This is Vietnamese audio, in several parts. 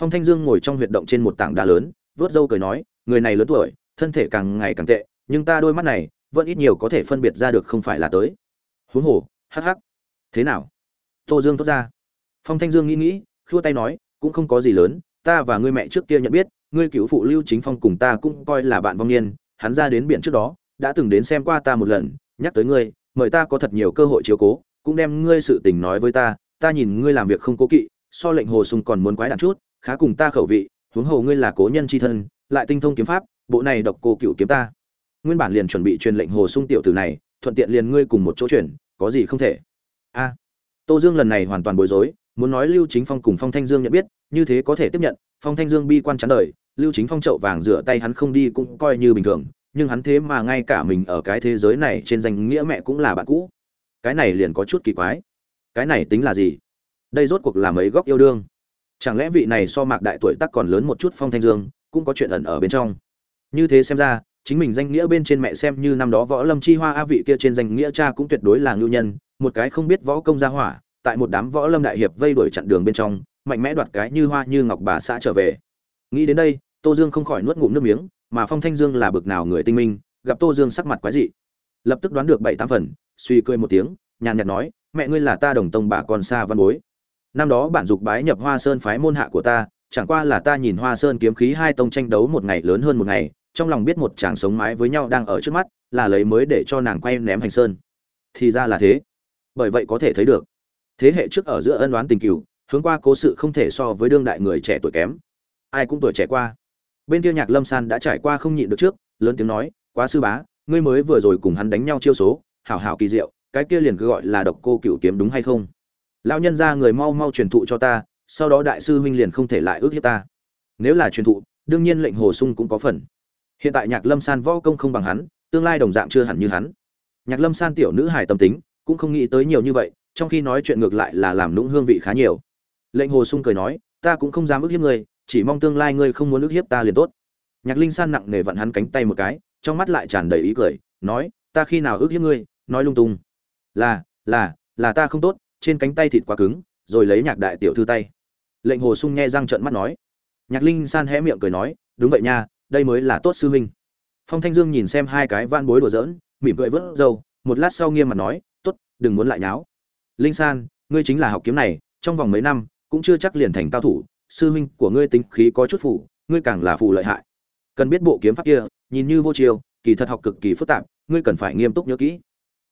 phong thanh dương ngồi trong huyệt động trên một tảng đá lớn, vớt râu cười nói, người này lớn tuổi, thân thể càng ngày càng tệ, nhưng ta đôi mắt này, vẫn ít nhiều có thể phân biệt ra được không phải là tới. Huống hồ, hắc hắc. Thế nào? Tô dương thốt ra. Phong thanh dương nghĩ nghĩ, khua tay nói, cũng không có gì lớn, ta và ngươi mẹ trước kia nhận biết, ngươi cựu phụ lưu chính phong cùng ta cũng coi là bạn vong niên, hắn ra đến biển trước đó, đã từng đến xem qua ta một lần, nhắc tới ngươi, mời ta có thật nhiều cơ hội chiếu cố, cũng đem ngươi sự tình nói với ta ta nhìn ngươi làm việc không cố kỵ, so lệnh hồ Sùng còn muốn quái đạn chút khá cùng ta khẩu vị, huống hồ ngươi là cố nhân tri thân, lại tinh thông kiếm pháp, bộ này độc cô cựu kiếm ta. Nguyên bản liền chuẩn bị truyền lệnh hồ sung tiểu tử này, thuận tiện liền ngươi cùng một chỗ chuyển, có gì không thể. A. Tô dương lần này hoàn toàn bối rối, muốn nói lưu chính phong cùng phong thanh dương nhận biết, như thế có thể tiếp nhận, phong thanh dương bi quan chán đời, lưu chính phong trậu vàng rửa tay hắn không đi cũng coi như bình thường, nhưng hắn thế mà ngay cả mình ở cái thế giới này trên danh nghĩa mẹ cũng là bạn cũ. Cái này liền có chút kỳ quái. Cái này tính là gì? Đây rốt cuộc là mấy góc yêu đương? Chẳng lẽ vị này so mạc đại tuổi tác còn lớn một chút phong thanh dương, cũng có chuyện ẩn ở bên trong? Như thế xem ra, chính mình danh nghĩa bên trên mẹ xem như năm đó võ lâm chi hoa a vị kia trên danh nghĩa cha cũng tuyệt đối là ngưu nhân, một cái không biết võ công gia hỏa, tại một đám võ lâm đại hiệp vây đuổi chặn đường bên trong, mạnh mẽ đoạt cái như hoa như ngọc bà xã trở về. Nghĩ đến đây, tô dương không khỏi nuốt ngụm nước miếng, mà phong thanh dương là bực nào người tinh minh, gặp tô dương sắc mặt quái dị. Lập tức đoán được bảy tám phần, suy cười một tiếng, nhàn nhạt nói, mẹ ngươi là ta đồng tông bà con xa văn bối năm đó bản dục bái nhập hoa sơn phái môn hạ của ta, chẳng qua là ta nhìn hoa sơn kiếm khí hai tông tranh đấu một ngày lớn hơn một ngày, trong lòng biết một chàng sống mái với nhau đang ở trước mắt, là lấy mới để cho nàng quay ném hành sơn. Thì ra là thế. Bởi vậy có thể thấy được, thế hệ trước ở giữa ân đoán tình cừu hướng qua cố sự không thể so với đương đại người trẻ tuổi kém. Ai cũng tuổi trẻ qua. Bên kia nhạc lâm san đã trải qua không nhịn được trước, lớn tiếng nói, quá sư bá, ngươi mới vừa rồi cùng hắn đánh nhau chiêu số, hảo hảo kỳ diệu, cái kia liền cứ gọi là độc cô cựu kiếm đúng hay không? Lão nhân ra người mau mau truyền thụ cho ta, sau đó đại sư huynh liền không thể lại ước hiếp ta. Nếu là truyền thụ, đương nhiên lệnh hồ sung cũng có phần. Hiện tại nhạc lâm san võ công không bằng hắn, tương lai đồng dạng chưa hẳn như hắn. Nhạc lâm san tiểu nữ hài tâm tính, cũng không nghĩ tới nhiều như vậy, trong khi nói chuyện ngược lại là làm nũng hương vị khá nhiều. Lệnh hồ sung cười nói, ta cũng không dám ước hiếp ngươi, chỉ mong tương lai ngươi không muốn ước hiếp ta liền tốt. Nhạc linh san nặng nề vặn hắn cánh tay một cái, trong mắt lại tràn đầy ý cười, nói, ta khi nào ước hiếp ngươi? Nói lung tung. Là là là ta không tốt trên cánh tay thịt quá cứng, rồi lấy nhạc đại tiểu thư tay. Lệnh hồ sung nghe răng trợn mắt nói. Nhạc linh san hé miệng cười nói, đúng vậy nha, đây mới là tốt sư huynh. Phong thanh dương nhìn xem hai cái van bối đùa giỡn, mỉm cười vớt râu, một lát sau nghiêm mặt nói, tốt, đừng muốn lại nháo. Linh san, ngươi chính là học kiếm này, trong vòng mấy năm, cũng chưa chắc liền thành cao thủ, sư huynh của ngươi tính khí có chút phủ ngươi càng là phù lợi hại. Cần biết bộ kiếm pháp kia, nhìn như vô chiều kỳ thật học cực kỳ phức tạp, ngươi cần phải nghiêm túc nhớ kỹ.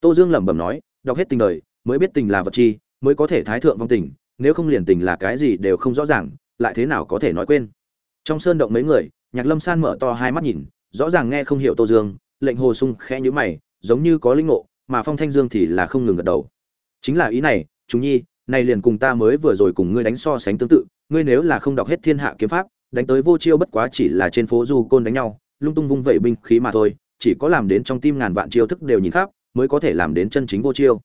Tô dương lẩm bẩm nói, đọc hết tình đời, mới biết tình là vật chi mới có thể thái thượng vong tình, nếu không liền tình là cái gì đều không rõ ràng, lại thế nào có thể nói quên. Trong sơn động mấy người, nhạc lâm san mở to hai mắt nhìn, rõ ràng nghe không hiểu tô dương, lệnh hồ sung khẽ nhíu mày, giống như có linh ngộ, mà phong thanh dương thì là không ngừng gật đầu. Chính là ý này chúng nhi, này liền cùng ta mới vừa rồi cùng ngươi đánh so sánh tương tự, ngươi nếu là không đọc hết thiên hạ kiếm pháp, đánh tới vô chiêu bất quá chỉ là trên phố du côn đánh nhau, lung tung vung vẩy binh khí mà thôi, chỉ có làm đến trong tim ngàn vạn chiêu thức đều nhìn khắp, mới có thể làm đến chân chính vô chiêu.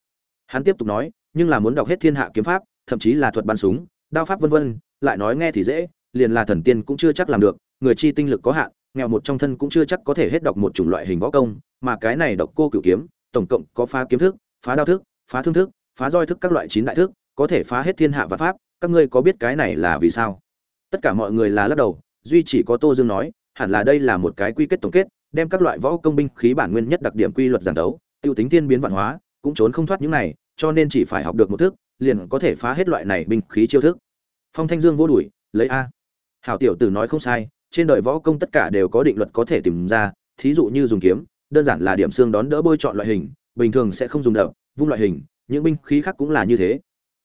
Hắn tiếp tục nói nhưng là muốn đọc hết thiên hạ kiếm pháp, thậm chí là thuật bắn súng, đao pháp vân vân, lại nói nghe thì dễ, liền là thần tiên cũng chưa chắc làm được, người chi tinh lực có hạn, nghèo một trong thân cũng chưa chắc có thể hết đọc một chủng loại hình võ công, mà cái này độc cô cửu kiếm, tổng cộng có phá kiếm thức, phá đao thức, phá thương thức, phá roi thức các loại chín đại thức, có thể phá hết thiên hạ và pháp, các ngươi có biết cái này là vì sao? Tất cả mọi người là lắc đầu, duy chỉ có tô dương nói, hẳn là đây là một cái quy kết tổng kết, đem các loại võ công binh khí bản nguyên nhất đặc điểm quy luật giảng đấu, tiêu tính tiên biến vạn hóa, cũng trốn không thoát những này cho nên chỉ phải học được một thức, liền có thể phá hết loại này binh khí chiêu thức. Phong thanh dương vô đuổi, lấy a. Hảo tiểu tử nói không sai, trên đời võ công tất cả đều có định luật có thể tìm ra, thí dụ như dùng kiếm, đơn giản là điểm xương đón đỡ bôi chọn loại hình, bình thường sẽ không dùng đập, vung loại hình, những binh khí khác cũng là như thế.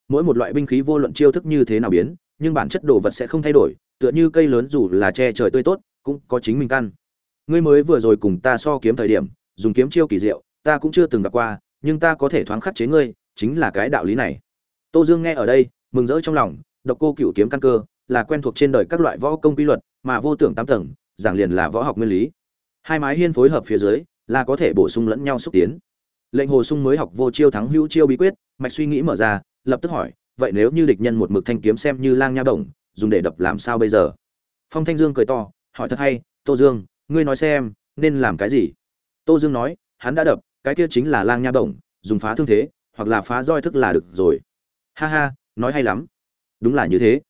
Mỗi một loại binh khí vô luận chiêu thức như thế nào biến, nhưng bản chất đồ vật sẽ không thay đổi, tựa như cây lớn dù là che trời tươi tốt, cũng có chính mình căn. Ngươi mới vừa rồi cùng ta so kiếm thời điểm, dùng kiếm chiêu kỳ diệu, ta cũng chưa từng gặp qua, nhưng ta có thể thoáng khắc chế ngươi chính là cái đạo lý này. Tô dương nghe ở đây, mừng rỡ trong lòng, độc cô cựu kiếm căn cơ, là quen thuộc trên đời các loại võ công quy luật, mà vô tưởng tám tầng, giảng liền là võ học nguyên lý. Hai mái hiên phối hợp phía dưới, là có thể bổ sung lẫn nhau xúc tiến. Lệnh hồ sung mới học vô chiêu thắng hữu chiêu bí quyết, mạch suy nghĩ mở ra, lập tức hỏi, vậy nếu như địch nhân một mực thanh kiếm xem như lang nha động dùng để đập làm sao bây giờ? Phong thanh dương cười to, hỏi thật hay, tô dương, ngươi nói xem, nên làm cái gì? Tô dương nói, hắn đã đập, cái kia chính là lang nha bổng, dùng phá thương thế hoặc là phá roi thức là được rồi. Ha ha, nói hay lắm. Đúng là như thế.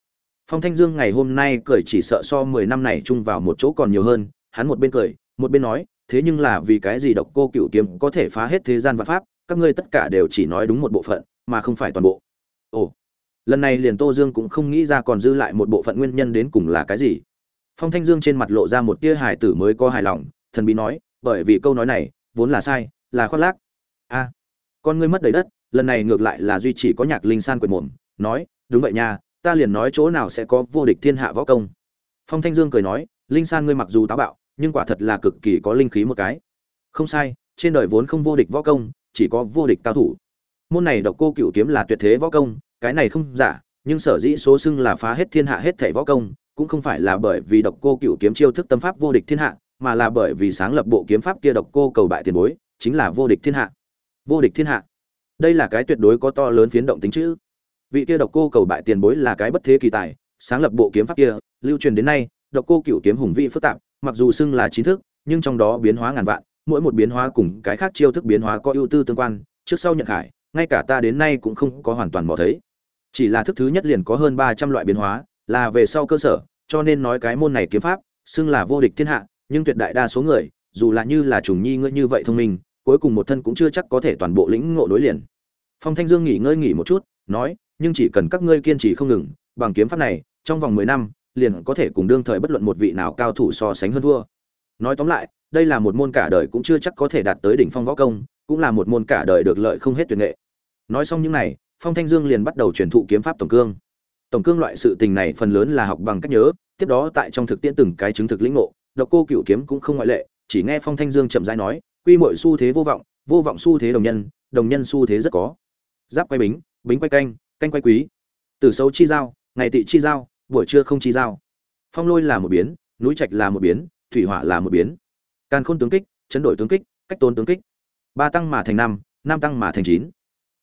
Phong thanh dương ngày hôm nay cười chỉ sợ so mười năm này chung vào một chỗ còn nhiều hơn, hắn một bên cười, một bên nói, thế nhưng là vì cái gì độc cô cựu kiếm có thể phá hết thế gian và pháp, các ngươi tất cả đều chỉ nói đúng một bộ phận, mà không phải toàn bộ. Ồ, lần này liền tô dương cũng không nghĩ ra còn dư lại một bộ phận nguyên nhân đến cùng là cái gì. Phong thanh dương trên mặt lộ ra một tia hài tử mới có hài lòng, thần bí nói, bởi vì câu nói này, vốn là sai, là khoác lác. A con ngươi mất đầy đất, lần này ngược lại là duy chỉ có nhạc linh san quệt mồm, nói, đúng vậy nha, ta liền nói chỗ nào sẽ có vô địch thiên hạ võ công. Phong thanh dương cười nói, linh san ngươi mặc dù táo bạo, nhưng quả thật là cực kỳ có linh khí một cái. Không sai, trên đời vốn không vô địch võ công, chỉ có vô địch cao thủ. Môn này độc cô cựu kiếm là tuyệt thế võ công, cái này không giả, nhưng sở dĩ số xưng là phá hết thiên hạ hết thảy võ công, cũng không phải là bởi vì độc cô cựu kiếm chiêu thức tâm pháp vô địch thiên hạ, mà là bởi vì sáng lập bộ kiếm pháp kia độc cô cầu bại tiền bối, chính là vô địch thiên hạ vô địch thiên hạ. Đây là cái tuyệt đối có to lớn phiến động tính chữ. Vị kia độc cô cầu bại tiền bối là cái bất thế kỳ tài, sáng lập bộ kiếm pháp kia, lưu truyền đến nay, độc cô cựu kiếm hùng vị phức tạp, mặc dù xưng là trí thức, nhưng trong đó biến hóa ngàn vạn, mỗi một biến hóa cùng cái khác chiêu thức biến hóa có ưu tư tương quan, trước sau nhận khải, ngay cả ta đến nay cũng không có hoàn toàn mò thấy. Chỉ là thức thứ nhất liền có hơn ba trăm loại biến hóa, là về sau cơ sở, cho nên nói cái môn này kiếm pháp, xưng là vô địch thiên hạ, nhưng tuyệt đại đa số người, dù là như là trùng nhi ngươi như vậy thông minh cuối cùng một thân cũng chưa chắc có thể toàn bộ lĩnh ngộ đối liền. Phong thanh dương nghỉ ngơi nghỉ một chút, nói, nhưng chỉ cần các ngươi kiên trì không ngừng, bằng kiếm pháp này, trong vòng mười năm, liền có thể cùng đương thời bất luận một vị nào cao thủ so sánh hơn thua. Nói tóm lại, đây là một môn cả đời cũng chưa chắc có thể đạt tới đỉnh phong võ công, cũng là một môn cả đời được lợi không hết tuyệt nghệ. Nói xong những này, phong thanh dương liền bắt đầu truyền thụ kiếm pháp tổng cương. Tổng cương loại sự tình này phần lớn là học bằng cách nhớ, tiếp đó tại trong thực tiễn từng cái chứng thực lĩnh ngộ, độc cô cựu kiếm cũng không ngoại lệ, chỉ nghe phong thanh dương chậm rãi nói quy mọi xu thế vô vọng vô vọng xu thế đồng nhân đồng nhân xu thế rất có. Giáp quay bính bính quay canh canh quay quý. Từ xấu chi giao, ngày tị chi giao, buổi trưa không chi giao. Phong lôi là một biến, núi trạch là một biến, thủy hỏa là một biến. Càn khôn tướng kích, chấn đổi tướng kích, cách tôn tướng kích. Ba tăng mà thành năm năm tăng mà thành chín.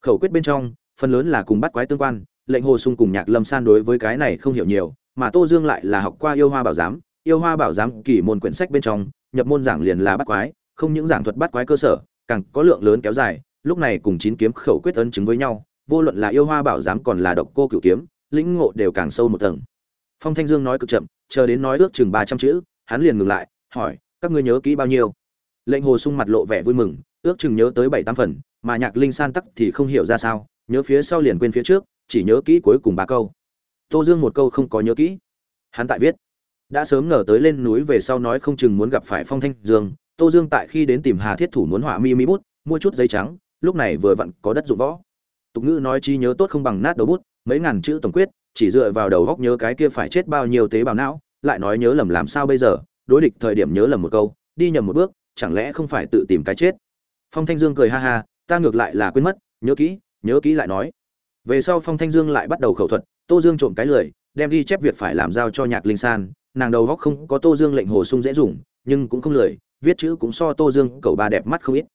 Khẩu quyết bên trong, phần lớn là cùng bắt quái tương quan, lệnh hồ sung cùng nhạc lâm san đối với cái này không hiểu nhiều, mà tô dương lại là học qua yêu hoa bảo giám, yêu hoa bảo giám kỳ môn quyển sách bên trong, nhập môn giảng liền là bắt quái không những giảng thuật bắt quái cơ sở, càng có lượng lớn kéo dài, lúc này cùng chín kiếm khẩu quyết ấn chứng với nhau, vô luận là yêu hoa bảo giám còn là độc cô cửu kiếm, lĩnh ngộ đều càng sâu một tầng. Phong thanh dương nói cực chậm, chờ đến nói ước chừng ba trăm chữ, hắn liền ngừng lại, hỏi, các ngươi nhớ kỹ bao nhiêu? Lệnh hồ sung mặt lộ vẻ vui mừng, ước chừng nhớ tới bảy tám phần, mà nhạc linh san tắc thì không hiểu ra sao, nhớ phía sau liền quên phía trước, chỉ nhớ kỹ cuối cùng ba câu. Tô dương một câu không có nhớ kỹ. Hắn tại viết, đã sớm ngờ tới lên núi về sau nói không chừng muốn gặp phải phong thanh dương tô dương tại khi đến tìm hà thiết thủ muốn họa mi mi bút, mua chút giấy trắng, lúc này vừa vặn có đất dụng võ. Tục ngữ nói chi nhớ tốt không bằng nát đầu bút, mấy ngàn chữ tổng quyết, chỉ dựa vào đầu góc nhớ cái kia phải chết bao nhiêu tế bào não, lại nói nhớ lầm làm sao bây giờ, đối địch thời điểm nhớ lầm một câu, đi nhầm một bước, chẳng lẽ không phải tự tìm cái chết? Phong thanh dương cười ha ha, ta ngược lại là quên mất, nhớ kỹ nhớ kỹ lại nói. Về sau phong thanh dương lại bắt đầu khẩu thuật, tô dương trộm cái lười, đem ghi chép việc phải làm giao cho nhạc linh san, nàng đầu góc không có tô dương lệnh hồ sung dễ dùng, nhưng cũng không lười viết chữ cũng so tô dương cậu ba đẹp mắt không ít.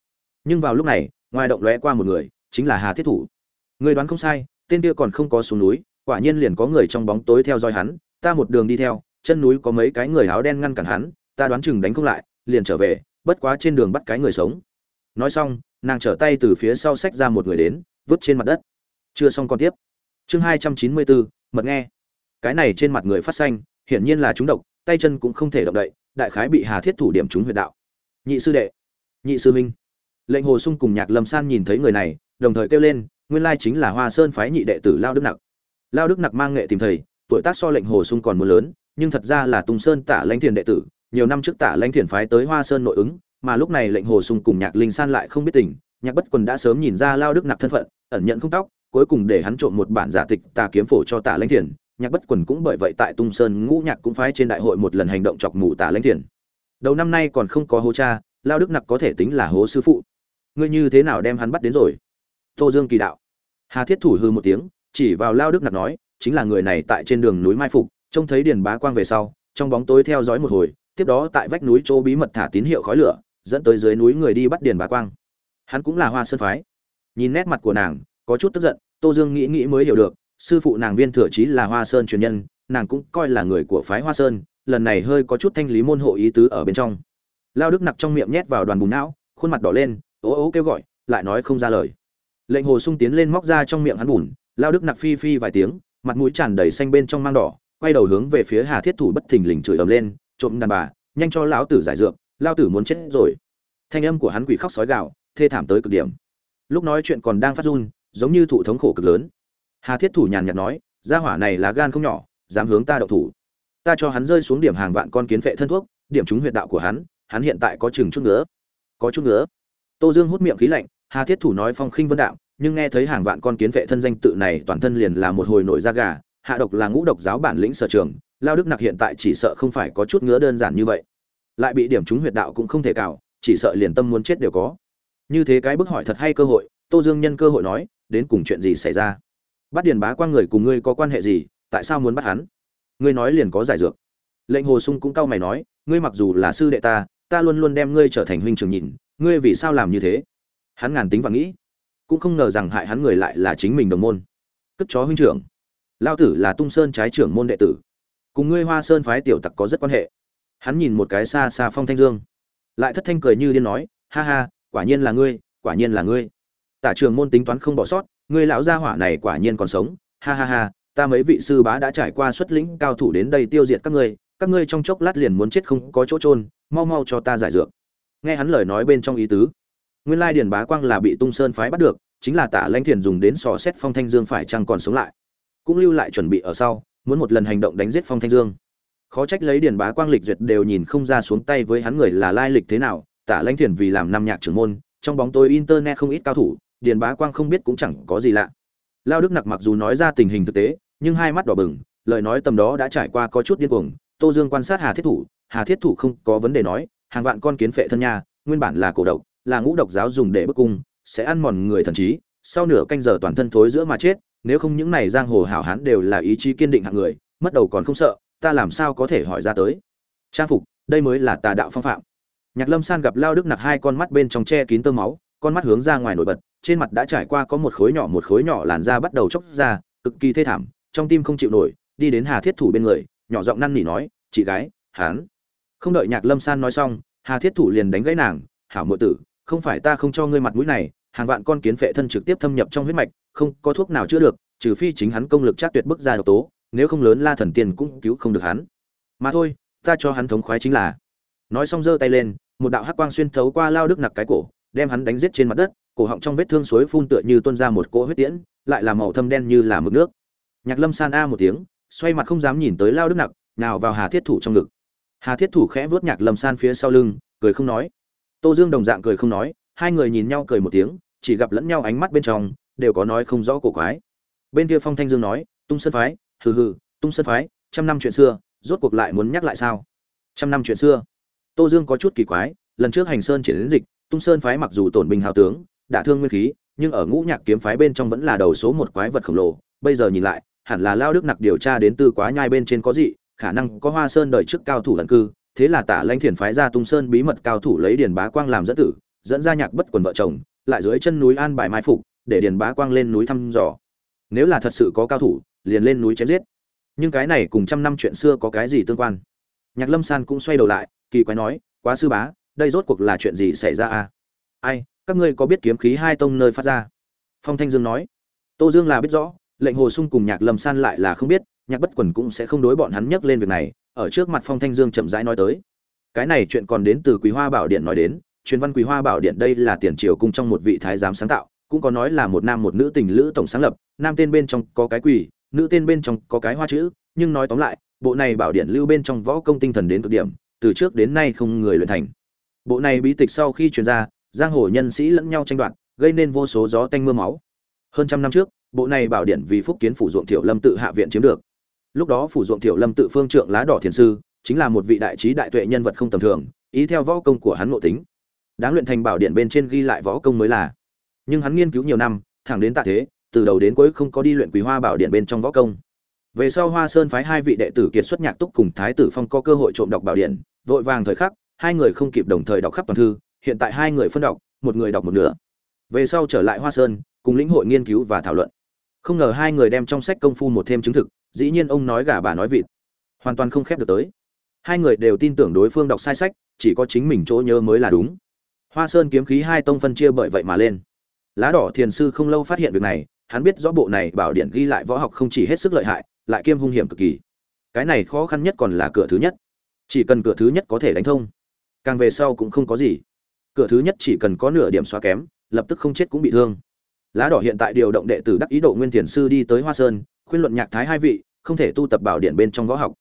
Nhưng vào lúc này, ngoài động lóe qua một người, chính là hà thiết thủ. Người đoán không sai, tên kia còn không có xuống núi, quả nhiên liền có người trong bóng tối theo dõi hắn, ta một đường đi theo, chân núi có mấy cái người áo đen ngăn cản hắn, ta đoán chừng đánh không lại, liền trở về, bất quá trên đường bắt cái người sống. Nói xong, nàng trở tay từ phía sau xách ra một người đến, vứt trên mặt đất. Chưa xong còn tiếp. Chương hai trăm chín mươi bốn, mật nghe. Cái này trên mặt người phát xanh, hiển nhiên là trúng độc, tay chân cũng không thể động đậy đại khái bị hà thiết thủ điểm trúng huyệt đạo. Nhị sư đệ. Nhị sư minh lệnh hồ sung cùng nhạc lâm san nhìn thấy người này, đồng thời kêu lên, nguyên lai chính là hoa sơn phái nhị đệ tử lao đức nặc. Lao đức nặc mang nghệ tìm thầy, tuổi tác so lệnh hồ sung còn mưa lớn, nhưng thật ra là tung sơn tả lãnh thiền đệ tử, nhiều năm trước tả lãnh thiền phái tới hoa sơn nội ứng, mà lúc này lệnh hồ sung cùng nhạc linh san lại không biết tình, nhạc bất quần đã sớm nhìn ra lao đức nặc thân phận, ẩn nhận không tóc, cuối cùng để hắn trộm một bản giả tịch tà kiếm phổ cho tả lãnh thiền nhạc bất quần cũng bởi vậy tại tung sơn ngũ nhạc cũng phái trên đại hội một lần hành động chọc mù tả lãnh thiền đầu năm nay còn không có hố cha, lao đức nặc có thể tính là hố sư phụ. Ngươi như thế nào đem hắn bắt đến rồi? Tô dương kỳ đạo. Hà thiết thủ hư một tiếng, chỉ vào lao đức nặc nói, chính là người này tại trên đường núi mai phục, trông thấy điền bá quang về sau, trong bóng tối theo dõi một hồi, tiếp đó tại vách núi chỗ bí mật thả tín hiệu khói lửa, dẫn tới dưới núi người đi bắt điền bá quang. Hắn cũng là hoa sơn phái. Nhìn nét mặt của nàng, có chút tức giận, tô dương nghĩ nghĩ mới hiểu được sư phụ nàng viên thừa chí là hoa sơn truyền nhân, nàng cũng coi là người của phái hoa sơn, lần này hơi có chút thanh lý môn hộ ý tứ ở bên trong. Lao đức nặc trong miệng nhét vào đoàn bùn não, khuôn mặt đỏ lên, ố ố kêu gọi, lại nói không ra lời. Lệnh hồ sung tiến lên móc ra trong miệng hắn bùn, lao đức nặc phi phi vài tiếng, mặt mũi tràn đầy xanh bên trong mang đỏ, quay đầu hướng về phía hà thiết thủ bất thình lình chửi ầm lên, trộm đàn bà, nhanh cho lão tử giải dược lao tử muốn chết rồi. Thanh âm của hắn quỷ khóc sói gạo thê thảm tới cực điểm. Lúc nói chuyện còn đang phát run, giống như thụ thống khổ cực lớn hà thiết thủ nhàn nhạt nói, gia hỏa này là gan không nhỏ, dám hướng ta đậu thủ. Ta cho hắn rơi xuống điểm hàng vạn con kiến vệ thân thuốc, điểm trúng huyệt đạo của hắn hắn hiện tại có chừng chút nữa có chút nữa tô dương hút miệng khí lạnh, hà thiết thủ nói phong khinh vân đạo, nhưng nghe thấy hàng vạn con kiến vệ thân danh tự này, toàn thân liền là một hồi nổi da gà, hạ độc là ngũ độc giáo bản lĩnh sở trường, lao đức nặc hiện tại chỉ sợ không phải có chút ngứa đơn giản như vậy. Lại bị điểm trúng huyệt đạo cũng không thể cào chỉ sợ liền tâm muốn chết đều có. Như thế cái bức hỏi thật hay cơ hội, tô dương nhân cơ hội nói, đến cùng chuyện gì xảy ra? Bắt điền bá quang người cùng ngươi có quan hệ gì? Tại sao muốn bắt hắn? Ngươi nói liền có giải dược. Lệnh hồ sung cũng cau mày nói, ngươi mặc dù là sư đệ ta ta luôn luôn đem ngươi trở thành huynh trường nhìn, ngươi vì sao làm như thế? Hắn ngàn tính và nghĩ, cũng không ngờ rằng hại hắn người lại là chính mình đồng môn. Cất chó huynh trưởng. Lao tử là tung sơn trái trưởng môn đệ tử. Cùng ngươi hoa sơn phái tiểu tặc có rất quan hệ. Hắn nhìn một cái xa xa phong thanh dương. Lại thất thanh cười như điên nói, ha ha, quả nhiên là ngươi, quả nhiên là ngươi. Tả trường môn tính toán không bỏ sót Người lão gia hỏa này quả nhiên còn sống. Ha ha ha, ta mấy vị sư bá đã trải qua xuất lĩnh cao thủ đến đây tiêu diệt các ngươi các ngươi trong chốc lát liền muốn chết không có chỗ trôn mau mau cho ta giải dược. Nghe hắn lời nói bên trong ý tứ, nguyên lai điền bá quang là bị tung sơn phái bắt được, chính là tả lãnh thiền dùng đến sò xét phong thanh dương phải chăng còn sống lại. Cũng lưu lại chuẩn bị ở sau, muốn một lần hành động đánh giết phong thanh dương. Khó trách lấy điền bá quang lịch duyệt đều nhìn không ra xuống tay với hắn người là lai lịch thế nào tả lãnh thiền vì làm năm nhạc trưởng môn, trong bóng tối internet không ít cao thủ điền bá quang không biết cũng chẳng có gì lạ. Lao đức nặc mặc dù nói ra tình hình thực tế, nhưng hai mắt đỏ bừng, lời nói tầm đó đã trải qua có chút điên cuồng. Tô dương quan sát hà thiết thủ, hà thiết thủ không có vấn đề nói, hàng vạn con kiến phệ thân nha, nguyên bản là cổ độc, là ngũ độc giáo dùng để bức cung, sẽ ăn mòn người thần trí, sau nửa canh giờ toàn thân thối giữa mà chết, nếu không những này giang hồ hảo hán đều là ý chí kiên định hạng người, mất đầu còn không sợ, ta làm sao có thể hỏi ra tới? Trang phục, đây mới là tà đạo phong phạm. Nhạc lâm san gặp lao đức nặc hai con mắt bên trong che kín tơ máu, con mắt hướng ra ngoài nổi bật trên mặt đã trải qua có một khối nhỏ một khối nhỏ làn da bắt đầu chốc ra, cực kỳ thê thảm, trong tim không chịu nổi, đi đến hà thiết thủ bên người, nhỏ giọng năn nỉ nói, chị gái hán không đợi nhạc lâm san nói xong, hà thiết thủ liền đánh gãy nàng, hảo muội tử, không phải ta không cho ngươi mặt mũi này, hàng vạn con kiến phệ thân trực tiếp thâm nhập trong huyết mạch, không có thuốc nào chữa được, trừ phi chính hắn công lực chắc tuyệt bức ra độc tố, nếu không lớn la thần tiên cũng cứu không được hắn. Mà thôi, ta cho hắn thống khoái chính là. Nói xong giơ tay lên, một đạo hắc quang xuyên thấu qua lao đức nặc cái cổ đem hắn đánh giết trên mặt đất, cổ họng trong vết thương suối phun tựa như tuôn ra một cỗ huyết tiễn, lại là màu thâm đen như là mực nước. Nhạc lâm san a một tiếng, xoay mặt không dám nhìn tới lao đức nặc, nào vào hà thiết thủ trong ngực. Hà thiết thủ khẽ vuốt nhạc lâm san phía sau lưng, cười không nói. Tô dương đồng dạng cười không nói, hai người nhìn nhau cười một tiếng, chỉ gặp lẫn nhau ánh mắt bên trong, đều có nói không rõ cổ quái. Bên kia phong thanh dương nói, tung sân phái, hừ hừ, tung sân phái, trăm năm chuyện xưa, rốt cuộc lại muốn nhắc lại sao? Trăm năm chuyện xưa? Tô dương có chút kỳ quái, lần trước hành sơn triển đến dịch tung sơn phái mặc dù tổn binh hào tướng, đả thương nguyên khí, nhưng ở ngũ nhạc kiếm phái bên trong vẫn là đầu số một quái vật khổng lồ. Bây giờ nhìn lại, hẳn là lao đức nặc điều tra đến từ quá nhai bên trên có gì khả năng có hoa sơn đời trước cao thủ lận cư. Thế là tả lãnh thiền phái ra tung sơn bí mật cao thủ lấy điền bá quang làm dẫn tử, dẫn ra nhạc bất quần vợ chồng, lại dưới chân núi an bài mai phục, để điền bá quang lên núi thăm dò. Nếu là thật sự có cao thủ, liền lên núi chém giết. Nhưng cái này cùng trăm năm chuyện xưa có cái gì tương quan? Nhạc lâm san cũng xoay đầu lại, kỳ quái nói, quá sư bá đây rốt cuộc là chuyện gì xảy ra à? Ai, các ngươi có biết kiếm khí hai tông nơi phát ra? Phong thanh dương nói. Tô dương là biết rõ, lệnh hồ sung cùng nhạc lâm san lại là không biết, nhạc bất quần cũng sẽ không đối bọn hắn nhắc lên việc này, ở trước mặt phong thanh dương chậm rãi nói tới. Cái này chuyện còn đến từ quý hoa bảo điện nói đến, truyền văn quý hoa bảo điện đây là tiền triều cung trong một vị thái giám sáng tạo, cũng có nói là một nam một nữ tình lữ tổng sáng lập, nam tên bên trong có cái quỷ nữ tên bên trong có cái hoa chữ, nhưng nói tóm lại, bộ này bảo điện lưu bên trong võ công tinh thần đến cực điểm, từ trước đến nay không người luyện thành bộ này bí tịch sau khi truyền ra, giang hồ nhân sĩ lẫn nhau tranh đoạt, gây nên vô số gió tanh mưa máu. Hơn trăm năm trước, bộ này bảo điện vì phúc kiến phủ ruộng tiểu lâm tự hạ viện chiếm được. Lúc đó phủ ruộng tiểu lâm tự phương trượng lá đỏ thiền sư, chính là một vị đại trí đại tuệ nhân vật không tầm thường, ý theo võ công của hắn ngộ tính. Đáng luyện thành bảo điện bên trên ghi lại võ công mới là. Nhưng hắn nghiên cứu nhiều năm, thẳng đến tạ thế, từ đầu đến cuối không có đi luyện quý hoa bảo điện bên trong võ công. Về sau hoa sơn phái hai vị đệ tử kiệt xuất nhạc túc cùng thái tử phong có cơ hội trộm đọc bảo điện, vội vàng thời khắc hai người không kịp đồng thời đọc khắp toàn thư, hiện tại hai người phân đọc, một người đọc một nửa. Về sau trở lại hoa sơn, cùng lĩnh hội nghiên cứu và thảo luận. Không ngờ hai người đem trong sách công phu một thêm chứng thực, dĩ nhiên ông nói gà bà nói vịt. Hoàn toàn không khép được tới. Hai người đều tin tưởng đối phương đọc sai sách, chỉ có chính mình chỗ nhớ mới là đúng. Hoa sơn kiếm khí hai tông phân chia bởi vậy mà lên. Lá đỏ thiền sư không lâu phát hiện việc này, hắn biết rõ bộ này bảo điện ghi lại võ học không chỉ hết sức lợi hại, lại kiêm hung hiểm cực kỳ. Cái này khó khăn nhất còn là cửa thứ nhất. Chỉ cần cửa thứ nhất có thể đánh thông càng về sau cũng không có gì. Cửa thứ nhất chỉ cần có nửa điểm xóa kém, lập tức không chết cũng bị thương. Lá đỏ hiện tại điều động đệ tử đắc ý độ nguyên thiền sư đi tới hoa sơn, khuyên luận nhạc thái hai vị, không thể tu tập bảo điện bên trong võ học.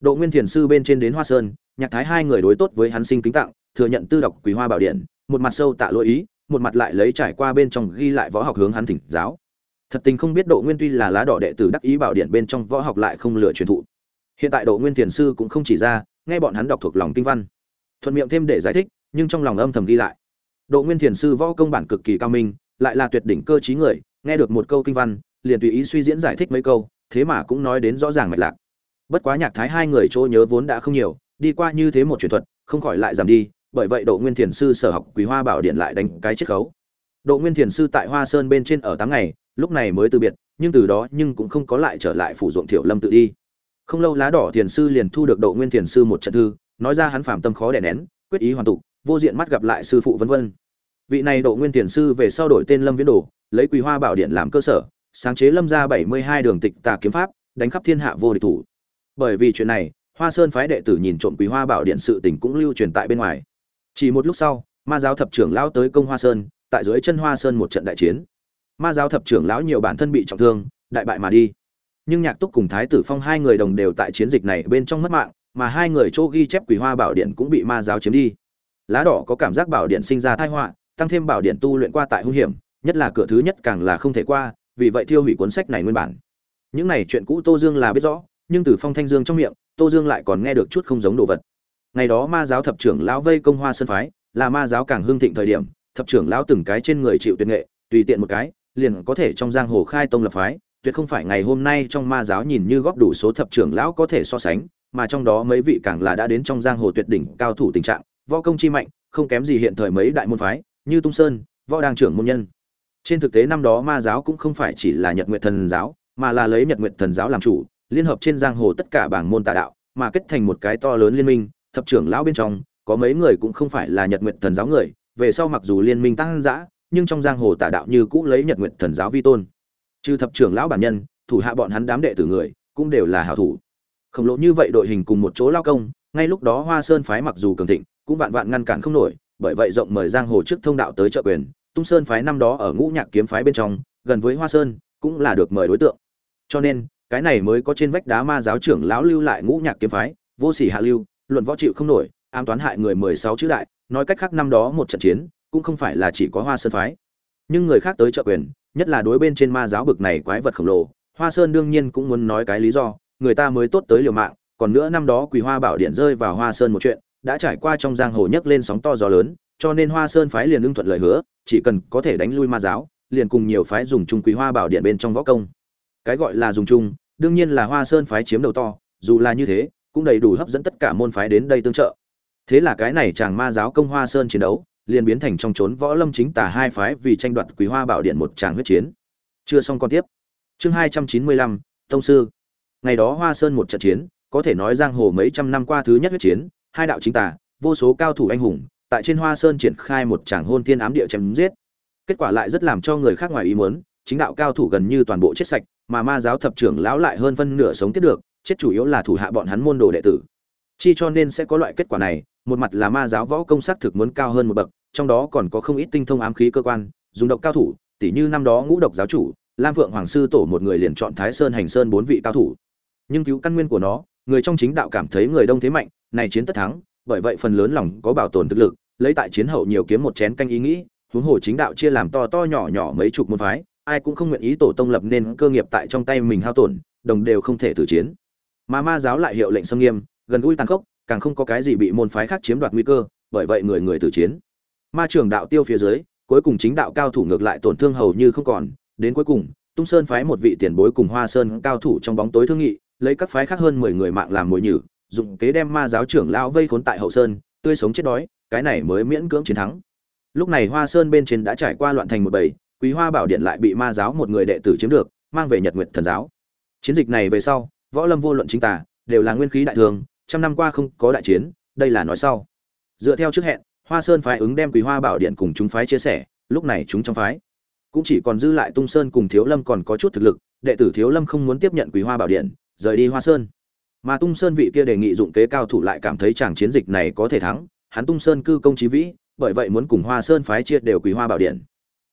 Độ nguyên thiền sư bên trên đến hoa sơn, nhạc thái hai người đối tốt với hắn sinh kính tặng, thừa nhận tư đọc quý hoa bảo điện, một mặt sâu tạ lỗi ý, một mặt lại lấy trải qua bên trong ghi lại võ học hướng hắn thỉnh giáo. Thật tình không biết độ nguyên tuy là lá đỏ đệ tử đắc ý bảo điện bên trong võ học lại không lựa truyền thụ. Hiện tại độ nguyên thiền sư cũng không chỉ ra, nghe bọn hắn đọc thuộc lòng kinh văn thuận miệng thêm để giải thích, nhưng trong lòng âm thầm ghi lại. Độ nguyên thiền sư võ công bản cực kỳ cao minh, lại là tuyệt đỉnh cơ trí người, nghe được một câu kinh văn, liền tùy ý suy diễn giải thích mấy câu, thế mà cũng nói đến rõ ràng mạch lạc. Bất quá nhạc thái hai người chỗ nhớ vốn đã không nhiều, đi qua như thế một truyền thuật, không khỏi lại giảm đi, bởi vậy độ nguyên thiền sư sở học quý hoa bảo điện lại đánh cái chiết khấu. Độ nguyên thiền sư tại hoa sơn bên trên ở tám ngày, lúc này mới từ biệt, nhưng từ đó nhưng cũng không có lại trở lại phủ ruộng thiểu lâm tự đi. Không lâu lá đỏ thiền sư liền thu được độ nguyên thiền sư một trận thư nói ra hắn phạm tâm khó đè nén, quyết ý hoàn tụ vô diện mắt gặp lại sư phụ vân vân. Vị này độ nguyên tiền sư về sau đổi tên lâm viễn đồ, lấy quỳ hoa bảo điện làm cơ sở, sáng chế lâm gia bảy mươi hai đường tịch tà kiếm pháp, đánh khắp thiên hạ vô địch thủ. Bởi vì chuyện này, hoa sơn phái đệ tử nhìn trộm quỳ hoa bảo điện sự tình cũng lưu truyền tại bên ngoài. Chỉ một lúc sau, ma giáo thập trưởng lão tới công hoa sơn, tại dưới chân hoa sơn một trận đại chiến. Ma giáo thập trưởng lão nhiều bản thân bị trọng thương, đại bại mà đi. Nhưng nhạc túc cùng thái tử phong hai người đồng đều tại chiến dịch này bên trong mất mạng mà hai người chỗ ghi chép quỷ hoa bảo điện cũng bị ma giáo chiếm đi. Lá đỏ có cảm giác bảo điện sinh ra tai họa, tăng thêm bảo điện tu luyện qua tại hung hiểm, nhất là cửa thứ nhất càng là không thể qua, vì vậy thiêu hủy cuốn sách này nguyên bản. Những này chuyện cũ tô dương là biết rõ, nhưng từ phong thanh dương trong miệng, tô dương lại còn nghe được chút không giống đồ vật. Ngày đó ma giáo thập trưởng lão vây công hoa sơn phái, là ma giáo càng hưng thịnh thời điểm, thập trưởng lão từng cái trên người chịu tuyệt nghệ, tùy tiện một cái, liền có thể trong giang hồ khai tông lập phái, tuyệt không phải ngày hôm nay trong ma giáo nhìn như góp đủ số thập trưởng lão có thể so sánh mà trong đó mấy vị càng là đã đến trong giang hồ tuyệt đỉnh cao thủ tình trạng, võ công chi mạnh, không kém gì hiện thời mấy đại môn phái, như tung sơn, võ đang trưởng môn nhân. Trên thực tế năm đó ma giáo cũng không phải chỉ là nhật nguyệt thần giáo, mà là lấy nhật nguyệt thần giáo làm chủ, liên hợp trên giang hồ tất cả bảng môn tà đạo, mà kết thành một cái to lớn liên minh, thập trưởng lão bên trong, có mấy người cũng không phải là nhật nguyệt thần giáo người, về sau mặc dù liên minh tăng dã, nhưng trong giang hồ tà đạo như cũ lấy nhật nguyệt thần giáo vi tôn. Trừ thập trưởng lão bản nhân, thủ hạ bọn hắn đám đệ tử người, cũng đều là hảo thủ khổng lồ như vậy đội hình cùng một chỗ lao công, ngay lúc đó hoa sơn phái mặc dù cường thịnh, cũng vạn vạn ngăn cản không nổi, bởi vậy rộng mời giang hồ trước thông đạo tới trợ quyền, tung sơn phái năm đó ở ngũ nhạc kiếm phái bên trong, gần với hoa sơn, cũng là được mời đối tượng. Cho nên, cái này mới có trên vách đá ma giáo trưởng lão lưu lại ngũ nhạc kiếm phái, vô sỉ hạ lưu, luận võ chịu không nổi, ám toán hại người mười sáu chữ đại, nói cách khác năm đó một trận chiến, cũng không phải là chỉ có hoa sơn phái. Nhưng người khác tới trợ quyền, nhất là đối bên trên ma giáo bực này quái vật khổng lồ, hoa sơn đương nhiên cũng muốn nói cái lý do người ta mới tốt tới liều mạng, còn nữa năm đó quỳ hoa bảo điện rơi vào hoa sơn một chuyện, đã trải qua trong giang hồ nhấc lên sóng to gió lớn, cho nên hoa sơn phái liền ưng thuận lời hứa, chỉ cần có thể đánh lui ma giáo, liền cùng nhiều phái dùng chung quý hoa bảo điện bên trong võ công. Cái gọi là dùng chung, đương nhiên là hoa sơn phái chiếm đầu to, dù là như thế, cũng đầy đủ hấp dẫn tất cả môn phái đến đây tương trợ. Thế là cái này chàng ma giáo công hoa sơn chiến đấu, liền biến thành trong trốn võ lâm chính tả hai phái vì tranh đoạt quý hoa bảo điện một tràng huyết chiến. Chưa xong con tiếp. Chương hai trăm chín mươi lăm, tông sư ngày đó hoa sơn một trận chiến, có thể nói giang hồ mấy trăm năm qua thứ nhất huyết chiến, hai đạo chính tà, vô số cao thủ anh hùng, tại trên hoa sơn triển khai một tràng hôn thiên ám địa chém giết. Kết quả lại rất làm cho người khác ngoài ý muốn, chính đạo cao thủ gần như toàn bộ chết sạch, mà ma giáo thập trưởng lão lại hơn phân nửa sống tiếp được, chết chủ yếu là thủ hạ bọn hắn môn đồ đệ tử. Chi cho nên sẽ có loại kết quả này, một mặt là ma giáo võ công sắc thực muốn cao hơn một bậc, trong đó còn có không ít tinh thông ám khí cơ quan, dùng độc cao thủ, tỉ như năm đó ngũ độc giáo chủ, lam vượng hoàng sư tổ một người liền chọn thái sơn hành sơn bốn vị cao thủ nhưng cứu căn nguyên của nó, người trong chính đạo cảm thấy người đông thế mạnh, này chiến tất thắng, bởi vậy phần lớn lòng có bảo tồn thực lực, lấy tại chiến hậu nhiều kiếm một chén canh ý nghĩ, huống hồ chính đạo chia làm to to nhỏ nhỏ mấy chục môn phái, ai cũng không nguyện ý tổ tông lập nên cơ nghiệp tại trong tay mình hao tổn, đồng đều không thể tử chiến. Mà ma giáo lại hiệu lệnh xâm nghiêm, gần gũi tàn khốc, càng không có cái gì bị môn phái khác chiếm đoạt nguy cơ, bởi vậy người người tử chiến. Ma trường đạo tiêu phía dưới, cuối cùng chính đạo cao thủ ngược lại tổn thương hầu như không còn, đến cuối cùng, tung sơn phái một vị tiền bối cùng hoa sơn cao thủ trong bóng tối thương nghị lấy các phái khác hơn mười người mạng làm mồi nhử dùng kế đem ma giáo trưởng lão vây khốn tại hậu sơn, tươi sống chết đói, cái này mới miễn cưỡng chiến thắng. Lúc này hoa sơn bên trên đã trải qua loạn thành một bầy, quý hoa bảo điện lại bị ma giáo một người đệ tử chiếm được, mang về nhật nguyệt thần giáo. Chiến dịch này về sau, võ lâm vô luận chính tả đều là nguyên khí đại thường, trăm năm qua không có đại chiến, đây là nói sau. Dựa theo trước hẹn, hoa sơn phái ứng đem quý hoa bảo điện cùng chúng phái chia sẻ, lúc này chúng trong phái cũng chỉ còn dư lại tung sơn cùng thiếu lâm còn có chút thực lực, đệ tử thiếu lâm không muốn tiếp nhận quý hoa bảo điện rời đi hoa sơn. Mà tung sơn vị kia đề nghị dụng kế cao thủ lại cảm thấy chàng chiến dịch này có thể thắng, hắn tung sơn cư công chí vĩ, bởi vậy muốn cùng hoa sơn phái chia đều quý hoa bảo điện.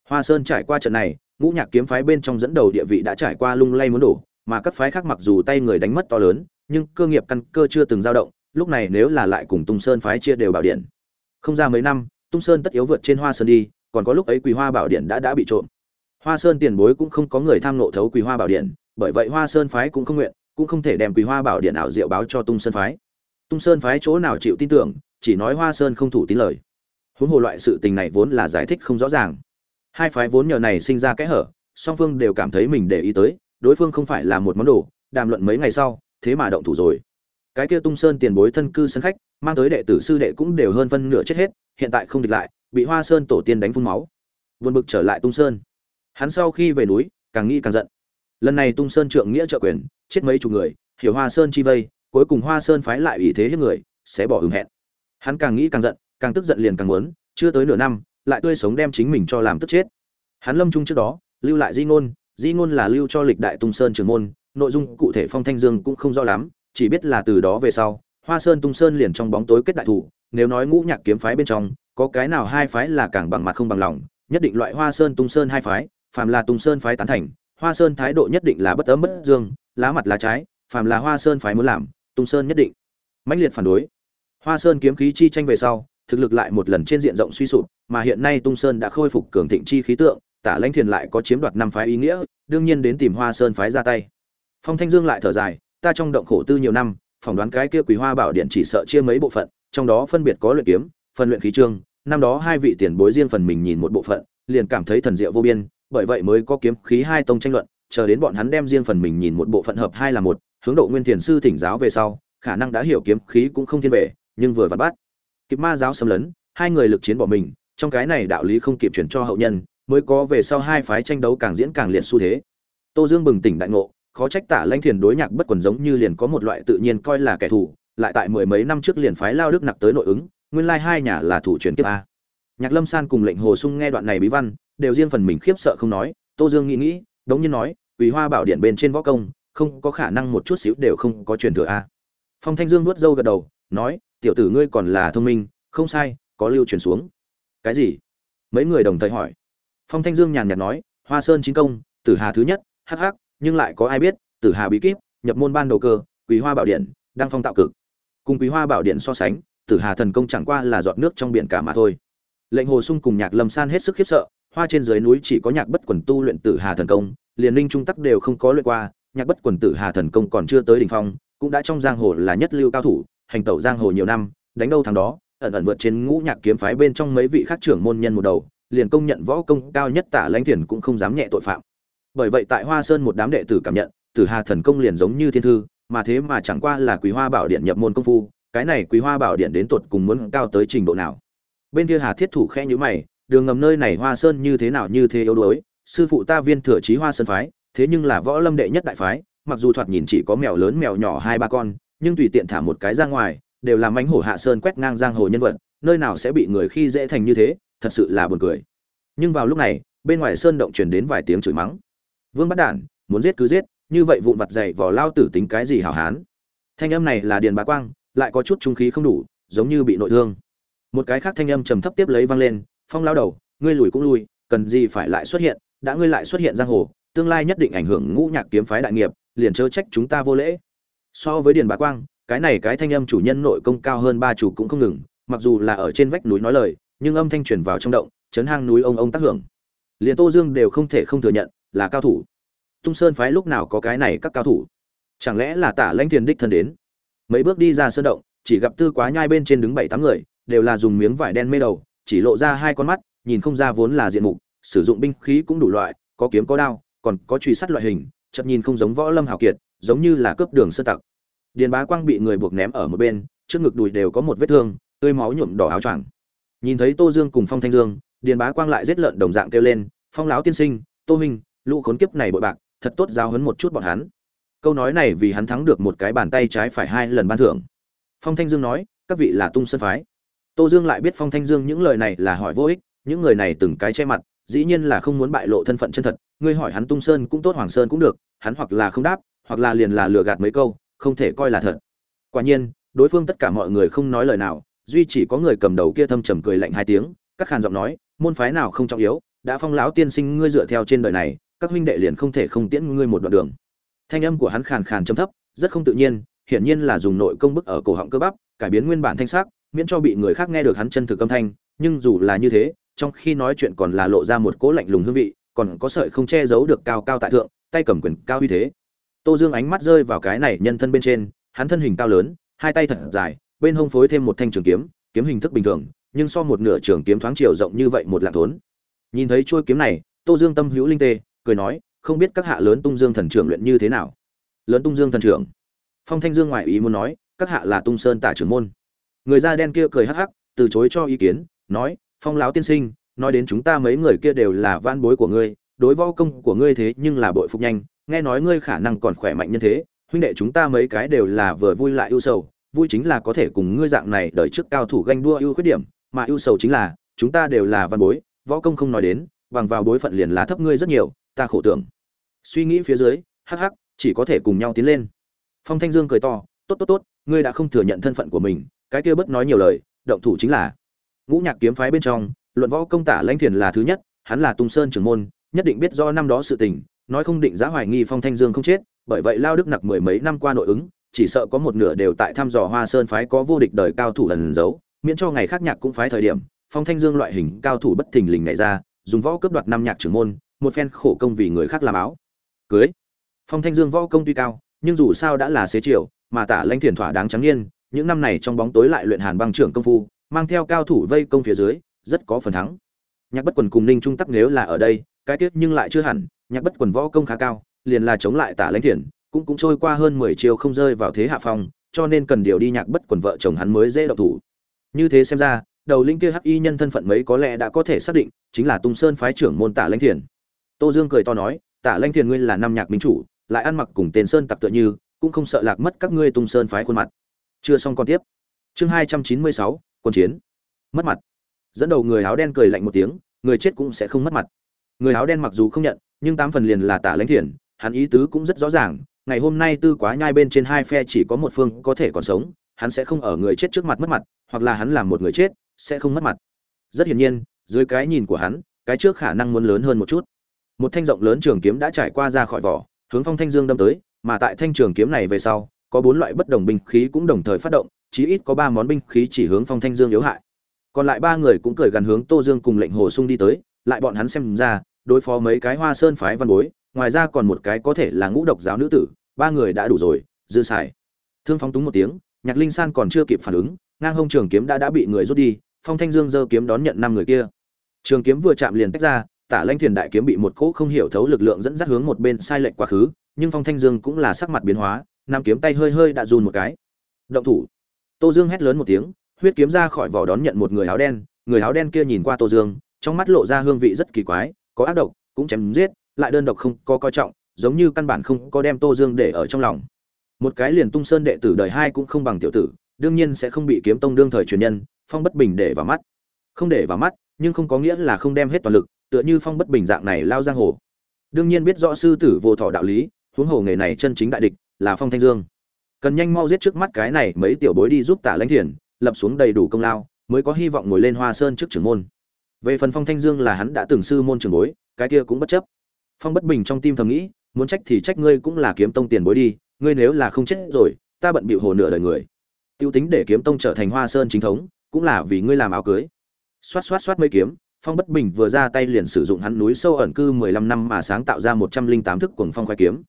Hoa sơn trải qua trận này, ngũ nhạc kiếm phái bên trong dẫn đầu địa vị đã trải qua lung lay muốn đổ, mà các phái khác mặc dù tay người đánh mất to lớn, nhưng cơ nghiệp căn cơ chưa từng dao động, lúc này nếu là lại cùng tung sơn phái chia đều bảo điện. Không ra mấy năm, tung sơn tất yếu vượt trên hoa sơn đi, còn có lúc ấy quý hoa bảo điện đã đã bị trộm. Hoa sơn tiền bối cũng không có người tham nộ thấu quý hoa bảo điện, bởi vậy hoa sơn phái cũng không nguyện cũng không thể đem quý hoa bảo điện ảo diệu báo cho tung sơn phái. Tung sơn phái chỗ nào chịu tin tưởng, chỉ nói hoa sơn không thủ tín lời. Huống hồ loại sự tình này vốn là giải thích không rõ ràng. Hai phái vốn nhờ này sinh ra kẽ hở, song phương đều cảm thấy mình để ý tới, đối phương không phải là một món đồ, đàm luận mấy ngày sau, thế mà động thủ rồi. Cái kia tung sơn tiền bối thân cư sân khách, mang tới đệ tử sư đệ cũng đều hơn phân nửa chết hết, hiện tại không địch lại, bị hoa sơn tổ tiên đánh phun máu. Vượt bực trở lại tung sơn. Hắn sau khi về núi, càng nghĩ càng giận. Lần này tung sơn trượng nghĩa trợ quyền chết mấy chục người, hiểu hoa sơn chi vây, cuối cùng hoa sơn phái lại ủy thế hết người, sẽ bỏ hứng hẹn. Hắn càng nghĩ càng giận, càng tức giận liền càng muốn, chưa tới nửa năm, lại tươi sống đem chính mình cho làm tức chết. Hắn lâm trung trước đó, lưu lại di ngôn di ngôn là lưu cho lịch đại tung sơn trường môn, nội dung cụ thể phong thanh dương cũng không rõ lắm, chỉ biết là từ đó về sau, hoa sơn tung sơn liền trong bóng tối kết đại thủ, nếu nói ngũ nhạc kiếm phái bên trong, có cái nào hai phái là càng bằng mặt không bằng lòng, nhất định loại hoa sơn tung sơn hai phái, phàm là tung sơn phái tán thành, hoa sơn thái độ nhất định là bất ấm bất dương lá mặt lá trái, phàm là hoa sơn phái muốn làm, tung sơn nhất định. Mãnh liệt phản đối. Hoa sơn kiếm khí chi tranh về sau, thực lực lại một lần trên diện rộng suy sụp, mà hiện nay tung sơn đã khôi phục cường thịnh chi khí tượng, tả lãnh thiền lại có chiếm đoạt năm phái ý nghĩa, đương nhiên đến tìm hoa sơn phái ra tay. Phong thanh dương lại thở dài, ta trong động khổ tư nhiều năm, phỏng đoán cái kia quý hoa bảo điện chỉ sợ chia mấy bộ phận, trong đó phân biệt có luyện kiếm phần luyện khí trương, năm đó hai vị tiền bối riêng phần mình nhìn một bộ phận, liền cảm thấy thần diệu vô biên, bởi vậy mới có kiếm khí hai tông tranh luận chờ đến bọn hắn đem riêng phần mình nhìn một bộ phận hợp hai là một, hướng độ nguyên thiền sư thỉnh giáo về sau, khả năng đã hiểu kiếm khí cũng không thiên về, nhưng vừa vặn bắt. Kịp ma giáo xâm lấn, hai người lực chiến bỏ mình, trong cái này đạo lý không kịp chuyển cho hậu nhân, mới có về sau hai phái tranh đấu càng diễn càng liệt xu thế. Tô dương bừng tỉnh đại ngộ, khó trách tả lanh thiền đối nhạc bất quần giống như liền có một loại tự nhiên coi là kẻ thù, lại tại mười mấy năm trước liền phái lao đức nặc tới nội ứng, nguyên lai hai nhà là thủ truyền kiếp a. Nhạc lâm san cùng lệnh hồ sung nghe đoạn này bí văn, đều riêng phần mình khiếp sợ không nói, tô dương nghĩ nghĩ đống nhiên nói, quỳ hoa bảo điện bên trên võ công, không có khả năng một chút xíu đều không có truyền thừa a. Phong thanh dương nuốt dâu gật đầu, nói, tiểu tử ngươi còn là thông minh, không sai, có lưu truyền xuống. Cái gì? Mấy người đồng thời hỏi. Phong thanh dương nhàn nhạt nói, hoa sơn chính công, tử hà thứ nhất, hắc hắc, nhưng lại có ai biết, tử hà bí kíp, nhập môn ban đầu cơ quý hoa bảo điện, đang phong tạo cực. Cùng quý hoa bảo điện so sánh, tử hà thần công chẳng qua là giọt nước trong biển cả mà thôi. Lệnh hồ sung cùng nhạc lâm san hết sức khiếp sợ hoa trên dưới núi chỉ có nhạc bất quần tu luyện tử hà thần công, liền linh trung tắc đều không có luyện qua, nhạc bất quần tử hà thần công còn chưa tới đỉnh phong, cũng đã trong giang hồ là nhất lưu cao thủ, hành tẩu giang hồ nhiều năm, đánh đâu thằng đó, ẩn ẩn vượt trên ngũ nhạc kiếm phái bên trong mấy vị khác trưởng môn nhân một đầu, liền công nhận võ công cao nhất tả lãnh thiền cũng không dám nhẹ tội phạm. Bởi vậy tại hoa sơn một đám đệ tử cảm nhận, tử hà thần công liền giống như thiên thư, mà thế mà chẳng qua là quý hoa bảo điện nhập môn công phu, cái này quý hoa bảo điện đến tột cùng muốn cao tới trình độ nào. Bên kia hà thiết thủ khẽ nhữ mày đường ngầm nơi này hoa sơn như thế nào như thế yếu đuối, sư phụ ta viên thừa trí hoa sơn phái, thế nhưng là võ lâm đệ nhất đại phái, mặc dù thoạt nhìn chỉ có mèo lớn mèo nhỏ hai ba con, nhưng tùy tiện thả một cái ra ngoài, đều làm ánh hổ hạ sơn quét ngang giang hồ nhân vật, nơi nào sẽ bị người khi dễ thành như thế, thật sự là buồn cười. Nhưng vào lúc này, bên ngoài sơn động truyền đến vài tiếng chửi mắng. Vương bắt đản, muốn giết cứ giết, như vậy vụn vặt dày vỏ lao tử tính cái gì hảo hán. Thanh âm này là điền bá quang, lại có chút trung khí không đủ, giống như bị nội thương. Một cái khác thanh âm trầm thấp tiếp lấy vang lên phong lao đầu, ngươi lùi cũng lùi, cần gì phải lại xuất hiện, đã ngươi lại xuất hiện giang hồ, tương lai nhất định ảnh hưởng ngũ nhạc kiếm phái đại nghiệp, liền chớ trách chúng ta vô lễ. So với điền bá quang, cái này cái thanh âm chủ nhân nội công cao hơn ba chủ cũng không ngừng, mặc dù là ở trên vách núi nói lời, nhưng âm thanh truyền vào trong động, chấn hang núi ông ông tác hưởng. Liền tô dương đều không thể không thừa nhận, là cao thủ. Tung sơn phái lúc nào có cái này các cao thủ? Chẳng lẽ là tả lãnh thiền đích thân đến? Mấy bước đi ra sơn động, chỉ gặp tư quá nhai bên trên đứng bảy tám người, đều là dùng miếng vải đen mê đầu chỉ lộ ra hai con mắt, nhìn không ra vốn là diện mục, sử dụng binh khí cũng đủ loại, có kiếm có đao, còn có truy sát loại hình chậm nhìn không giống võ lâm hào kiệt, giống như là cướp đường sơ tặc. Điền bá quang bị người buộc ném ở một bên, trước ngực đùi đều có một vết thương, tươi máu nhuộm đỏ áo choàng. Nhìn thấy tô dương cùng phong thanh dương, điền bá quang lại giết lợn đồng dạng kêu lên, phong láo tiên sinh, tô minh lũ khốn kiếp này bội bạc, thật tốt giáo hấn một chút bọn hắn. Câu nói này vì hắn thắng được một cái bàn tay trái phải hai lần ban thưởng. Phong thanh dương nói, các vị là tung sân phái tô dương lại biết phong thanh dương những lời này là hỏi vô ích, những người này từng cái che mặt, dĩ nhiên là không muốn bại lộ thân phận chân thật, ngươi hỏi hắn tung sơn cũng tốt, hoàng sơn cũng được, hắn hoặc là không đáp, hoặc là liền là lừa gạt mấy câu, không thể coi là thật. Quả nhiên, đối phương tất cả mọi người không nói lời nào, duy chỉ có người cầm đầu kia thâm trầm cười lạnh hai tiếng các khàn giọng nói, môn phái nào không trọng yếu, đã phong lão tiên sinh ngươi dựa theo trên đời này, các huynh đệ liền không thể không tiễn ngươi một đoạn đường. Thanh âm của hắn khàn khàn trầm thấp, rất không tự nhiên, hiển nhiên là dùng nội công bức ở cổ họng cơ bắp, cải biến nguyên bản thanh sắc miễn cho bị người khác nghe được hắn chân thực âm thanh, nhưng dù là như thế, trong khi nói chuyện còn là lộ ra một cỗ lạnh lùng hương vị, còn có sợi không che giấu được cao cao tại thượng, tay cầm quyền cao uy thế. Tô dương ánh mắt rơi vào cái này nhân thân bên trên, hắn thân hình cao lớn, hai tay thật dài, bên hông phối thêm một thanh trường kiếm kiếm hình thức bình thường, nhưng so một nửa trường kiếm thoáng chiều rộng như vậy một lạng thốn. Nhìn thấy chuôi kiếm này, tô dương tâm hữu linh tê, cười nói, không biết các hạ lớn tung dương thần trưởng luyện như thế nào? Lớn tung dương thần trưởng? Phong thanh dương ngoại ý muốn nói, các hạ là tung sơn tả trưởng môn người da đen kia cười hắc hắc, từ chối cho ý kiến, nói, phong láo tiên sinh, nói đến chúng ta mấy người kia đều là van bối của ngươi, đối võ công của ngươi thế nhưng là bội phục nhanh, nghe nói ngươi khả năng còn khỏe mạnh như thế, huynh đệ chúng ta mấy cái đều là vừa vui lại ưu sầu, vui chính là có thể cùng ngươi dạng này đợi trước cao thủ ganh đua ưu khuyết điểm, mà ưu sầu chính là, chúng ta đều là văn bối, võ công không nói đến, bằng vào bối phận liền là thấp ngươi rất nhiều, ta khổ tưởng. Suy nghĩ phía dưới, hắc hắc, chỉ có thể cùng nhau tiến lên. Phong thanh dương cười to, tốt tốt tốt, ngươi đã không thừa nhận thân phận của mình cái kia bất nói nhiều lời, động thủ chính là ngũ nhạc kiếm phái bên trong, luận võ công tả lãnh thiền là thứ nhất, hắn là tung sơn trưởng môn, nhất định biết do năm đó sự tình, nói không định giá hoài nghi phong thanh dương không chết, bởi vậy lao đức nặc mười mấy năm qua nội ứng, chỉ sợ có một nửa đều tại thăm dò hoa sơn phái có vô địch đời cao thủ lần giấu, miễn cho ngày khác nhạc cũng phái thời điểm, phong thanh dương loại hình cao thủ bất thình lình nhảy ra, dùng võ cướp đoạt năm nhạc trưởng môn, một phen khổ công vì người khác làm áo. Cưới. Phong thanh dương võ công tuy cao, nhưng dù sao đã là xế chiều, mà tả lãnh thiền thỏa đáng trắng niên những năm này trong bóng tối lại luyện hàn băng trưởng công phu, mang theo cao thủ vây công phía dưới, rất có phần thắng. Nhạc bất quần cùng ninh trung tắc nếu là ở đây, cái tiết nhưng lại chưa hẳn, nhạc bất quần võ công khá cao, liền là chống lại tả lãnh thiền cũng cũng trôi qua hơn mười chiều không rơi vào thế hạ phong, cho nên cần điều đi nhạc bất quần vợ chồng hắn mới dễ động thủ. Như thế xem ra, đầu linh kia hắc y nhân thân phận mấy có lẽ đã có thể xác định, chính là tung sơn phái trưởng môn tả lãnh thiền tô dương cười to nói, tả lãnh thiền ngươi là năm nhạc minh chủ, lại ăn mặc cùng tên sơn tặc tựa như, cũng không sợ lạc mất các ngươi tung sơn phái khuôn mặt chưa xong con tiếp. Chương hai trăm chín mươi sáu, quân chiến. Mất mặt. Dẫn đầu người áo đen cười lạnh một tiếng, người chết cũng sẽ không mất mặt. Người áo đen mặc dù không nhận, nhưng tám phần liền là tả lãnh thiền hắn ý tứ cũng rất rõ ràng, ngày hôm nay tư quá nhai bên trên hai phe chỉ có một phương có thể còn sống, hắn sẽ không ở người chết trước mặt mất mặt, hoặc là hắn làm một người chết, sẽ không mất mặt. Rất hiển nhiên, dưới cái nhìn của hắn, cái trước khả năng muốn lớn hơn một chút. Một thanh rộng lớn trường kiếm đã trải qua ra khỏi vỏ, hướng phong thanh dương đâm tới, mà tại thanh trường kiếm này về sau có bốn loại bất đồng binh khí cũng đồng thời phát động, chí ít có ba món binh khí chỉ hướng phong thanh dương yếu hại. Còn lại ba người cũng cười gần hướng tô dương cùng lệnh hồ sung đi tới, lại bọn hắn xem ra, đối phó mấy cái hoa sơn phái văn bối, ngoài ra còn một cái có thể là ngũ độc giáo nữ tử, ba người đã đủ rồi, dư xài. Thương phóng túng một tiếng, nhạc linh san còn chưa kịp phản ứng, ngang hông trường kiếm đã đã bị người rút đi, phong thanh dương giơ kiếm đón nhận năm người kia. Trường kiếm vừa chạm liền tách ra, tả lanh thiền đại kiếm bị một cỗ không hiểu thấu lực lượng dẫn dắt hướng một bên sai lệch quá khứ, nhưng phong thanh dương cũng là sắc mặt biến hóa nam kiếm tay hơi hơi đã run một cái. Động thủ. Tô dương hét lớn một tiếng, huyết kiếm ra khỏi vỏ đón nhận một người áo đen, người áo đen kia nhìn qua tô dương, trong mắt lộ ra hương vị rất kỳ quái, có ác độc, cũng chém giết, lại đơn độc không có coi trọng, giống như căn bản không có đem tô dương để ở trong lòng. Một cái liền tung sơn đệ tử đời hai cũng không bằng tiểu tử, đương nhiên sẽ không bị kiếm tông đương thời truyền nhân, phong bất bình để vào mắt. Không để vào mắt, nhưng không có nghĩa là không đem hết toàn lực, tựa như phong bất bình dạng này lao giang hồ. Đương nhiên biết rõ sư tử vô thọ đạo lý, huống hồ nghề này chân chính đại địch là phong thanh dương. Cần nhanh mau giết trước mắt cái này mấy tiểu bối đi giúp tả lãnh thiền, lập xuống đầy đủ công lao, mới có hy vọng ngồi lên hoa sơn trước trưởng môn. Về phần phong thanh dương là hắn đã từng sư môn trưởng bối, cái kia cũng bất chấp. Phong bất bình trong tim thầm nghĩ, muốn trách thì trách ngươi cũng là kiếm tông tiền bối đi, ngươi nếu là không chết rồi, ta bận bịu hồ nửa đời người. Tiêu tính để kiếm tông trở thành hoa sơn chính thống, cũng là vì ngươi làm áo cưới. Xoát xoát xoát mấy kiếm, phong bất bình vừa ra tay liền sử dụng hắn núi sâu ẩn cư mười lăm năm mà sáng tạo ra một trăm linh tám thức cuồng phong khoai kiếm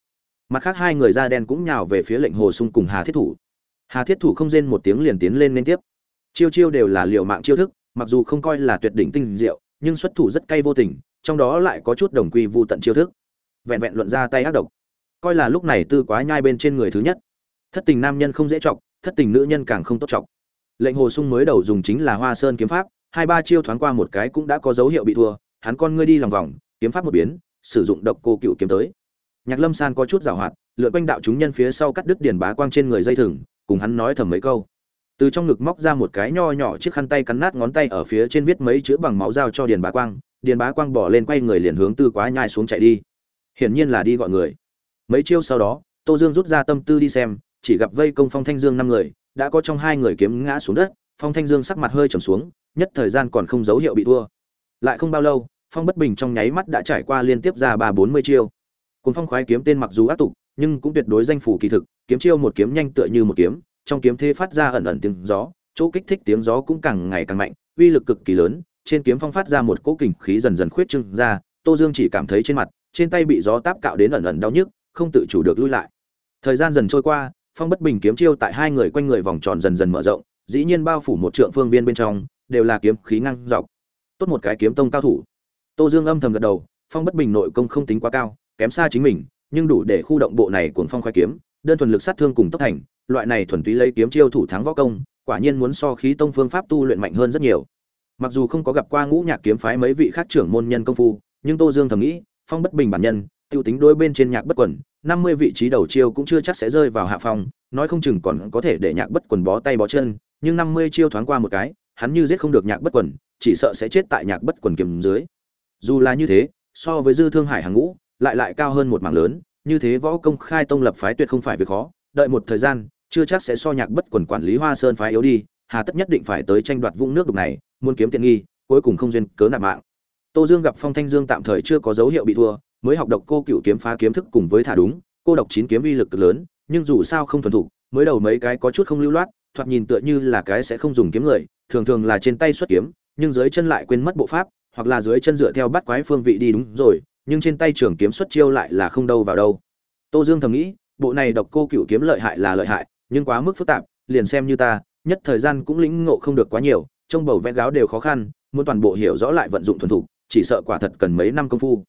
mặt khác hai người da đen cũng nhào về phía lệnh hồ sung cùng hà thiết thủ. Hà thiết thủ không rên một tiếng liền tiến lên liên tiếp. Chiêu chiêu đều là liệu mạng chiêu thức, mặc dù không coi là tuyệt đỉnh tinh diệu, nhưng xuất thủ rất cay vô tình, trong đó lại có chút đồng quy vô tận chiêu thức. Vẹn vẹn luận ra tay ác độc. Coi là lúc này tư quá nhai bên trên người thứ nhất. Thất tình nam nhân không dễ chọc, thất tình nữ nhân càng không tốt chọc. Lệnh hồ sung mới đầu dùng chính là hoa sơn kiếm pháp, hai ba chiêu thoáng qua một cái cũng đã có dấu hiệu bị thua, hắn con ngươi đi lòng vòng, kiếm pháp một biến, sử dụng độc cô cựu kiếm tới nhạc lâm san có chút giảo hoạt, lượn quanh đạo chúng nhân phía sau cắt đứt điền bá quang trên người dây thừng, cùng hắn nói thầm mấy câu. Từ trong ngực móc ra một cái nho nhỏ chiếc khăn tay cắn nát ngón tay ở phía trên viết mấy chữ bằng máu dao cho điền bá quang điền bá quang bỏ lên quay người liền hướng tư quá nhai xuống chạy đi. Hiển nhiên là đi gọi người. Mấy chiêu sau đó, tô dương rút ra tâm tư đi xem, chỉ gặp vây công phong thanh dương năm người, đã có trong hai người kiếm ngã xuống đất, phong thanh dương sắc mặt hơi trầm xuống, nhất thời gian còn không dấu hiệu bị thua. Lại không bao lâu, phong bất bình trong nháy mắt đã trải qua liên tiếp ra ba bốn mươi chiêu cuốn phong khoái kiếm tên mặc dù ác tục, nhưng cũng tuyệt đối danh phủ kỳ thực, kiếm chiêu một kiếm nhanh tựa như một kiếm, trong kiếm thế phát ra ẩn ẩn tiếng gió, chỗ kích thích tiếng gió cũng càng ngày càng mạnh, uy lực cực kỳ lớn, trên kiếm phong phát ra một cỗ kình khí dần dần khuyết trưng ra, tô dương chỉ cảm thấy trên mặt, trên tay bị gió táp cạo đến ẩn ẩn đau nhức, không tự chủ được lui lại. Thời gian dần trôi qua, phong bất bình kiếm chiêu tại hai người quanh người vòng tròn dần dần mở rộng, dĩ nhiên bao phủ một trượng phương viên bên trong, đều là kiếm khí ngang dọc. Tốt một cái kiếm tông cao thủ. Tô dương âm thầm gật đầu, phong bất bình nội công không tính quá cao kém xa chính mình nhưng đủ để khu động bộ này cuồng phong khoai kiếm đơn thuần lực sát thương cùng tốc thành loại này thuần túy lấy kiếm chiêu thủ thắng võ công quả nhiên muốn so khí tông phương pháp tu luyện mạnh hơn rất nhiều. Mặc dù không có gặp qua ngũ nhạc kiếm phái mấy vị khác trưởng môn nhân công phu nhưng tô dương thầm nghĩ phong bất bình bản nhân tiêu tính đối bên trên nhạc bất quần, năm mươi vị trí đầu chiêu cũng chưa chắc sẽ rơi vào hạ phong nói không chừng còn có thể để nhạc bất quần bó tay bó chân nhưng năm mươi chiêu thoáng qua một cái hắn như giết không được nhạc bất quần chỉ sợ sẽ chết tại nhạc bất quần kiềm dưới. Dù là như thế so với dư thương hải hàng ngũ lại lại cao hơn một mảng lớn, như thế võ công khai tông lập phái tuyệt không phải việc khó, đợi một thời gian, chưa chắc sẽ so nhạc bất quần quản lý hoa sơn phái yếu đi, hà tất nhất định phải tới tranh đoạt vũng nước đục này, muốn kiếm tiện nghi, cuối cùng không duyên cớ nạp mạng. Tô dương gặp phong thanh dương tạm thời chưa có dấu hiệu bị thua, mới học độc cô cựu kiếm phá kiếm thức cùng với thả đúng, cô độc chín kiếm uy lực cực lớn, nhưng dù sao không thuần thục, mới đầu mấy cái có chút không lưu loát, thoạt nhìn tựa như là cái sẽ không dùng kiếm người, thường thường là trên tay xuất kiếm, nhưng dưới chân lại quên mất bộ pháp, hoặc là dưới chân dựa theo bắt quái phương vị đi đúng rồi nhưng trên tay trường kiếm xuất chiêu lại là không đâu vào đâu. Tô dương thầm nghĩ, bộ này độc cô cựu kiếm lợi hại là lợi hại, nhưng quá mức phức tạp, liền xem như ta, nhất thời gian cũng lĩnh ngộ không được quá nhiều trong bầu vẽ gáo đều khó khăn, muốn toàn bộ hiểu rõ lại vận dụng thuần thục chỉ sợ quả thật cần mấy năm công phu.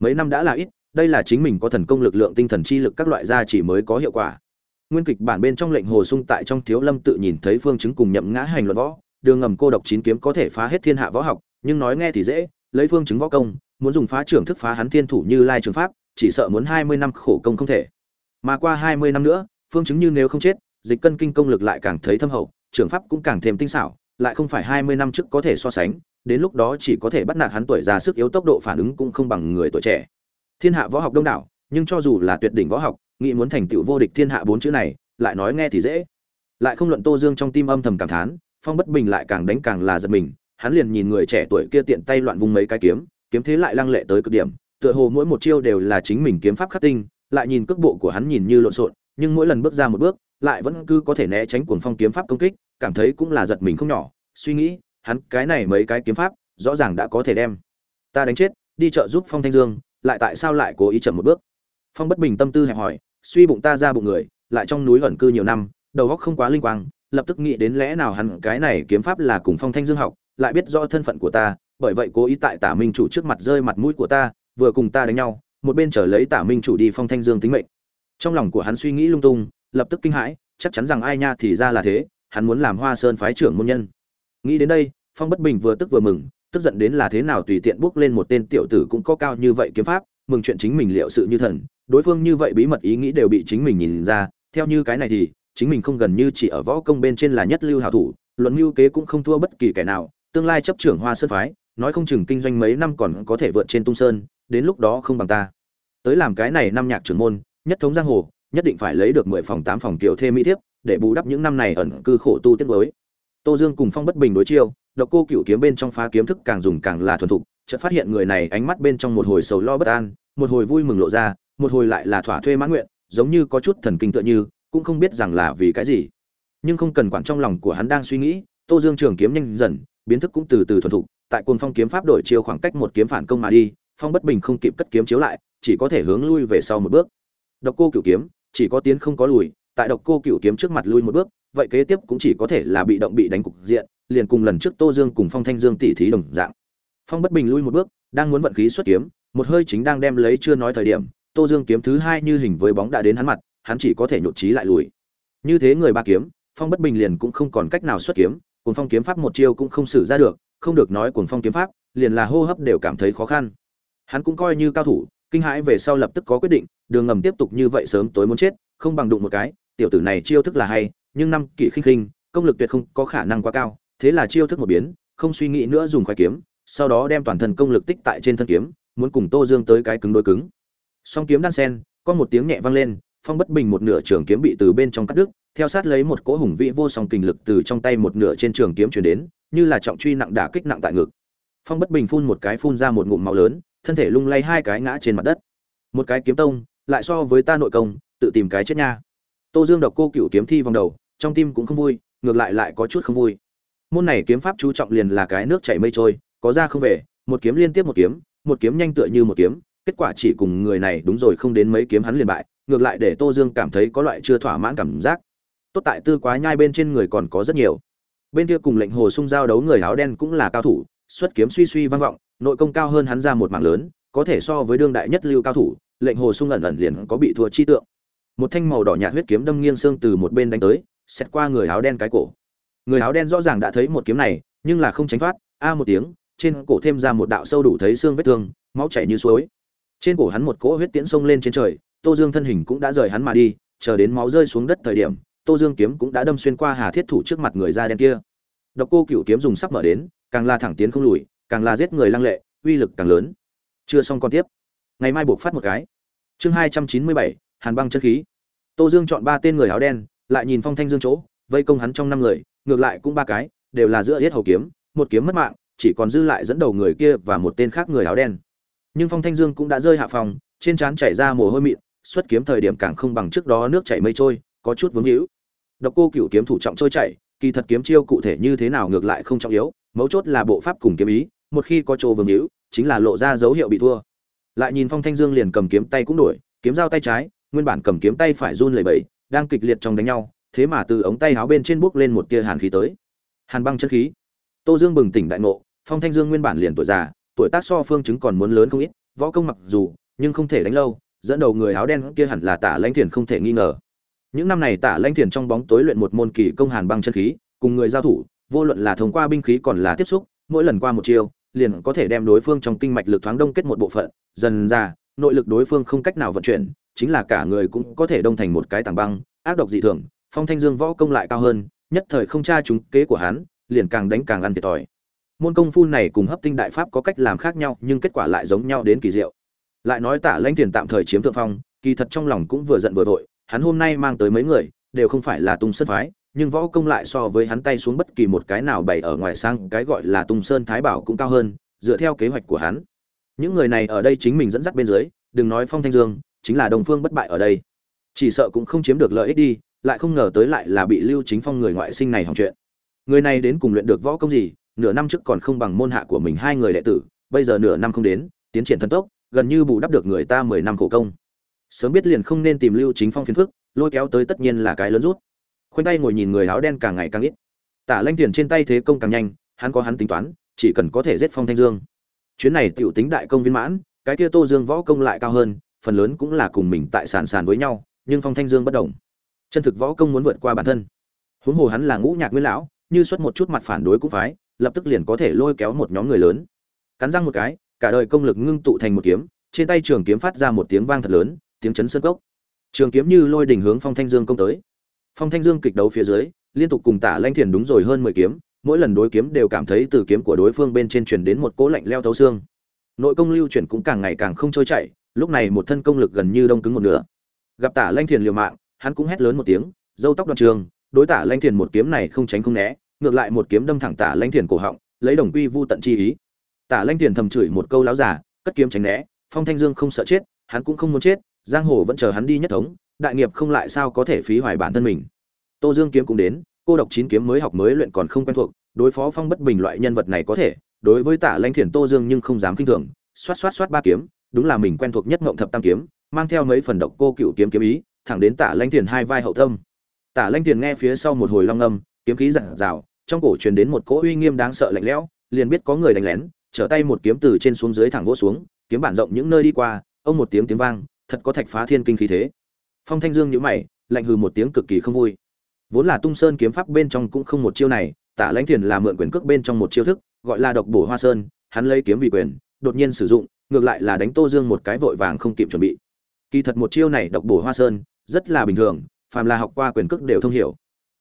Mấy năm đã là ít, đây là chính mình có thần công lực lượng tinh thần chi lực các loại gia chỉ mới có hiệu quả. Nguyên kịch bản bên trong lệnh hồ sung tại trong thiếu lâm tự nhìn thấy phương chứng cùng nhậm ngã hành luận võ, đường ngầm cô độc chín kiếm có thể phá hết thiên hạ võ học, nhưng nói nghe thì dễ, lấy phương chứng võ công muốn dùng phá trưởng thức phá hắn thiên thủ như lai trường pháp, chỉ sợ muốn hai mươi năm khổ công không thể. Mà qua hai mươi năm nữa, phương chứng như nếu không chết, dịch cân kinh công lực lại càng thấy thâm hậu, trường pháp cũng càng thêm tinh xảo, lại không phải hai mươi năm trước có thể so sánh, đến lúc đó chỉ có thể bắt nạt hắn tuổi già sức yếu tốc độ phản ứng cũng không bằng người tuổi trẻ. Thiên hạ võ học đông đảo, nhưng cho dù là tuyệt đỉnh võ học, nghĩ muốn thành tựu vô địch thiên hạ bốn chữ này, lại nói nghe thì dễ. Lại không luận tô dương trong tim âm thầm cảm thán, phong bất bình lại càng đánh càng là giật mình, hắn liền nhìn người trẻ tuổi kia tiện tay loạn vung mấy cái kiếm kiếm thế lại lăng lệ tới cực điểm, tựa hồ mỗi một chiêu đều là chính mình kiếm pháp khắc tinh, lại nhìn cước bộ của hắn nhìn như lộn xộn, nhưng mỗi lần bước ra một bước, lại vẫn cứ có thể né tránh cuồng phong kiếm pháp công kích, cảm thấy cũng là giật mình không nhỏ, suy nghĩ, hắn cái này mấy cái kiếm pháp, rõ ràng đã có thể đem. Ta đánh chết, đi chợ giúp phong thanh dương, lại tại sao lại cố ý chậm một bước? Phong bất bình tâm tư hẹp hỏi suy bụng ta ra bụng người, lại trong núi ẩn cư nhiều năm, đầu óc không quá linh quang, lập tức nghĩ đến lẽ nào hắn cái này kiếm pháp là cùng phong thanh dương học, lại biết rõ thân phận của ta bởi vậy cố ý tại tả minh chủ trước mặt rơi mặt mũi của ta, vừa cùng ta đánh nhau, một bên trở lấy tả minh chủ đi phong thanh dương tính mệnh. Trong lòng của hắn suy nghĩ lung tung, lập tức kinh hãi, chắc chắn rằng ai nha thì ra là thế, hắn muốn làm hoa sơn phái trưởng môn nhân. Nghĩ đến đây, phong bất bình vừa tức vừa mừng, tức giận đến là thế nào tùy tiện bước lên một tên tiểu tử cũng có cao như vậy kiếm pháp, mừng chuyện chính mình liệu sự như thần. Đối phương như vậy bí mật ý nghĩ đều bị chính mình nhìn ra, theo như cái này thì, chính mình không gần như chỉ ở võ công bên trên là nhất lưu hảo thủ, luận mưu kế cũng không thua bất kỳ kẻ nào, tương lai chấp trưởng hoa sơn phái nói không chừng kinh doanh mấy năm còn có thể vượt trên tung sơn, đến lúc đó không bằng ta. Tới làm cái này năm nhạc trưởng môn, nhất thống giang hồ, nhất định phải lấy được mười phòng tám phòng kiểu thêm mỹ thiếp, để bù đắp những năm này ẩn cư khổ tu tiết mới tô dương cùng phong bất bình đối chiêu, độc cô cựu kiếm bên trong phá kiếm thức càng dùng càng là thuần thục, chợt phát hiện người này ánh mắt bên trong một hồi sầu lo bất an, một hồi vui mừng lộ ra, một hồi lại là thỏa thuê mãn nguyện, giống như có chút thần kinh tựa như, cũng không biết rằng là vì cái gì. Nhưng không cần quản trong lòng của hắn đang suy nghĩ, tô dương trường kiếm nhanh dần, biến thức cũng từ từ thuần thục tại cuồng phong kiếm pháp đổi chiêu khoảng cách một kiếm phản công mà đi, phong bất bình không kịp cất kiếm chiếu lại, chỉ có thể hướng lui về sau một bước. Độc cô cửu kiếm, chỉ có tiến không có lùi, tại độc cô cửu kiếm trước mặt lui một bước, vậy kế tiếp cũng chỉ có thể là bị động bị đánh cục diện, liền cùng lần trước tô dương cùng phong thanh dương tỷ thí đồng dạng. Phong bất bình lui một bước, đang muốn vận khí xuất kiếm, một hơi chính đang đem lấy chưa nói thời điểm, tô dương kiếm thứ hai như hình với bóng đã đến hắn mặt, hắn chỉ có thể nhột trí lại lùi. Như thế người ba kiếm, phong bất bình liền cũng không còn cách nào xuất kiếm cùng phong kiếm pháp một chiêu cũng không sử ra được không được nói cuồng phong kiếm pháp, liền là hô hấp đều cảm thấy khó khăn. Hắn cũng coi như cao thủ, kinh hãi về sau lập tức có quyết định, đường ngầm tiếp tục như vậy sớm tối muốn chết, không bằng đụng một cái, tiểu tử này chiêu thức là hay, nhưng năm kỵ khinh khinh, công lực tuyệt không có khả năng quá cao, thế là chiêu thức một biến, không suy nghĩ nữa dùng khoái kiếm, sau đó đem toàn thân công lực tích tại trên thân kiếm, muốn cùng tô dương tới cái cứng đôi cứng. Song kiếm đan sen, có một tiếng nhẹ vang lên, phong bất bình một nửa trường kiếm bị từ bên trong cắt đứt, theo sát lấy một cỗ hùng vĩ vô song kình lực từ trong tay một nửa trên trường kiếm truyền đến như là trọng truy nặng đả kích nặng tại ngực. Phong bất bình phun một cái phun ra một ngụm máu lớn, thân thể lung lay hai cái ngã trên mặt đất. Một cái kiếm tông, lại so với ta nội công, tự tìm cái chết nha. Tô dương độc cô cựu kiếm thi vòng đầu, trong tim cũng không vui, ngược lại lại có chút không vui. Môn này kiếm pháp chú trọng liền là cái nước chảy mây trôi, có ra không về, một kiếm liên tiếp một kiếm một kiếm nhanh tựa như một kiếm, kết quả chỉ cùng người này đúng rồi không đến mấy kiếm hắn liền bại, ngược lại để tô dương cảm thấy có loại chưa thỏa mãn cảm giác. Tốt tại tư quá nhai bên trên người còn có rất nhiều bên kia cùng lệnh hồ sung giao đấu người áo đen cũng là cao thủ, xuất kiếm suy suy vang vọng, nội công cao hơn hắn ra một mảng lớn, có thể so với đương đại nhất lưu cao thủ, lệnh hồ sung ẩn ẩn liền có bị thua chi tượng. Một thanh màu đỏ nhạt huyết kiếm đâm nghiêng xương từ một bên đánh tới xét qua người áo đen cái cổ. Người áo đen rõ ràng đã thấy một kiếm này, nhưng là không tránh thoát, a một tiếng, trên cổ thêm ra một đạo sâu đủ thấy xương vết thương, máu chảy như suối. Trên cổ hắn một cỗ huyết tiễn xông lên trên trời, tô dương thân hình cũng đã rời hắn mà đi, chờ đến máu rơi xuống đất thời điểm tô dương kiếm cũng đã đâm xuyên qua hà thiết thủ trước mặt người da đen kia. Độc cô cựu kiếm dùng sắp mở đến, càng là thẳng tiến không lùi, càng là giết người lăng lệ, uy lực càng lớn. Chưa xong còn tiếp. Ngày mai buộc phát một cái. Chương hai trăm chín mươi bảy, hàn băng chân khí. Tô dương chọn ba tên người áo đen, lại nhìn phong thanh dương chỗ, vây công hắn trong năm người, ngược lại cũng ba cái, đều là giữa yết hầu kiếm, một kiếm mất mạng, chỉ còn dư lại dẫn đầu người kia và một tên khác người áo đen. Nhưng phong thanh dương cũng đã rơi hạ phòng, trên trán chảy ra mồ hôi mịn, xuất kiếm thời điểm càng không bằng trước đó nước chảy mây trôi có chút vướng hữu độc cô cựu kiếm thủ trọng trôi chảy, kỳ thật kiếm chiêu cụ thể như thế nào ngược lại không trọng yếu, mấu chốt là bộ pháp cùng kiếm ý, một khi có chỗ vương hữu chính là lộ ra dấu hiệu bị thua. Lại nhìn phong thanh dương liền cầm kiếm tay cũng đổi, kiếm dao tay trái, nguyên bản cầm kiếm tay phải run lẩy bẩy, đang kịch liệt trong đánh nhau, thế mà từ ống tay áo bên trên bước lên một tia hàn khí tới. Hàn băng chân khí. Tô dương bừng tỉnh đại ngộ, phong thanh dương nguyên bản liền tuổi già, tuổi tác so phương chứng còn muốn lớn không ít, võ công mặc dù, nhưng không thể đánh lâu, dẫn đầu người áo đen kia hẳn là tả lãnh thiền không thể nghi ngờ những năm này tả lãnh thiền trong bóng tối luyện một môn kỳ công hàn băng chân khí, cùng người giao thủ, vô luận là thông qua binh khí còn là tiếp xúc, mỗi lần qua một chiêu, liền có thể đem đối phương trong kinh mạch lực thoáng đông kết một bộ phận, dần ra, nội lực đối phương không cách nào vận chuyển, chính là cả người cũng có thể đông thành một cái tảng băng, ác độc dị thường, phong thanh dương võ công lại cao hơn, nhất thời không tra chúng kế của hắn, liền càng đánh càng ăn thiệt thòi. Môn công phu này cùng hấp tinh đại pháp có cách làm khác nhau, nhưng kết quả lại giống nhau đến kỳ diệu. Lại nói tả lãnh tiền tạm thời chiếm thượng phong, kỳ thật trong lòng cũng vừa giận vừa vội hắn hôm nay mang tới mấy người, đều không phải là tung sơn phái, nhưng võ công lại so với hắn tay xuống bất kỳ một cái nào bày ở ngoài sang cái gọi là tung sơn thái bảo cũng cao hơn, dựa theo kế hoạch của hắn. Những người này ở đây chính mình dẫn dắt bên dưới, đừng nói phong thanh dương, chính là đồng phương bất bại ở đây. Chỉ sợ cũng không chiếm được lợi ích đi, lại không ngờ tới lại là bị lưu chính phong người ngoại sinh này hỏng chuyện. Người này đến cùng luyện được võ công gì, nửa năm trước còn không bằng môn hạ của mình hai người đệ tử, bây giờ nửa năm không đến, tiến triển thần tốc, gần như bù đắp được người ta mười năm khổ công sớm biết liền không nên tìm lưu chính phong phiền phức, lôi kéo tới tất nhiên là cái lớn rút. Khoanh tay ngồi nhìn người áo đen càng ngày càng ít. Tả lanh tiền trên tay thế công càng nhanh, hắn có hắn tính toán, chỉ cần có thể giết phong thanh dương. Chuyến này tiểu tính đại công viên mãn, cái kia tô dương võ công lại cao hơn, phần lớn cũng là cùng mình tại sàn sàn với nhau, nhưng phong thanh dương bất đồng chân thực võ công muốn vượt qua bản thân. Huống hồ hắn là ngũ nhạc nguyên lão, như xuất một chút mặt phản đối cũng phái, lập tức liền có thể lôi kéo một nhóm người lớn. Cắn răng một cái, cả đời công lực ngưng tụ thành một kiếm, trên tay trường kiếm phát ra một tiếng vang thật lớn tiếng chấn sơn cốc. Trường kiếm như lôi đỉnh hướng phong thanh dương công tới. Phong thanh dương kịch đấu phía dưới, liên tục cùng tả lanh thiền đúng rồi hơn mười kiếm, mỗi lần đối kiếm đều cảm thấy từ kiếm của đối phương bên trên truyền đến một cỗ lạnh leo thấu xương. Nội công lưu chuyển cũng càng ngày càng không trôi chảy, lúc này một thân công lực gần như đông cứng một nửa. Gặp tả lanh thiền liều mạng, hắn cũng hét lớn một tiếng, dâu tóc đoạn trường, đối tả lanh thiền một kiếm này không tránh không né, ngược lại một kiếm đâm thẳng tả lanh thiền cổ họng, lấy đồng quy vu tận chi ý. Tả lanh thiền thầm chửi một câu láo giả, cất kiếm tránh né, phong thanh dương không sợ chết, hắn cũng không muốn chết giang hồ vẫn chờ hắn đi nhất thống, đại nghiệp không lại sao có thể phí hoài bản thân mình. Tô dương kiếm cũng đến, cô độc chín kiếm mới học mới luyện còn không quen thuộc, đối phó phong bất bình loại nhân vật này có thể, đối với tả lanh thiền tô dương nhưng không dám kinh thường, xoát xoát xoát ba kiếm, đúng là mình quen thuộc nhất ngộng thập tam kiếm, mang theo mấy phần độc cô cựu kiếm kiếm ý, thẳng đến tả lanh thiền hai vai hậu tâm. Tả lanh thiền nghe phía sau một hồi long âm kiếm khí giản rào trong cổ truyền đến một cỗ uy nghiêm đáng sợ lạnh lẽo, liền biết có người đánh lén, trở tay một kiếm từ trên xuống dưới thẳng vỗ xuống, kiếm bản rộng những nơi đi qua, ông một tiếng tiếng vang thật có thạch phá thiên kinh khí thế. Phong thanh dương nhíu mày, lạnh hừ một tiếng cực kỳ không vui. Vốn là tung sơn kiếm pháp bên trong cũng không một chiêu này, tả lãnh thiền là mượn quyền cước bên trong một chiêu thức, gọi là độc bổ hoa sơn, hắn lấy kiếm vì quyền, đột nhiên sử dụng, ngược lại là đánh tô dương một cái vội vàng không kịp chuẩn bị. Kỳ thật một chiêu này độc bổ hoa sơn, rất là bình thường, phàm là học qua quyền cước đều thông hiểu.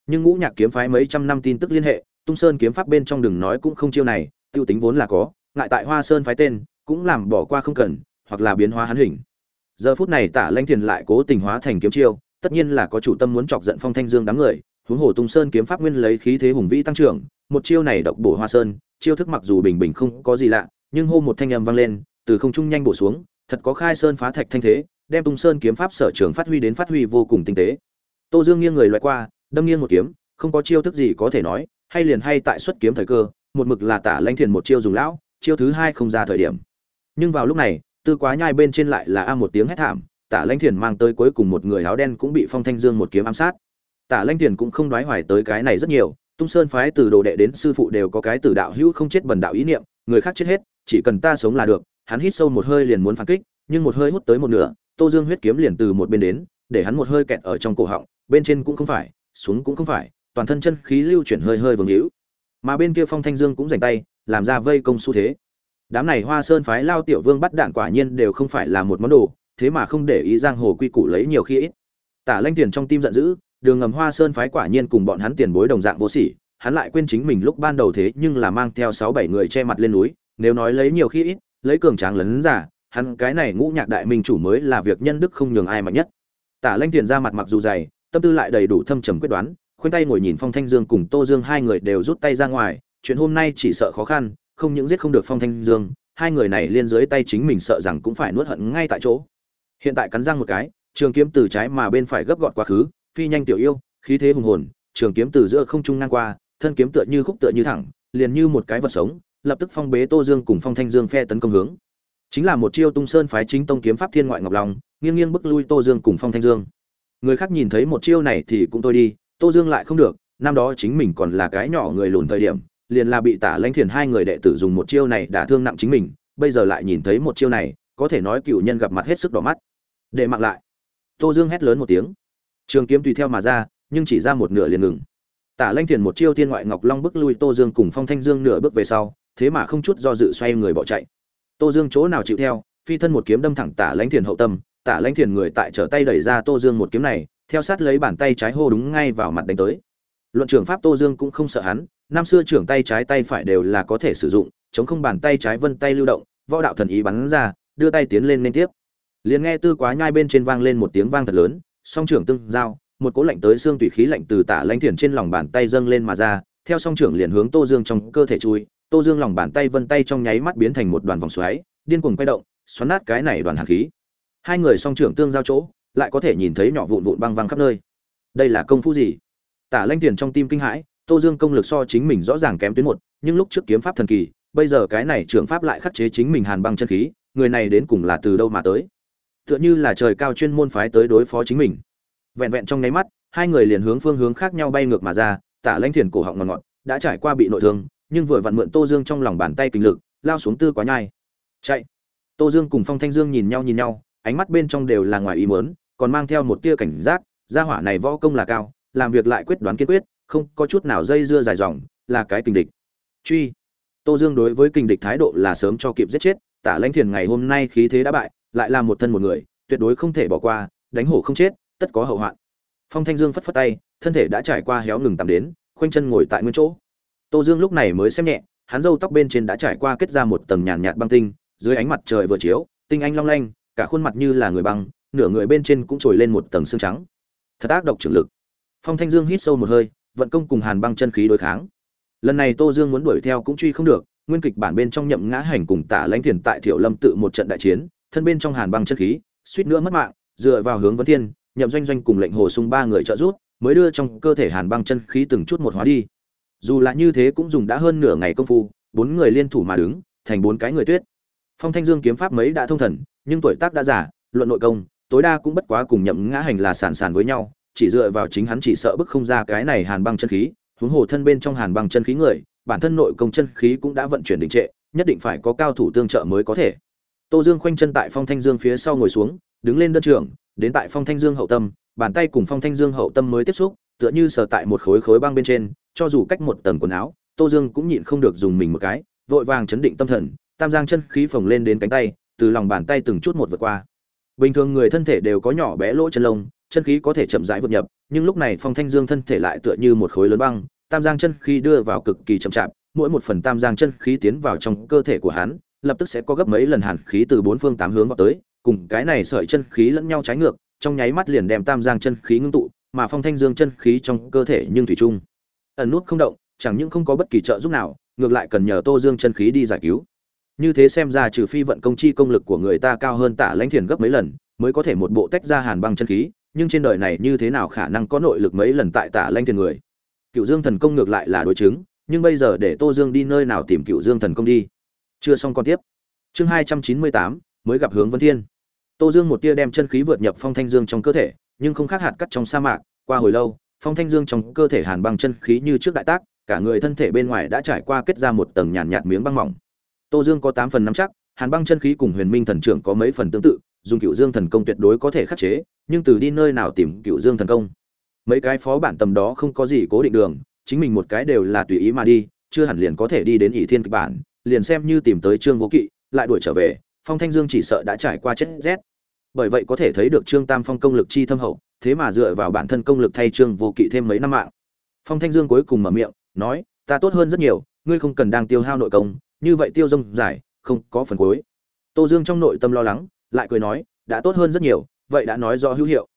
Nhưng ngũ nhạc kiếm phái mấy trăm năm tin tức liên hệ, tung sơn kiếm pháp bên trong đừng nói cũng không chiêu này, tiêu tính vốn là có, ngại tại hoa sơn phái tên, cũng làm bỏ qua không cần, hoặc là biến hóa hắn hình giờ phút này tả lanh thiền lại cố tình hóa thành kiếm chiêu, tất nhiên là có chủ tâm muốn chọc giận phong thanh dương đám người, huống hồ tung sơn kiếm pháp nguyên lấy khí thế hùng vĩ tăng trưởng, một chiêu này độc bổ hoa sơn, chiêu thức mặc dù bình bình không có gì lạ, nhưng hô một thanh âm vang lên, từ không trung nhanh bổ xuống, thật có khai sơn phá thạch thanh thế, đem tung sơn kiếm pháp sở trường phát huy đến phát huy vô cùng tinh tế. Tô dương nghiêng người loại qua, đâm nghiêng một kiếm, không có chiêu thức gì có thể nói, hay liền hay tại xuất kiếm thời cơ, một mực là tả lanh thiền một chiêu dùng lão, chiêu thứ hai không ra thời điểm. Nhưng vào lúc này tư quá nhai bên trên lại là a một tiếng hét thảm, tả lanh thiền mang tới cuối cùng một người áo đen cũng bị phong thanh dương một kiếm ám sát. Tả lanh thiền cũng không đoái hoài tới cái này rất nhiều, tung sơn phái từ đồ đệ đến sư phụ đều có cái tử đạo hữu không chết bần đạo ý niệm, người khác chết hết, chỉ cần ta sống là được, hắn hít sâu một hơi liền muốn phản kích, nhưng một hơi hút tới một nửa, tô dương huyết kiếm liền từ một bên đến, để hắn một hơi kẹt ở trong cổ họng, bên trên cũng không phải, xuống cũng không phải, toàn thân chân khí lưu chuyển hơi hơi vương hữu. Mà bên kia phong thanh dương cũng dành tay, làm ra vây công xu thế đám này hoa sơn phái lao tiểu vương bắt đạn quả nhiên đều không phải là một món đồ, thế mà không để ý giang hồ quy củ lấy nhiều khi ít. Tả lanh tiền trong tim giận dữ, đường ngầm hoa sơn phái quả nhiên cùng bọn hắn tiền bối đồng dạng vô sỉ, hắn lại quên chính mình lúc ban đầu thế nhưng là mang theo sáu bảy người che mặt lên núi, nếu nói lấy nhiều khi ít, lấy cường tráng lấn giả, hắn cái này ngũ nhạc đại minh chủ mới là việc nhân đức không nhường ai mạnh nhất. Tả lanh tiền ra mặt mặc dù dày, tâm tư lại đầy đủ thâm trầm quyết đoán, khoanh tay ngồi nhìn phong thanh dương cùng tô dương hai người đều rút tay ra ngoài, chuyện hôm nay chỉ sợ khó khăn không những giết không được phong thanh dương, hai người này liên dưới tay chính mình sợ rằng cũng phải nuốt hận ngay tại chỗ. Hiện tại cắn răng một cái, trường kiếm từ trái mà bên phải gấp gọn quá khứ, phi nhanh tiểu yêu, khí thế hùng hồn, trường kiếm từ giữa không trung ngang qua, thân kiếm tựa như khúc tựa như thẳng, liền như một cái vật sống, lập tức phong bế tô dương cùng phong thanh dương phe tấn công hướng. Chính là một chiêu tung sơn phái chính tông kiếm pháp thiên ngoại ngọc long, nghiêng nghiêng bức lui tô dương cùng phong thanh dương. Người khác nhìn thấy một chiêu này thì cũng thôi đi, tô dương lại không được, năm đó chính mình còn là cái nhỏ người lùn thời điểm liền là bị tả lãnh thiền hai người đệ tử dùng một chiêu này đã thương nặng chính mình, bây giờ lại nhìn thấy một chiêu này, có thể nói cựu nhân gặp mặt hết sức đỏ mắt. Để mặc lại. Tô dương hét lớn một tiếng. Trường kiếm tùy theo mà ra, nhưng chỉ ra một nửa liền ngừng. Tả lanh thiền một chiêu thiên ngoại ngọc long bước lui tô dương cùng phong thanh dương nửa bước về sau, thế mà không chút do dự xoay người bỏ chạy. Tô dương chỗ nào chịu theo, phi thân một kiếm đâm thẳng tả lanh thiền hậu tâm, tả lanh thiền người tại trở tay đẩy ra tô dương một kiếm này, theo sát lấy bàn tay trái hô đúng ngay vào mặt đánh tới. Luận trưởng pháp tô dương cũng không sợ hắn năm xưa trưởng tay trái tay phải đều là có thể sử dụng, chống không bàn tay trái vân tay lưu động, võ đạo thần ý bắn ra, đưa tay tiến lên liên tiếp. Liền nghe tư quá nhai bên trên vang lên một tiếng vang thật lớn, song trưởng tương giao, một cỗ lạnh tới xương tùy khí lạnh từ tả lãnh thiền trên lòng bàn tay dâng lên mà ra, theo song trưởng liền hướng tô dương trong cơ thể chui, tô dương lòng bàn tay vân tay trong nháy mắt biến thành một đoàn vòng xoáy, điên cuồng quay động, xoắn nát cái này đoàn hàn khí. Hai người song trưởng tương giao chỗ, lại có thể nhìn thấy nhỏ vụn vụn băng văng khắp nơi. Đây là công phu gì? Tả lanh tiền trong tim kinh hãi tô dương công lực so chính mình rõ ràng kém tuyến một nhưng lúc trước kiếm pháp thần kỳ bây giờ cái này trưởng pháp lại khắc chế chính mình hàn băng chân khí người này đến cùng là từ đâu mà tới? Tựa như là trời cao chuyên môn phái tới đối phó chính mình. Vẹn vẹn trong nháy mắt hai người liền hướng phương hướng khác nhau bay ngược mà ra tả Lãnh thiền cổ họng ngọt ngọt đã trải qua bị nội thương nhưng vừa vặn mượn tô dương trong lòng bàn tay kinh lực lao xuống tư quá nhai. Chạy. Tô dương cùng phong thanh dương nhìn nhau nhìn nhau ánh mắt bên trong đều là ngoài ý muốn, còn mang theo một tia cảnh giác gia hỏa này võ công là cao làm việc lại quyết đoán kiên quyết không có chút nào dây dưa dài dòng, là cái kình địch. Truy. Tô dương đối với kình địch thái độ là sớm cho kịp giết chết, tả lãnh thiền ngày hôm nay khí thế đã bại, lại là một thân một người, tuyệt đối không thể bỏ qua, đánh hổ không chết, tất có hậu hoạn. Phong thanh dương phất phất tay, thân thể đã trải qua héo ngừng tạm đến, khoanh chân ngồi tại nguyên chỗ. Tô dương lúc này mới xem nhẹ, hắn râu tóc bên trên đã trải qua kết ra một tầng nhàn nhạt băng tinh, dưới ánh mặt trời vừa chiếu, tinh anh long lanh, cả khuôn mặt như là người băng, nửa người bên trên cũng trồi lên một tầng xương trắng. Thật ác độc trưởng lực. Phong thanh dương hít sâu một hơi vận công cùng hàn băng chân khí đối kháng. Lần này tô dương muốn đuổi theo cũng truy không được, nguyên kịch bản bên trong nhậm ngã hành cùng tả lãnh thiền tại thiểu lâm tự một trận đại chiến, thân bên trong hàn băng chân khí, suýt nữa mất mạng, dựa vào hướng vấn thiên, nhậm doanh doanh cùng lệnh hồ sung ba người trợ giúp, mới đưa trong cơ thể hàn băng chân khí từng chút một hóa đi. Dù là như thế cũng dùng đã hơn nửa ngày công phu, bốn người liên thủ mà đứng, thành bốn cái người tuyết. Phong thanh dương kiếm pháp mấy đã thông thần, nhưng tuổi tác đã giả luận nội công, tối đa cũng bất quá cùng nhậm ngã hành là sàn sàn với nhau chỉ dựa vào chính hắn chỉ sợ bức không ra cái này hàn băng chân khí, huống hồ thân bên trong hàn băng chân khí người, bản thân nội công chân khí cũng đã vận chuyển đình trệ, nhất định phải có cao thủ tương trợ mới có thể. Tô dương khoanh chân tại phong thanh dương phía sau ngồi xuống, đứng lên đơn trường đến tại phong thanh dương hậu tâm, bàn tay cùng phong thanh dương hậu tâm mới tiếp xúc, tựa như sờ tại một khối khối băng bên trên, cho dù cách một tầng quần áo, tô dương cũng nhịn không được dùng mình một cái, vội vàng chấn định tâm thần, tam giang chân khí phồng lên đến cánh tay, từ lòng bàn tay từng chút một vượt qua. Bình thường người thân thể đều có nhỏ bé lỗ chân lông chân khí có thể chậm rãi vượt nhập, nhưng lúc này phong thanh dương thân thể lại tựa như một khối lớn băng, tam giang chân khí đưa vào cực kỳ chậm chạp, mỗi một phần tam giang chân khí tiến vào trong cơ thể của hắn, lập tức sẽ có gấp mấy lần hàn khí từ bốn phương tám hướng vào tới, cùng cái này sợi chân khí lẫn nhau trái ngược, trong nháy mắt liền đem tam giang chân khí ngưng tụ, mà phong thanh dương chân khí trong cơ thể nhưng thủy chung. Ẩn nút không động, chẳng những không có bất kỳ trợ giúp nào, ngược lại cần nhờ tô dương chân khí đi giải cứu. Như thế xem ra trừ phi vận công chi công lực của người ta cao hơn tả lãnh thiền gấp mấy lần, mới có thể một bộ tách ra hàn băng chân khí nhưng trên đời này như thế nào khả năng có nội lực mấy lần tại tả lanh thiền người? Cựu dương thần công ngược lại là đối chứng nhưng bây giờ để tô dương đi nơi nào tìm cựu dương thần công đi? Chưa xong còn tiếp. Chương hai trăm chín mươi tám mới gặp hướng vân thiên. Tô dương một tia đem chân khí vượt nhập phong thanh dương trong cơ thể nhưng không khác hạt cắt trong sa mạc. Qua hồi lâu phong thanh dương trong cơ thể hàn băng chân khí như trước đại tác cả người thân thể bên ngoài đã trải qua kết ra một tầng nhàn nhạt, nhạt miếng băng mỏng. Tô dương có tám phần nắm chắc hàn băng chân khí cùng huyền minh thần trưởng có mấy phần tương tự dùng cựu dương thần công tuyệt đối có thể khắc chế nhưng từ đi nơi nào tìm cựu dương thần công? Mấy cái phó bản tầm đó không có gì cố định đường, chính mình một cái đều là tùy ý mà đi, chưa hẳn liền có thể đi đến ỷ thiên kịch bản, liền xem như tìm tới trương vô kỵ, lại đuổi trở về, phong thanh dương chỉ sợ đã trải qua chết rét. Bởi vậy có thể thấy được trương tam phong công lực chi thâm hậu, thế mà dựa vào bản thân công lực thay trương vô kỵ thêm mấy năm mạng. Phong thanh dương cuối cùng mở miệng, nói, ta tốt hơn rất nhiều, ngươi không cần đang tiêu hao nội công, như vậy tiêu dông giải không có phần cuối. Tô dương trong nội tâm lo lắng, lại cười nói, đã tốt hơn rất nhiều vậy đã nói rõ hữu hiệu.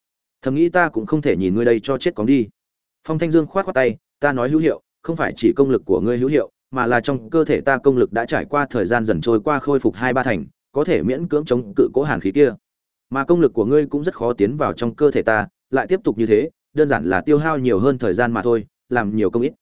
Thầm nghĩ ta cũng không thể nhìn ngươi đây cho chết cóng đi. Phong thanh dương khoát khoát tay, ta nói hữu hiệu, không phải chỉ công lực của ngươi hữu hiệu, mà là trong cơ thể ta công lực đã trải qua thời gian dần trôi qua khôi phục hai ba thành, có thể miễn cưỡng chống cự cố hàn khí kia. Mà công lực của ngươi cũng rất khó tiến vào trong cơ thể ta, lại tiếp tục như thế, đơn giản là tiêu hao nhiều hơn thời gian mà thôi, làm nhiều công ít.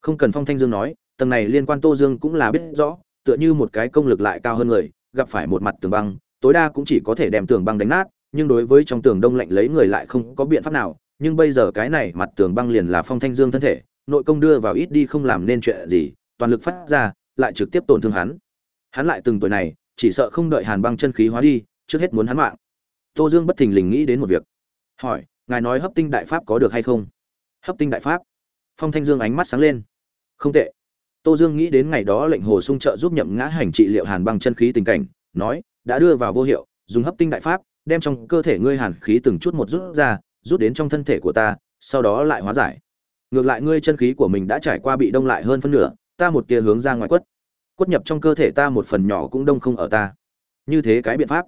Không cần phong thanh dương nói, tầng này liên quan tô dương cũng là biết rõ, tựa như một cái công lực lại cao hơn người, gặp phải một mặt tường băng, tối đa cũng chỉ có thể đem tường băng đánh nát nhưng đối với trong tường đông lạnh lấy người lại không có biện pháp nào, nhưng bây giờ cái này mặt tường băng liền là phong thanh dương thân thể, nội công đưa vào ít đi không làm nên chuyện gì, toàn lực phát ra, lại trực tiếp tổn thương hắn. Hắn lại từng tuổi này, chỉ sợ không đợi hàn băng chân khí hóa đi, trước hết muốn hắn mạng. Tô dương bất thình lình nghĩ đến một việc. Hỏi, ngài nói hấp tinh đại pháp có được hay không? Hấp tinh đại pháp? Phong thanh dương ánh mắt sáng lên. Không tệ. Tô dương nghĩ đến ngày đó lệnh hồ sung trợ giúp nhậm ngã hành trị liệu hàn băng chân khí tình cảnh, nói, đã đưa vào vô hiệu, dùng hấp tinh đại pháp đem trong cơ thể ngươi hàn khí từng chút một rút ra, rút đến trong thân thể của ta, sau đó lại hóa giải. Ngược lại ngươi chân khí của mình đã trải qua bị đông lại hơn phân nửa, ta một tia hướng ra ngoài quất. Quất nhập trong cơ thể ta một phần nhỏ cũng đông không ở ta. Như thế cái biện pháp.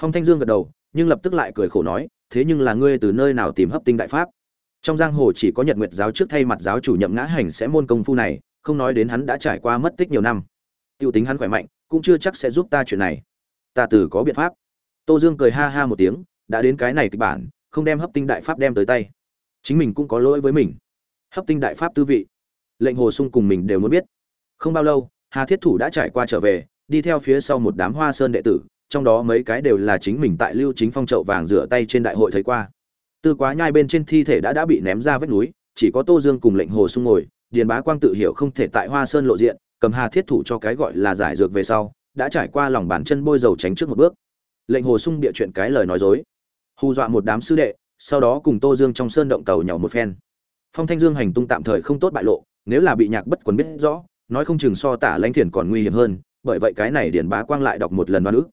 Phong thanh dương gật đầu, nhưng lập tức lại cười khổ nói, thế nhưng là ngươi từ nơi nào tìm hấp tinh đại pháp? Trong giang hồ chỉ có nhật nguyệt giáo trước thay mặt giáo chủ nhậm ngã hành sẽ môn công phu này, không nói đến hắn đã trải qua mất tích nhiều năm. Tiêu tính hắn khỏe mạnh, cũng chưa chắc sẽ giúp ta chuyện này. Ta từ có biện pháp tô dương cười ha ha một tiếng, đã đến cái này kịch bản, không đem hấp tinh đại pháp đem tới tay. Chính mình cũng có lỗi với mình. Hấp tinh đại pháp tư vị, lệnh hồ sung cùng mình đều muốn biết. Không bao lâu, hà thiết thủ đã trải qua trở về, đi theo phía sau một đám hoa sơn đệ tử, trong đó mấy cái đều là chính mình tại lưu chính phong chậu vàng rửa tay trên đại hội thấy qua. Tư quá nhai bên trên thi thể đã đã bị ném ra vách núi, chỉ có tô dương cùng lệnh hồ sung ngồi, điền bá quang tự hiểu không thể tại hoa sơn lộ diện, cầm hà thiết thủ cho cái gọi là giải dược về sau, đã trải qua lòng bàn chân bôi dầu tránh trước một bước lệnh hồ sung địa chuyện cái lời nói dối. Hù dọa một đám sư đệ, sau đó cùng tô dương trong sơn động tàu nhỏ một phen. Phong thanh dương hành tung tạm thời không tốt bại lộ, nếu là bị nhạc bất quần biết rõ, nói không chừng so tả lãnh thiền còn nguy hiểm hơn, bởi vậy cái này điền bá quang lại đọc một lần đoán ước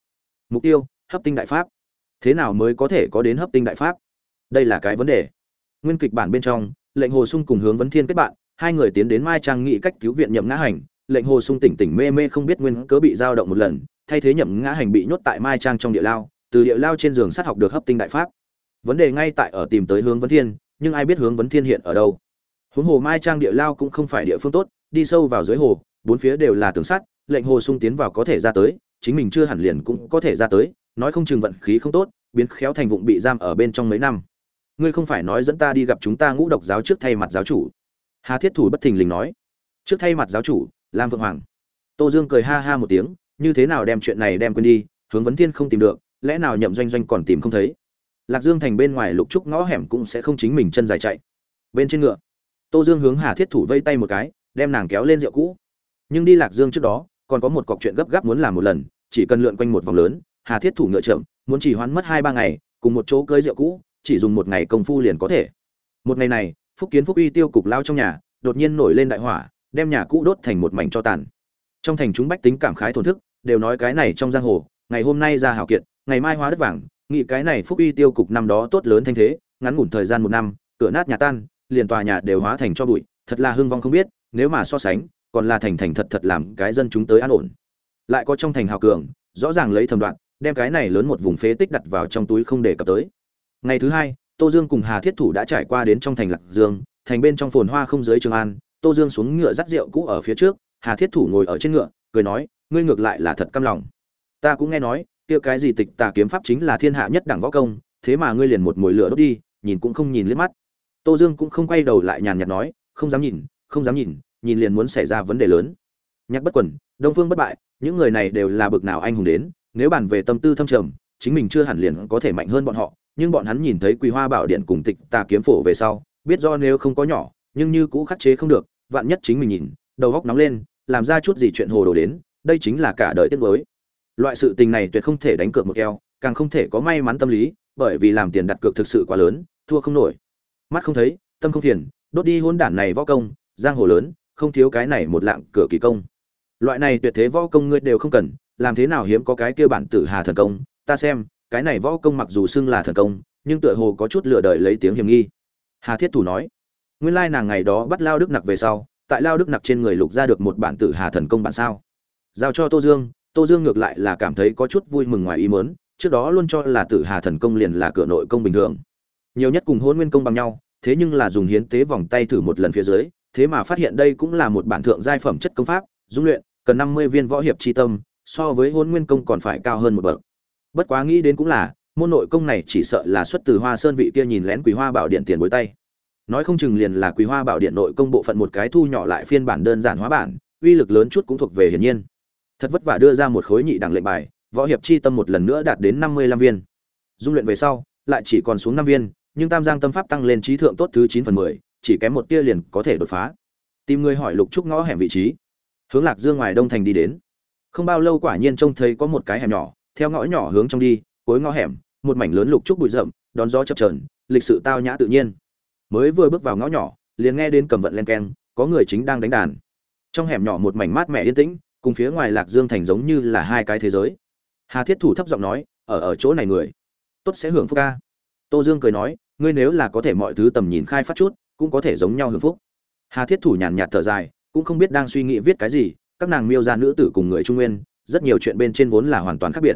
mục tiêu, hấp tinh đại pháp. Thế nào mới có thể có đến hấp tinh đại pháp? Đây là cái vấn đề. Nguyên kịch bản bên trong, lệnh hồ sung cùng hướng vấn thiên kết bạn, hai người tiến đến mai trang nghị cách cứu viện nhậm ngã hành, lệnh hồ sung tỉnh tỉnh mê mê không biết nguyên cớ bị dao động một lần thay thế nhậm ngã hành bị nhốt tại mai trang trong địa lao, từ địa lao trên giường sát học được hấp tinh đại pháp. Vấn đề ngay tại ở tìm tới hướng vấn thiên, nhưng ai biết hướng vấn thiên hiện ở đâu? Huống hồ mai trang địa lao cũng không phải địa phương tốt, đi sâu vào dưới hồ, bốn phía đều là tường sắt, lệnh hồ sung tiến vào có thể ra tới, chính mình chưa hẳn liền cũng có thể ra tới, nói không chừng vận khí không tốt, biến khéo thành vụng bị giam ở bên trong mấy năm. Ngươi không phải nói dẫn ta đi gặp chúng ta ngũ độc giáo trước thay mặt giáo chủ? Hà thiết thủ bất thình lình nói. Trước thay mặt giáo chủ, lam vượng hoàng. Tô dương cười ha ha một tiếng như thế nào đem chuyện này đem quên đi, hướng vấn thiên không tìm được, lẽ nào nhậm doanh doanh còn tìm không thấy? Lạc dương thành bên ngoài lục trúc ngõ hẻm cũng sẽ không chính mình chân dài chạy. Bên trên ngựa, tô dương hướng hà thiết thủ vây tay một cái, đem nàng kéo lên rượu cũ. Nhưng đi lạc dương trước đó, còn có một cọc chuyện gấp gáp muốn làm một lần, chỉ cần lượn quanh một vòng lớn, hà thiết thủ ngựa chậm, muốn chỉ hoãn mất hai ba ngày, cùng một chỗ cưới rượu cũ, chỉ dùng một ngày công phu liền có thể. Một ngày này, phúc kiến phúc uy tiêu cục lao trong nhà, đột nhiên nổi lên đại hỏa, đem nhà cũ đốt thành một mảnh cho tàn. Trong thành chúng bách tính cảm khái thổn thức đều nói cái này trong giang hồ, ngày hôm nay ra hảo kiện ngày mai hóa đất vàng nghị cái này phúc uy tiêu cục năm đó tốt lớn thanh thế, ngắn ngủn thời gian một năm, cửa nát nhà tan, liền tòa nhà đều hóa thành cho bụi, thật là hưng vong không biết, nếu mà so sánh, còn là thành thành thật thật làm cái dân chúng tới an ổn. Lại có trong thành hào cường, rõ ràng lấy thầm đoạn, đem cái này lớn một vùng phế tích đặt vào trong túi không để cập tới. Ngày thứ hai, tô dương cùng hà thiết thủ đã trải qua đến trong thành lạc dương, thành bên trong phồn hoa không giới trường an, tô dương xuống ngựa dắt rượu cũ ở phía trước, hà thiết thủ ngồi ở trên ngựa, cười nói ngươi ngược lại là thật căm lòng. Ta cũng nghe nói kia cái gì tịch tà kiếm pháp chính là thiên hạ nhất đẳng võ công thế mà ngươi liền một mồi lửa đốt đi nhìn cũng không nhìn liếc mắt. Tô dương cũng không quay đầu lại nhàn nhạt nói không dám nhìn không dám nhìn nhìn liền muốn xảy ra vấn đề lớn. Nhắc bất quần đông phương bất bại những người này đều là bực nào anh hùng đến nếu bàn về tâm tư thâm trầm chính mình chưa hẳn liền có thể mạnh hơn bọn họ nhưng bọn hắn nhìn thấy Quỳ Hoa Bảo Điện cùng Tịch Tà kiếm phổ về sau, biết do nếu không có nhỏ, nhưng như cũ khắc chế không được, vạn nhất chính mình nhìn, đầu óc nóng lên, làm ra chút gì chuyện hồ đồ đến, đây chính là cả đời tiết mới Loại sự tình này tuyệt không thể đánh cược một keo, càng không thể có may mắn tâm lý, bởi vì làm tiền đặt cược thực sự quá lớn, thua không nổi. Mắt không thấy, tâm không phiền, đốt đi hôn đản này võ công, giang hồ lớn, không thiếu cái này một lạng cửa kỳ công. Loại này tuyệt thế võ công ngươi đều không cần, làm thế nào hiếm có cái kia bản tử hà thần công, ta xem, cái này võ công mặc dù xưng là thần công nhưng tựa hồ có chút lựa đời lấy tiếng hiểm nghi hà thiết thủ nói nguyên lai nàng ngày đó bắt lao đức nặc về sau tại lao đức nặc trên người lục ra được một bản tử hà thần công bản sao giao cho tô dương tô dương ngược lại là cảm thấy có chút vui mừng ngoài ý mớn trước đó luôn cho là tử hà thần công liền là cửa nội công bình thường. Nhiều nhất cùng hôn nguyên công bằng nhau, thế nhưng là dùng hiến tế vòng tay thử một lần phía dưới, thế mà phát hiện đây cũng là một bản thượng giai phẩm chất công pháp, dung luyện, cần năm mươi viên võ hiệp tri tâm, so với hôn nguyên công còn phải cao hơn một bậc. Bất quá nghĩ đến cũng là, môn nội công này chỉ sợ là xuất từ hoa sơn vị kia nhìn lén quý hoa bảo điện tiền bối tay. Nói không chừng liền là quý hoa bảo điện nội công bộ phận một cái thu nhỏ lại phiên bản đơn giản hóa bản, uy lực lớn chút cũng thuộc về hiển nhiên thật vất vả đưa ra một khối nhị đẳng lệnh bài, võ hiệp chi tâm một lần nữa đạt đến năm mươi lăm viên. Dung luyện về sau, lại chỉ còn xuống năm viên, nhưng tam giang tâm pháp tăng lên trí thượng tốt thứ chín phần mười, chỉ kém một tia liền có thể đột phá. Tìm người hỏi lục trúc ngõ hẻm vị trí. Hướng lạc dương ngoài đông thành đi đến. Không bao lâu quả nhiên trông thấy có một cái hẻm nhỏ, theo ngõ nhỏ hướng trong đi, cuối ngõ hẻm, một mảnh lớn lục trúc bụi rậm, đón gió chập trờn lịch sự tao nhã tự nhiên. Mới vừa bước vào ngõ nhỏ, liền nghe đến cầm vận len keng, có người chính đang đánh đàn. Trong hẻm nhỏ một mảnh mát mẻ yên tĩnh cùng phía ngoài lạc dương thành giống như là hai cái thế giới. Hà thiết thủ thấp giọng nói, ở ở chỗ này người, tốt sẽ hưởng phúc ca. Tô dương cười nói, ngươi nếu là có thể mọi thứ tầm nhìn khai phát chút, cũng có thể giống nhau hưởng phúc. Hà thiết thủ nhàn nhạt thở dài, cũng không biết đang suy nghĩ viết cái gì, các nàng miêu ra nữ tử cùng người trung nguyên, rất nhiều chuyện bên trên vốn là hoàn toàn khác biệt.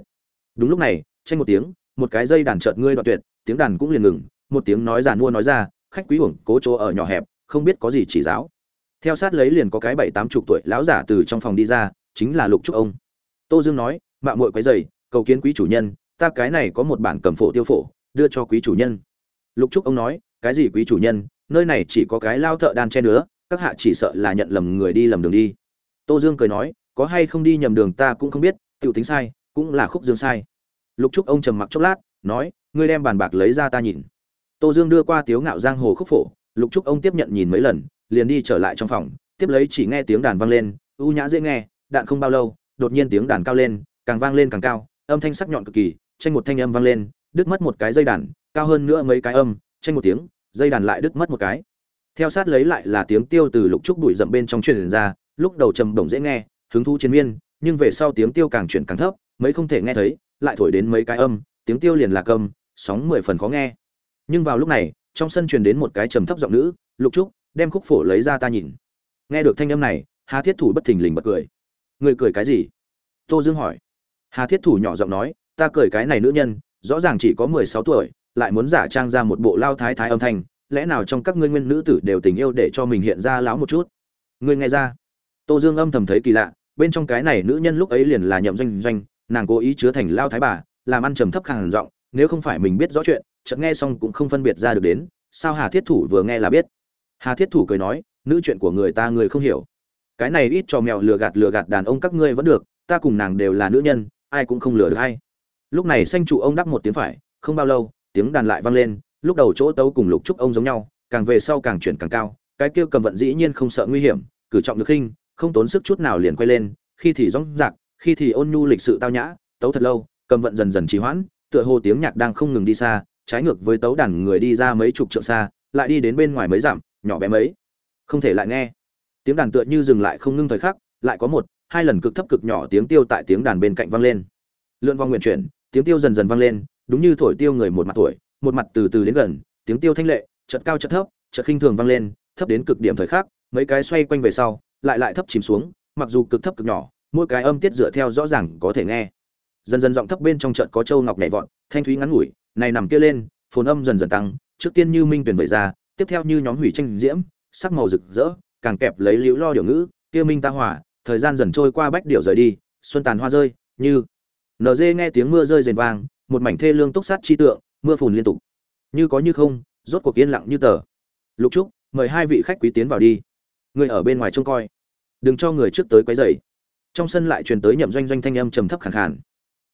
Đúng lúc này, tranh một tiếng, một cái dây đàn chợt ngươi đoạn tuyệt, tiếng đàn cũng liền ngừng, một tiếng nói giàn mua nói ra, khách quý hưởng cố chỗ ở nhỏ hẹp, không biết có gì chỉ giáo theo sát lấy liền có cái bảy tám chục tuổi lão giả từ trong phòng đi ra, chính là lục trúc ông. Tô dương nói mạng muội quấy dày cầu kiến quý chủ nhân, ta cái này có một bản cầm phổ tiêu phổ, đưa cho quý chủ nhân. Lục trúc ông nói, cái gì quý chủ nhân, nơi này chỉ có cái lao thợ đan che nữa, các hạ chỉ sợ là nhận lầm người đi lầm đường đi. Tô dương cười nói, có hay không đi nhầm đường ta cũng không biết t i ể u tính sai, cũng là khúc dương sai. Lục trúc ông trầm mặc chốc lát, nói, ngươi đem bàn bạc lấy ra ta nhìn. Tô dương đưa qua tiếu ngạo giang hồ khúc phổ, lục trúc ông tiếp nhận nhìn mấy lần liền đi trở lại trong phòng, tiếp lấy chỉ nghe tiếng đàn vang lên ưu nhã dễ nghe, đạn không bao lâu, đột nhiên tiếng đàn cao lên, càng vang lên càng cao, âm thanh sắc nhọn cực kỳ, tranh một thanh âm vang lên, đứt mất một cái dây đàn, cao hơn nữa mấy cái âm, tranh một tiếng, dây đàn lại đứt mất một cái. Theo sát lấy lại là tiếng tiêu từ lục trúc bụi rậm bên trong truyền ra, lúc đầu trầm đồng dễ nghe, hứng thú chiến miên, nhưng về sau tiếng tiêu càng chuyển càng thấp, mấy không thể nghe thấy, lại thổi đến mấy cái âm, tiếng tiêu liền là câm, sóng mười phần khó nghe. Nhưng vào lúc này, trong sân truyền đến một cái trầm thấp giọng nữ, lục trúc đem khúc phổ lấy ra ta nhìn. Nghe được thanh âm này, hà thiết thủ bất thình lình bật cười. Người cười cái gì? Tô dương hỏi. Hà thiết thủ nhỏ giọng nói, ta cười cái này nữ nhân, rõ ràng chỉ có mười sáu tuổi, lại muốn giả trang ra một bộ lao thái thái âm thanh, lẽ nào trong các ngươi nguyên nữ tử đều tình yêu để cho mình hiện ra láo một chút? Ngươi nghe ra. Tô dương âm thầm thấy kỳ lạ, bên trong cái này nữ nhân lúc ấy liền là nhậm doanh doanh, nàng cố ý chứa thành lao thái bà, làm ăn trầm thấp khàn giọng, nếu không phải mình biết rõ chuyện, chợt nghe xong cũng không phân biệt ra được đến, sao hà thiết thủ vừa nghe là biết? Hà thiết thủ cười nói, nữ chuyện của người ta người không hiểu. Cái này ít cho mèo lừa gạt lừa gạt đàn ông các ngươi vẫn được, ta cùng nàng đều là nữ nhân, ai cũng không lừa được hay. Lúc này xanh trụ ông đắp một tiếng phải, không bao lâu, tiếng đàn lại vang lên, lúc đầu chỗ tấu cùng lục trúc ông giống nhau, càng về sau càng chuyển càng cao, cái kia cầm vận dĩ nhiên không sợ nguy hiểm, cử trọng được khinh, không tốn sức chút nào liền quay lên, khi thì rong rạc, khi thì ôn nhu lịch sự tao nhã, tấu thật lâu, cầm vận dần dần trì hoãn, tựa hồ tiếng nhạc đang không ngừng đi xa, trái ngược với tấu đàn người đi ra mấy chục trượng xa, lại đi đến bên ngoài mấy dặm nhỏ bé mấy. Không thể lại nghe. Tiếng đàn tựa như dừng lại không ngưng thời khắc, lại có một, hai lần cực thấp cực nhỏ tiếng tiêu tại tiếng đàn bên cạnh vang lên. Lượn vong nguyện chuyển, tiếng tiêu dần dần vang lên, đúng như thổi tiêu người một mặt tuổi, một mặt từ từ đến gần, tiếng tiêu thanh lệ, chợt cao chợt thấp, chợt khinh thường vang lên, thấp đến cực điểm thời khắc, mấy cái xoay quanh về sau, lại lại thấp chìm xuống, mặc dù cực thấp cực nhỏ, mỗi cái âm tiết dựa theo rõ ràng có thể nghe. Dần dần giọng thấp bên trong trận có châu ngọc nhảy vọt, thanh thúy ngắn ngủi, này nằm kia lên, phồn âm dần dần tăng, trước tiên như minh tuyển vậy ra tiếp theo như nhóm hủy tranh diễm, sắc màu rực rỡ, càng kẹp lấy liễu lo điều ngữ, kia minh ta hỏa, thời gian dần trôi qua bách điểu rời đi, xuân tàn hoa rơi, như nd nghe tiếng mưa rơi rền vang, một mảnh thê lương túc sát chi tượng, mưa phùn liên tục. Như có như không, rốt cuộc yên lặng như tờ. Lục trúc, mời hai vị khách quý tiến vào đi. Người ở bên ngoài trông coi. Đừng cho người trước tới quấy rầy. Trong sân lại truyền tới nhậm doanh doanh thanh âm trầm thấp khàn khàn.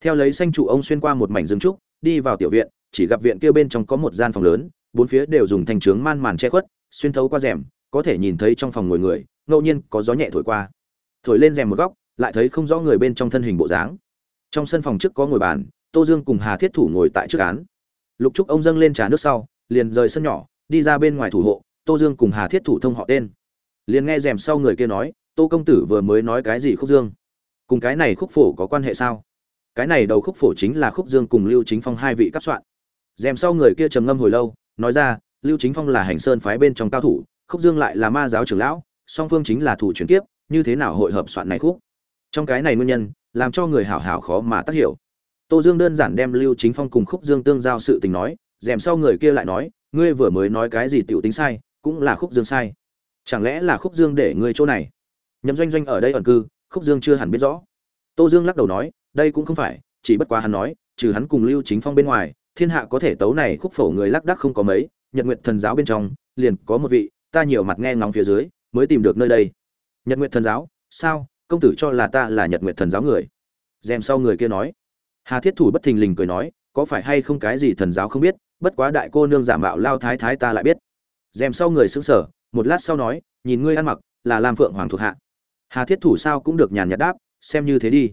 Theo lấy xanh trụ ông xuyên qua một mảnh rừng trúc, đi vào tiểu viện, chỉ gặp viện kia bên trong có một gian phòng lớn bốn phía đều dùng thanh trướng man màn che khuất, xuyên thấu qua rèm, có thể nhìn thấy trong phòng ngồi người, ngẫu nhiên có gió nhẹ thổi qua. Thổi lên rèm một góc, lại thấy không rõ người bên trong thân hình bộ dáng. Trong sân phòng trước có ngồi bàn, tô dương cùng hà thiết thủ ngồi tại trước án. Lục trúc ông dâng lên trà nước sau, liền rời sân nhỏ, đi ra bên ngoài thủ hộ, tô dương cùng hà thiết thủ thông họ tên. Liền nghe rèm sau người kia nói, tô công tử vừa mới nói cái gì khúc dương? Cùng cái này khúc phổ có quan hệ sao? Cái này đầu khúc phổ chính là khúc dương cùng lưu chính phong hai vị cấp soạn. Rèm sau người kia trầm ngâm hồi lâu nói ra, lưu chính phong là hành sơn phái bên trong cao thủ, khúc dương lại là ma giáo trưởng lão, song phương chính là thủ chuyển kiếp, như thế nào hội hợp soạn này khúc? Trong cái này nguyên nhân, làm cho người hảo hảo khó mà tác hiểu. Tô dương đơn giản đem lưu chính phong cùng khúc dương tương giao sự tình nói rèm sau người kia lại nói, ngươi vừa mới nói cái gì tiểu tính sai, cũng là khúc dương sai. Chẳng lẽ là khúc dương để ngươi chỗ này? Nhậm doanh doanh ở đây ẩn cư, khúc dương chưa hẳn biết rõ. Tô dương lắc đầu nói, đây cũng không phải, chỉ bất quá hắn nói, trừ hắn cùng lưu chính phong bên ngoài thiên hạ có thể tấu này khúc phổ người lắc đắc không có mấy nhật nguyện thần giáo bên trong liền có một vị ta nhiều mặt nghe ngóng phía dưới mới tìm được nơi đây. Nhật nguyện thần giáo sao công tử cho là ta là nhật nguyện thần giáo người? Dèm sau người kia nói. Hà thiết thủ bất thình lình cười nói có phải hay không cái gì thần giáo không biết bất quá đại cô nương giả mạo lao thái thái ta lại biết. Dèm sau người xứng sở một lát sau nói nhìn ngươi ăn mặc là lam phượng hoàng thuộc hạ. Hà thiết thủ sao cũng được nhàn nhạt đáp xem như thế đi.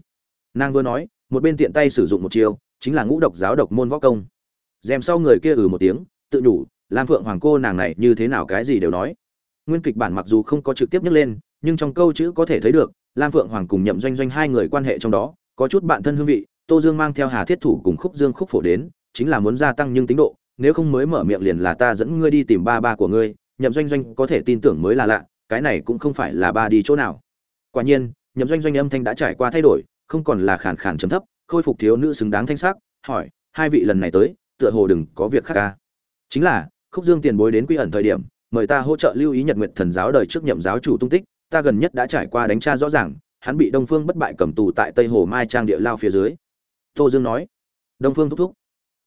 Nàng vừa nói một bên tiện tay sử dụng một chiều, chính là ngũ độc giáo độc môn võ công dèm sau người kia ừ một tiếng, tự nhủ, lam phượng hoàng cô nàng này như thế nào cái gì đều nói. Nguyên kịch bản mặc dù không có trực tiếp nhắc lên, nhưng trong câu chữ có thể thấy được, lam phượng hoàng cùng nhậm doanh doanh hai người quan hệ trong đó, có chút bạn thân hương vị, tô dương mang theo hà thiết thủ cùng khúc dương khúc phổ đến, chính là muốn gia tăng nhưng tính độ, nếu không mới mở miệng liền là ta dẫn ngươi đi tìm ba ba của ngươi, nhậm doanh doanh có thể tin tưởng mới là lạ, cái này cũng không phải là ba đi chỗ nào. Quả nhiên, nhậm doanh doanh âm thanh đã trải qua thay đổi, không còn là khàn khàn chấm thấp, khôi phục thiếu nữ xứng đáng thanh sắc, hỏi, hai vị lần này tới tựa hồ đừng có việc khác ca. Chính là, khúc dương tiền bối đến quy ẩn thời điểm, mời ta hỗ trợ lưu ý nhật nguyện thần giáo đời trước nhậm giáo chủ tung tích, ta gần nhất đã trải qua đánh tra rõ ràng, hắn bị đông phương bất bại cầm tù tại tây hồ mai trang địa lao phía dưới. Tô dương nói. Đông phương thúc thúc.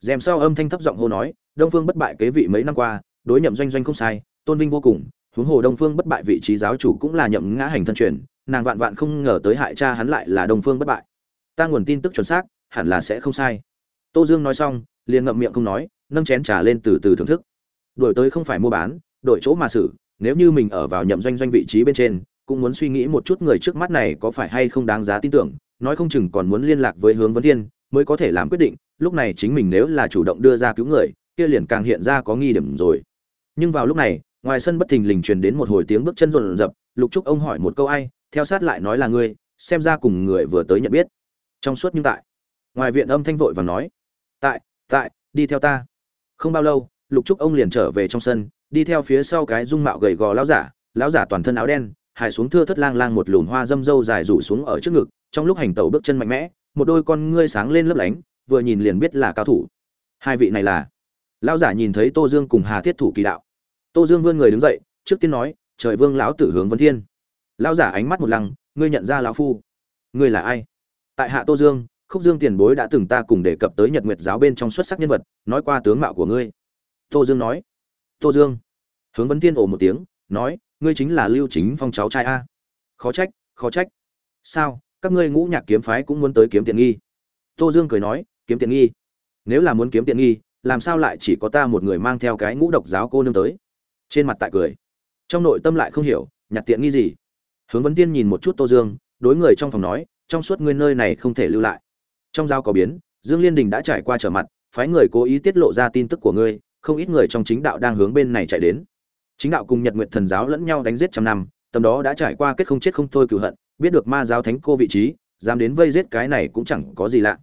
Dèm sau âm thanh thấp giọng hô nói, đông phương bất bại kế vị mấy năm qua, đối nhậm doanh doanh không sai, tôn vinh vô cùng, huống hồ đông phương bất bại vị trí giáo chủ cũng là nhậm ngã hành thân truyền, nàng vạn vạn không ngờ tới hại cha hắn lại là đông phương bất bại. Ta nguồn tin tức chuẩn xác, hẳn là sẽ không sai. Tô dương nói xong liền ngậm miệng không nói, nâng chén trà lên từ từ thưởng thức. Đổi tới không phải mua bán, đổi chỗ mà xử, nếu như mình ở vào nhậm doanh doanh vị trí bên trên, cũng muốn suy nghĩ một chút người trước mắt này có phải hay không đáng giá tin tưởng, nói không chừng còn muốn liên lạc với hướng vấn thiên, mới có thể làm quyết định, lúc này chính mình nếu là chủ động đưa ra cứu người, kia liền càng hiện ra có nghi điểm rồi. Nhưng vào lúc này, ngoài sân bất thình lình truyền đến một hồi tiếng bước chân rộn rập, lục trúc ông hỏi một câu ai, theo sát lại nói là ngươi, xem ra cùng người vừa tới nhận biết. Trong suốt nhưng tại, ngoài viện âm thanh vội và nói, tại tại, đi theo ta. Không bao lâu, lục trúc ông liền trở về trong sân, đi theo phía sau cái dung mạo gầy gò lão giả lão giả toàn thân áo đen, hài xuống thưa thất lang lang một lùm hoa dâm dâu dài rủ xuống ở trước ngực, trong lúc hành tẩu bước chân mạnh mẽ, một đôi con ngươi sáng lên lấp lánh, vừa nhìn liền biết là cao thủ. Hai vị này là? Lão giả nhìn thấy tô dương cùng hà thiết thủ kỳ đạo. Tô dương vươn người đứng dậy, trước tiên nói, trời vương lão tử hướng vân thiên. Lão giả ánh mắt một lăng, ngươi nhận ra lão phu. Ngươi là ai? Tại hạ tô dương khúc dương tiền bối đã từng ta cùng đề cập tới nhật nguyệt giáo bên trong xuất sắc nhân vật, nói qua tướng mạo của ngươi. Tô dương nói. Tô dương. Hướng vấn thiên ồ một tiếng, nói, ngươi chính là lưu chính phong cháu trai a. Khó trách khó trách. Sao? Các ngươi ngũ nhạc kiếm phái cũng muốn tới kiếm tiện nghi. Tô dương cười nói, kiếm tiện nghi? Nếu là muốn kiếm tiện nghi, làm sao lại chỉ có ta một người mang theo cái ngũ độc giáo cô nương tới? Trên mặt tại cười. Trong nội tâm lại không hiểu, nhặt tiện nghi gì? Hướng vấn tiên nhìn một chút tô dương, đối người trong phòng nói, trong suốt ngươi nơi này không thể lưu lại trong giao có biến, dương liên đình đã trải qua trở mặt, phái người cố ý tiết lộ ra tin tức của ngươi, không ít người trong chính đạo đang hướng bên này chạy đến. Chính đạo cùng nhật nguyện thần giáo lẫn nhau đánh giết trăm năm, tầm đó đã trải qua kết không chết không thôi cựu hận, biết được ma giáo thánh cô vị trí, dám đến vây giết cái này cũng chẳng có gì lạ.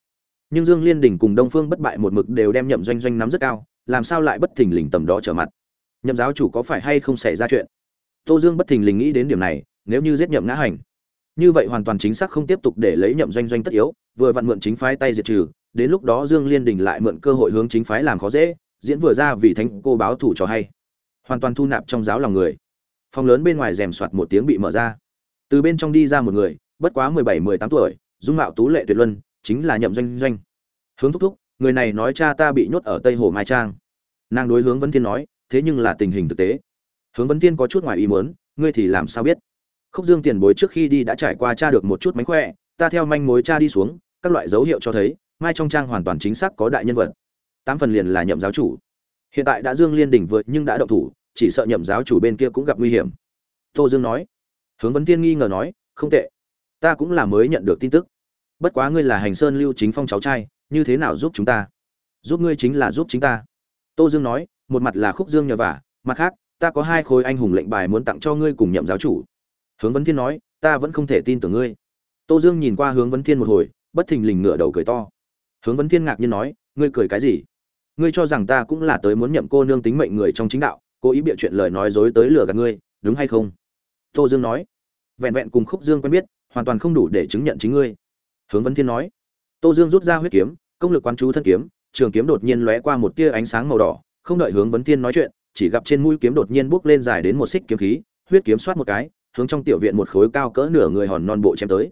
Nhưng dương liên đình cùng đông phương bất bại một mực đều đem nhậm doanh doanh nắm rất cao, làm sao lại bất thình lình tầm đó trở mặt? Nhậm giáo chủ có phải hay không xảy ra chuyện? Tô dương bất thình lình nghĩ đến điểm này, nếu như giết nhậm ngã hành như vậy hoàn toàn chính xác không tiếp tục để lấy nhậm doanh doanh tất yếu, vừa vặn mượn chính phái tay diệt trừ, đến lúc đó dương liên đình lại mượn cơ hội hướng chính phái làm khó dễ, diễn vừa ra vì thánh cô báo thủ cho hay. Hoàn toàn thu nạp trong giáo lòng người. Phòng lớn bên ngoài rèm soạt một tiếng bị mở ra. Từ bên trong đi ra một người, bất quá mười bảy, mười tám tuổi, dung mạo tú lệ tuyệt luân, chính là nhậm doanh doanh. Hướng thúc thúc, người này nói cha ta bị nhốt ở tây hồ mai trang. Nàng đối hướng vấn thiên nói, thế nhưng là tình hình thực tế. Hướng vấn thiên có chút ngoài ý muốn, ngươi thì làm sao biết? Khúc dương tiền bối trước khi đi đã trải qua tra được một chút mánh khỏe, ta theo manh mối tra đi xuống, các loại dấu hiệu cho thấy, mai trong trang hoàn toàn chính xác có đại nhân vật. Tám phần liền là nhậm giáo chủ. Hiện tại đã dương liên đỉnh vượt nhưng đã động thủ, chỉ sợ nhậm giáo chủ bên kia cũng gặp nguy hiểm. Tô dương nói. Hướng vấn thiên nghi ngờ nói, không tệ. Ta cũng là mới nhận được tin tức. Bất quá ngươi là hành sơn lưu chính phong cháu trai, như thế nào giúp chúng ta? Giúp ngươi chính là giúp chính ta. Tô dương nói, một mặt là khúc dương nhờ vả, mặt khác, ta có hai khối anh hùng lệnh bài muốn tặng cho ngươi cùng nhậm giáo chủ hướng vấn thiên nói, ta vẫn không thể tin tưởng ngươi. Tô dương nhìn qua hướng vấn thiên một hồi, bất thình lình ngửa đầu cười to. Hướng vấn thiên ngạc nhiên nói, ngươi cười cái gì? Ngươi cho rằng ta cũng là tới muốn nhậm cô nương tính mệnh người trong chính đạo, cố ý bịa chuyện lời nói dối tới lừa gạt ngươi, đúng hay không? Tô dương nói. Vẹn vẹn cùng khúc dương quen biết, hoàn toàn không đủ để chứng nhận chính ngươi. Hướng vấn thiên nói. Tô dương rút ra huyết kiếm, công lực quán chú thân kiếm, trường kiếm đột nhiên lóe qua một tia ánh sáng màu đỏ, không đợi hướng vấn thiên nói chuyện, chỉ gặp trên mũi kiếm đột nhiên bước lên dài đến một xích kiếm khí, huyết kiếm xoát một cái hướng trong tiểu viện một khối cao cỡ nửa người hòn non bộ chém tới.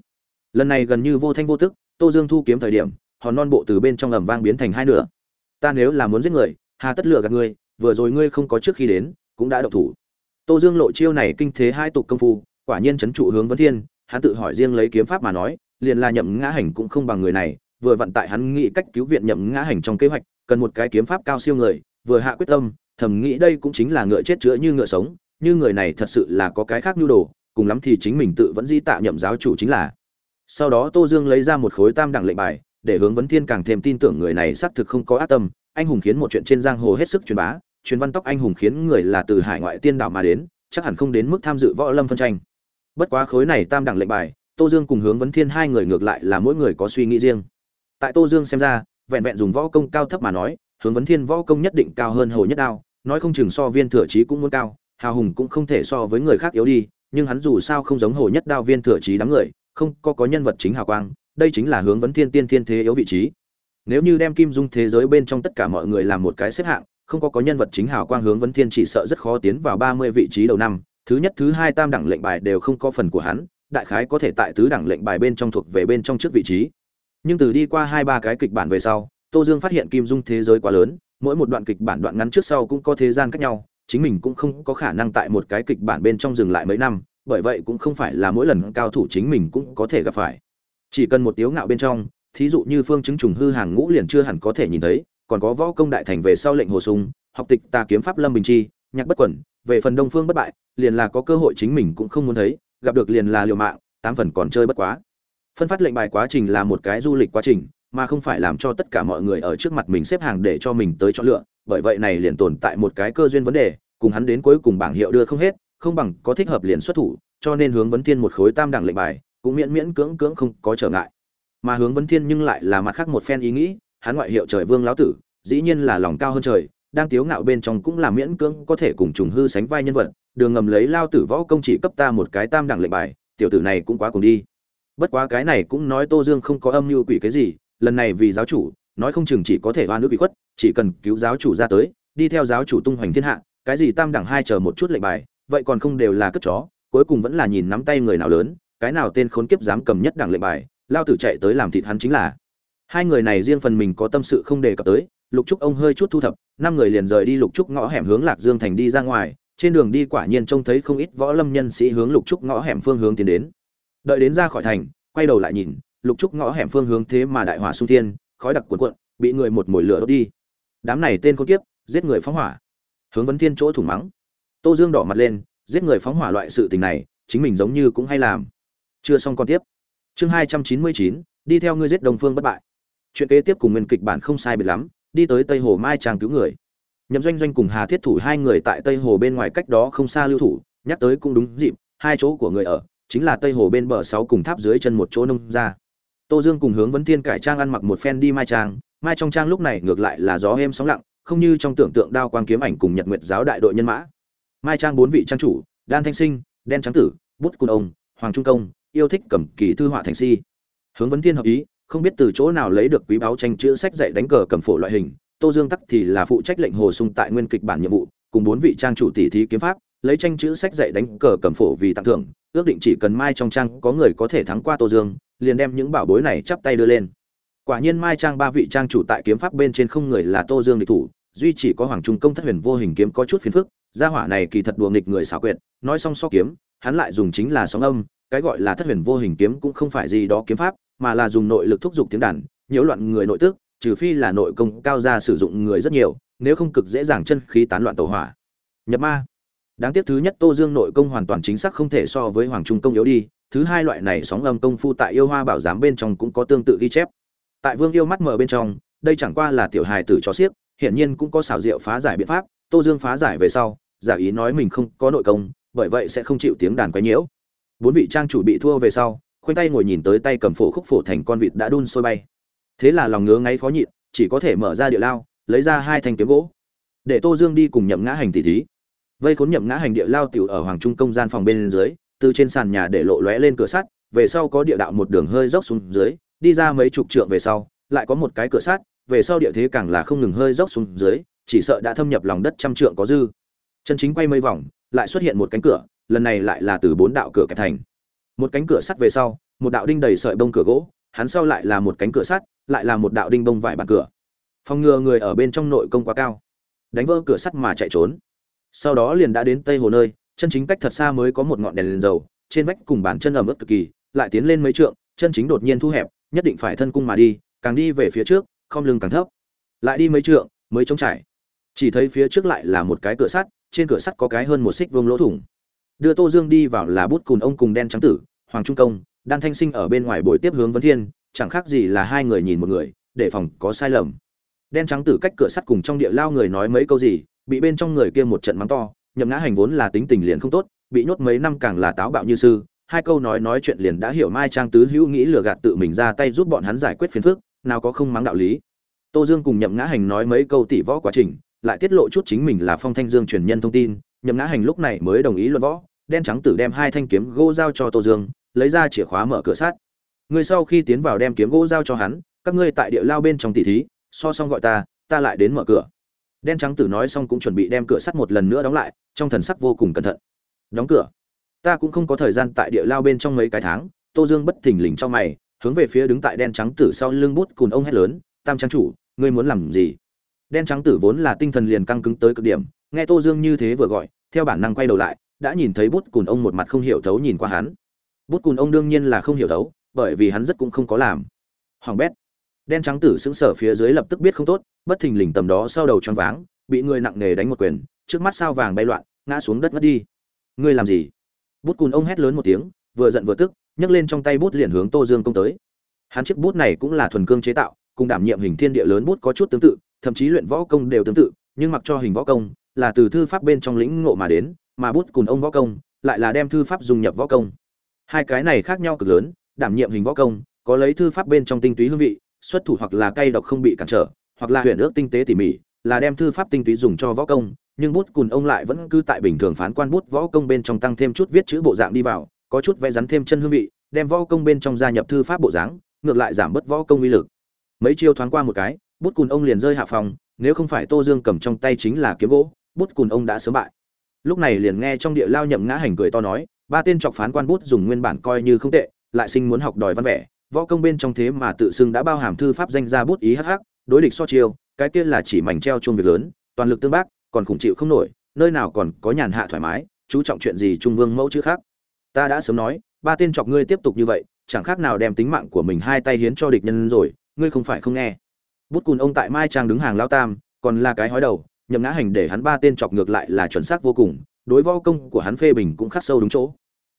Lần này gần như vô thanh vô tức, tô dương thu kiếm thời điểm, hòn non bộ từ bên trong ầm vang biến thành hai nửa. Ta nếu là muốn giết người, hà tất lựa gạt ngươi vừa rồi ngươi không có trước khi đến, cũng đã động thủ. Tô dương lộ chiêu này kinh thế hai tục công phu, quả nhiên chấn trụ hướng vấn thiên, hắn tự hỏi riêng lấy kiếm pháp mà nói, liền là nhậm ngã hành cũng không bằng người này, vừa vận tại hắn nghĩ cách cứu viện nhậm ngã hành trong kế hoạch, cần một cái kiếm pháp cao siêu người, vừa hạ quyết tâm, thầm nghĩ đây cũng chính là ngựa chết chữa như ngựa sống như người này thật sự là có cái khác nhu đồ, cùng lắm thì chính mình tự vẫn di tạ nhậm giáo chủ chính là. Sau đó tô dương lấy ra một khối tam đẳng lệnh bài, để hướng vấn thiên càng thêm tin tưởng người này xác thực không có ác tâm, anh hùng khiến một chuyện trên giang hồ hết sức truyền bá, truyền văn tóc anh hùng khiến người là từ hải ngoại tiên đảo mà đến, chắc hẳn không đến mức tham dự võ lâm phân tranh. Bất quá khối này tam đẳng lệnh bài, tô dương cùng hướng vấn thiên hai người ngược lại là mỗi người có suy nghĩ riêng. Tại tô dương xem ra, vẹn vẹn dùng võ công cao thấp mà nói, hướng vấn thiên võ công nhất định cao hơn hồ nhất đao, nói không chừng so viên thừa trí cũng muốn cao hào hùng cũng không thể so với người khác yếu đi, nhưng hắn dù sao không giống hồ nhất đao viên thừa trí đám người, không có có nhân vật chính hào quang, đây chính là hướng vấn thiên tiên thiên thế yếu vị trí. Nếu như đem kim dung thế giới bên trong tất cả mọi người làm một cái xếp hạng, không có có nhân vật chính hào quang hướng vấn thiên chỉ sợ rất khó tiến vào ba mươi vị trí đầu năm. Thứ nhất, thứ hai tam đẳng lệnh bài đều không có phần của hắn, đại khái có thể tại tứ đẳng lệnh bài bên trong thuộc về bên trong trước vị trí. Nhưng từ đi qua hai ba cái kịch bản về sau, tô dương phát hiện kim dung thế giới quá lớn, mỗi một đoạn kịch bản đoạn ngắn trước sau cũng có thế gian khác nhau chính mình cũng không có khả năng tại một cái kịch bản bên trong dừng lại mấy năm, bởi vậy cũng không phải là mỗi lần cao thủ chính mình cũng có thể gặp phải. Chỉ cần một tiếu ngạo bên trong, thí dụ như phương chứng trùng hư hàng ngũ liền chưa hẳn có thể nhìn thấy, còn có võ công đại thành về sau lệnh hồ sung, học tịch tà kiếm pháp lâm bình chi, nhạc bất quẩn, về phần đông phương bất bại, liền là có cơ hội chính mình cũng không muốn thấy, gặp được liền là liều mạng, tám phần còn chơi bất quá. Phân phát lệnh bài quá trình là một cái du lịch quá trình, mà không phải làm cho tất cả mọi người ở trước mặt mình xếp hàng để cho mình tới chọn lựa bởi vậy này liền tồn tại một cái cơ duyên vấn đề, cùng hắn đến cuối cùng bảng hiệu đưa không hết, không bằng có thích hợp liền xuất thủ, cho nên hướng vấn thiên một khối tam đẳng lệnh bài, cũng miễn miễn cưỡng cưỡng không có trở ngại. Mà hướng vấn thiên nhưng lại là mặt khác một phen ý nghĩ, hắn ngoại hiệu trời vương lão tử, dĩ nhiên là lòng cao hơn trời, đang tiếu ngạo bên trong cũng là miễn cưỡng có thể cùng trùng hư sánh vai nhân vật, đường ngầm lấy lao tử võ công chỉ cấp ta một cái tam đẳng lệnh bài, tiểu tử này cũng quá cùng đi. Bất quá cái này cũng nói tô dương không có âm mưu quỷ cái gì, lần này vì giáo chủ, nói không chừng chỉ có thể oan ức bị khuất chỉ cần cứu giáo chủ ra tới, đi theo giáo chủ tung hoành thiên hạ, cái gì tam đẳng hai chờ một chút lệnh bài, vậy còn không đều là cất chó, cuối cùng vẫn là nhìn nắm tay người nào lớn, cái nào tên khốn kiếp dám cầm nhất đẳng lệnh bài, lao tử chạy tới làm thịt hắn chính là. Hai người này riêng phần mình có tâm sự không đề cập tới, lục trúc ông hơi chút thu thập, năm người liền rời đi lục trúc ngõ hẻm hướng lạc dương thành đi ra ngoài, trên đường đi quả nhiên trông thấy không ít võ lâm nhân sĩ hướng lục trúc ngõ hẻm phương hướng tiến đến. Đợi đến ra khỏi thành, quay đầu lại nhìn, lục trúc ngõ hẻm phương hướng thế mà đại hỏa sung thiên, khói đặc cuộn cuộn, bị người một mồi lửa đốt đi đám này tên con kiếp, giết người phóng hỏa. Hướng vấn thiên chỗ thủng mắng. Tô dương đỏ mặt lên, giết người phóng hỏa loại sự tình này, chính mình giống như cũng hay làm. Chưa xong còn tiếp. Chương hai trăm chín mươi chín, đi theo ngươi giết đồng phương bất bại. Chuyện kế tiếp cùng nguyên kịch bản không sai biệt lắm, đi tới tây hồ mai trang cứu người. Nhậm doanh doanh cùng hà thiết thủ hai người tại tây hồ bên ngoài cách đó không xa lưu thủ, nhắc tới cũng đúng dịp, hai chỗ của người ở, chính là tây hồ bên bờ sáu cùng tháp dưới chân một chỗ nông ra tô dương cùng hướng vấn thiên cải trang ăn mặc một phen đi mai trang mai trong trang lúc này ngược lại là gió êm sóng lặng, không như trong tưởng tượng đao quang kiếm ảnh cùng nhật nguyệt giáo đại đội nhân mã. Mai trang bốn vị trang chủ, đan thanh sinh, đen trắng tử, bút cùn ông, hoàng trung công, yêu thích cầm kỳ thư họa thành si. Hướng vấn thiên hợp ý, không biết từ chỗ nào lấy được quý báo tranh chữ sách dạy đánh cờ cầm phổ loại hình, tô dương tắc thì là phụ trách lệnh hồ sung tại nguyên kịch bản nhiệm vụ, cùng bốn vị trang chủ tỷ thí kiếm pháp, lấy tranh chữ sách dạy đánh cờ cầm phổ vì tặng thưởng, ước định chỉ cần mai trong trang có người có thể thắng qua tô dương, liền đem những bảo bối này chắp tay đưa lên quả nhiên mai trang ba vị trang chủ tại kiếm pháp bên trên không người là tô dương địch thủ, duy chỉ có hoàng trung công thất huyền vô hình kiếm có chút phiền phức, gia hỏa này kỳ thật đùa nghịch người xảo quyệt, nói xong so kiếm, hắn lại dùng chính là sóng âm, cái gọi là thất huyền vô hình kiếm cũng không phải gì đó kiếm pháp, mà là dùng nội lực thúc giục tiếng đàn, nhiễu loạn người nội tức, trừ phi là nội công cao ra sử dụng người rất nhiều, nếu không cực dễ dàng chân khí tán loạn tổ hỏa. Nhập ma. Đáng tiếc thứ nhất tô dương nội công hoàn toàn chính xác không thể so với hoàng trung công yếu đi, thứ hai loại này sóng âm công phu tại yêu hoa bảo giám bên trong cũng có tương tự ghi chép tại vương yêu mắt mở bên trong, đây chẳng qua là tiểu hài tử cho xiếc, hiển nhiên cũng có xảo diệu phá giải biện pháp, tô dương phá giải về sau, giả ý nói mình không có nội công, bởi vậy sẽ không chịu tiếng đàn quấy nhiễu. Bốn vị trang chủ bị thua về sau, khoanh tay ngồi nhìn tới tay cầm phổ khúc phổ thành con vịt đã đun sôi bay. Thế là lòng ngứa ngáy khó nhịn, chỉ có thể mở ra địa lao, lấy ra hai thanh kiếm gỗ. Để tô dương đi cùng nhậm ngã hành tỷ thí. Vây khốn nhậm ngã hành địa lao tiểu ở hoàng trung công gian phòng bên dưới, từ trên sàn nhà để lộ lóe lên cửa sắt, về sau có địa đạo một đường hơi dốc xuống dưới đi ra mấy chục trượng về sau, lại có một cái cửa sắt, về sau địa thế càng là không ngừng hơi dốc xuống dưới, chỉ sợ đã thâm nhập lòng đất trăm trượng có dư. Chân chính quay mấy vòng, lại xuất hiện một cánh cửa, lần này lại là từ bốn đạo cửa kẹp thành. Một cánh cửa sắt về sau, một đạo đinh đầy sợi bông cửa gỗ, hắn sau lại là một cánh cửa sắt, lại là một đạo đinh bông vải bàn cửa. Phòng ngừa người ở bên trong nội công quá cao. Đánh vỡ cửa sắt mà chạy trốn. Sau đó liền đã đến tây hồ nơi, chân chính cách thật xa mới có một ngọn đèn lên dầu, trên vách cùng bàn chân ẩm ướt cực kỳ, lại tiến lên mấy trượng, chân chính đột nhiên thu hẹp nhất định phải thân cung mà đi, càng đi về phía trước không lưng càng thấp. Lại đi mấy trượng, mới trống trải. Chỉ thấy phía trước lại là một cái cửa sắt, trên cửa sắt có cái hơn một xích vuông lỗ thủng. Đưa tô dương đi vào là bút cùn ông cùng đen trắng tử, hoàng trung công, đan thanh sinh ở bên ngoài buổi tiếp hướng vấn thiên, chẳng khác gì là hai người nhìn một người, để phòng có sai lầm. Đen trắng tử cách cửa sắt cùng trong địa lao người nói mấy câu gì, bị bên trong người kia một trận mắng to, nhậm ngã hành vốn là tính tình liền không tốt, bị nhốt mấy năm càng là táo bạo như sư hai câu nói nói chuyện liền đã hiểu mai trang tứ hữu nghĩ lừa gạt tự mình ra tay giúp bọn hắn giải quyết phiền phức, nào có không mắng đạo lý. Tô dương cùng nhậm ngã hành nói mấy câu tỉ võ quá trình, lại tiết lộ chút chính mình là phong thanh dương truyền nhân thông tin. Nhậm ngã hành lúc này mới đồng ý luận võ, đen trắng tử đem hai thanh kiếm gỗ giao cho tô dương, lấy ra chìa khóa mở cửa sát người sau khi tiến vào đem kiếm gỗ giao cho hắn, các ngươi tại địa lao bên trong tỷ thí, so xong gọi ta ta lại đến mở cửa. Đen trắng tử nói xong cũng chuẩn bị đem cửa sắt một lần nữa đóng lại, trong thần sắc vô cùng cẩn thận. Đóng cửa ta cũng không có thời gian tại địa lao bên trong mấy cái tháng, tô dương bất thình lình trong mày, hướng về phía đứng tại đen trắng tử sau lưng bút cùng ông hét lớn, tam trang chủ, ngươi muốn làm gì? Đen trắng tử vốn là tinh thần liền căng cứng tới cực điểm, nghe tô dương như thế vừa gọi, theo bản năng quay đầu lại, đã nhìn thấy bút cùn ông một mặt không hiểu thấu nhìn qua hắn. Bút cùn ông đương nhiên là không hiểu thấu, bởi vì hắn rất cũng không có làm. Hoàng bét. Đen trắng tử sững sờ phía dưới lập tức biết không tốt, bất thình lình tầm đó sau đầu choáng váng, bị người nặng nề đánh một quyền, trước mắt sao vàng bay loạn, ngã xuống đất ngất đi. Ngươi làm gì? Bút cùn ông hét lớn một tiếng, vừa giận vừa tức, nhấc lên trong tay bút liền hướng tô dương công tới. Hắn chiếc bút này cũng là thuần cương chế tạo, cùng đảm nhiệm hình thiên địa lớn bút có chút tương tự, thậm chí luyện võ công đều tương tự, nhưng mặc cho hình võ công, là từ thư pháp bên trong lĩnh ngộ mà đến, mà bút cùn ông võ công lại là đem thư pháp dùng nhập võ công. Hai cái này khác nhau cực lớn, đảm nhiệm hình võ công, có lấy thư pháp bên trong tinh túy hương vị, xuất thủ hoặc là cay độc không bị cản trở, hoặc là huyền ước tinh tế tỉ mỉ, là đem thư pháp tinh túy dùng cho võ công nhưng bút cùn ông lại vẫn cứ tại bình thường phán quan bút võ công bên trong tăng thêm chút viết chữ bộ dạng đi vào, có chút vẽ rắn thêm chân hương vị, đem võ công bên trong gia nhập thư pháp bộ dáng, ngược lại giảm bớt võ công uy lực. Mấy chiêu thoáng qua một cái, bút cùn ông liền rơi hạ phòng, nếu không phải tô dương cầm trong tay chính là kiếm gỗ, bút cùn ông đã sớm bại. Lúc này liền nghe trong địa lao nhậm ngã hành cười to nói, ba tên chọc phán quan bút dùng nguyên bản coi như không tệ, lại sinh muốn học đòi văn vẻ, võ công bên trong thế mà tự xưng đã bao hàm thư pháp danh ra bút ý hắc hắc, đối địch so chiêu, cái kia là chỉ mảnh treo chuông việc lớn, toàn lực tương bác còn khủng chịu không nổi, nơi nào còn có nhàn hạ thoải mái, chú trọng chuyện gì trung vương mẫu chữ khác. Ta đã sớm nói, ba tên chọc ngươi tiếp tục như vậy, chẳng khác nào đem tính mạng của mình hai tay hiến cho địch nhân rồi, ngươi không phải không nghe. Bút cùn ông tại mai trang đứng hàng lao tam, còn là cái hói đầu, nhậm ngã hành để hắn ba tên chọc ngược lại là chuẩn xác vô cùng, đối võ công của hắn phê bình cũng khắc sâu đúng chỗ.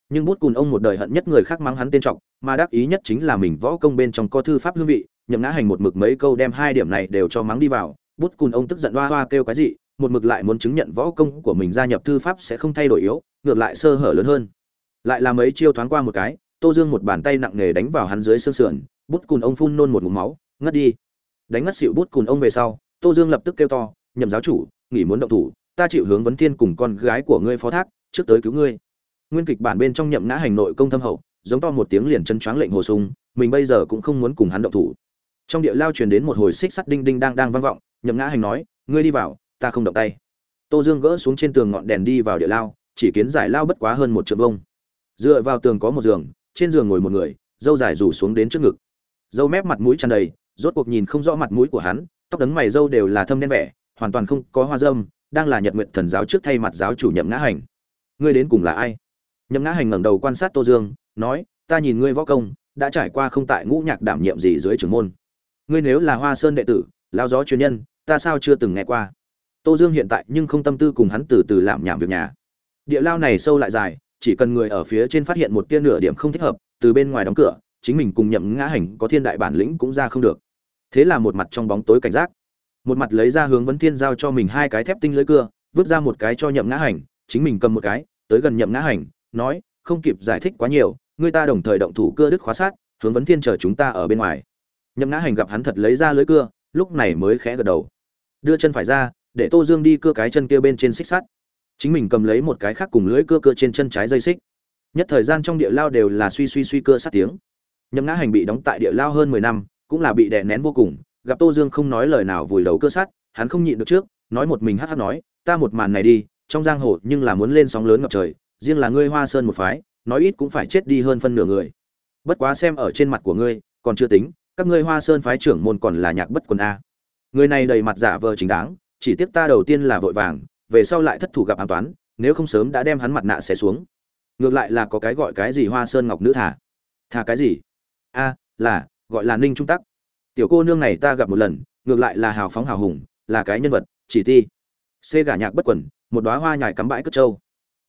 Nhưng bút cùn ông một đời hận nhất người khác mắng hắn tên chọc, mà đắc ý nhất chính là mình võ công bên trong có thư pháp hương vị, nhậm ngã hành một mực mấy câu đem hai điểm này đều cho mắng đi vào, bút cùn ông tức giận hoa hoa kêu cái gì một mực lại muốn chứng nhận võ công của mình gia nhập thư pháp sẽ không thay đổi yếu, ngược lại sơ hở lớn hơn. Lại làm mấy chiêu thoáng qua một cái, tô dương một bàn tay nặng nề đánh vào hắn dưới xương sườn, bút cùn ông phun nôn một ngụm máu, ngất đi. Đánh ngất xịu bút cùn ông về sau, tô dương lập tức kêu to, nhậm giáo chủ, nghỉ muốn động thủ, ta chịu hướng vấn thiên cùng con gái của ngươi phó thác, trước tới cứu ngươi. Nguyên kịch bản bên trong nhậm ngã hành nội công thâm hậu, giống to một tiếng liền chân choáng lệnh hồ sung, mình bây giờ cũng không muốn cùng hắn động thủ. Trong địa lao truyền đến một hồi xích sắt đinh đinh đang đang vang vọng, nhậm ngã hành nói, ngươi đi vào ta không động tay. Tô dương gỡ xuống trên tường ngọn đèn đi vào địa lao, chỉ kiến giải lao bất quá hơn một trượng vông dựa vào tường có một giường, trên giường ngồi một người, dâu dài rủ xuống đến trước ngực. Dâu mép mặt mũi tràn đầy, rốt cuộc nhìn không rõ mặt mũi của hắn, tóc đấng mày dâu đều là thâm đen vẻ, hoàn toàn không có hoa dâm, đang là nhật nguyện thần giáo trước thay mặt giáo chủ nhậm ngã hành. Ngươi đến cùng là ai? Nhậm ngã hành ngẩng đầu quan sát tô dương, nói, ta nhìn ngươi võ công, đã trải qua không tại ngũ nhạc đảm nhiệm gì dưới trưởng môn. Ngươi nếu là hoa sơn đệ tử lao gió truyền nhân, ta sao chưa từng nghe qua? Tô dương hiện tại nhưng không tâm tư cùng hắn từ từ làm nhảm việc nhà. Địa lao này sâu lại dài, chỉ cần người ở phía trên phát hiện một tia nửa điểm không thích hợp, từ bên ngoài đóng cửa, chính mình cùng nhậm ngã hành có thiên đại bản lĩnh cũng ra không được. Thế là một mặt trong bóng tối cảnh giác. Một mặt lấy ra hướng vấn thiên giao cho mình hai cái thép tinh lưới cưa, vứt ra một cái cho nhậm ngã hành, chính mình cầm một cái, tới gần nhậm ngã hành, nói, không kịp giải thích quá nhiều, người ta đồng thời động thủ cưa đứt khóa sát, hướng vấn thiên chờ chúng ta ở bên ngoài. Nhậm ngã hành gặp hắn thật lấy ra lưới cưa, lúc này mới khẽ gật đầu. Đưa chân phải ra để tô dương đi cưa cái chân kia bên trên xích sắt. Chính mình cầm lấy một cái khác cùng lưới cưa cưa trên chân trái dây xích. Nhất thời gian trong địa lao đều là suy suy suy cưa sát tiếng. Nhấm ngã hành bị đóng tại địa lao hơn mười năm, cũng là bị đè nén vô cùng. Gặp tô dương không nói lời nào vùi đầu cưa sát hắn không nhịn được trước, nói một mình hắc hắc nói, ta một màn này đi, trong giang hồ nhưng là muốn lên sóng lớn ngập trời, riêng là ngươi hoa sơn một phái, nói ít cũng phải chết đi hơn phân nửa người. Bất quá xem ở trên mặt của ngươi, còn chưa tính, các ngươi hoa sơn phái trưởng môn còn là nhạc bất quần a. Người này đầy mặt giả vờ chính đáng chỉ tiếc ta đầu tiên là vội vàng, về sau lại thất thủ gặp an toán, nếu không sớm đã đem hắn mặt nạ xé xuống. Ngược lại là có cái gọi cái gì hoa sơn ngọc nữ thả? Thả cái gì? A, là, gọi là ninh trung tắc. Tiểu cô nương này ta gặp một lần, ngược lại là hào phóng hào hùng, là cái nhân vật, chỉ ti. Xê gả nhạc bất quẩn một đoá hoa nhài cắm bãi cất trâu.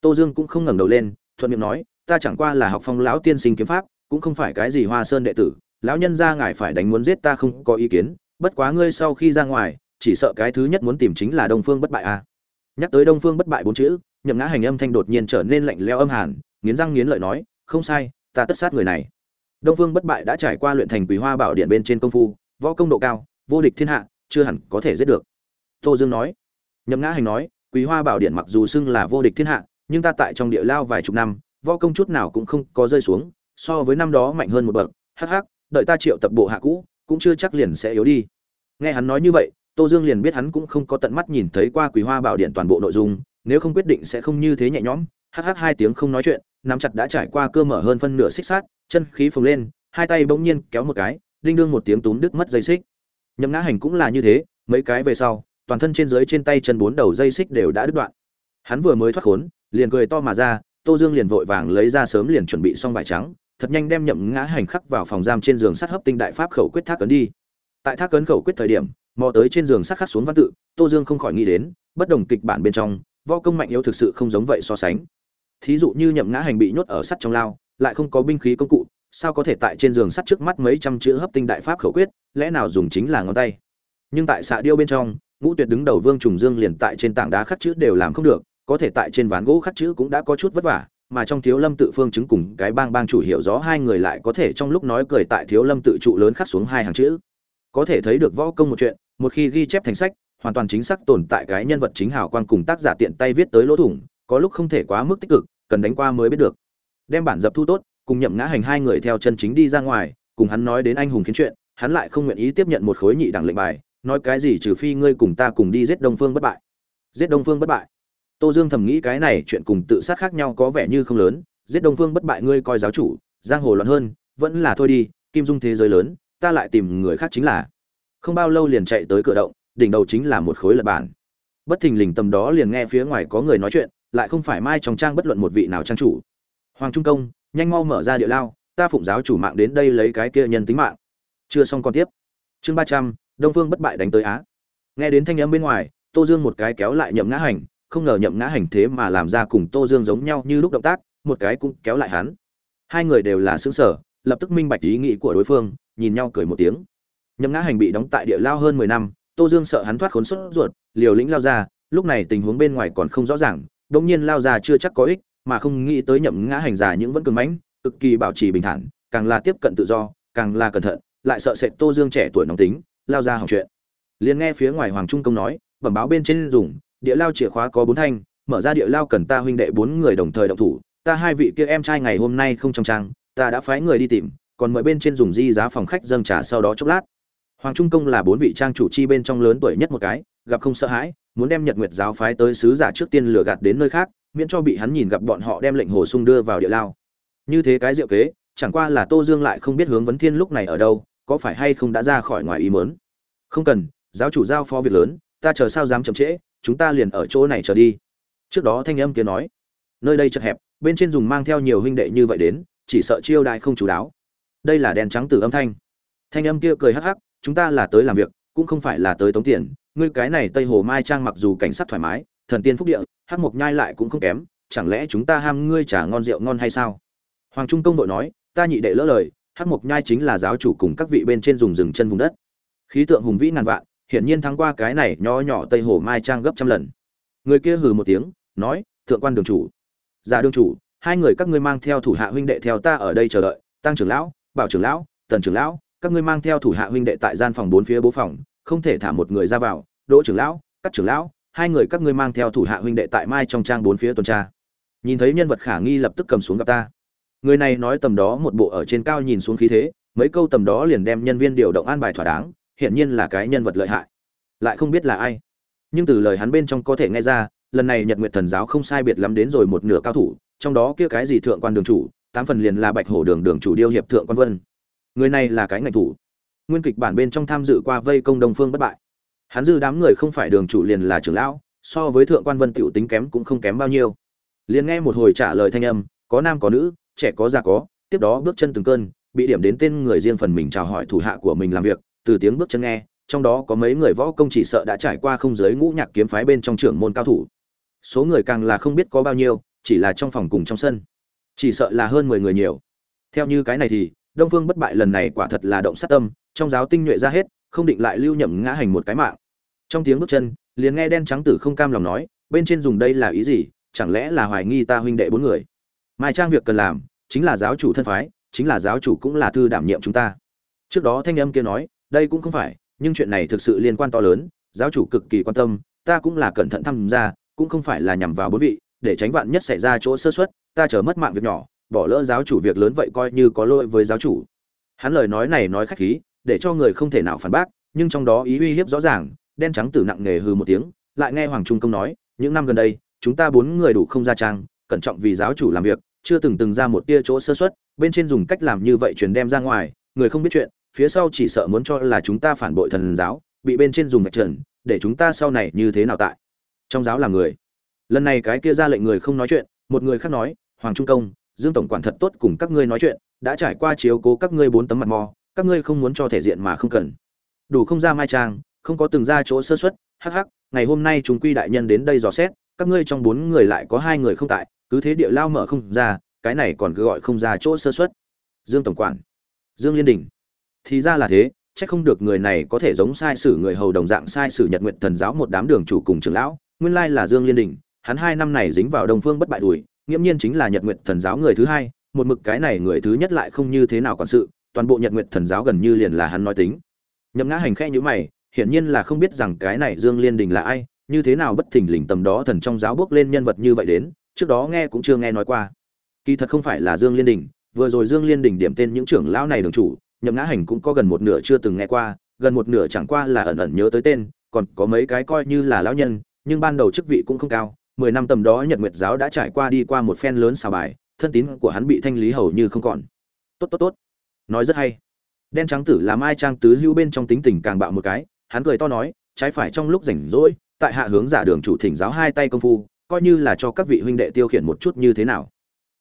Tô dương cũng không ngẩng đầu lên, thuận miệng nói, ta chẳng qua là học phong lão tiên sinh kiếm pháp, cũng không phải cái gì hoa sơn đệ tử, lão nhân ra ngài phải đánh muốn giết ta không có ý kiến, bất quá ngươi sau khi ra ngoài chỉ sợ cái thứ nhất muốn tìm chính là đông phương bất bại a. À. nhắc tới đông phương bất bại bốn chữ, nhậm ngã hành âm thanh đột nhiên trở nên lạnh leo âm hàn, nghiến răng nghiến lợi nói, không sai, ta tất sát người này. Đông phương bất bại đã trải qua luyện thành quý hoa bảo điện bên trên công phu, võ công độ cao, vô địch thiên hạ, chưa hẳn có thể giết được. Tô dương nói, nhậm ngã hành nói quý hoa bảo điện mặc dù xưng là vô địch thiên hạ, nhưng ta tại trong địa lao vài chục năm, võ công chút nào cũng không có rơi xuống, so với năm đó mạnh hơn một bậc. Hắc hắc, đợi ta triệu tập bộ hạ cũ, cũng chưa chắc liền sẽ yếu đi. Nghe hắn nói như vậy tô dương liền biết hắn cũng không có tận mắt nhìn thấy qua Quỳ hoa bảo điện toàn bộ nội dung, nếu không quyết định sẽ không như thế nhẹ nhõm. Hắc hắc, hai tiếng không nói chuyện, nắm chặt đã trải qua cơ mở hơn phân nửa xích sát chân khí phồng lên, hai tay bỗng nhiên kéo một cái, đinh đương một tiếng túm đứt mất dây xích. Nhậm ngã hành cũng là như thế, mấy cái về sau, toàn thân trên dưới trên tay chân bốn đầu dây xích đều đã đứt đoạn. Hắn vừa mới thoát khốn, liền cười to mà ra, tô dương liền vội vàng lấy ra sớm liền chuẩn bị xong vải trắng, thật nhanh đem nhậm ngã hành khắc vào phòng giam trên giường sắt hấp tinh đại pháp khẩu quyết thác cấn đi. Tại thác cấn khẩu quyết thời điểm mò tới trên giường sắt khắc xuống văn tự, tô dương không khỏi nghĩ đến, bất đồng kịch bản bên trong, võ công mạnh yếu thực sự không giống vậy so sánh. Thí dụ như nhậm ngã hành bị nhốt ở sắt trong lao, lại không có binh khí công cụ, sao có thể tại trên giường sắt trước mắt mấy trăm chữ hấp tinh đại pháp khẩu quyết, lẽ nào dùng chính là ngón tay? Nhưng tại xạ điêu bên trong, ngũ tuyệt đứng đầu vương trùng dương liền tại trên tảng đá khắc chữ đều làm không được, có thể tại trên ván gỗ khắc chữ cũng đã có chút vất vả, mà trong thiếu lâm tự phương chứng cùng cái bang bang chủ hiểu rõ hai người lại có thể trong lúc nói cười tại thiếu lâm tự trụ lớn khắc xuống hai hàng chữ. Có thể thấy được võ công một chuyện một khi ghi chép thành sách, hoàn toàn chính xác tồn tại cái nhân vật chính hào quang cùng tác giả tiện tay viết tới lỗ thủng, có lúc không thể quá mức tích cực, cần đánh qua mới biết được. Đem bản dập thu tốt, cùng nhậm ngã hành hai người theo chân chính đi ra ngoài, cùng hắn nói đến anh hùng khiến chuyện, hắn lại không nguyện ý tiếp nhận một khối nhị đẳng lệnh bài, nói cái gì trừ phi ngươi cùng ta cùng đi giết đông phương bất bại. Giết đông phương bất bại. Tô dương thầm nghĩ cái này chuyện cùng tự sát khác nhau có vẻ như không lớn, giết đông phương bất bại ngươi coi giáo chủ, giang hồ loạn hơn, vẫn là thôi đi, kim dung thế giới lớn, ta lại tìm người khác chính là không bao lâu liền chạy tới cửa động, đỉnh đầu chính là một khối lật bản. Bất thình lình tầm đó liền nghe phía ngoài có người nói chuyện, lại không phải mai trong trang bất luận một vị nào trang chủ. Hoàng trung công, nhanh mau mở ra địa lao, ta phụng giáo chủ mạng đến đây lấy cái kia nhân tính mạng. Chưa xong còn tiếp. Chương ba trăm, đông phương bất bại đánh tới á. Nghe đến thanh âm bên ngoài, tô dương một cái kéo lại nhậm ngã hành, không ngờ nhậm ngã hành thế mà làm ra cùng tô dương giống nhau như lúc động tác, một cái cũng kéo lại hắn. Hai người đều là xứng sở lập tức minh bạch ý nghĩ của đối phương, nhìn nhau cười một tiếng nhậm ngã hành bị đóng tại địa lao hơn mười năm, tô dương sợ hắn thoát khốn sốt ruột, liều lĩnh lao ra, lúc này tình huống bên ngoài còn không rõ ràng đông nhiên lao ra chưa chắc có ích, mà không nghĩ tới nhậm ngã hành già những vẫn cường mãnh, cực kỳ bảo trì bình thản, càng là tiếp cận tự do, càng là cẩn thận, lại sợ sệt tô dương trẻ tuổi nóng tính, lao ra hỏng chuyện. Liền nghe phía ngoài hoàng trung công nói, bẩm báo bên trên dùng, địa lao chìa khóa có bốn thanh, mở ra địa lao cần ta huynh đệ bốn người đồng thời động thủ, ta hai vị kia em trai ngày hôm nay không trong trang, ta đã phái người đi tìm, còn mời bên trên dùng di giá phòng khách dâng trà sau đó chốc lát hoàng trung công là bốn vị trang chủ chi bên trong lớn tuổi nhất một cái, gặp không sợ hãi, muốn đem nhật nguyệt giáo phái tới sứ giả trước tiên lừa gạt đến nơi khác, miễn cho bị hắn nhìn gặp bọn họ đem lệnh hồ sung đưa vào địa lao. Như thế cái diệu kế, chẳng qua là tô dương lại không biết hướng vấn thiên lúc này ở đâu, có phải hay không đã ra khỏi ngoài ý muốn? không cần, giáo chủ giao phó việc lớn, ta chờ sao dám chậm trễ, chúng ta liền ở chỗ này chờ đi. Trước đó thanh âm kia nói, nơi đây chật hẹp, bên trên dùng mang theo nhiều huynh đệ như vậy đến, chỉ sợ chiêu đại không chú đáo. Đây là đèn trắng từ âm thanh. Thanh âm kia cười hắc hắc chúng ta là tới làm việc, cũng không phải là tới tống tiền. Ngươi cái này tây hồ mai trang mặc dù cảnh sát thoải mái, thần tiên phúc địa hát mộc nhai lại cũng không kém, chẳng lẽ chúng ta ham ngươi trả ngon rượu ngon hay sao? Hoàng trung công đội nói, ta nhị đệ lỡ lời hát mộc nhai chính là giáo chủ cùng các vị bên trên dùng rừng chân vùng đất. Khí tượng hùng vĩ ngàn vạn, hiển nhiên thắng qua cái này nho nhỏ tây hồ mai trang gấp trăm lần. Người kia hừ một tiếng, nói, thượng quan đường chủ. Giả đường chủ, hai người các ngươi mang theo thủ hạ huynh đệ theo ta ở đây chờ đợi, tăng trưởng lão, bảo trưởng lão, tần trưởng lão các ngươi mang theo thủ hạ huynh đệ tại gian phòng bốn phía bố phòng, không thể thả một người ra vào. Đỗ trưởng lão, các trưởng lão, hai người các ngươi mang theo thủ hạ huynh đệ tại mai trong trang bốn phía tuần tra. Nhìn thấy nhân vật khả nghi lập tức cầm xuống gặp ta. Người này nói tầm đó một bộ ở trên cao nhìn xuống khí thế, mấy câu tầm đó liền đem nhân viên điều động an bài thỏa đáng, hiển nhiên là cái nhân vật lợi hại. Lại không biết là ai. Nhưng từ lời hắn bên trong có thể nghe ra, lần này nhật nguyệt thần giáo không sai biệt lắm đến rồi một nửa cao thủ, trong đó kia cái gì thượng quan đường chủ, tám phần liền là bạch hổ đường đường chủ điêu hiệp thượng quan vân người này là cái ngạch thủ. Nguyên kịch bản bên trong tham dự qua vây công đông phương bất bại. Hắn dư đám người không phải đường chủ liền là trưởng lão, so với thượng quan vân tiểu tính kém cũng không kém bao nhiêu. Liền nghe một hồi trả lời thanh âm, có nam có nữ, trẻ có già có, tiếp đó bước chân từng cơn, bị điểm đến tên người riêng phần mình chào hỏi thủ hạ của mình làm việc, từ tiếng bước chân nghe, trong đó có mấy người võ công chỉ sợ đã trải qua không giới ngũ nhạc kiếm phái bên trong trưởng môn cao thủ. Số người càng là không biết có bao nhiêu, chỉ là trong phòng cùng trong sân. Chỉ sợ là hơn mười người nhiều. Theo như cái này thì đông phương bất bại lần này quả thật là động sát tâm, trong giáo tinh nhuệ ra hết, không định lại lưu nhậm ngã hành một cái mạng. Trong tiếng bước chân, liền nghe đen trắng tử không cam lòng nói, bên trên dùng đây là ý gì, chẳng lẽ là hoài nghi ta huynh đệ bốn người? Mai trang việc cần làm, chính là giáo chủ thân phái, chính là giáo chủ cũng là thư đảm nhiệm chúng ta. Trước đó thanh âm kia nói, đây cũng không phải, nhưng chuyện này thực sự liên quan to lớn, giáo chủ cực kỳ quan tâm, ta cũng là cẩn thận tham gia, cũng không phải là nhằm vào bốn vị, để tránh vạn nhất xảy ra chỗ sơ suất, ta chờ mất mạng việc nhỏ bỏ lỡ giáo chủ việc lớn vậy coi như có lỗi với giáo chủ. Hắn lời nói này nói khách khí, để cho người không thể nào phản bác, nhưng trong đó ý uy hiếp rõ ràng, đen trắng tử nặng nề hừ một tiếng, lại nghe hoàng trung công nói, những năm gần đây, chúng ta bốn người đủ không ra trang, cẩn trọng vì giáo chủ làm việc, chưa từng từng ra một tia chỗ sơ suất, bên trên dùng cách làm như vậy truyền đem ra ngoài, người không biết chuyện, phía sau chỉ sợ muốn cho là chúng ta phản bội thần giáo, bị bên trên dùng vạch trần, để chúng ta sau này như thế nào tại? Trong giáo là người. Lần này cái kia ra lệnh người không nói chuyện, một người khác nói, hoàng trung công dương tổng quản thật tốt cùng các ngươi nói chuyện, đã trải qua chiếu cố các ngươi bốn tấm mặt mò, các ngươi không muốn cho thể diện mà không cần. Đủ không ra mai trang, không có từng ra chỗ sơ xuất hắc hắc, ngày hôm nay chúng quy đại nhân đến đây dò xét, các ngươi trong bốn người lại có hai người không tại, cứ thế địa lao mở không ra, cái này còn cứ gọi không ra chỗ sơ xuất dương tổng quản, dương liên đình, thì ra là thế, chắc không được người này có thể giống sai sử người hầu đồng dạng sai sử nhật nguyện thần giáo một đám đường chủ cùng trưởng lão, nguyên lai là dương liên đình, hắn hai năm này dính vào đông phương bất bại đùi nghiễm nhiên chính là nhật nguyện thần giáo người thứ hai, một mực cái này người thứ nhất lại không như thế nào quản sự, toàn bộ nhật nguyện thần giáo gần như liền là hắn nói tính. Nhậm ngã hành khe nhữ mày, hiển nhiên là không biết rằng cái này dương liên đình là ai, như thế nào bất thình lình tầm đó thần trong giáo bước lên nhân vật như vậy đến, trước đó nghe cũng chưa nghe nói qua. Kỳ thật không phải là dương liên đình, vừa rồi dương liên đình điểm tên những trưởng lão này đường chủ, nhậm ngã hành cũng có gần một nửa chưa từng nghe qua, gần một nửa chẳng qua là ẩn ẩn nhớ tới tên, còn có mấy cái coi như là lão nhân, nhưng ban đầu chức vị cũng không cao mười năm tầm đó nhật nguyệt giáo đã trải qua đi qua một phen lớn xào bài, thân tín của hắn bị thanh lý hầu như không còn. Tốt tốt tốt. Nói rất hay. Đen trắng tử làm ai trang tứ hữu bên trong tính tình càng bạo một cái, hắn cười to nói, trái phải trong lúc rảnh rỗi, tại hạ hướng giả đường chủ thỉnh giáo hai tay công phu, coi như là cho các vị huynh đệ tiêu khiển một chút như thế nào.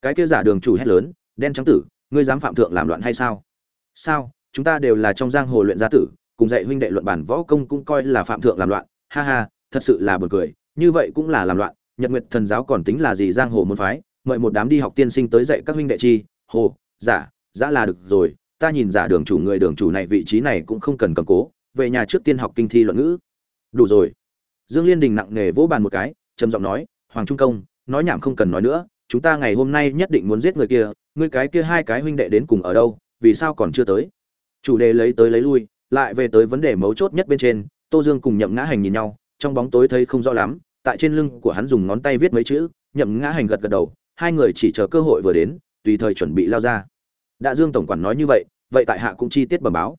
Cái kia giả đường chủ hét lớn, đen trắng tử, ngươi dám phạm thượng làm loạn hay sao? Sao, chúng ta đều là trong giang hồ luyện gia tử, cùng dạy huynh đệ luận bản võ công cũng coi là phạm thượng làm loạn, ha ha, thật sự là buồn cười, như vậy cũng là làm loạn nhật nguyệt thần giáo còn tính là gì giang hồ môn phái, mời một đám đi học tiên sinh tới dạy các huynh đệ chi, hồ, giả giả là được rồi, ta nhìn giả đường chủ người đường chủ này vị trí này cũng không cần cầm cố, về nhà trước tiên học kinh thi luận ngữ. Đủ rồi. Dương liên đình nặng nề vỗ bàn một cái, trầm giọng nói, hoàng trung công, nói nhảm không cần nói nữa, chúng ta ngày hôm nay nhất định muốn giết người kia ngươi cái kia hai cái huynh đệ đến cùng ở đâu, vì sao còn chưa tới? Chủ đề lấy tới lấy lui, lại về tới vấn đề mấu chốt nhất bên trên, tô dương cùng nhậm ngã hành nhìn nhau, trong bóng tối thấy không rõ lắm tại trên lưng của hắn dùng ngón tay viết mấy chữ, nhậm ngã hành gật gật đầu, hai người chỉ chờ cơ hội vừa đến, tùy thời chuẩn bị lao ra. Đã dương tổng quản nói như vậy vậy tại hạ cũng chi tiết bẩm báo.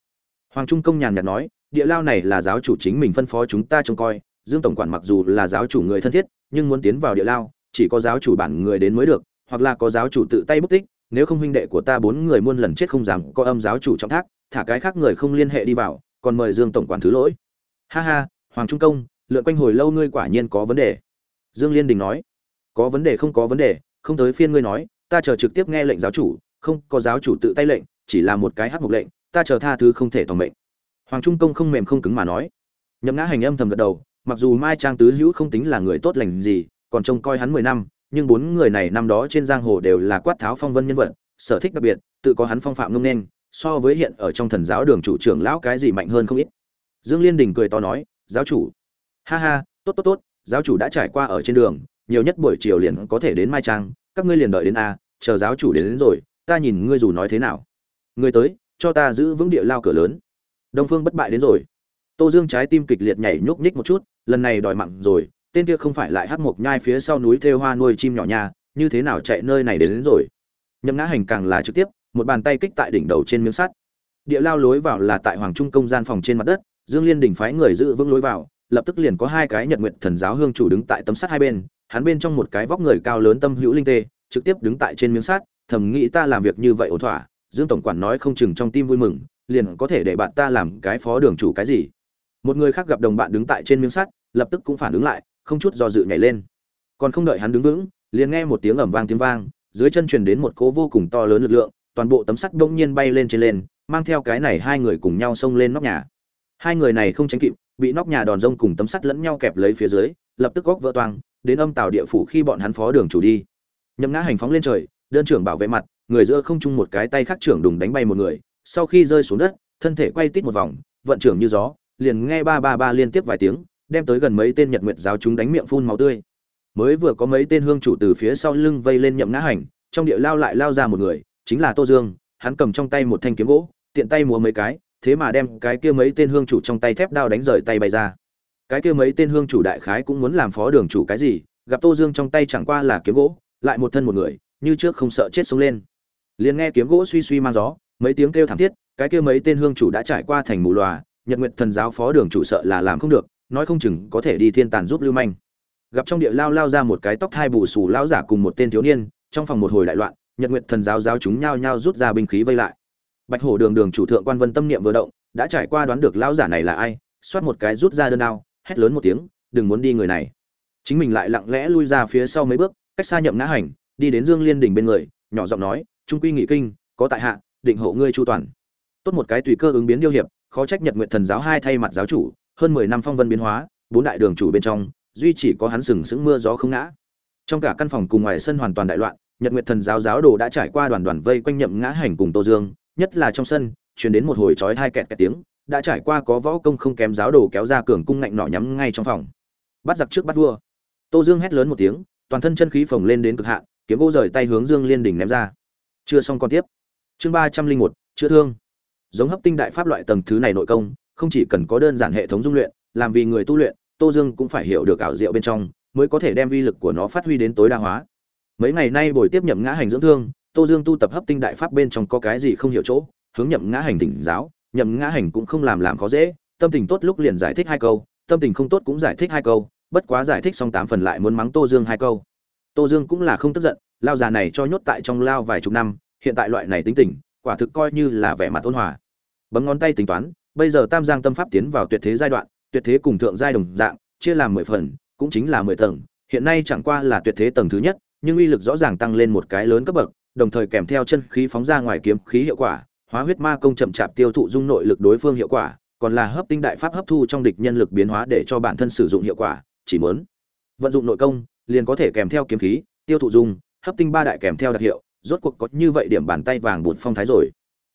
Hoàng trung công nhàn nhạt nói, địa lao này là giáo chủ chính mình phân phó chúng ta trông coi, dương tổng quản mặc dù là giáo chủ người thân thiết, nhưng muốn tiến vào địa lao, chỉ có giáo chủ bản người đến mới được, hoặc là có giáo chủ tự tay bút tích, nếu không huynh đệ của ta bốn người muôn lần chết không dám có âm giáo chủ trong thác, thả cái khác người không liên hệ đi vào, còn mời dương tổng quản thứ lỗi. Ha ha, hoàng trung công lượn quanh hồi lâu ngươi quả nhiên có vấn đề. Dương liên đình nói. Có vấn đề không có vấn đề, không tới phiên ngươi nói, ta chờ trực tiếp nghe lệnh giáo chủ, không có giáo chủ tự tay lệnh, chỉ là một cái hát mục lệnh, ta chờ tha thứ không thể toàn mệnh. Hoàng trung công không mềm không cứng mà nói. Nhậm ngã hành âm thầm gật đầu, mặc dù mai trang tứ hữu không tính là người tốt lành gì, còn trông coi hắn mười năm, nhưng bốn người này năm đó trên giang hồ đều là quát tháo phong vân nhân vật, sở thích đặc biệt, tự có hắn phong phạm ngông nên, so với hiện ở trong thần giáo đường chủ trưởng lão cái gì mạnh hơn không ít. Dương liên đình cười to nói, giáo chủ ha ha tốt tốt tốt giáo chủ đã trải qua ở trên đường nhiều nhất buổi chiều liền có thể đến mai trang các ngươi liền đợi đến a chờ giáo chủ đến, đến rồi ta nhìn ngươi dù nói thế nào. Ngươi tới cho ta giữ vững địa lao cửa lớn. Đông phương bất bại đến rồi. Tô dương trái tim kịch liệt nhảy nhúc nhích một chút lần này đòi mặn rồi tên kia không phải lại hát mộc nhai phía sau núi thêu hoa nuôi chim nhỏ nha như thế nào chạy nơi này đến, đến rồi. Nhậm ngã hành càng là trực tiếp một bàn tay kích tại đỉnh đầu trên miếng sắt. Địa lao lối vào là tại hoàng trung công gian phòng trên mặt đất dương liên đỉnh phái người giữ vững lối vào lập tức liền có hai cái nhật nguyện thần giáo hương chủ đứng tại tấm sắt hai bên, hắn bên trong một cái vóc người cao lớn tâm hữu linh tê, trực tiếp đứng tại trên miếng sắt, thầm nghĩ ta làm việc như vậy ổn thỏa, dương tổng quản nói không chừng trong tim vui mừng, liền có thể để bạn ta làm cái phó đường chủ cái gì. Một người khác gặp đồng bạn đứng tại trên miếng sắt, lập tức cũng phản ứng lại, không chút do dự nhảy lên. Còn không đợi hắn đứng vững, liền nghe một tiếng ầm vang tiếng vang, dưới chân truyền đến một cỗ vô cùng to lớn lực lượng, toàn bộ tấm sắt bỗng nhiên bay lên trên lên, mang theo cái này hai người cùng nhau xông lên nóc nhà hai người này không tránh kịp, bị nóc nhà đòn rông cùng tấm sắt lẫn nhau kẹp lấy phía dưới, lập tức góc vỡ toang, đến âm tàu địa phủ khi bọn hắn phó đường chủ đi. Nhậm ngã hành phóng lên trời, đơn trưởng bảo vệ mặt, người giữa không chung một cái tay khác trưởng đùng đánh bay một người, sau khi rơi xuống đất, thân thể quay tít một vòng, vận trưởng như gió, liền nghe ba ba ba liên tiếp vài tiếng, đem tới gần mấy tên nhật nguyệt giáo chúng đánh miệng phun máu tươi. Mới vừa có mấy tên hương chủ từ phía sau lưng vây lên nhậm ngã hành, trong địa lao lại lao ra một người, chính là tô dương, hắn cầm trong tay một thanh kiếm gỗ, tiện tay múa mấy cái thế mà đem cái kia mấy tên hương chủ trong tay thép đao đánh rời tay bay ra. Cái kia mấy tên hương chủ đại khái cũng muốn làm phó đường chủ cái gì, gặp tô dương trong tay chẳng qua là kiếm gỗ, lại một thân một người, như trước không sợ chết sống lên. Liền nghe kiếm gỗ suy suy mang gió, mấy tiếng kêu thảm thiết, cái kia mấy tên hương chủ đã trải qua thành mù lòa nhật nguyện thần giáo phó đường chủ sợ là làm không được, nói không chừng có thể đi thiên tàn giúp lưu manh. Gặp trong địa lao lao ra một cái tóc hai bù xù lão giả cùng một tên thiếu niên, trong phòng một hồi đại loạn, nhật nguyện thần giáo giáo chúng nhao nhao rút ra binh khí vây lại bạch hổ đường đường chủ thượng quan vân tâm niệm vừa động, đã trải qua đoán được lão giả này là ai, xoát một cái rút ra đơn đao, hét lớn một tiếng, đừng muốn đi người này. Chính mình lại lặng lẽ lui ra phía sau mấy bước, cách xa nhậm ngã hành, đi đến dương liên đỉnh bên người, nhỏ giọng nói, trung quy nghị kinh, có tại hạ, định hộ ngươi chu toàn. Tốt một cái tùy cơ ứng biến điêu hiệp, khó trách nhật nguyện thần giáo hai thay mặt giáo chủ, hơn mười năm phong vân biến hóa, bốn đại đường chủ bên trong, duy chỉ có hắn sừng sững mưa gió không ngã. Trong cả căn phòng cùng ngoài sân hoàn toàn đại loạn, nhật nguyệt thần giáo giáo đồ đã trải qua đoàn đoàn vây quanh nhậm ngã hành cùng tô dương nhất là trong sân, truyền đến một hồi chói hai kẹt kẹt tiếng, đã trải qua có võ công không kém giáo đồ kéo ra cường cung ngạnh nọ nhắm ngay trong phòng. Bắt giặc trước bắt vua. Tô dương hét lớn một tiếng, toàn thân chân khí phồng lên đến cực hạn, kiếm gỗ rời tay hướng dương liên đỉnh ném ra. Chưa xong còn tiếp. Chương ba trăm linh một, chữa thương. Giống hấp tinh đại pháp loại tầng thứ này nội công, không chỉ cần có đơn giản hệ thống dung luyện, làm vì người tu luyện, tô dương cũng phải hiểu được ảo diệu bên trong, mới có thể đem uy lực của nó phát huy đến tối đa hóa. Mấy ngày nay buổi tiếp nhậm ngã hành dưỡng thương tô dương tu tập hấp tinh đại pháp bên trong có cái gì không hiểu chỗ, hướng nhậm ngã hành tỉnh giáo, nhậm ngã hành cũng không làm làm khó dễ, tâm tình tốt lúc liền giải thích hai câu, tâm tình không tốt cũng giải thích hai câu, bất quá giải thích xong tám phần lại muốn mắng tô dương hai câu. Tô dương cũng là không tức giận, lao già này cho nhốt tại trong lao vài chục năm, hiện tại loại này tính tình, quả thực coi như là vẻ mặt ôn hòa. Bấm ngón tay tính toán, bây giờ tam giang tâm pháp tiến vào tuyệt thế giai đoạn, tuyệt thế cùng thượng giai đồng dạng, chia làm mười phần, cũng chính là mười tầng, hiện nay chẳng qua là tuyệt thế tầng thứ nhất, nhưng uy lực rõ ràng tăng lên một cái lớn cấp bậc đồng thời kèm theo chân khí phóng ra ngoài kiếm khí hiệu quả, hóa huyết ma công chậm chạp tiêu thụ dung nội lực đối phương hiệu quả, còn là hấp tinh đại pháp hấp thu trong địch nhân lực biến hóa để cho bản thân sử dụng hiệu quả, chỉ muốn vận dụng nội công, liền có thể kèm theo kiếm khí, tiêu thụ dung, hấp tinh ba đại kèm theo đặc hiệu, rốt cuộc có như vậy điểm bàn tay vàng bụt phong thái rồi.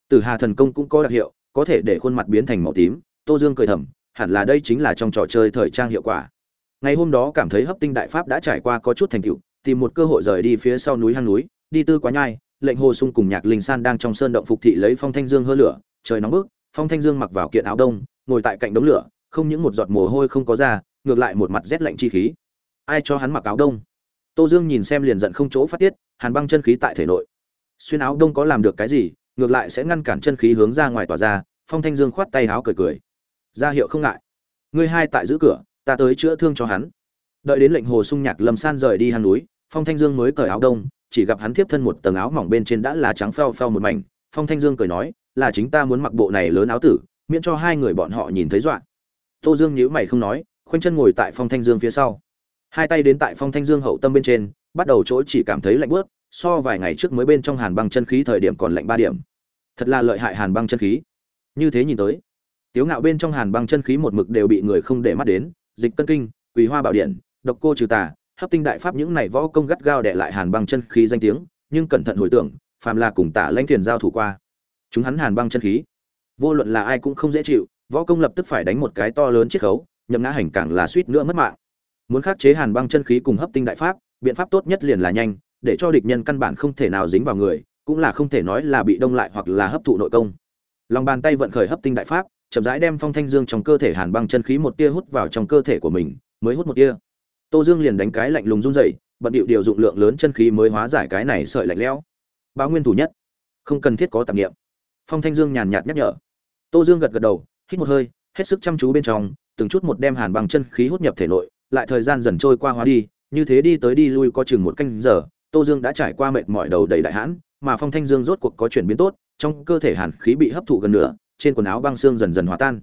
Từ hà thần công cũng có đặc hiệu, có thể để khuôn mặt biến thành màu tím, tô dương cười thầm, hẳn là đây chính là trong trò chơi thời trang hiệu quả. Ngày hôm đó cảm thấy hấp tinh đại pháp đã trải qua có chút thành tựu, tìm một cơ hội rời đi phía sau núi hang núi đi tư quá nhai, lệnh hồ sung cùng nhạc linh san đang trong sơn động phục thị lấy phong thanh dương hơ lửa, trời nóng bức, phong thanh dương mặc vào kiện áo đông, ngồi tại cạnh đống lửa, không những một giọt mồ hôi không có ra, ngược lại một mặt rét lạnh chi khí. Ai cho hắn mặc áo đông? Tô dương nhìn xem liền giận không chỗ phát tiết, hàn băng chân khí tại thể nội. Xuyên áo đông có làm được cái gì, ngược lại sẽ ngăn cản chân khí hướng ra ngoài tỏa ra, phong thanh dương khoát tay áo cười cười. Ra hiệu không ngại. Ngươi hai tại giữ cửa, ta tới chữa thương cho hắn. Đợi đến lệnh hồ sung nhạc lâm san rời đi hang núi, phong thanh dương mới cởi áo đông chỉ gặp hắn tiếp thân một tầng áo mỏng bên trên đã là trắng pheo pheo một mảnh. Phong thanh dương cười nói, là chính ta muốn mặc bộ này lớn áo tử, miễn cho hai người bọn họ nhìn thấy dọa. Tô dương nhíu mày không nói, khoanh chân ngồi tại phong thanh dương phía sau. Hai tay đến tại phong thanh dương hậu tâm bên trên, bắt đầu chỗ chỉ cảm thấy lạnh bớt so vài ngày trước mới bên trong hàn băng chân khí thời điểm còn lạnh ba điểm. Thật là lợi hại hàn băng chân khí. Như thế nhìn tới, tiếu ngạo bên trong hàn băng chân khí một mực đều bị người không để mắt đến, dịch cân kinh, quỳ hoa bảo điện, độc cô trừ tà hấp tinh đại pháp những này võ công gắt gao đệ lại hàn băng chân khí danh tiếng, nhưng cẩn thận hồi tưởng, phàm là cùng tả lãnh thiền giao thủ qua, chúng hắn hàn băng chân khí, vô luận là ai cũng không dễ chịu, võ công lập tức phải đánh một cái to lớn chiết khấu, nhậm ngã hành càng là suýt nữa mất mạng. Muốn khắc chế hàn băng chân khí cùng hấp tinh đại pháp, biện pháp tốt nhất liền là nhanh, để cho địch nhân căn bản không thể nào dính vào người, cũng là không thể nói là bị đông lại hoặc là hấp thụ nội công. Lòng bàn tay vận khởi hấp tinh đại pháp, chậm rãi đem phong thanh dương trong cơ thể hàn băng chân khí một tia hút vào trong cơ thể của mình, mới hút một tia tô dương liền đánh cái lạnh lùng run rẩy, bận điệu điều dụng lượng lớn chân khí mới hóa giải cái này sợi lạnh lẽo. Báo nguyên thủ nhất. Không cần thiết có tạp nghiệm phong thanh dương nhàn nhạt nhắc nhở. Tô dương gật gật đầu, hít một hơi, hết sức chăm chú bên trong, từng chút một đem hàn băng chân khí hút nhập thể nội, lại thời gian dần trôi qua hóa đi, như thế đi tới đi lui có chừng một canh giờ, tô dương đã trải qua mệt mỏi đầu đầy đại hãn, mà phong thanh dương rốt cuộc có chuyển biến tốt, trong cơ thể hàn khí bị hấp thụ gần nửa, trên quần áo băng xương dần dần hòa tan.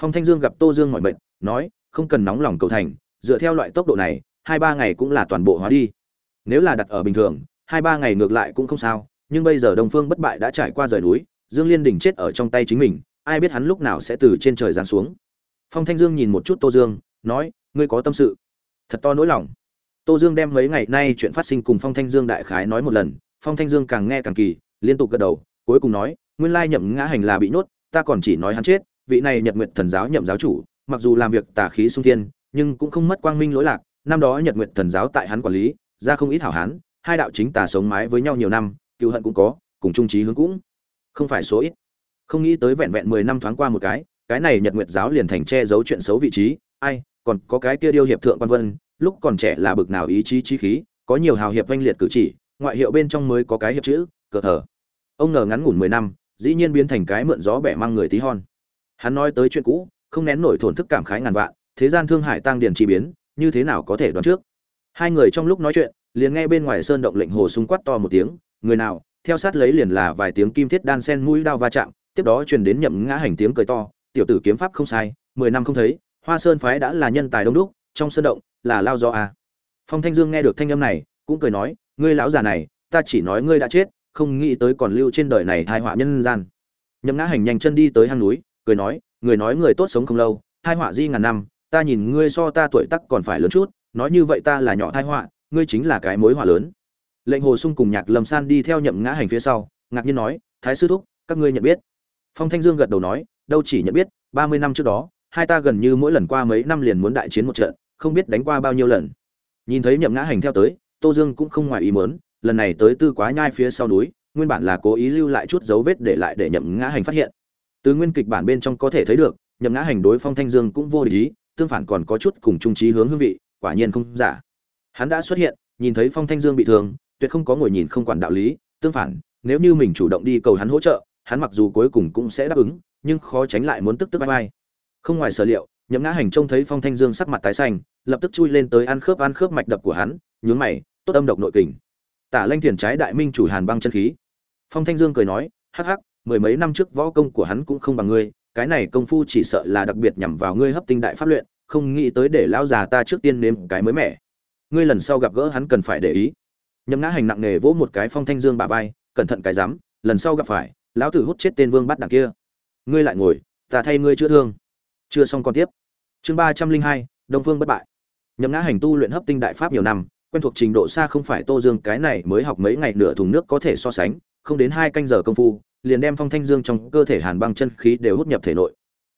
Phong thanh dương gặp tô dương mỏi mệt, nói, không cần nóng lòng cầu thành dựa theo loại tốc độ này, hai ba ngày cũng là toàn bộ hóa đi. Nếu là đặt ở bình thường, hai ba ngày ngược lại cũng không sao, nhưng bây giờ đông phương bất bại đã trải qua rời núi, dương liên đình chết ở trong tay chính mình, ai biết hắn lúc nào sẽ từ trên trời giáng xuống. Phong thanh dương nhìn một chút tô dương, nói, ngươi có tâm sự. Thật to nỗi lòng. Tô dương đem mấy ngày nay chuyện phát sinh cùng phong thanh dương đại khái nói một lần, phong thanh dương càng nghe càng kỳ, liên tục gật đầu, cuối cùng nói, nguyên lai nhậm ngã hành là bị nhốt, ta còn chỉ nói hắn chết, vị này nhật nguyện thần giáo nhậm giáo chủ, mặc dù làm việc tà khí sung thiên nhưng cũng không mất quang minh lỗi lạc, năm đó nhật nguyện thần giáo tại hắn quản lý, ra không ít hảo hán, hai đạo chính tà sống mái với nhau nhiều năm, cựu hận cũng có, cùng trung trí hướng cũng. Không phải số ít. Không nghĩ tới vẹn vẹn mười năm thoáng qua một cái cái này nhật nguyệt giáo liền thành che giấu chuyện xấu vị trí, ai, còn có cái kia điêu hiệp thượng quan vân, lúc còn trẻ là bực nào ý chí trí khí, có nhiều hào hiệp oanh liệt cử chỉ, ngoại hiệu bên trong mới có cái hiệp chữ, cờ hở ông ngờ ngắn ngủn mười năm, dĩ nhiên biến thành cái mượn gió bẻ mang người tí hon. Hắn nói tới chuyện cũ, không nén nổi thổn thức cảm khái ngàn vạn thế gian thương hải tăng điền chi biến, như thế nào có thể đoán trước hai người trong lúc nói chuyện, liền nghe bên ngoài sơn động lệnh hồ sung quát to một tiếng, người nào, theo sát lấy liền là vài tiếng kim thiết đan sen mũi đao va chạm, tiếp đó truyền đến nhậm ngã hành tiếng cười to, tiểu tử kiếm pháp không sai, mười năm không thấy, hoa sơn phái đã là nhân tài đông đúc, trong sơn động là lao do à. phong thanh dương nghe được thanh âm này, cũng cười nói, ngươi lão già này, ta chỉ nói ngươi đã chết, không nghĩ tới còn lưu trên đời này thai họa nhân gian nhậm ngã hành nhanh chân đi tới hang núi, cười nói, người nói người tốt sống không lâu, thai họa di ngàn năm ta nhìn ngươi so ta tuổi tắc còn phải lớn chút, nói như vậy ta là nhỏ thai họa, ngươi chính là cái mối họa lớn. Lệnh hồ sung cùng nhạc lâm san đi theo nhậm ngã hành phía sau, ngạc nhiên nói, thái sư thúc, các ngươi nhận biết? Phong thanh dương gật đầu nói, đâu chỉ nhận biết, ba mươi năm trước đó, hai ta gần như mỗi lần qua mấy năm liền muốn đại chiến một trận, không biết đánh qua bao nhiêu lần. Nhìn thấy nhậm ngã hành theo tới, tô dương cũng không ngoài ý mớn lần này tới tư quá nhai phía sau núi, nguyên bản là cố ý lưu lại chút dấu vết để lại để nhậm ngã hành phát hiện. Từ nguyên kịch bản bên trong có thể thấy được, nhậm ngã hành đối phong thanh dương cũng vô ý tương phản còn có chút cùng trung trí hướng hương vị, quả nhiên không giả. Hắn đã xuất hiện, nhìn thấy phong thanh dương bị thương, tuyệt không có ngồi nhìn không quản đạo lý, tương phản, nếu như mình chủ động đi cầu hắn hỗ trợ, hắn mặc dù cuối cùng cũng sẽ đáp ứng, nhưng khó tránh lại muốn tức tức bay bay không ngoài sở liệu, nhậm ngã hành trông thấy phong thanh dương sắc mặt tái xanh, lập tức chui lên tới ăn khớp ăn khớp mạch đập của hắn, nhướng mày, tốt âm độc nội kình. Tả lanh thiền trái đại minh chủ hàn băng chân khí. Phong thanh dương cười nói, hắc hắc, mười mấy năm trước võ công của hắn cũng không bằng ngươi cái này công phu chỉ sợ là đặc biệt nhằm vào ngươi hấp tinh đại pháp luyện, không nghĩ tới để lão già ta trước tiên nếm cái mới mẻ. Ngươi lần sau gặp gỡ hắn cần phải để ý. Nhấm ngã hành nặng nề vỗ một cái phong thanh dương bả vai, cẩn thận cái dám lần sau gặp phải, lão tử hút chết tên vương bắt đằng kia. Ngươi lại ngồi, ta thay ngươi chữa thương. Chưa xong còn tiếp. Chương ba trăm linh hai, đông phương bất bại. Nhấm ngã hành tu luyện hấp tinh đại pháp nhiều năm, quen thuộc trình độ xa không phải tô dương, cái này mới học mấy ngày nửa thùng nước có thể so sánh, không đến hai canh giờ công phu liền đem phong thanh dương trong cơ thể hàn băng chân khí đều hút nhập thể nội.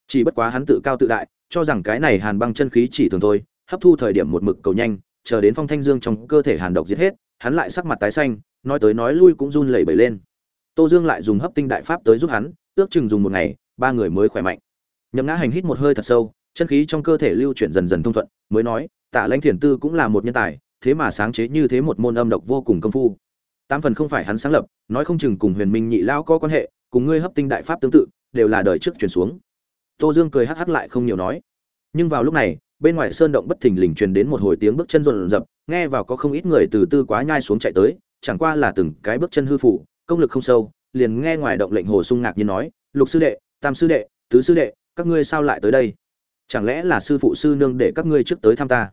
Chỉ bất quá hắn tự cao tự đại, cho rằng cái này hàn băng chân khí chỉ thường thôi, hấp thu thời điểm một mực cầu nhanh, chờ đến phong thanh dương trong cơ thể hàn độc giết hết, hắn lại sắc mặt tái xanh, nói tới nói lui cũng run lẩy bẩy lên. Tô dương lại dùng hấp tinh đại pháp tới giúp hắn, ước chừng dùng một ngày, ba người mới khỏe mạnh. Nhậm ngã hành hít một hơi thật sâu, chân khí trong cơ thể lưu chuyển dần dần thông thuận, mới nói, tạ lãnh thiền tư cũng là một nhân tài, thế mà sáng chế như thế một môn âm độc vô cùng công phu tám phần không phải hắn sáng lập, nói không chừng cùng huyền minh nhị lão có quan hệ, cùng ngươi hấp tinh đại pháp tương tự, đều là đời trước truyền xuống. Tô dương cười hắc hắc lại không nhiều nói. Nhưng vào lúc này, bên ngoài sơn động bất thình lình truyền đến một hồi tiếng bước chân rộn rập, nghe vào có không ít người từ tư quá nhai xuống chạy tới, chẳng qua là từng cái bước chân hư phụ công lực không sâu, liền nghe ngoài động lệnh hồ sung ngạc nhiên nói, lục sư đệ, tam sư đệ, tứ sư đệ, các ngươi sao lại tới đây? Chẳng lẽ là sư phụ sư nương để các ngươi trước tới thăm ta?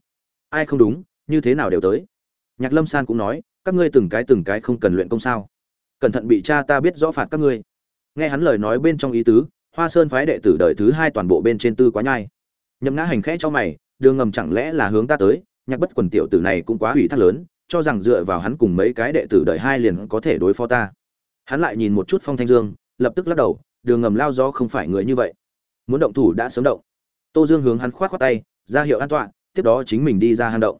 Ai không đúng, như thế nào đều tới? Nhạc lâm san cũng nói các ngươi từng cái từng cái không cần luyện công sao? Cẩn thận bị cha ta biết rõ phạt các ngươi. Nghe hắn lời nói bên trong ý tứ, hoa sơn phái đệ tử đời thứ hai toàn bộ bên trên tư quá nhai. Nhậm ngã hành khẽ cho mày, đường ngầm chẳng lẽ là hướng ta tới, nhạc bất quần tiểu tử này cũng quá hủy thác lớn, cho rằng dựa vào hắn cùng mấy cái đệ tử đời hai liền có thể đối phó ta. Hắn lại nhìn một chút phong thanh dương, lập tức lắc đầu, đường ngầm lao gió không phải người như vậy. Muốn động thủ đã sớm động. Tô dương hướng hắn khoát khoát tay, ra hiệu an toàn tiếp đó chính mình đi ra hang động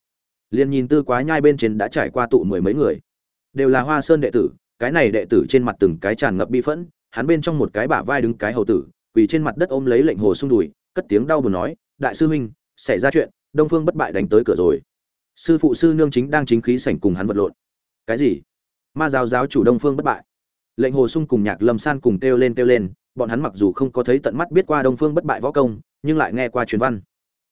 liền nhìn tư quá nhai bên trên đã trải qua tụ mười mấy người. Đều là hoa sơn đệ tử, cái này đệ tử trên mặt từng cái tràn ngập bi phẫn, hắn bên trong một cái bả vai đứng cái hầu tử, quỳ trên mặt đất ôm lấy lệnh hồ sung đùi, cất tiếng đau buồn nói, đại sư huynh, xảy ra chuyện, đông phương bất bại đánh tới cửa rồi. Sư phụ sư nương chính đang chính khí sảnh cùng hắn vật lộn. Cái gì? Ma giáo giáo chủ đông phương bất bại. Lệnh hồ sung cùng nhạc lâm san cùng kêu lên kêu lên, bọn hắn mặc dù không có thấy tận mắt biết qua đông phương bất bại võ công, nhưng lại nghe qua truyền văn.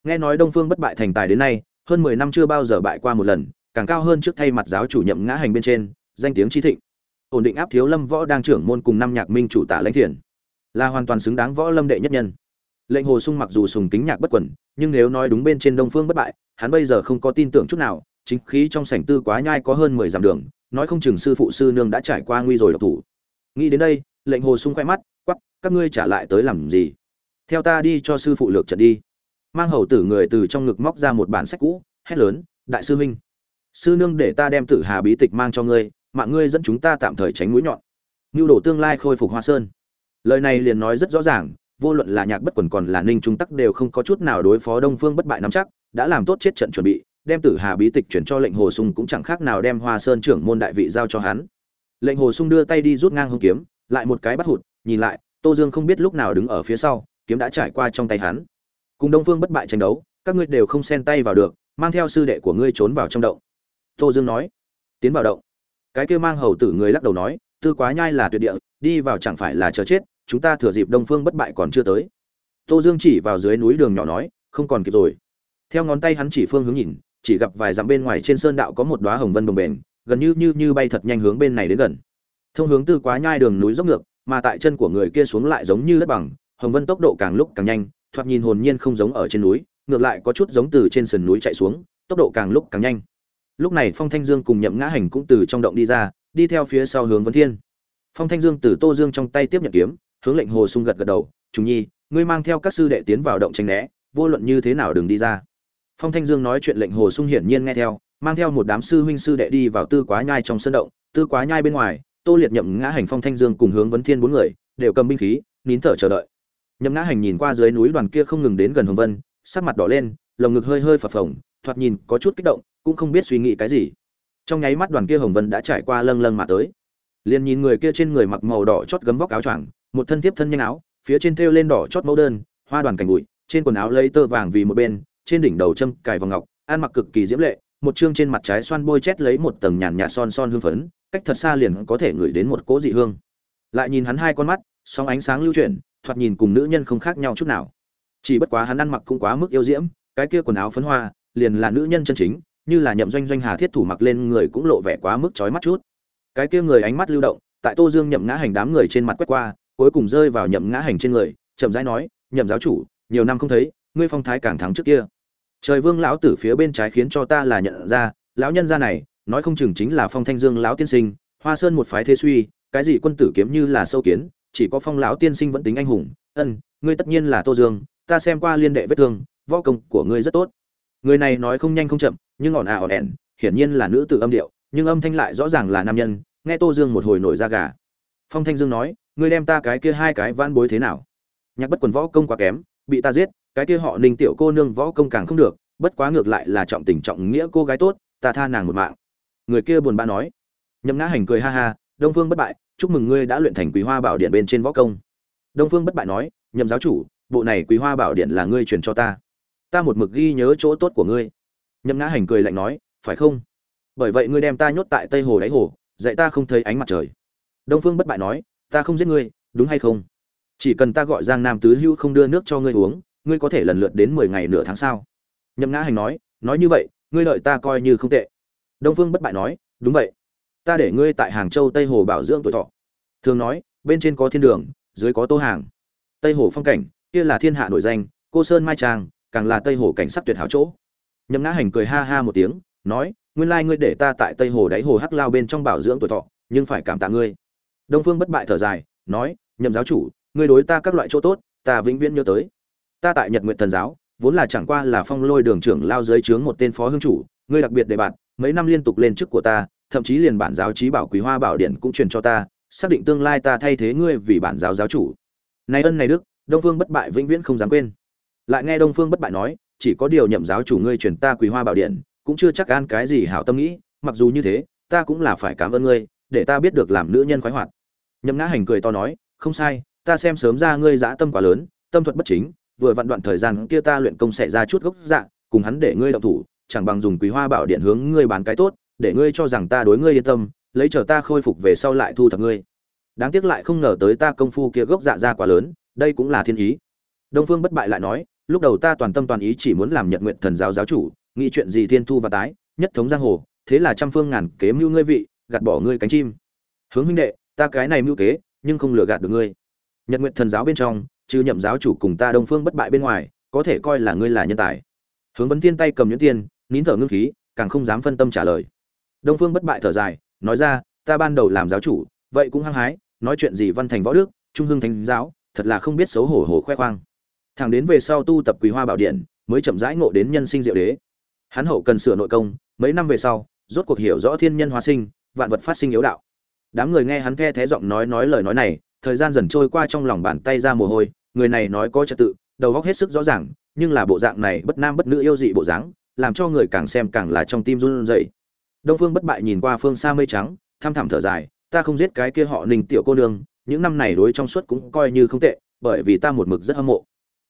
Nghe nói đông phương bất bại thành tài đến nay hơn mười năm chưa bao giờ bại qua một lần càng cao hơn trước thay mặt giáo chủ nhậm ngã hành bên trên danh tiếng chi thịnh. Ổn định áp thiếu lâm võ đang trưởng môn cùng năm nhạc minh chủ tả lãnh thiền. Là hoàn toàn xứng đáng võ lâm đệ nhất nhân. Lệnh hồ sung mặc dù sùng kính nhạc bất quẩn nhưng nếu nói đúng bên trên đông phương bất bại hắn bây giờ không có tin tưởng chút nào chính khí trong sảnh tư quá nhai có hơn mười dặm đường nói không chừng sư phụ sư nương đã trải qua nguy rồi độc thủ. Nghĩ đến đây lệnh hồ sung khoe mắt quắc, các ngươi trả lại tới làm gì? Theo ta đi cho sư phụ lược trận đi mang hầu tử người từ trong ngực móc ra một bản sách cũ, hét lớn, đại sư huynh, sư nương để ta đem tử hà bí tịch mang cho ngươi, mạng ngươi dẫn chúng ta tạm thời tránh mũi nhọn. Nhu đồ tương lai khôi phục hoa sơn. Lời này liền nói rất rõ ràng, vô luận là nhạc bất quần còn là ninh trung tắc đều không có chút nào đối phó đông phương bất bại nắm chắc, đã làm tốt chết trận chuẩn bị, đem tử hà bí tịch chuyển cho lệnh hồ sung cũng chẳng khác nào đem hoa sơn trưởng môn đại vị giao cho hắn. Lệnh hồ sung đưa tay đi rút ngang hông kiếm, lại một cái bắt hụt, nhìn lại, tô dương không biết lúc nào đứng ở phía sau, kiếm đã trải qua trong tay hắn cùng đông phương bất bại tranh đấu, các ngươi đều không xen tay vào được, mang theo sư đệ của ngươi trốn vào trong động. Tô dương nói. Tiến vào động. Cái kia mang hầu tử người lắc đầu nói, tư quá nhai là tuyệt địa, đi vào chẳng phải là chờ chết, chúng ta thừa dịp đông phương bất bại còn chưa tới. Tô dương chỉ vào dưới núi đường nhỏ nói, không còn kịp rồi. Theo ngón tay hắn chỉ phương hướng nhìn, chỉ gặp vài dặm bên ngoài trên sơn đạo có một đoá hồng vân bồng bền gần như như như bay thật nhanh hướng bên này đến gần. Thông hướng tư quá nhai đường núi dốc ngược, mà tại chân của người kia xuống lại giống như đất bằng, hồng vân tốc độ càng lúc càng nhanh thoạt nhìn hồn nhiên không giống ở trên núi, ngược lại có chút giống từ trên sườn núi chạy xuống, tốc độ càng lúc càng nhanh. Lúc này phong thanh dương cùng nhậm ngã hành cũng từ trong động đi ra, đi theo phía sau hướng vấn thiên. Phong thanh dương từ tô dương trong tay tiếp nhận kiếm, hướng lệnh hồ sung gật gật đầu chúng nhi, ngươi mang theo các sư đệ tiến vào động tranh né, vô luận như thế nào đừng đi ra. Phong thanh dương nói chuyện lệnh hồ sung hiển nhiên nghe theo, mang theo một đám sư huynh sư đệ đi vào tư quá nhai trong sân động, tư quá nhai bên ngoài, tô liệt nhậm ngã hành, phong thanh dương cùng hướng vấn thiên bốn người, đều cầm binh khí, nín thở chờ đợi nhậm ngã hành nhìn qua dưới núi đoàn kia không ngừng đến gần hồng vân, sắc mặt đỏ lên, lồng ngực hơi hơi phập phồng, thoạt nhìn có chút kích động, cũng không biết suy nghĩ cái gì. Trong nháy mắt đoàn kia hồng vân đã trải qua lâng lâng mà tới. Liền nhìn người kia trên người mặc màu đỏ chót gấm vóc áo choàng, một thân tiếp thân nhanh áo, phía trên thêu lên đỏ chót mẫu đơn, hoa đoàn cành bụi, trên quần áo lấy tơ vàng vì một bên, trên đỉnh đầu châm cài vòng ngọc, ăn mặc cực kỳ diễm lệ, một chương trên mặt trái xoan bôi chét lấy một tầng nhàn nhạt son son hương phấn, cách thật xa liền có thể ngửi đến một cỗ dị hương. Lại nhìn hắn hai con mắt, sóng ánh sáng lưu chuyển thoạt nhìn cùng nữ nhân không khác nhau chút nào. Chỉ bất quá hắn ăn mặc cũng quá mức yêu diễm, cái kia quần áo phấn hoa, liền là nữ nhân chân chính, như là nhậm doanh doanh hà thiết thủ mặc lên người cũng lộ vẻ quá mức chói mắt chút. Cái kia người ánh mắt lưu động, tại tô dương nhậm ngã hành đám người trên mặt quét qua, cuối cùng rơi vào nhậm ngã hành trên người, chậm rãi nói, nhậm giáo chủ, nhiều năm không thấy, ngươi phong thái càng thắng trước kia. Trời vương lão tử phía bên trái khiến cho ta là nhận ra, lão nhân gia này, nói không chừng chính là phong thanh dương lão tiên sinh, hoa sơn một phái thế suy, cái gì quân tử kiếm như là sâu kiến chỉ có phong lão tiên sinh vẫn tính anh hùng. Ân, ngươi tất nhiên là tô dương, ta xem qua liên đệ vết thương, võ công của ngươi rất tốt. Người này nói không nhanh không chậm, nhưng ỏn à ỏn ẻn, hiển nhiên là nữ tử âm điệu, nhưng âm thanh lại rõ ràng là nam nhân, nghe tô dương một hồi nổi da gà. Phong thanh dương nói, ngươi đem ta cái kia hai cái van bối thế nào? Nhạc bất quần võ công quá kém, bị ta giết, cái kia họ ninh tiểu cô nương võ công càng không được, bất quá ngược lại là trọng tình trọng nghĩa cô gái tốt, ta tha nàng một mạng. Người kia buồn bã nói. Nhậm ngã hành cười ha ha, đông phương bất bại chúc mừng ngươi đã luyện thành quý hoa bảo điện bên trên võ công. Đông phương bất bại nói, nhậm giáo chủ, bộ này quý hoa bảo điện là ngươi truyền cho ta. Ta một mực ghi nhớ chỗ tốt của ngươi. Nhậm ngã hành cười lạnh nói, phải không? Bởi vậy ngươi đem ta nhốt tại tây hồ đáy hồ, dạy ta không thấy ánh mặt trời. Đông phương bất bại nói, ta không giết ngươi, đúng hay không? Chỉ cần ta gọi giang nam tứ hữu không đưa nước cho ngươi uống, ngươi có thể lần lượt đến mười ngày nửa tháng sau. Nhậm ngã hành nói nói như vậy, ngươi lợi ta coi như không tệ. Đông phương bất bại nói, đúng vậy ta để ngươi tại hàng châu tây hồ bảo dưỡng tuổi thọ. Thường nói, bên trên có thiên đường, dưới có tô hàng. Tây hồ phong cảnh, kia là thiên hạ nổi danh, cô sơn mai trang, càng là tây hồ cảnh sắc tuyệt hảo chỗ. Nhậm ngã hành cười ha ha một tiếng, nói, nguyên lai ngươi để ta tại tây hồ đáy hồ hắc lao bên trong bảo dưỡng tuổi thọ, nhưng phải cảm tạ ngươi. Đông phương bất bại thở dài, nói, nhậm giáo chủ, ngươi đối ta các loại chỗ tốt, ta vĩnh viễn nhớ tới. Ta tại nhật nguyện thần giáo, vốn là chẳng qua là phong lôi đường trưởng lao dưới trướng một tên phó hương chủ, ngươi đặc biệt đề bạt mấy năm liên tục lên chức của ta thậm chí liền bản giáo trí bảo quý hoa bảo điện cũng truyền cho ta, xác định tương lai ta thay thế ngươi vì bản giáo giáo chủ. Này ân này đức, đông phương bất bại vĩnh viễn không dám quên. Lại nghe đông phương bất bại nói, chỉ có điều nhậm giáo chủ ngươi truyền ta quý hoa bảo điện, cũng chưa chắc an cái gì hảo tâm nghĩ, mặc dù như thế, ta cũng là phải cảm ơn ngươi, để ta biết được làm nữ nhân khoái hoạt. Nhậm ngã hành cười to nói, không sai, ta xem sớm ra ngươi dã tâm quá lớn, tâm thuật bất chính, vừa vặn đoạn thời gian kia ta luyện công sẽ ra chút gốc dạ cùng hắn để ngươi động thủ, chẳng bằng dùng quý hoa bảo điện hướng ngươi bán cái tốt để ngươi cho rằng ta đối ngươi yên tâm, lấy chờ ta khôi phục về sau lại thu thập ngươi. Đáng tiếc lại không ngờ tới ta công phu kia gốc dạ ra quá lớn, đây cũng là thiên ý. Đông phương bất bại lại nói, lúc đầu ta toàn tâm toàn ý chỉ muốn làm nhật nguyện thần giáo giáo chủ, nghĩ chuyện gì thiên thu và tái, nhất thống giang hồ, thế là trăm phương ngàn kế mưu ngươi vị, gạt bỏ ngươi cánh chim. Hướng huynh đệ, ta cái này mưu kế, nhưng không lừa gạt được ngươi. Nhật nguyện thần giáo bên trong, trừ nhậm giáo chủ cùng ta đông phương bất bại bên ngoài, có thể coi là ngươi là nhân tài. Hướng vấn tiên tay cầm nhuyễn tiên, nín thở ngưng khí, càng không dám phân tâm trả lời đông phương bất bại thở dài, nói ra, ta ban đầu làm giáo chủ, vậy cũng hăng hái, nói chuyện gì văn thành võ đức, trung hưng thánh giáo, thật là không biết xấu hổ hổ khoe khoang. Thằng đến về sau tu tập quý hoa bảo điện, mới chậm rãi ngộ đến nhân sinh diệu đế. Hắn hậu cần sửa nội công, mấy năm về sau, rốt cuộc hiểu rõ thiên nhân hóa sinh, vạn vật phát sinh yếu đạo. Đám người nghe hắn khe thế giọng nói nói lời nói này, thời gian dần trôi qua trong lòng bàn tay ra mồ hôi, người này nói có trật tự, đầu óc hết sức rõ ràng, nhưng là bộ dạng này bất nam bất nữ yêu dị bộ dáng, làm cho người càng xem càng là trong tim run rẩy đông phương bất bại nhìn qua phương xa mây trắng, tham thẳm thở dài, ta không giết cái kia họ ninh tiểu cô nương, những năm này đối trong suốt cũng coi như không tệ, bởi vì ta một mực rất hâm mộ.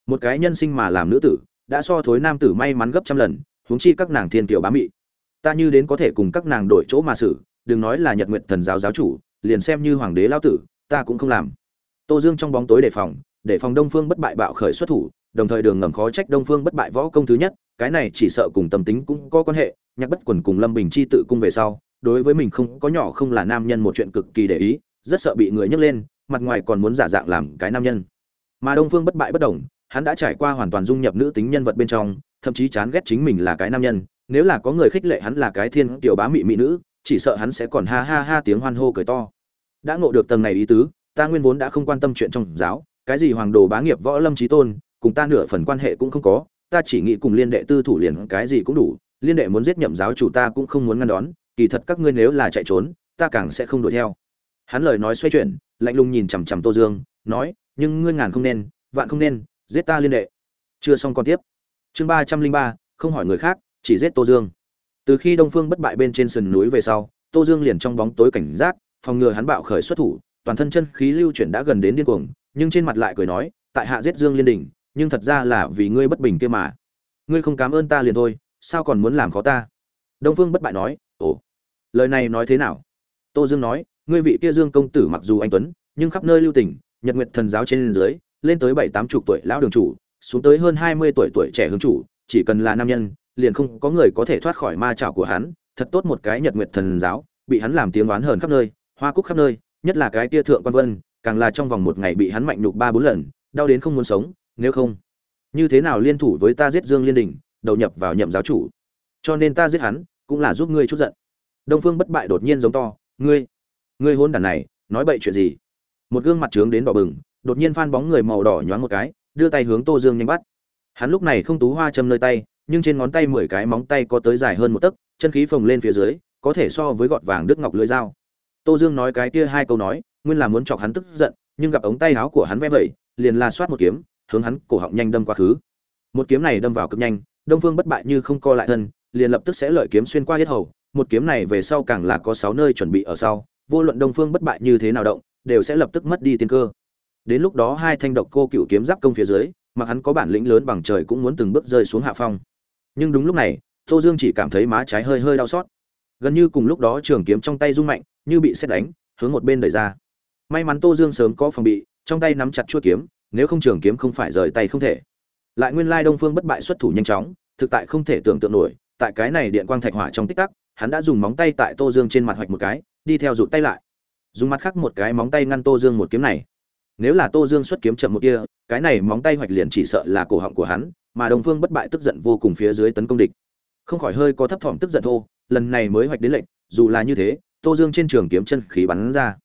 Một cái nhân sinh mà làm nữ tử, đã so thối nam tử may mắn gấp trăm lần, huống chi các nàng thiên tiểu bá mị. Ta như đến có thể cùng các nàng đổi chỗ mà xử, đừng nói là nhật nguyện thần giáo giáo chủ, liền xem như hoàng đế lao tử, ta cũng không làm. Tô dương trong bóng tối đề phòng, để phòng đông phương bất bại bạo khởi xuất thủ, đồng thời đường ngầm khó trách đông phương bất bại võ công thứ nhất cái này chỉ sợ cùng tâm tính cũng có quan hệ nhắc bất quần cùng lâm bình chi tự cung về sau, đối với mình không, có nhỏ không là nam nhân một chuyện cực kỳ để ý, rất sợ bị người nhấc lên, mặt ngoài còn muốn giả dạng làm cái nam nhân. Mà đông phương bất bại bất đồng, hắn đã trải qua hoàn toàn dung nhập nữ tính nhân vật bên trong, thậm chí chán ghét chính mình là cái nam nhân, nếu là có người khích lệ hắn là cái thiên tiểu bá mị mỹ nữ, chỉ sợ hắn sẽ còn ha ha ha tiếng hoan hô cười to. Đã ngộ được tầng này ý tứ, ta nguyên vốn đã không quan tâm chuyện trong giáo, cái gì hoàng đồ bá nghiệp võ lâm trí tôn, cùng ta nửa phần quan hệ cũng không có ta chỉ nghĩ cùng liên đệ tư thủ liền cái gì cũng đủ, liên đệ muốn giết nhậm giáo chủ ta cũng không muốn ngăn đón, kỳ thật các ngươi nếu là chạy trốn, ta càng sẽ không đuổi theo. Hắn lời nói xoay chuyển, lạnh lùng nhìn chằm chằm tô dương, nói, nhưng ngươi ngàn không nên, vạn không nên, giết ta liên đệ. Chưa xong còn tiếp. Chương ba trăm linh ba, không hỏi người khác, chỉ giết tô dương. Từ khi đông phương bất bại bên trên sườn núi về sau, tô dương liền trong bóng tối cảnh giác, phòng ngừa hắn bạo khởi xuất thủ, toàn thân chân khí lưu chuyển đã gần đến điên cuồng, nhưng trên mặt lại cười nói, tại hạ giết dương liên đình nhưng thật ra là vì ngươi bất bình kia mà. Ngươi không cảm ơn ta liền thôi, sao còn muốn làm khó ta? Đông phương bất bại nói, ồ, lời này nói thế nào? Tô dương nói, ngươi vị kia dương công tử mặc dù anh tuấn, nhưng khắp nơi lưu tình, nhật nguyệt thần giáo trên dưới, lên tới bảy tám chục tuổi lão đường chủ, xuống tới hơn hai mươi tuổi tuổi trẻ hướng chủ, chỉ cần là nam nhân, liền không có người có thể thoát khỏi ma trảo của hắn. Thật tốt một cái nhật nguyệt thần giáo, bị hắn làm tiếng oán hờn khắp nơi, hoa cúc khắp nơi, nhất là cái tia thượng quan vân, càng là trong vòng một ngày bị hắn mạnh nhục ba bốn lần, đau đến không muốn sống nếu không, như thế nào liên thủ với ta giết dương liên đình, đầu nhập vào nhậm giáo chủ? Cho nên ta giết hắn cũng là giúp ngươi chút giận. Đông phương bất bại đột nhiên giống to, ngươi ngươi hôn đàn này, nói bậy chuyện gì? Một gương mặt trướng đến đỏ bừng, đột nhiên phan bóng người màu đỏ nhoáng một cái, đưa tay hướng tô dương nhanh bắt. Hắn lúc này không tú hoa châm nơi tay, nhưng trên ngón tay mười cái móng tay có tới dài hơn một tấc, chân khí phồng lên phía dưới, có thể so với gọt vàng đứt ngọc lưỡi dao. Tô dương nói cái kia hai câu nói, nguyên là muốn chọc hắn tức giận, nhưng gặp ống tay áo của hắn ve vẩy, liền la soát một kiếm hướng hắn cổ họng nhanh đâm qua khứ. Một kiếm này đâm vào cực nhanh, đông phương bất bại như không co lại thân, liền lập tức sẽ lợi kiếm xuyên qua hết hầu. Một kiếm này về sau càng là có sáu nơi chuẩn bị ở sau, vô luận đông phương bất bại như thế nào động, đều sẽ lập tức mất đi tiên cơ. Đến lúc đó hai thanh độc cô cựu kiếm giáp công phía dưới mà hắn có bản lĩnh lớn bằng trời cũng muốn từng bước rơi xuống hạ phong. Nhưng đúng lúc này, tô dương chỉ cảm thấy má trái hơi hơi đau xót. Gần như cùng lúc đó trường kiếm trong tay rung mạnh, như bị xét đánh, hướng một bên đẩy ra. May mắn tô dương sớm có phòng bị, trong tay nắm chặt chuôi kiếm nếu không trường kiếm không phải rời tay không thể. Lại nguyên lai đông phương bất bại xuất thủ nhanh chóng, thực tại không thể tưởng tượng nổi, tại cái này điện quang thạch hỏa trong tích tắc, hắn đã dùng móng tay tại tô dương trên mặt hoạch một cái, đi theo rụt tay lại. Dùng mặt khác một cái móng tay ngăn tô dương một kiếm này. Nếu là tô dương xuất kiếm chậm một kia, cái này móng tay hoạch liền chỉ sợ là cổ họng của hắn, mà đồng phương bất bại tức giận vô cùng phía dưới tấn công địch. Không khỏi hơi có thấp thỏm tức giận thô, lần này mới hoạch đến lệnh, dù là như thế, tô dương trên trường kiếm chân khí bắn ra.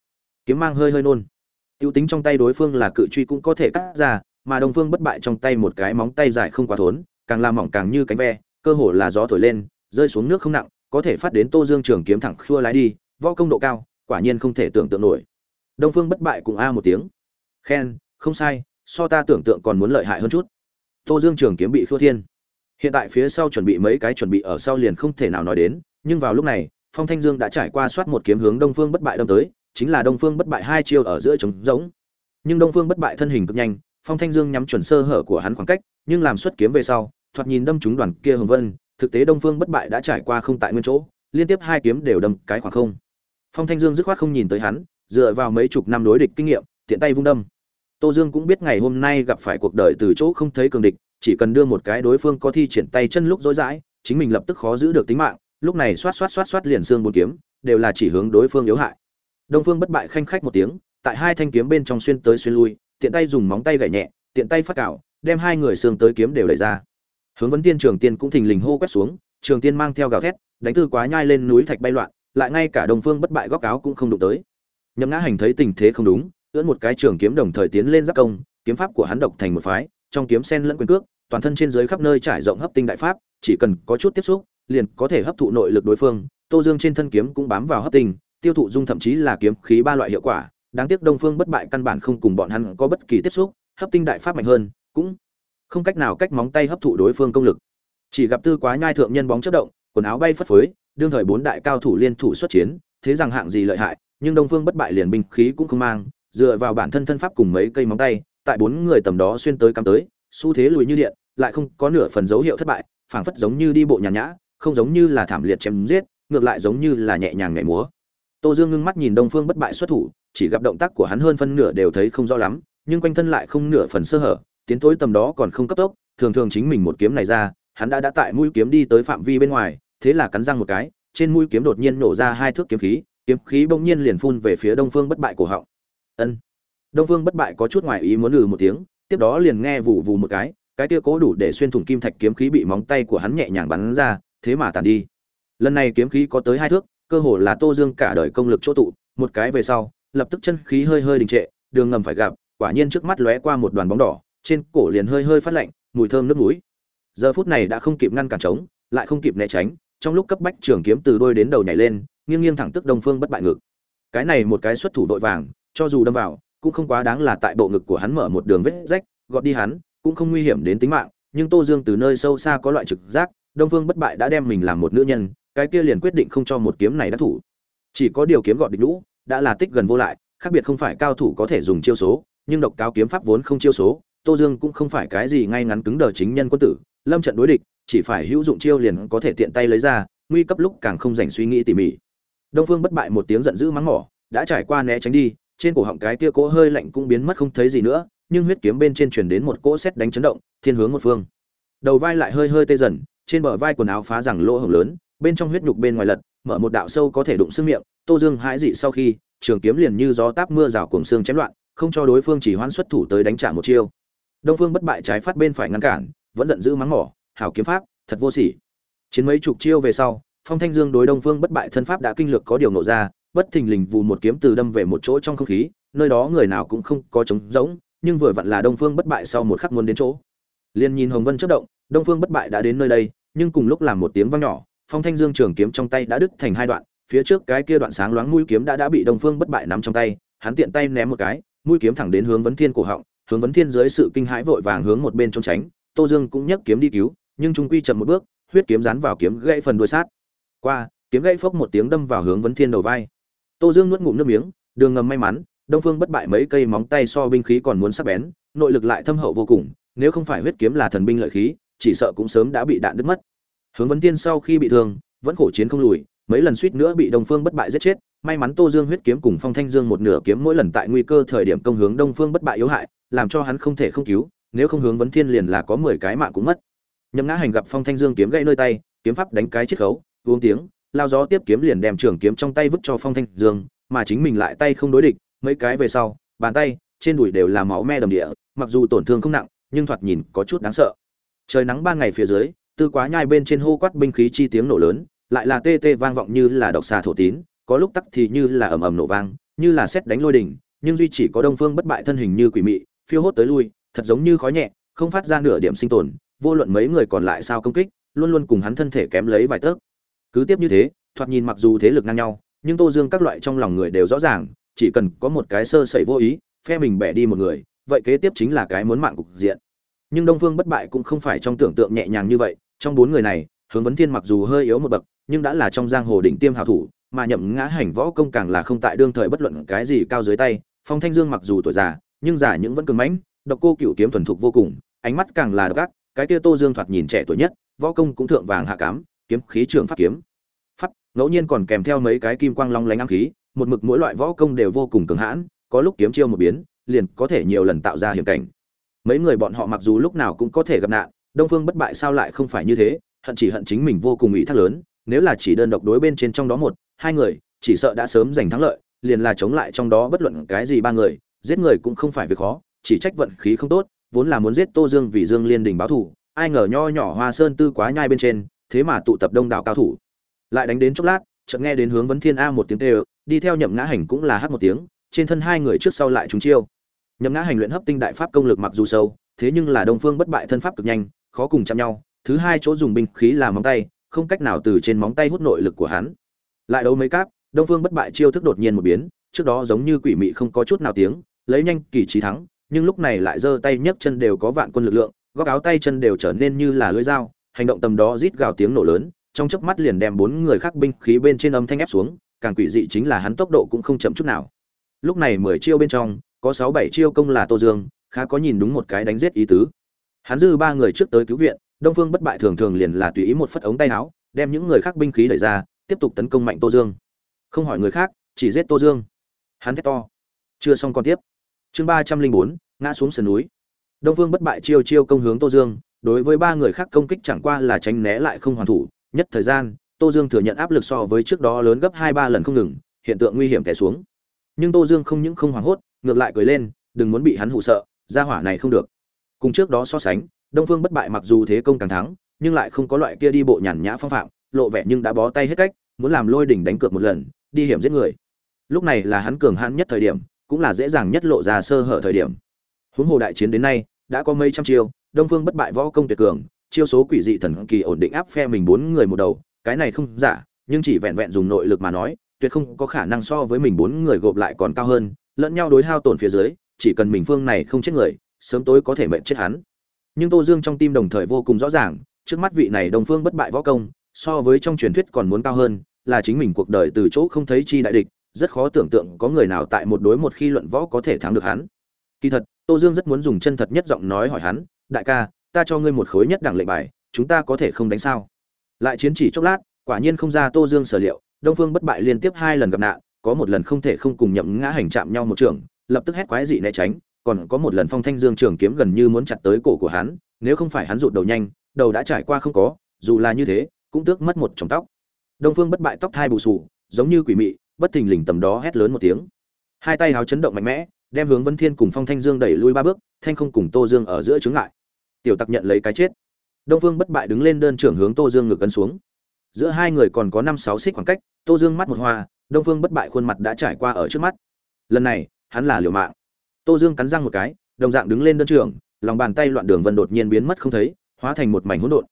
Kiếm mang hơi hơi nôn. Tiêu tính trong tay đối phương là cự truy cũng có thể cắt ra, mà đồng phương bất bại trong tay một cái móng tay dài không quá thốn, càng làm mỏng càng như cánh ve, cơ hồ là gió thổi lên, rơi xuống nước không nặng, có thể phát đến tô dương trường kiếm thẳng khua lái đi, võ công độ cao, quả nhiên không thể tưởng tượng nổi. Đông phương bất bại cùng a một tiếng. Khen, không sai, so ta tưởng tượng còn muốn lợi hại hơn chút. Tô dương trường kiếm bị khua thiên. Hiện tại phía sau chuẩn bị mấy cái chuẩn bị ở sau liền không thể nào nói đến, nhưng vào lúc này, phong thanh dương đã trải qua soát một kiếm hướng đông phương bất bại đâm tới chính là đông phương bất bại hai chiêu ở giữa trống giống nhưng đông phương bất bại thân hình cực nhanh phong thanh dương nhắm chuẩn sơ hở của hắn khoảng cách nhưng làm xuất kiếm về sau thoạt nhìn đâm trúng đoàn kia hồng vân thực tế đông phương bất bại đã trải qua không tại nguyên chỗ liên tiếp hai kiếm đều đâm cái khoảng không. Phong thanh dương dứt khoát không nhìn tới hắn dựa vào mấy chục năm đối địch kinh nghiệm tiện tay vung đâm. Tô Dương cũng biết ngày hôm nay gặp phải cuộc đời từ chỗ không thấy cường địch, chỉ cần đưa một cái đối phương có thi triển tay chân lúc rối rãi, chính mình lập tức khó giữ được tính mạng, lúc này xoát xoát xoát xoát liền xương bốn kiếm, đều là chỉ hướng đối phương yếu hại. Đông Phương bất bại khanh khách một tiếng, tại hai thanh kiếm bên trong xuyên tới xuyên lui, tiện tay dùng móng tay gảy nhẹ, tiện tay phát cào, đem hai người xương tới kiếm đều đẩy ra. Hướng vấn tiên trường tiên cũng thình lình hô quét xuống, trường tiên mang theo gào thét, đánh tư quá nhai lên núi thạch bay loạn, lại ngay cả Đông Phương bất bại góc áo cũng không đụng tới. Nhậm Ngã Hành thấy tình thế không đúng, ưỡn một cái trường kiếm đồng thời tiến lên giáp công, kiếm pháp của hắn độc thành một phái, trong kiếm sen lẫn quyền cước, toàn thân trên dưới khắp nơi trải rộng hấp tinh đại pháp, chỉ cần có chút tiếp xúc, liền có thể hấp thụ nội lực đối phương. Tô Dương trên thân kiếm cũng bám vào hấp tinh, tiêu thụ dung thậm chí là kiếm khí ba loại hiệu quả, đáng tiếc Đông Phương bất bại căn bản không cùng bọn hắn có bất kỳ tiếp xúc, hấp tinh đại pháp mạnh hơn, cũng không cách nào cách móng tay hấp thụ đối phương công lực. Chỉ gặp tư quá nhai thượng nhân bóng chớp động, quần áo bay phất phới, đương thời bốn đại cao thủ liên thủ xuất chiến, thế rằng hạng gì lợi hại, nhưng Đông Phương bất bại liền binh khí cũng không mang, dựa vào bản thân thân pháp cùng mấy cây móng tay, tại bốn người tầm đó xuyên tới cắm tới, xu thế lùi như điện, lại không có nửa phần dấu hiệu thất bại, phảng phất giống như đi bộ nhàn nhã, không giống như là thảm liệt chém giết, ngược lại giống như là nhẹ nhàng nhảy múa. Tô Dương ngưng mắt nhìn Đông Phương bất bại xuất thủ, chỉ gặp động tác của hắn hơn phân nửa đều thấy không rõ lắm, nhưng quanh thân lại không nửa phần sơ hở, tiến tối tầm đó còn không cấp tốc, thường thường chính mình một kiếm này ra, hắn đã đã tại mũi kiếm đi tới phạm vi bên ngoài, thế là cắn răng một cái, trên mũi kiếm đột nhiên nổ ra hai thước kiếm khí, kiếm khí bỗng nhiên liền phun về phía Đông Phương bất bại cổ họng. Ân. Đông phương bất bại có chút ngoài ý muốn lừ một tiếng tiếp đó liền nghe vụ vù một cái cái kia cố đủ để xuyên thủng kim thạch kiếm khí bị móng tay của hắn nhẹ nhàng bắn ra thế mà tàn đi. Lần này kiếm khí có tới hai thước cơ hồ là tô dương cả đời công lực chỗ tụ, một cái về sau, lập tức chân khí hơi hơi đình trệ, đường ngầm phải gặp, quả nhiên trước mắt lóe qua một đoàn bóng đỏ, trên cổ liền hơi hơi phát lạnh, mùi thơm nước mũi. Giờ phút này đã không kịp ngăn cản trống, lại không kịp né tránh, trong lúc cấp bách trường kiếm từ đôi đến đầu nhảy lên, nghiêng nghiêng thẳng tức đông phương bất bại ngực. Cái này một cái xuất thủ vội vàng, cho dù đâm vào, cũng không quá đáng là tại bộ ngực của hắn mở một đường vết rách, gọt đi hắn, cũng không nguy hiểm đến tính mạng, nhưng tô dương từ nơi sâu xa có loại trực giác, đông phương bất bại đã đem mình làm một nữ nhân cái kia liền quyết định không cho một kiếm này đắc thủ. Chỉ có điều kiếm gọt địch lũ đã là tích gần vô lại, khác biệt không phải cao thủ có thể dùng chiêu số, nhưng độc cao kiếm pháp vốn không chiêu số, tô dương cũng không phải cái gì ngay ngắn cứng đờ chính nhân quân tử, lâm trận đối địch, chỉ phải hữu dụng chiêu liền có thể tiện tay lấy ra, nguy cấp lúc càng không dành suy nghĩ tỉ mỉ. Đông phương bất bại một tiếng giận dữ mắng mỏ, đã trải qua né tránh đi, trên cổ họng cái kia cỗ hơi lạnh cũng biến mất không thấy gì nữa, nhưng huyết kiếm bên trên truyền đến một cỗ xét đánh chấn động, thiên hướng một phương. Đầu vai lại hơi hơi tê dần, trên bờ vai quần áo phá rằng lỗ hổng lớn bên trong huyết nhục bên ngoài lật mở một đạo sâu có thể đụng xương miệng tô dương hãi dị sau khi trường kiếm liền như gió táp mưa rào cuồng xương chém loạn không cho đối phương chỉ hoãn xuất thủ tới đánh trả một chiêu đông phương bất bại trái phát bên phải ngăn cản vẫn giận dữ mắng mỏ hảo kiếm pháp thật vô sỉ chiến mấy chục chiêu về sau phong thanh dương đối đông phương bất bại thân pháp đã kinh lược có điều nộ ra bất thình lình vù một kiếm từ đâm về một chỗ trong không khí, nơi đó người nào cũng không có trống rỗng, nhưng vừa vặn là Đông Phương bất bại sau một khắc muốn đến chỗ. Liên nhìn Hồng Vân chớp động, Đông Phương bất bại đã đến nơi đây, nhưng cùng lúc làm một tiếng vang nhỏ, Phong Thanh Dương trường kiếm trong tay đã đứt thành hai đoạn, phía trước cái kia đoạn sáng loáng mũi kiếm đã đã bị Đông Phương bất bại nắm trong tay, hắn tiện tay ném một cái, mũi kiếm thẳng đến hướng Vấn Thiên cổ họng, hướng Vấn Thiên dưới sự kinh hãi vội vàng hướng một bên trốn tránh, Tô Dương cũng nhấc kiếm đi cứu, nhưng trung quy chậm một bước, huyết kiếm dán vào kiếm gãy phần đuôi sát. Qua, kiếm gãy phốc một tiếng đâm vào hướng Vấn Thiên đầu vai. Tô Dương nuốt ngụm nước miếng, đường ngầm may mắn, Đông Phương bất bại mấy cây móng tay so binh khí còn muốn sắc bén, nội lực lại thâm hậu vô cùng, nếu không phải huyết kiếm là thần binh lợi khí, chỉ sợ cũng sớm đã bị đạn đứt mất. Hướng Vấn Tiên sau khi bị thương, vẫn khổ chiến không lùi, mấy lần suýt nữa bị đông phương bất bại giết chết. May mắn tô dương huyết kiếm cùng phong thanh dương một nửa kiếm mỗi lần tại nguy cơ thời điểm công hướng đông phương bất bại yếu hại làm cho hắn không thể không cứu nếu không hướng vấn thiên liền là có mười cái mạng cũng mất. Nhậm ngã hành gặp phong thanh dương kiếm gãy nơi tay kiếm pháp đánh cái chiết khấu uống tiếng lao gió tiếp kiếm liền đem trường kiếm trong tay vứt cho phong thanh dương mà chính mình lại tay không đối địch mấy cái về sau bàn tay trên đùi đều là máu me đầm địa mặc dù tổn thương không nặng nhưng thoạt nhìn có chút đáng sợ. Trời nắng ban ngày phía dưới tư quá nhai bên trên hô quát binh khí chi tiếng nổ lớn, lại là tê tê vang vọng như là độc xà thổ tín, có lúc tắc thì như là ầm ầm nổ vang, như là xét đánh lôi đỉnh, nhưng duy chỉ có đông phương bất bại thân hình như quỷ mị, phiêu hốt tới lui, thật giống như khói nhẹ, không phát ra nửa điểm sinh tồn, vô luận mấy người còn lại sao công kích, luôn luôn cùng hắn thân thể kém lấy vài tấc. Cứ tiếp như thế, thoạt nhìn mặc dù thế lực ngang nhau, nhưng tô dương các loại trong lòng người đều rõ ràng, chỉ cần có một cái sơ sẩy vô ý, phe mình bẻ đi một người, vậy kế tiếp chính là cái muốn mạng cục diện. Nhưng đông phương bất bại cũng không phải trong tưởng tượng nhẹ nhàng như vậy trong bốn người này, hướng vấn thiên mặc dù hơi yếu một bậc, nhưng đã là trong giang hồ đỉnh tiêm hảo thủ, mà nhậm ngã hành võ công càng là không tại đương thời bất luận cái gì cao dưới tay. Phong thanh dương mặc dù tuổi già, nhưng già những vẫn cường mãnh, độc cô cựu kiếm thuần thục vô cùng, ánh mắt càng là độc ác, cái kia tô dương thoạt nhìn trẻ tuổi nhất, võ công cũng thượng vàng hạ cám, kiếm khí trường pháp kiếm. Pháp, ngẫu nhiên còn kèm theo mấy cái kim quang long lánh ám khí, một mực mỗi loại võ công đều vô cùng cường hãn, có lúc kiếm chiêu một biến, liền có thể nhiều lần tạo ra hiểm cảnh. Mấy người bọn họ mặc dù lúc nào cũng có thể gặp nạn đông phương bất bại sao lại không phải như thế, hận chỉ hận chính mình vô cùng ủy thác lớn, nếu là chỉ đơn độc đối bên trên trong đó một, hai người, chỉ sợ đã sớm giành thắng lợi, liền là chống lại trong đó bất luận cái gì ba người, giết người cũng không phải việc khó, chỉ trách vận khí không tốt, vốn là muốn giết tô dương vì dương liên đình báo thù, ai ngờ nho nhỏ hoa sơn tư quá nhai bên trên, thế mà tụ tập đông đảo cao thủ. Lại đánh đến chốc lát, chợt nghe đến hướng vấn thiên a một tiếng tê đi theo nhậm ngã hành cũng là hát một tiếng, trên thân hai người trước sau lại chúng chiêu. Nhậm ngã hành luyện hấp tinh đại pháp công lực mặc dù sâu, thế nhưng là đông phương bất bại thân pháp cực nhanh khó cùng chạm nhau, thứ hai chỗ dùng binh khí là móng tay, không cách nào từ trên móng tay hút nội lực của hắn. Lại đấu mấy cáp, đông phương bất bại chiêu thức đột nhiên một biến, trước đó giống như quỷ mị không có chút nào tiếng, lấy nhanh kỳ trí thắng, nhưng lúc này lại giơ tay nhấc chân đều có vạn quân lực lượng, góc áo tay chân đều trở nên như là lưỡi dao, hành động tầm đó rít gào tiếng nổ lớn, trong chớp mắt liền đem bốn người khác binh khí bên trên âm thanh ép xuống, càng quỷ dị chính là hắn tốc độ cũng không chậm chút nào. Lúc này mười chiêu bên trong, có sáu bảy chiêu công là tô dương, khá có nhìn đúng một cái đánh giết ý tứ hắn dư ba người trước tới cứu viện, đông phương bất bại thường thường liền là tùy ý một phất ống tay áo, đem những người khác binh khí đẩy ra, tiếp tục tấn công mạnh tô dương. Không hỏi người khác, chỉ giết tô dương. Hắn thét to. Chưa xong còn tiếp. Chương ba trăm linh bốn, ngã xuống sườn núi. Đông phương bất bại chiêu chiêu công hướng tô dương, đối với ba người khác công kích chẳng qua là tránh né lại không hoàn thủ, nhất thời gian, tô dương thừa nhận áp lực so với trước đó lớn gấp hai ba lần không ngừng, hiện tượng nguy hiểm té xuống. Nhưng tô dương không những không hoảng hốt, ngược lại cười lên, đừng muốn bị hắn hụ sợ ra hỏa này không được cùng trước đó so sánh, đông phương bất bại mặc dù thế công càng thắng, nhưng lại không có loại kia đi bộ nhàn nhã phong phạm, lộ vẻ nhưng đã bó tay hết cách, muốn làm lôi đỉnh đánh cược một lần, đi hiểm giết người. Lúc này là hắn cường hãn nhất thời điểm, cũng là dễ dàng nhất lộ ra sơ hở thời điểm. Huống hồ đại chiến đến nay, đã có mấy trăm chiêu, đông phương bất bại võ công tuyệt cường, chiêu số quỷ dị thần kỳ ổn định áp phe mình bốn người một đầu, cái này không giả, nhưng chỉ vẹn vẹn dùng nội lực mà nói, tuyệt không có khả năng so với mình bốn người gộp lại còn cao hơn, lẫn nhau đối hao tổn phía dưới, chỉ cần mình phương này không chết người sớm tối có thể mệnh chết hắn. Nhưng tô dương trong tim đồng thời vô cùng rõ ràng, trước mắt vị này đồng phương bất bại võ công, so với trong truyền thuyết còn muốn cao hơn, là chính mình cuộc đời từ chỗ không thấy chi đại địch, rất khó tưởng tượng có người nào tại một đối một khi luận võ có thể thắng được hắn. Kỳ thật, tô dương rất muốn dùng chân thật nhất giọng nói hỏi hắn, đại ca, ta cho ngươi một khối nhất đẳng lệnh bài, chúng ta có thể không đánh sao? Lại chiến chỉ chốc lát, quả nhiên không ra tô dương sở liệu, đông phương bất bại liên tiếp hai lần gặp nạn, có một lần không thể không cùng nhậm ngã hành chạm nhau một trường, lập tức hét quái dị né tránh còn có một lần phong thanh dương trường kiếm gần như muốn chặt tới cổ của hắn, nếu không phải hắn rụt đầu nhanh, đầu đã trải qua không có, dù là như thế, cũng tước mất một chồng tóc. Đông phương bất bại tóc thai bù sù, giống như quỷ mị, bất thình lình tầm đó hét lớn một tiếng. Hai tay háo chấn động mạnh mẽ, đem hướng vân thiên cùng phong thanh dương đẩy lui ba bước, thanh không cùng tô dương ở giữa chướng ngại. Tiểu tặc nhận lấy cái chết. Đông phương bất bại đứng lên đơn trưởng hướng tô dương ngược cân xuống. Giữa hai người còn có năm sáu xích khoảng cách, tô dương mắt một hoa, đông phương bất bại khuôn mặt đã trải qua ở trước mắt. Lần này, hắn là liều mạng tô dương cắn răng một cái đồng dạng đứng lên đơn trường, lòng bàn tay loạn đường vân đột nhiên biến mất không thấy hóa thành một mảnh hỗn độn.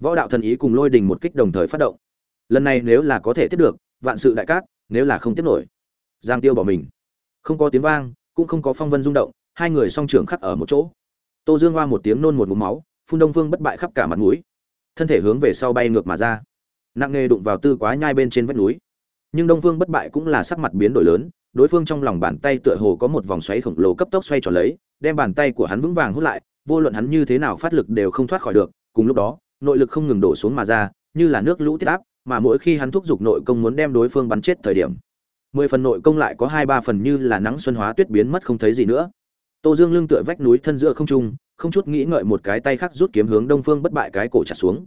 Võ đạo thần ý cùng lôi đình một kích đồng thời phát động. Lần này nếu là có thể tiếp được vạn sự đại cát nếu là không tiếp nổi. Giang tiêu bỏ mình. Không có tiếng vang cũng không có phong vân rung động hai người song trưởng khắc ở một chỗ. Tô dương hoa một tiếng nôn một ngụm máu phun đông Vương bất bại khắp cả mặt mũi thân thể hướng về sau bay ngược mà ra. Nặng nề đụng vào tư quá nhai bên trên vách núi. Nhưng đông Vương bất bại cũng là sắc mặt biến đổi lớn đối phương trong lòng bàn tay tựa hồ có một vòng xoáy khổng lồ cấp tốc xoay tròn lấy, đem bàn tay của hắn vững vàng hút lại, vô luận hắn như thế nào phát lực đều không thoát khỏi được, cùng lúc đó, nội lực không ngừng đổ xuống mà ra, như là nước lũ tiết áp, mà mỗi khi hắn thúc giục nội công muốn đem đối phương bắn chết thời điểm, mười phần nội công lại có hai ba phần như là nắng xuân hóa tuyết biến mất không thấy gì nữa. Tô dương lưng tựa vách núi thân giữa không trung, không chút nghĩ ngợi một cái tay khác rút kiếm hướng đông phương bất bại cái cổ chặt xuống.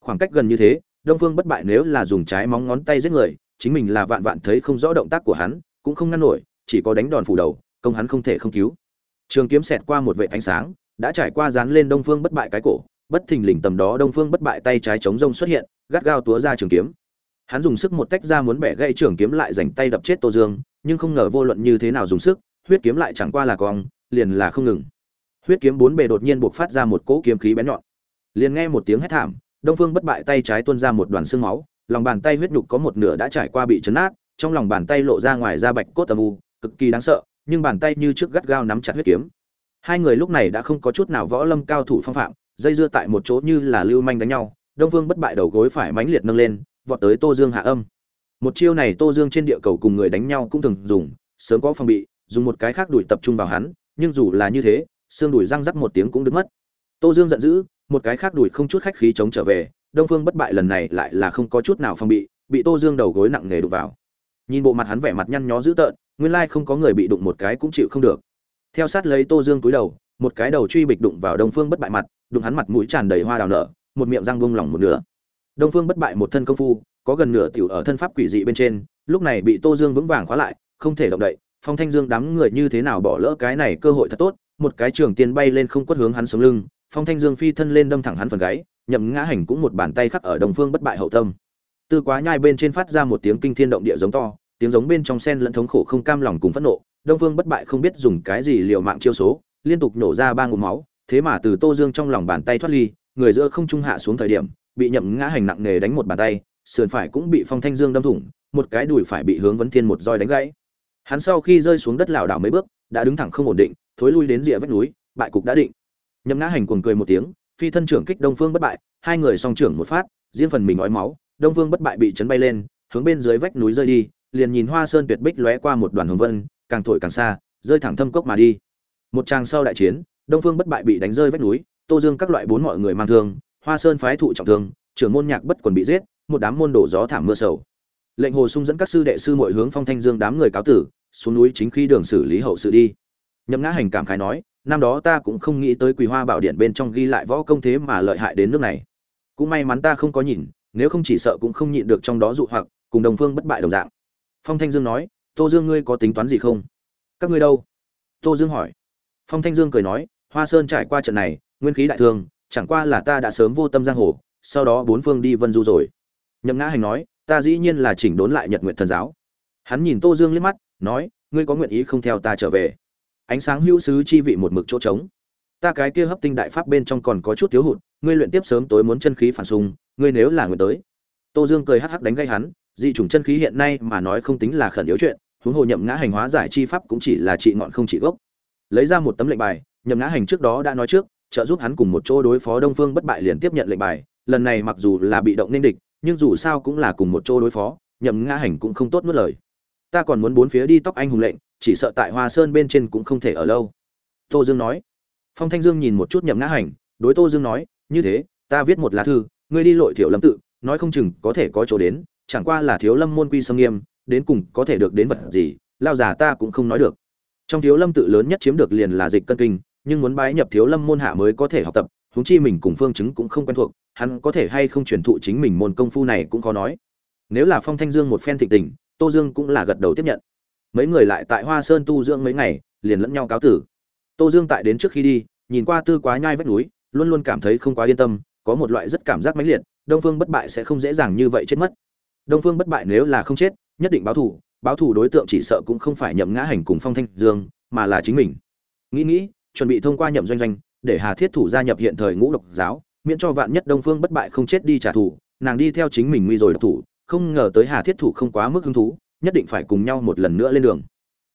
Khoảng cách gần như thế, đông phương bất bại nếu là dùng trái móng ngón tay giết người, chính mình là vạn vạn thấy không rõ động tác của hắn cũng không ngăn nổi, chỉ có đánh đòn phủ đầu, công hắn không thể không cứu. Trường kiếm xẹt qua một vệ ánh sáng, đã trải qua dán lên đông phương bất bại cái cổ, bất thình lình tầm đó đông phương bất bại tay trái chống rông xuất hiện, gắt gao túa ra trường kiếm. Hắn dùng sức một tách ra muốn bẻ gãy trường kiếm lại dành tay đập chết tô dương, nhưng không ngờ vô luận như thế nào dùng sức, huyết kiếm lại chẳng qua là cong, liền là không ngừng. Huyết kiếm bốn bề đột nhiên buộc phát ra một cỗ kiếm khí bén nhọn. Liền nghe một tiếng hét thảm, đông phương bất bại tay trái tuôn ra một đoàn xương máu, lòng bàn tay huyết nhục có một nửa đã trải qua bị chấn nát trong lòng bàn tay lộ ra ngoài da bạch cốt âm u, cực kỳ đáng sợ, nhưng bàn tay như trước gắt gao nắm chặt huyết kiếm. Hai người lúc này đã không có chút nào võ lâm cao thủ phong phạm, dây dưa tại một chỗ như là lưu manh đánh nhau, đông vương bất bại đầu gối phải mãnh liệt nâng lên, vọt tới tô dương hạ âm. Một chiêu này tô dương trên địa cầu cùng người đánh nhau cũng thường dùng, sớm có phòng bị, dùng một cái khác đuổi tập trung vào hắn, nhưng dù là như thế, xương đùi răng rắc một tiếng cũng đứng mất. Tô dương giận dữ, một cái khác đuổi không chút khách khí chống trở về, đông phương bất bại lần này lại là không có chút nào phòng bị bị tô dương đầu gối nặng nề đụng vào nhìn bộ mặt hắn vẻ mặt nhăn nhó dữ tợn, nguyên lai không có người bị đụng một cái cũng chịu không được. Theo sát lấy tô dương cúi đầu, một cái đầu truy bịch đụng vào đông phương bất bại mặt, đụng hắn mặt mũi tràn đầy hoa đào nở, một miệng răng vung lỏng một nửa. Đông phương bất bại một thân công phu, có gần nửa tiểu ở thân pháp quỷ dị bên trên, lúc này bị tô dương vững vàng khóa lại, không thể động đậy, phong thanh dương đám người như thế nào bỏ lỡ cái này cơ hội thật tốt, một cái trường tiên bay lên không quất hướng hắn sống lưng, phong thanh dương phi thân lên đâm thẳng hắn phần gáy, nhậm ngã hành cũng một bàn tay khắc ở đồng phương bất bại hậu tâm tư quá nhai bên trên phát ra một tiếng kinh thiên động địa giống to, tiếng giống bên trong sen lẫn thống khổ không cam lòng cùng phẫn nộ, đông phương bất bại không biết dùng cái gì liều mạng chiêu số, liên tục nổ ra ba ngụm máu, thế mà từ tô dương trong lòng bàn tay thoát ly, người giữa không trung hạ xuống thời điểm, bị nhậm ngã hành nặng nề đánh một bàn tay, sườn phải cũng bị phong thanh dương đâm thủng, một cái đùi phải bị hướng vấn thiên một roi đánh gãy. Hắn sau khi rơi xuống đất lảo đảo mấy bước, đã đứng thẳng không ổn định, thối lui đến rìa vách núi, bại cục đã định. Nhậm ngã hành cuồng cười một tiếng, phi thân trưởng kích đông phương bất bại, hai người song trưởng một phát, riêng phần mình nói máu đông Vương bất bại bị chấn bay lên, hướng bên dưới vách núi rơi đi, liền nhìn hoa sơn tuyệt bích lóe qua một đoàn hồng vân, càng thổi càng xa, rơi thẳng thâm cốc mà đi. Một tràng sau đại chiến, đông phương bất bại bị đánh rơi vách núi, tô dương các loại bốn mọi người mang thương, hoa sơn phái thụ trọng thương, trưởng môn nhạc bất quần bị giết, một đám môn đổ gió thảm mưa sầu. Lệnh hồ sung dẫn các sư đệ sư mọi hướng phong thanh dương đám người cáo tử, xuống núi chính khi đường xử lý hậu sự đi. Nhậm ngã hành cảm khái nói, năm đó ta cũng không nghĩ tới quỳ hoa bảo điện bên trong ghi lại võ công thế mà lợi hại đến nước này. Cũng may mắn ta không có nhìn nếu không chỉ sợ cũng không nhịn được trong đó dụ hoặc, cùng đồng phương bất bại đồng dạng. Phong thanh dương nói, tô dương ngươi có tính toán gì không? Các ngươi đâu? Tô dương hỏi. Phong thanh dương cười nói, hoa sơn trải qua trận này, nguyên khí đại thương chẳng qua là ta đã sớm vô tâm giang hồ, sau đó bốn phương đi vân du rồi. Nhậm ngã hành nói, ta dĩ nhiên là chỉnh đốn lại nhật nguyện thần giáo. Hắn nhìn tô dương liếc mắt, nói, ngươi có nguyện ý không theo ta trở về? Ánh sáng hữu sứ chi vị một mực chỗ trống. Ta cái kia hấp tinh đại pháp bên trong còn có chút thiếu hụt, ngươi luyện tiếp sớm tối muốn chân khí phản xung ngươi nếu là nguyện tới. Tô dương cười hắc hắc đánh gây hắn, dị chủng chân khí hiện nay mà nói không tính là khẩn yếu chuyện, huống hồ nhậm ngã hành hóa giải chi pháp cũng chỉ là trị ngọn không trị gốc. Lấy ra một tấm lệnh bài, nhậm ngã hành trước đó đã nói trước, trợ giúp hắn cùng một chỗ đối phó đông phương bất bại liền tiếp nhận lệnh bài, lần này mặc dù là bị động nên địch, nhưng dù sao cũng là cùng một chỗ đối phó, nhậm ngã hành cũng không tốt nuốt lời. Ta còn muốn bốn phía đi tóc anh hùng lệnh, chỉ sợ tại hoa sơn bên trên cũng không thể ở lâu. Tô dương nói. Phong thanh dương nhìn một chút nhậm ngã hành, đối tô dương nói, như thế, ta viết một lá thư ngươi đi lội thiểu lâm tự, nói không chừng có thể có chỗ đến, chẳng qua là thiếu lâm môn quy sâm nghiêm, đến cùng có thể được đến vật gì, lao giả ta cũng không nói được. Trong thiếu lâm tự lớn nhất chiếm được liền là dịch cân kinh, nhưng muốn bái nhập thiếu lâm môn hạ mới có thể học tập, huống chi mình cùng phương chứng cũng không quen thuộc, hắn có thể hay không truyền thụ chính mình môn công phu này cũng khó nói. Nếu là phong thanh dương một phen thịnh tình, tô dương cũng là gật đầu tiếp nhận. Mấy người lại tại hoa sơn tu dưỡng mấy ngày, liền lẫn nhau cáo tử. Tô dương tại đến trước khi đi, nhìn qua tư quá nhai vách núi, luôn luôn cảm thấy không quá yên tâm có một loại rất cảm giác mãnh liệt, đông phương bất bại sẽ không dễ dàng như vậy chết mất. Đông phương bất bại nếu là không chết, nhất định báo thù báo thù đối tượng chỉ sợ cũng không phải nhậm ngã hành cùng phong thanh dương, mà là chính mình. Nghĩ nghĩ, chuẩn bị thông qua nhậm doanh doanh, để hà thiết thủ gia nhập hiện thời ngũ độc giáo, miễn cho vạn nhất đông phương bất bại không chết đi trả thù, nàng đi theo chính mình nguy rồi độc thủ, không ngờ tới hà thiết thủ không quá mức hứng thú, nhất định phải cùng nhau một lần nữa lên đường.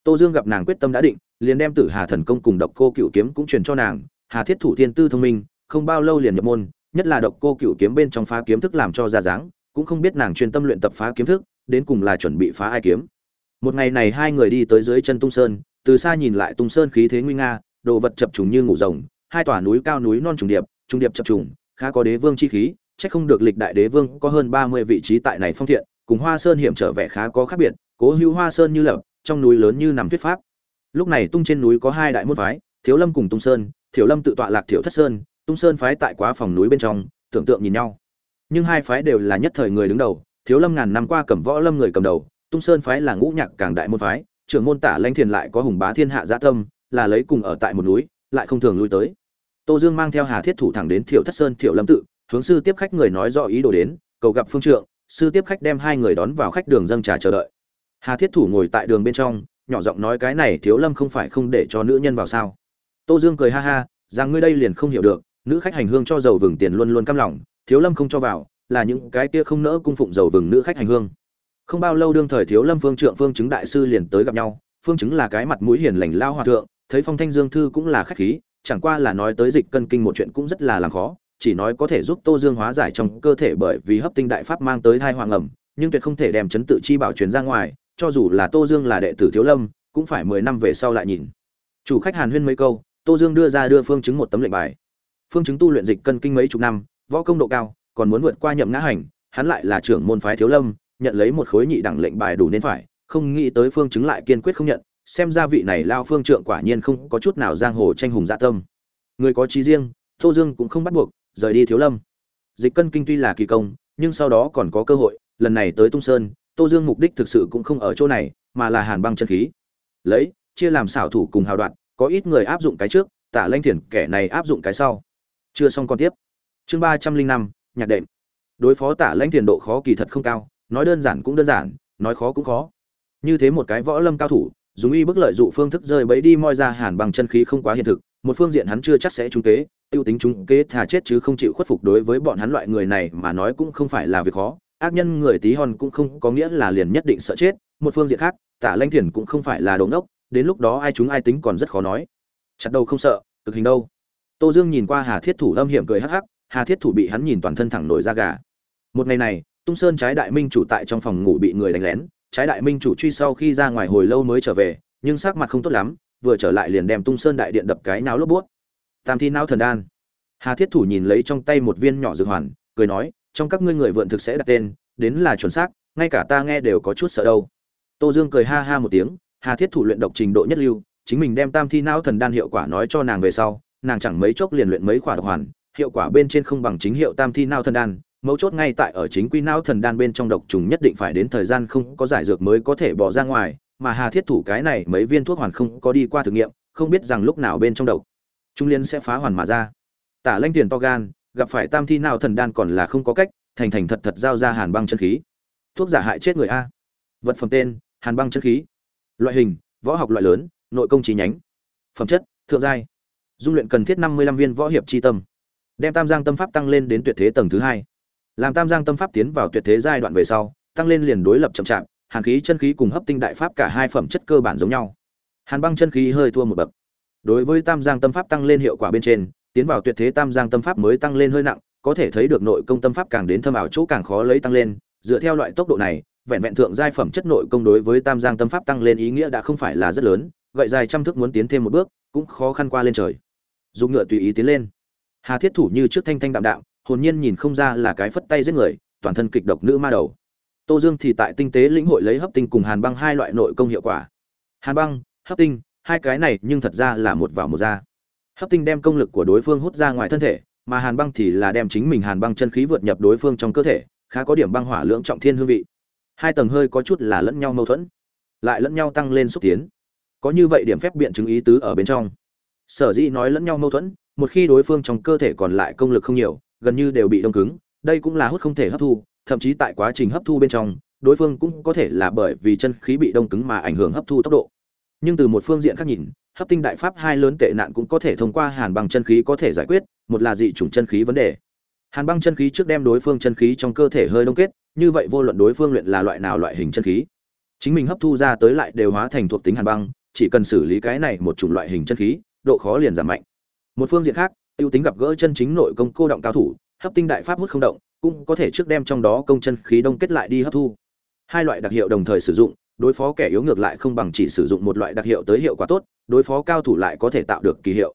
Tô dương gặp nàng quyết tâm đã định, liền đem tử hà thần công cùng độc cô cựu kiếm cũng truyền cho nàng, hà thiết thủ thiên tư thông minh, không bao lâu liền nhập môn nhất là độc cô cựu kiếm bên trong phá kiếm thức làm cho ra dáng, cũng không biết nàng chuyên tâm luyện tập phá kiếm thức, đến cùng là chuẩn bị phá ai kiếm. Một ngày này hai người đi tới dưới chân tung sơn, từ xa nhìn lại tung sơn khí thế nguy nga, đồ vật chập trùng như ngủ rồng, hai tòa núi cao núi non trùng điệp trùng điệp chập trùng, khá có đế vương chi khí, chắc không được lịch đại đế vương có hơn ba mươi vị trí tại này phong thiện, cùng hoa sơn hiểm trở vẻ khá có khác biệt, cố hữu hoa sơn như lập, trong núi lớn như nằm thuyết pháp. Lúc này tung trên núi có hai đại môn phái, thiếu lâm cùng tung sơn, thiếu lâm tự tọa lạc thiểu thất sơn tung sơn phái tại quá phòng núi bên trong, tưởng tượng nhìn nhau. Nhưng hai phái đều là nhất thời người đứng đầu, thiếu lâm ngàn năm qua cầm võ lâm người cầm đầu, tung sơn phái là ngũ nhạc càng đại môn phái, trưởng môn tả lãnh thiền lại có hùng bá thiên hạ dạ tâm, là lấy cùng ở tại một núi, lại không thường lui tới. Tô dương mang theo hà thiết thủ thẳng đến Thiệu thất sơn Thiệu lâm tự, hướng sư tiếp khách người nói rõ ý đồ đến, cầu gặp phương trượng, sư tiếp khách đem hai người đón vào khách đường dâng trà chờ đợi. Hà thiết thủ ngồi tại đường bên trong, nhỏ giọng nói cái này thiếu lâm không phải không để cho nữ nhân vào sao. Tô dương cười ha ha, rằng ngươi đây liền không hiểu được nữ khách hành hương cho dầu vừng tiền luôn luôn căm lòng, thiếu lâm không cho vào, là những cái kia không nỡ cung phụng dầu vừng nữ khách hành hương. Không bao lâu đương thời thiếu lâm phương trượng phương chứng đại sư liền tới gặp nhau, phương chứng là cái mặt mũi hiền lành lao hòa thượng, thấy phong thanh dương thư cũng là khách khí, chẳng qua là nói tới dịch cân kinh một chuyện cũng rất là làm khó, chỉ nói có thể giúp tô dương hóa giải trong cơ thể bởi vì hấp tinh đại pháp mang tới thai hoàng ẩm nhưng tuyệt không thể đem chấn tự chi bảo truyền ra ngoài, cho dù là tô dương là đệ tử thiếu lâm, cũng phải mười năm về sau lại nhìn. Chủ khách hàn huyên mấy câu, tô dương đưa ra đưa phương chứng một tấm lệnh bài phương chứng tu luyện dịch cân kinh mấy chục năm, võ công độ cao, còn muốn vượt qua nhậm ngã hành, hắn lại là trưởng môn phái thiếu lâm, nhận lấy một khối nhị đẳng lệnh bài đủ nên phải, không nghĩ tới phương chứng lại kiên quyết không nhận, xem ra vị này lao phương trượng quả nhiên không có chút nào giang hồ tranh hùng dạ tâm. Người có trí riêng, tô dương cũng không bắt buộc, rời đi thiếu lâm. Dịch cân kinh tuy là kỳ công, nhưng sau đó còn có cơ hội, lần này tới tung sơn, tô dương mục đích thực sự cũng không ở chỗ này, mà là hàn băng chân khí. Lấy, chia làm xảo thủ cùng hào đoạn, có ít người áp dụng cái trước, tả lanh thiền, kẻ này áp dụng cái sau chưa xong còn tiếp. Chương ba trăm linh năm, nhạc đệm. Đối phó tả lãnh thiền độ khó kỳ thật không cao, nói đơn giản cũng đơn giản, nói khó cũng khó. Như thế một cái võ lâm cao thủ, dùng y bức lợi dụ phương thức rơi bẫy đi moi ra hàn bằng chân khí không quá hiện thực, một phương diện hắn chưa chắc sẽ trúng kế, tiêu tính trúng kế thà chết chứ không chịu khuất phục đối với bọn hắn loại người này mà nói cũng không phải là việc khó. Ác nhân người tí hon cũng không có nghĩa là liền nhất định sợ chết, một phương diện khác, tả lanh thiền cũng không phải là đồ ngốc, đến lúc đó ai chúng ai tính còn rất khó nói. Chặt đầu không sợ, cực hình đâu tô dương nhìn qua hà thiết thủ âm hiểm cười hắc hắc, hà thiết thủ bị hắn nhìn toàn thân thẳng nổi da gà. Một ngày này, tung sơn trái đại minh chủ tại trong phòng ngủ bị người đánh lén, trái đại minh chủ truy sau khi ra ngoài hồi lâu mới trở về, nhưng sắc mặt không tốt lắm, vừa trở lại liền đem tung sơn đại điện đập cái náo lốp buốt tam thi não thần đan. Hà thiết thủ nhìn lấy trong tay một viên nhỏ dược hoàn, cười nói, trong các ngươi người vượn thực sẽ đặt tên, đến là chuẩn xác, ngay cả ta nghe đều có chút sợ đâu. Tô dương cười ha ha một tiếng, hà thiết thủ luyện độc trình độ nhất lưu, chính mình đem tam thi não thần đan hiệu quả nói cho nàng về sau nàng chẳng mấy chốc liền luyện mấy khỏa độc hoàn, hiệu quả bên trên không bằng chính hiệu tam thi nao thần đan, mấu chốt ngay tại ở chính quy não thần đan bên trong độc trùng nhất định phải đến thời gian không có giải dược mới có thể bỏ ra ngoài, mà hà thiết thủ cái này mấy viên thuốc hoàn không có đi qua thử nghiệm, không biết rằng lúc nào bên trong độc trung liên sẽ phá hoàn mà ra. Tả lanh tiền to gan, gặp phải tam thi nào thần đan còn là không có cách, thành thành thật thật giao ra hàn băng chân khí. Thuốc giả hại chết người a. Vật phẩm tên, hàn băng chân khí. Loại hình, võ học loại lớn, nội công trí nhánh. Phẩm chất, thượng giai dung luyện cần thiết năm mươi lăm viên võ hiệp chi tâm. Đem tam giang tâm pháp tăng lên đến tuyệt thế tầng thứ hai. Làm tam giang tâm pháp tiến vào tuyệt thế giai đoạn về sau, tăng lên liền đối lập chậm chạp, hàn khí, chân khí cùng hấp tinh đại pháp cả hai phẩm chất cơ bản giống nhau. Hàn băng chân khí hơi thua một bậc. Đối với tam giang tâm pháp tăng lên hiệu quả bên trên, tiến vào tuyệt thế tam giang tâm pháp mới tăng lên hơi nặng, có thể thấy được nội công tâm pháp càng đến thâm ảo chỗ càng khó lấy tăng lên. Dựa theo loại tốc độ này, vẹn vẹn thượng giai phẩm chất nội công đối với tam giang tâm pháp tăng lên ý nghĩa đã không phải là rất lớn gậy dài trăm thước muốn tiến thêm một bước, cũng khó khăn qua lên trời dùng ngựa tùy ý tiến lên. Hà thiết thủ như trước thanh thanh đạm đạm, hồn nhiên nhìn không ra là cái phất tay giết người, toàn thân kịch độc nữ ma đầu. Tô dương thì tại tinh tế lĩnh hội lấy hấp tinh cùng hàn băng hai loại nội công hiệu quả. Hàn băng, hấp tinh, hai cái này nhưng thật ra là một vào một ra. Hấp tinh đem công lực của đối phương hút ra ngoài thân thể, mà hàn băng thì là đem chính mình hàn băng chân khí vượt nhập đối phương trong cơ thể, khá có điểm băng hỏa lưỡng trọng thiên hương vị. Hai tầng hơi có chút là lẫn nhau mâu thuẫn, lại lẫn nhau tăng lên xúc tiến. Có như vậy điểm phép biện chứng ý tứ ở bên trong sở dĩ nói lẫn nhau mâu thuẫn, một khi đối phương trong cơ thể còn lại công lực không nhiều, gần như đều bị đông cứng, đây cũng là hút không thể hấp thu, thậm chí tại quá trình hấp thu bên trong, đối phương cũng có thể là bởi vì chân khí bị đông cứng mà ảnh hưởng hấp thu tốc độ. Nhưng từ một phương diện khác nhìn, hấp tinh đại pháp hai lớn tệ nạn cũng có thể thông qua hàn băng chân khí có thể giải quyết, một là dị chủng chân khí vấn đề. Hàn băng chân khí trước đem đối phương chân khí trong cơ thể hơi đông kết, như vậy vô luận đối phương luyện là loại nào loại hình chân khí, chính mình hấp thu ra tới lại đều hóa thành thuộc tính hàn băng, chỉ cần xử lý cái này một chủng loại hình chân khí độ khó liền giảm mạnh. Một phương diện khác, tiêu tính gặp gỡ chân chính nội công cô động cao thủ, hấp tinh đại pháp hút không động, cũng có thể trước đem trong đó công chân khí đông kết lại đi hấp thu. Hai loại đặc hiệu đồng thời sử dụng, đối phó kẻ yếu ngược lại không bằng chỉ sử dụng một loại đặc hiệu tới hiệu quả tốt, đối phó cao thủ lại có thể tạo được kỳ hiệu.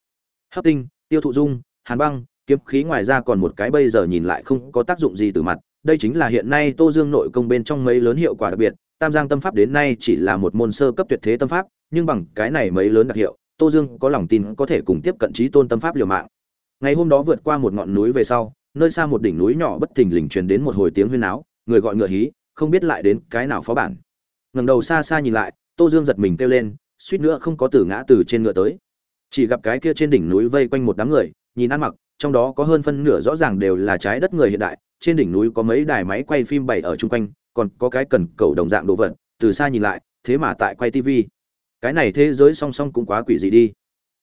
Hấp tinh, tiêu thụ dung, hàn băng, kiếm khí ngoài ra còn một cái bây giờ nhìn lại không có tác dụng gì từ mặt, đây chính là hiện nay tô dương nội công bên trong mấy lớn hiệu quả đặc biệt, tam giang tâm pháp đến nay chỉ là một môn sơ cấp tuyệt thế tâm pháp, nhưng bằng cái này mấy lớn đặc hiệu tô dương có lòng tin có thể cùng tiếp cận trí tôn tâm pháp liều mạng. Ngày hôm đó vượt qua một ngọn núi về sau nơi xa một đỉnh núi nhỏ bất thình lình truyền đến một hồi tiếng huyên náo, người gọi ngựa hí không biết lại đến cái nào phó bản. Ngẩng đầu xa xa nhìn lại tô dương giật mình kêu lên suýt nữa không có từ ngã từ trên ngựa tới. Chỉ gặp cái kia trên đỉnh núi vây quanh một đám người nhìn ăn mặc trong đó có hơn phân nửa rõ ràng đều là trái đất người hiện đại trên đỉnh núi có mấy đài máy quay phim bày ở chung quanh còn có cái cần cầu đồng dạng đồ vật từ xa nhìn lại thế mà tại quay tv cái này thế giới song song cũng quá quỷ dị đi.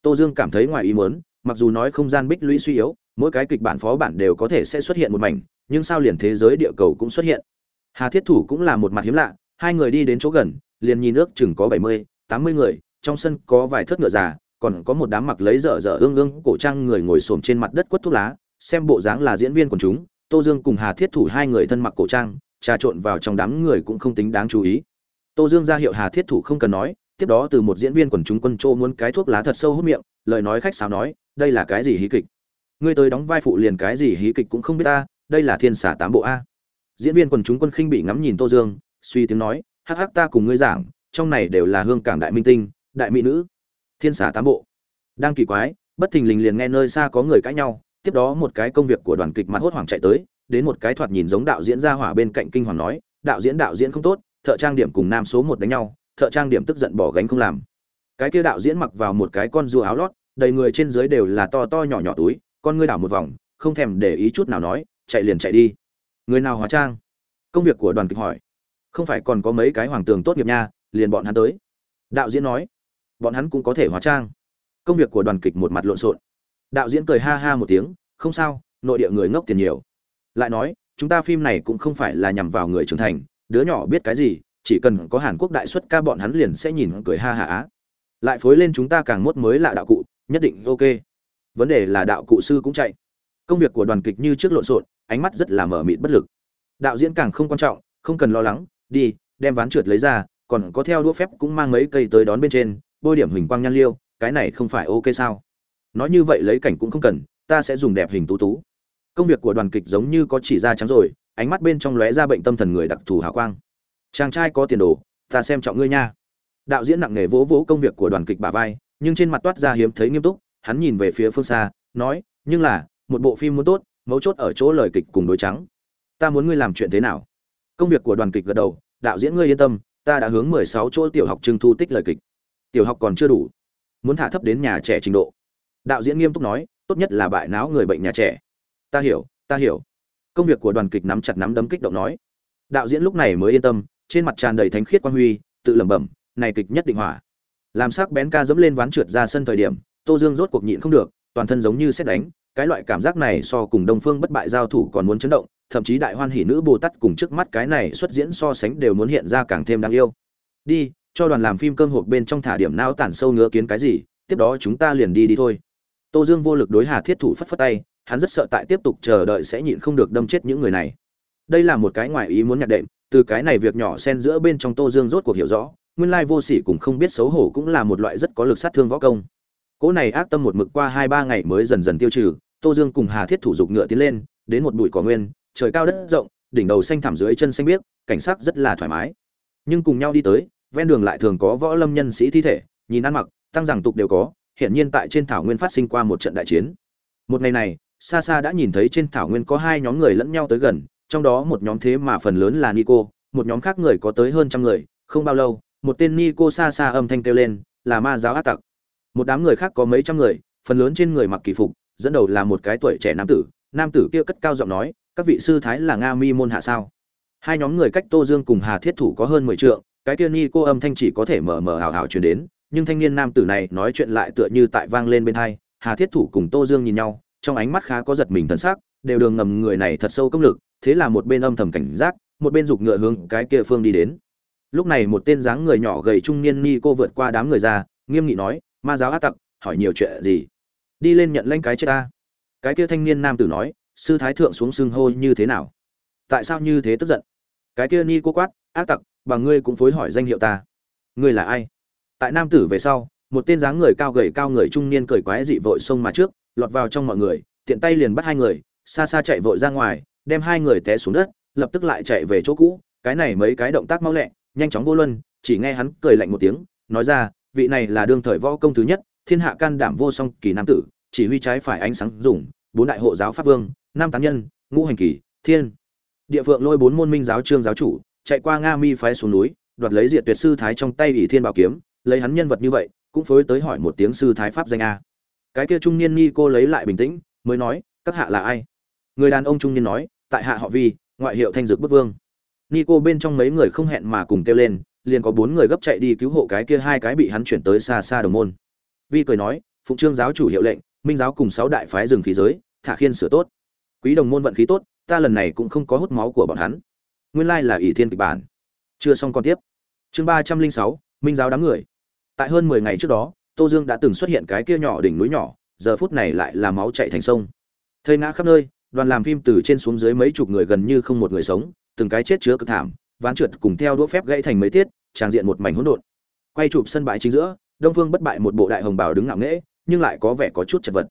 Tô dương cảm thấy ngoài ý muốn, mặc dù nói không gian bích lũy suy yếu, mỗi cái kịch bản phó bản đều có thể sẽ xuất hiện một mảnh, nhưng sao liền thế giới địa cầu cũng xuất hiện? Hà thiết thủ cũng là một mặt hiếm lạ, hai người đi đến chỗ gần, liền nhìn nước chừng có bảy mươi, tám mươi người, trong sân có vài thớt ngựa già, còn có một đám mặc lấy dở dở ương ương cổ trang người ngồi xổm trên mặt đất quất thuốc lá, xem bộ dáng là diễn viên của chúng, tô dương cùng hà thiết thủ hai người thân mặc cổ trang, trà trộn vào trong đám người cũng không tính đáng chú ý. Tô dương ra hiệu hà thiết thủ không cần nói tiếp đó từ một diễn viên quần chúng quân châu muốn cái thuốc lá thật sâu hút miệng, lời nói khách sáo nói, đây là cái gì hí kịch? Ngươi tới đóng vai phụ liền cái gì hí kịch cũng không biết ta, đây là thiên xả tám bộ a. Diễn viên quần chúng quân khinh bị ngắm nhìn tô dương, suy tiếng nói, hắc hắc, ta cùng ngươi giảng, trong này đều là hương cảng đại minh tinh, đại mỹ nữ. Thiên xả tám bộ. Đang kỳ quái, bất thình lình liền nghe nơi xa có người cãi nhau, tiếp đó một cái công việc của đoàn kịch mặt hốt hoảng chạy tới, đến một cái thoạt nhìn giống đạo diễn ra hỏa bên cạnh kinh hoàng nói, đạo diễn đạo diễn không tốt, thợ trang điểm cùng nam số một đánh nhau thợ trang điểm tức giận bỏ gánh không làm. Cái kia đạo diễn mặc vào một cái con rùa áo lót, đầy người trên dưới đều là to to nhỏ nhỏ túi, con ngươi đảo một vòng, không thèm để ý chút nào nói, chạy liền chạy đi. Người nào hóa trang? Công việc của đoàn kịch hỏi. Không phải còn có mấy cái hoàng tường tốt nghiệp nha, liền bọn hắn tới. Đạo diễn nói. Bọn hắn cũng có thể hóa trang. Công việc của đoàn kịch một mặt lộn xộn. Đạo diễn cười ha ha một tiếng, không sao, nội địa người ngốc tiền nhiều. Lại nói, chúng ta phim này cũng không phải là nhằm vào người trưởng thành, đứa nhỏ biết cái gì chỉ cần có hàn quốc đại xuất ca bọn hắn liền sẽ nhìn cười ha ha á. Lại phối lên chúng ta càng mốt mới lạ đạo cụ, nhất định ok. Vấn đề là đạo cụ sư cũng chạy. Công việc của đoàn kịch như trước lộn xộn, ánh mắt rất là mở mịt bất lực. Đạo diễn càng không quan trọng, không cần lo lắng, đi, đem ván trượt lấy ra, còn có theo đũa phép cũng mang mấy cây tới đón bên trên, bôi điểm hình quang nhan liêu, cái này không phải ok sao? Nói như vậy lấy cảnh cũng không cần, ta sẽ dùng đẹp hình tú tú. Công việc của đoàn kịch giống như có chỉ ra trắng rồi, ánh mắt bên trong lóe ra bệnh tâm thần người đặc thù hào quang chàng trai có tiền đồ, ta xem trọng ngươi nha. Đạo diễn nặng nề vỗ vỗ công việc của đoàn kịch bà vai, nhưng trên mặt toát ra hiếm thấy nghiêm túc, hắn nhìn về phía phương xa, nói, nhưng là, một bộ phim muốn tốt, mấu chốt ở chỗ lời kịch cùng đối trắng. Ta muốn ngươi làm chuyện thế nào? Công việc của đoàn kịch gật đầu, đạo diễn ngươi yên tâm, ta đã hướng mười sáu chỗ tiểu học trưng thu tích lời kịch. Tiểu học còn chưa đủ, muốn thả thấp đến nhà trẻ trình độ. Đạo diễn nghiêm túc nói, tốt nhất là bại não người bệnh nhà trẻ. Ta hiểu ta hiểu. Công việc của đoàn kịch nắm chặt nắm đấm kích động nói. Đạo diễn lúc này mới yên tâm trên mặt tràn đầy thánh khiết quan huy, tự lẩm bẩm, này kịch nhất định hỏa. Làm sắc bén ca dẫm lên ván trượt ra sân thời điểm, tô dương rốt cuộc nhịn không được, toàn thân giống như xét đánh, cái loại cảm giác này so cùng đông phương bất bại giao thủ còn muốn chấn động, thậm chí đại hoan hỷ nữ bồ tát cùng trước mắt cái này xuất diễn so sánh đều muốn hiện ra càng thêm đáng yêu. Đi, cho đoàn làm phim cơm hộp bên trong thả điểm não tản sâu ngứa kiến cái gì, tiếp đó chúng ta liền đi đi thôi. Tô dương vô lực đối hà thiết thủ phất phất tay, hắn rất sợ tại tiếp tục chờ đợi sẽ nhịn không được đâm chết những người này. Đây là một cái ngoài ý muốn nhạc đệm từ cái này việc nhỏ xen giữa bên trong tô dương rốt cuộc hiểu rõ, nguyên lai vô sỉ cũng không biết xấu hổ cũng là một loại rất có lực sát thương võ công. Cỗ này ác tâm một mực qua hai ba ngày mới dần dần tiêu trừ, tô dương cùng hà thiết thủ dục ngựa tiến lên, đến một bụi cỏ nguyên, trời cao đất rộng, đỉnh đầu xanh thảm dưới chân xanh biếc, cảnh sắc rất là thoải mái. Nhưng cùng nhau đi tới, ven đường lại thường có võ lâm nhân sĩ thi thể, nhìn ăn mặc, tăng giảng tục đều có, hiển nhiên tại trên thảo nguyên phát sinh qua một trận đại chiến. Một ngày này, xa xa đã nhìn thấy trên thảo nguyên có hai nhóm người lẫn nhau tới gần trong đó một nhóm thế mà phần lớn là nico, một nhóm khác người có tới hơn trăm người, không bao lâu, một tên nico xa xa âm thanh kêu lên, là ma giáo ác tặc một đám người khác có mấy trăm người, phần lớn trên người mặc kỳ phục, dẫn đầu là một cái tuổi trẻ nam tử nam tử kia cất cao giọng nói, các vị sư thái là nga mi môn hạ sao hai nhóm người cách tô dương cùng hà thiết thủ có hơn mười trượng, cái kia Nico âm thanh chỉ có thể mờ mờ hào hào truyền đến, nhưng thanh niên nam tử này nói chuyện lại tựa như tại vang lên bên tai. hà thiết thủ cùng tô dương nhìn nhau, trong ánh mắt khá có giật mình thần sắc, đều đường ngầm người này thật sâu công lực thế là một bên âm thầm cảnh giác, một bên giục ngựa hướng cái kia phương đi đến. Lúc này một tên dáng người nhỏ gầy trung niên ni cô vượt qua đám người ra, nghiêm nghị nói, ma giáo ác tặc, hỏi nhiều chuyện gì? Đi lên nhận lanh cái chết ta. Cái kia thanh niên nam tử nói, sư thái thượng xuống xưng hô như thế nào? Tại sao như thế tức giận? Cái kia ni cô quát, ác tặc, bà ngươi cũng phối hỏi danh hiệu ta. Ngươi là ai? Tại nam tử về sau, một tên dáng người cao gầy cao người trung niên cười quái dị vội xông mà trước, lọt vào trong mọi người, tiện tay liền bắt hai người, xa xa chạy vội ra ngoài đem hai người té xuống đất, lập tức lại chạy về chỗ cũ, cái này mấy cái động tác mau lẹ, nhanh chóng vô luân, chỉ nghe hắn cười lạnh một tiếng, nói ra, vị này là đương thời võ công thứ nhất, thiên hạ can đảm vô song kỳ nam tử, chỉ huy trái phải ánh sáng dùng, bốn đại hộ giáo pháp vương nam tán nhân, ngũ hành kỳ, thiên. Địa phượng lôi bốn môn minh giáo trương giáo chủ, chạy qua nga mi phái xuống núi, đoạt lấy diệt tuyệt sư thái trong tay ỷ thiên bảo kiếm, lấy hắn nhân vật như vậy, cũng phối tới hỏi một tiếng sư thái pháp danh a. Cái kia trung niên ni cô lấy lại bình tĩnh, mới nói, các hạ là ai? Người đàn ông trung niên nói, tại hạ họ vi, ngoại hiệu thanh dược bức vương. Ni cô bên trong mấy người không hẹn mà cùng kêu lên, liền có bốn người gấp chạy đi cứu hộ cái kia hai cái bị hắn chuyển tới xa xa đồng môn. Vi cười nói, phụng trương giáo chủ hiệu lệnh, minh giáo cùng sáu đại phái rừng khí giới, thả khiên sửa tốt. Quý đồng môn vận khí tốt, ta lần này cũng không có hút máu của bọn hắn. Nguyên lai là ỷ thiên kịch bản. Chưa xong còn tiếp. Chương ba trăm linh sáu, minh giáo đám người. Tại hơn mười ngày trước đó, tô dương đã từng xuất hiện cái kia nhỏ đỉnh núi nhỏ, giờ phút này lại là máu chạy thành sông. Thây ngã khắp nơi đoàn làm phim từ trên xuống dưới mấy chục người gần như không một người sống, từng cái chết chứa cực thảm, ván trượt cùng theo đũa phép gãy thành mấy tiết, tràng diện một mảnh hỗn độn. Quay chụp sân bãi chính giữa, đông phương bất bại một bộ đại hồng bào đứng ngạo nghễ, nhưng lại có vẻ có chút chật vật.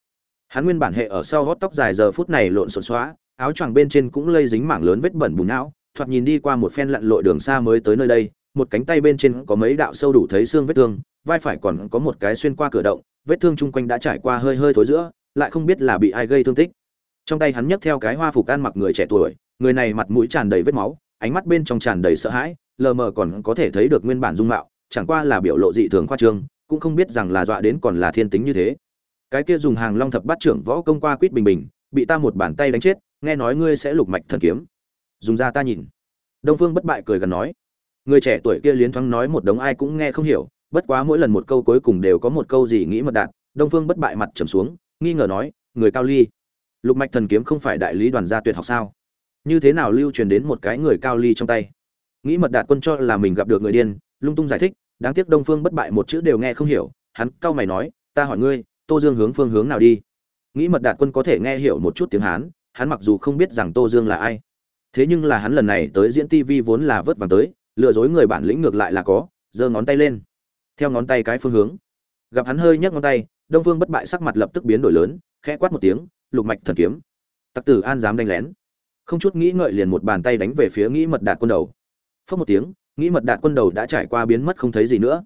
Hắn nguyên bản hệ ở sau gót tóc dài giờ phút này lộn xộn xóa, áo choàng bên trên cũng lây dính mảng lớn vết bẩn bùn não, thoạt nhìn đi qua một phen lặn lội đường xa mới tới nơi đây, một cánh tay bên trên có mấy đạo sâu đủ thấy xương vết thương, vai phải còn có một cái xuyên qua cửa động, vết thương chung quanh đã trải qua hơi hơi thối giữa, lại không biết là bị ai gây thương tích trong tay hắn nhấc theo cái hoa phục ăn mặc người trẻ tuổi, người này mặt mũi tràn đầy vết máu, ánh mắt bên trong tràn đầy sợ hãi, lờ mờ còn có thể thấy được nguyên bản dung mạo, chẳng qua là biểu lộ dị thường khoa trương, cũng không biết rằng là dọa đến còn là thiên tính như thế. Cái kia dùng hàng long thập bát trưởng võ công qua quýt bình bình, bị ta một bàn tay đánh chết, nghe nói ngươi sẽ lục mạch thần kiếm. Dùng ra ta nhìn. Đông phương bất bại cười gần nói. Người trẻ tuổi kia liến thoáng nói một đống ai cũng nghe không hiểu, bất quá mỗi lần một câu cuối cùng đều có một câu gì nghĩ mật đạt đông phương bất bại mặt trầm xuống, nghi ngờ nói, người cao ly lục mạch thần kiếm không phải đại lý đoàn gia tuyệt học sao? Như thế nào lưu truyền đến một cái người cao ly trong tay? Nghĩ mật đạt quân cho là mình gặp được người điên, lung tung giải thích, đáng tiếc đông phương bất bại một chữ đều nghe không hiểu, hắn cau mày nói, ta hỏi ngươi, tô dương hướng phương hướng nào đi? Nghĩ mật đạt quân có thể nghe hiểu một chút tiếng hán, hắn mặc dù không biết rằng tô dương là ai, thế nhưng là hắn lần này tới diễn tv vốn là vớt vàng tới, lừa dối người bản lĩnh ngược lại là có, giơ ngón tay lên. Theo ngón tay cái phương hướng, gặp hắn hơi nhấc ngón tay, đông phương bất bại sắc mặt lập tức biến đổi lớn, khẽ quát một tiếng lục mạch thần kiếm. Tặc tử an dám đánh lén. Không chút nghĩ ngợi liền một bàn tay đánh về phía nghĩ mật đạt quân đầu. Phớt một tiếng, nghĩ mật đạt quân đầu đã trải qua biến mất không thấy gì nữa.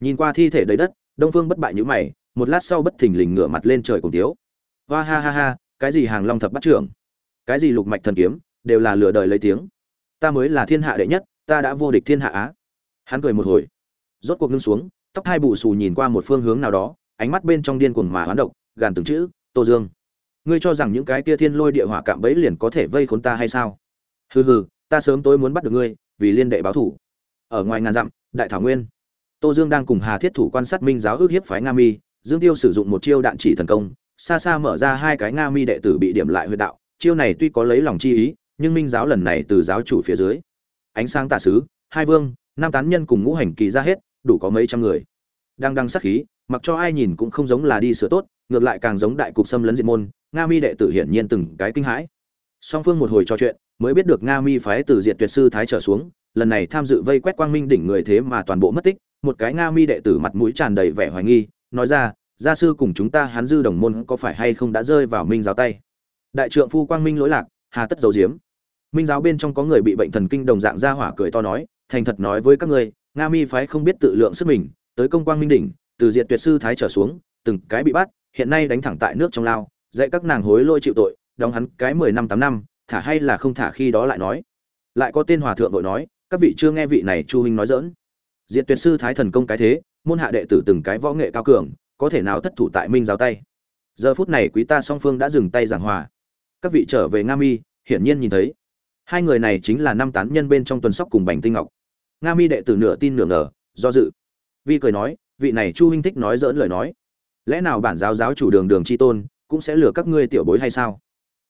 Nhìn qua thi thể đầy đất, đông phương bất bại nhữ mày, một lát sau bất thình lình ngửa mặt lên trời cùng tiếu. Hoa ha ha ha, cái gì hàng long thập bắt trưởng? Cái gì lục mạch thần kiếm, đều là lừa đời lấy tiếng. Ta mới là thiên hạ đệ nhất, ta đã vô địch thiên hạ á. Hắn cười một hồi. Rốt cuộc ngưng xuống, tóc hai bù xù nhìn qua một phương hướng nào đó, ánh mắt bên trong điên cuồng mà hoán độc, gàn từng chữ, tô dương ngươi cho rằng những cái kia thiên lôi địa hỏa cạm bẫy liền có thể vây khốn ta hay sao? Hừ hừ, ta sớm tối muốn bắt được ngươi, vì liên đệ báo thủ. Ở ngoài ngàn dặm, đại thảo nguyên, tô dương đang cùng hà thiết thủ quan sát minh giáo ước hiếp phái nga mi, dương tiêu sử dụng một chiêu đạn chỉ thần công, xa xa mở ra hai cái nga mi đệ tử bị điểm lại huyệt đạo. Chiêu này tuy có lấy lòng chi ý, nhưng minh giáo lần này từ giáo chủ phía dưới, ánh sáng tà sứ, hai vương, năm tán nhân cùng ngũ hành kỳ ra hết, đủ có mấy trăm người. Đang đăng sắc khí, mặc cho ai nhìn cũng không giống là đi sửa tốt ngược lại càng giống đại cục xâm lấn diệt môn, nga mi đệ tử hiển nhiên từng cái kinh hãi. Song phương một hồi trò chuyện, mới biết được nga mi phái từ diệt tuyệt sư thái trở xuống, lần này tham dự vây quét quang minh đỉnh người thế mà toàn bộ mất tích, một cái nga mi đệ tử mặt mũi tràn đầy vẻ hoài nghi, nói ra, gia sư cùng chúng ta hắn dư đồng môn có phải hay không đã rơi vào minh giáo tay? Đại trượng phu quang minh lỗi lạc, hà tất dầu diếm minh giáo bên trong có người bị bệnh thần kinh đồng dạng ra hỏa cười to nói, thành thật nói với các ngươi, nga mi phái không biết tự lượng sức mình, tới công quang minh đỉnh, từ diệt tuyệt sư thái trở xuống, từng cái bị bắt hiện nay đánh thẳng tại nước trong lao dạy các nàng hối lôi chịu tội, đóng hắn cái mười năm tám năm, thả hay là không thả khi đó lại nói. Lại có tên hòa thượng vội nói, các vị chưa nghe vị này chu huynh nói dỡn diệt tuyệt sư thái thần công cái thế, môn hạ đệ tử từng cái võ nghệ cao cường, có thể nào thất thủ tại minh giáo tay? Giờ phút này quý ta song phương đã dừng tay giảng hòa. Các vị trở về nga mi, hiển nhiên nhìn thấy. Hai người này chính là năm tán nhân bên trong tuần sóc cùng bành tinh ngọc. Nga mi đệ tử nửa tin nửa ngờ, do dự. Vi cười nói, vị này chu huynh thích nói dỡn lời nói lẽ nào bản giáo giáo chủ đường đường chi tôn cũng sẽ lừa các ngươi tiểu bối hay sao?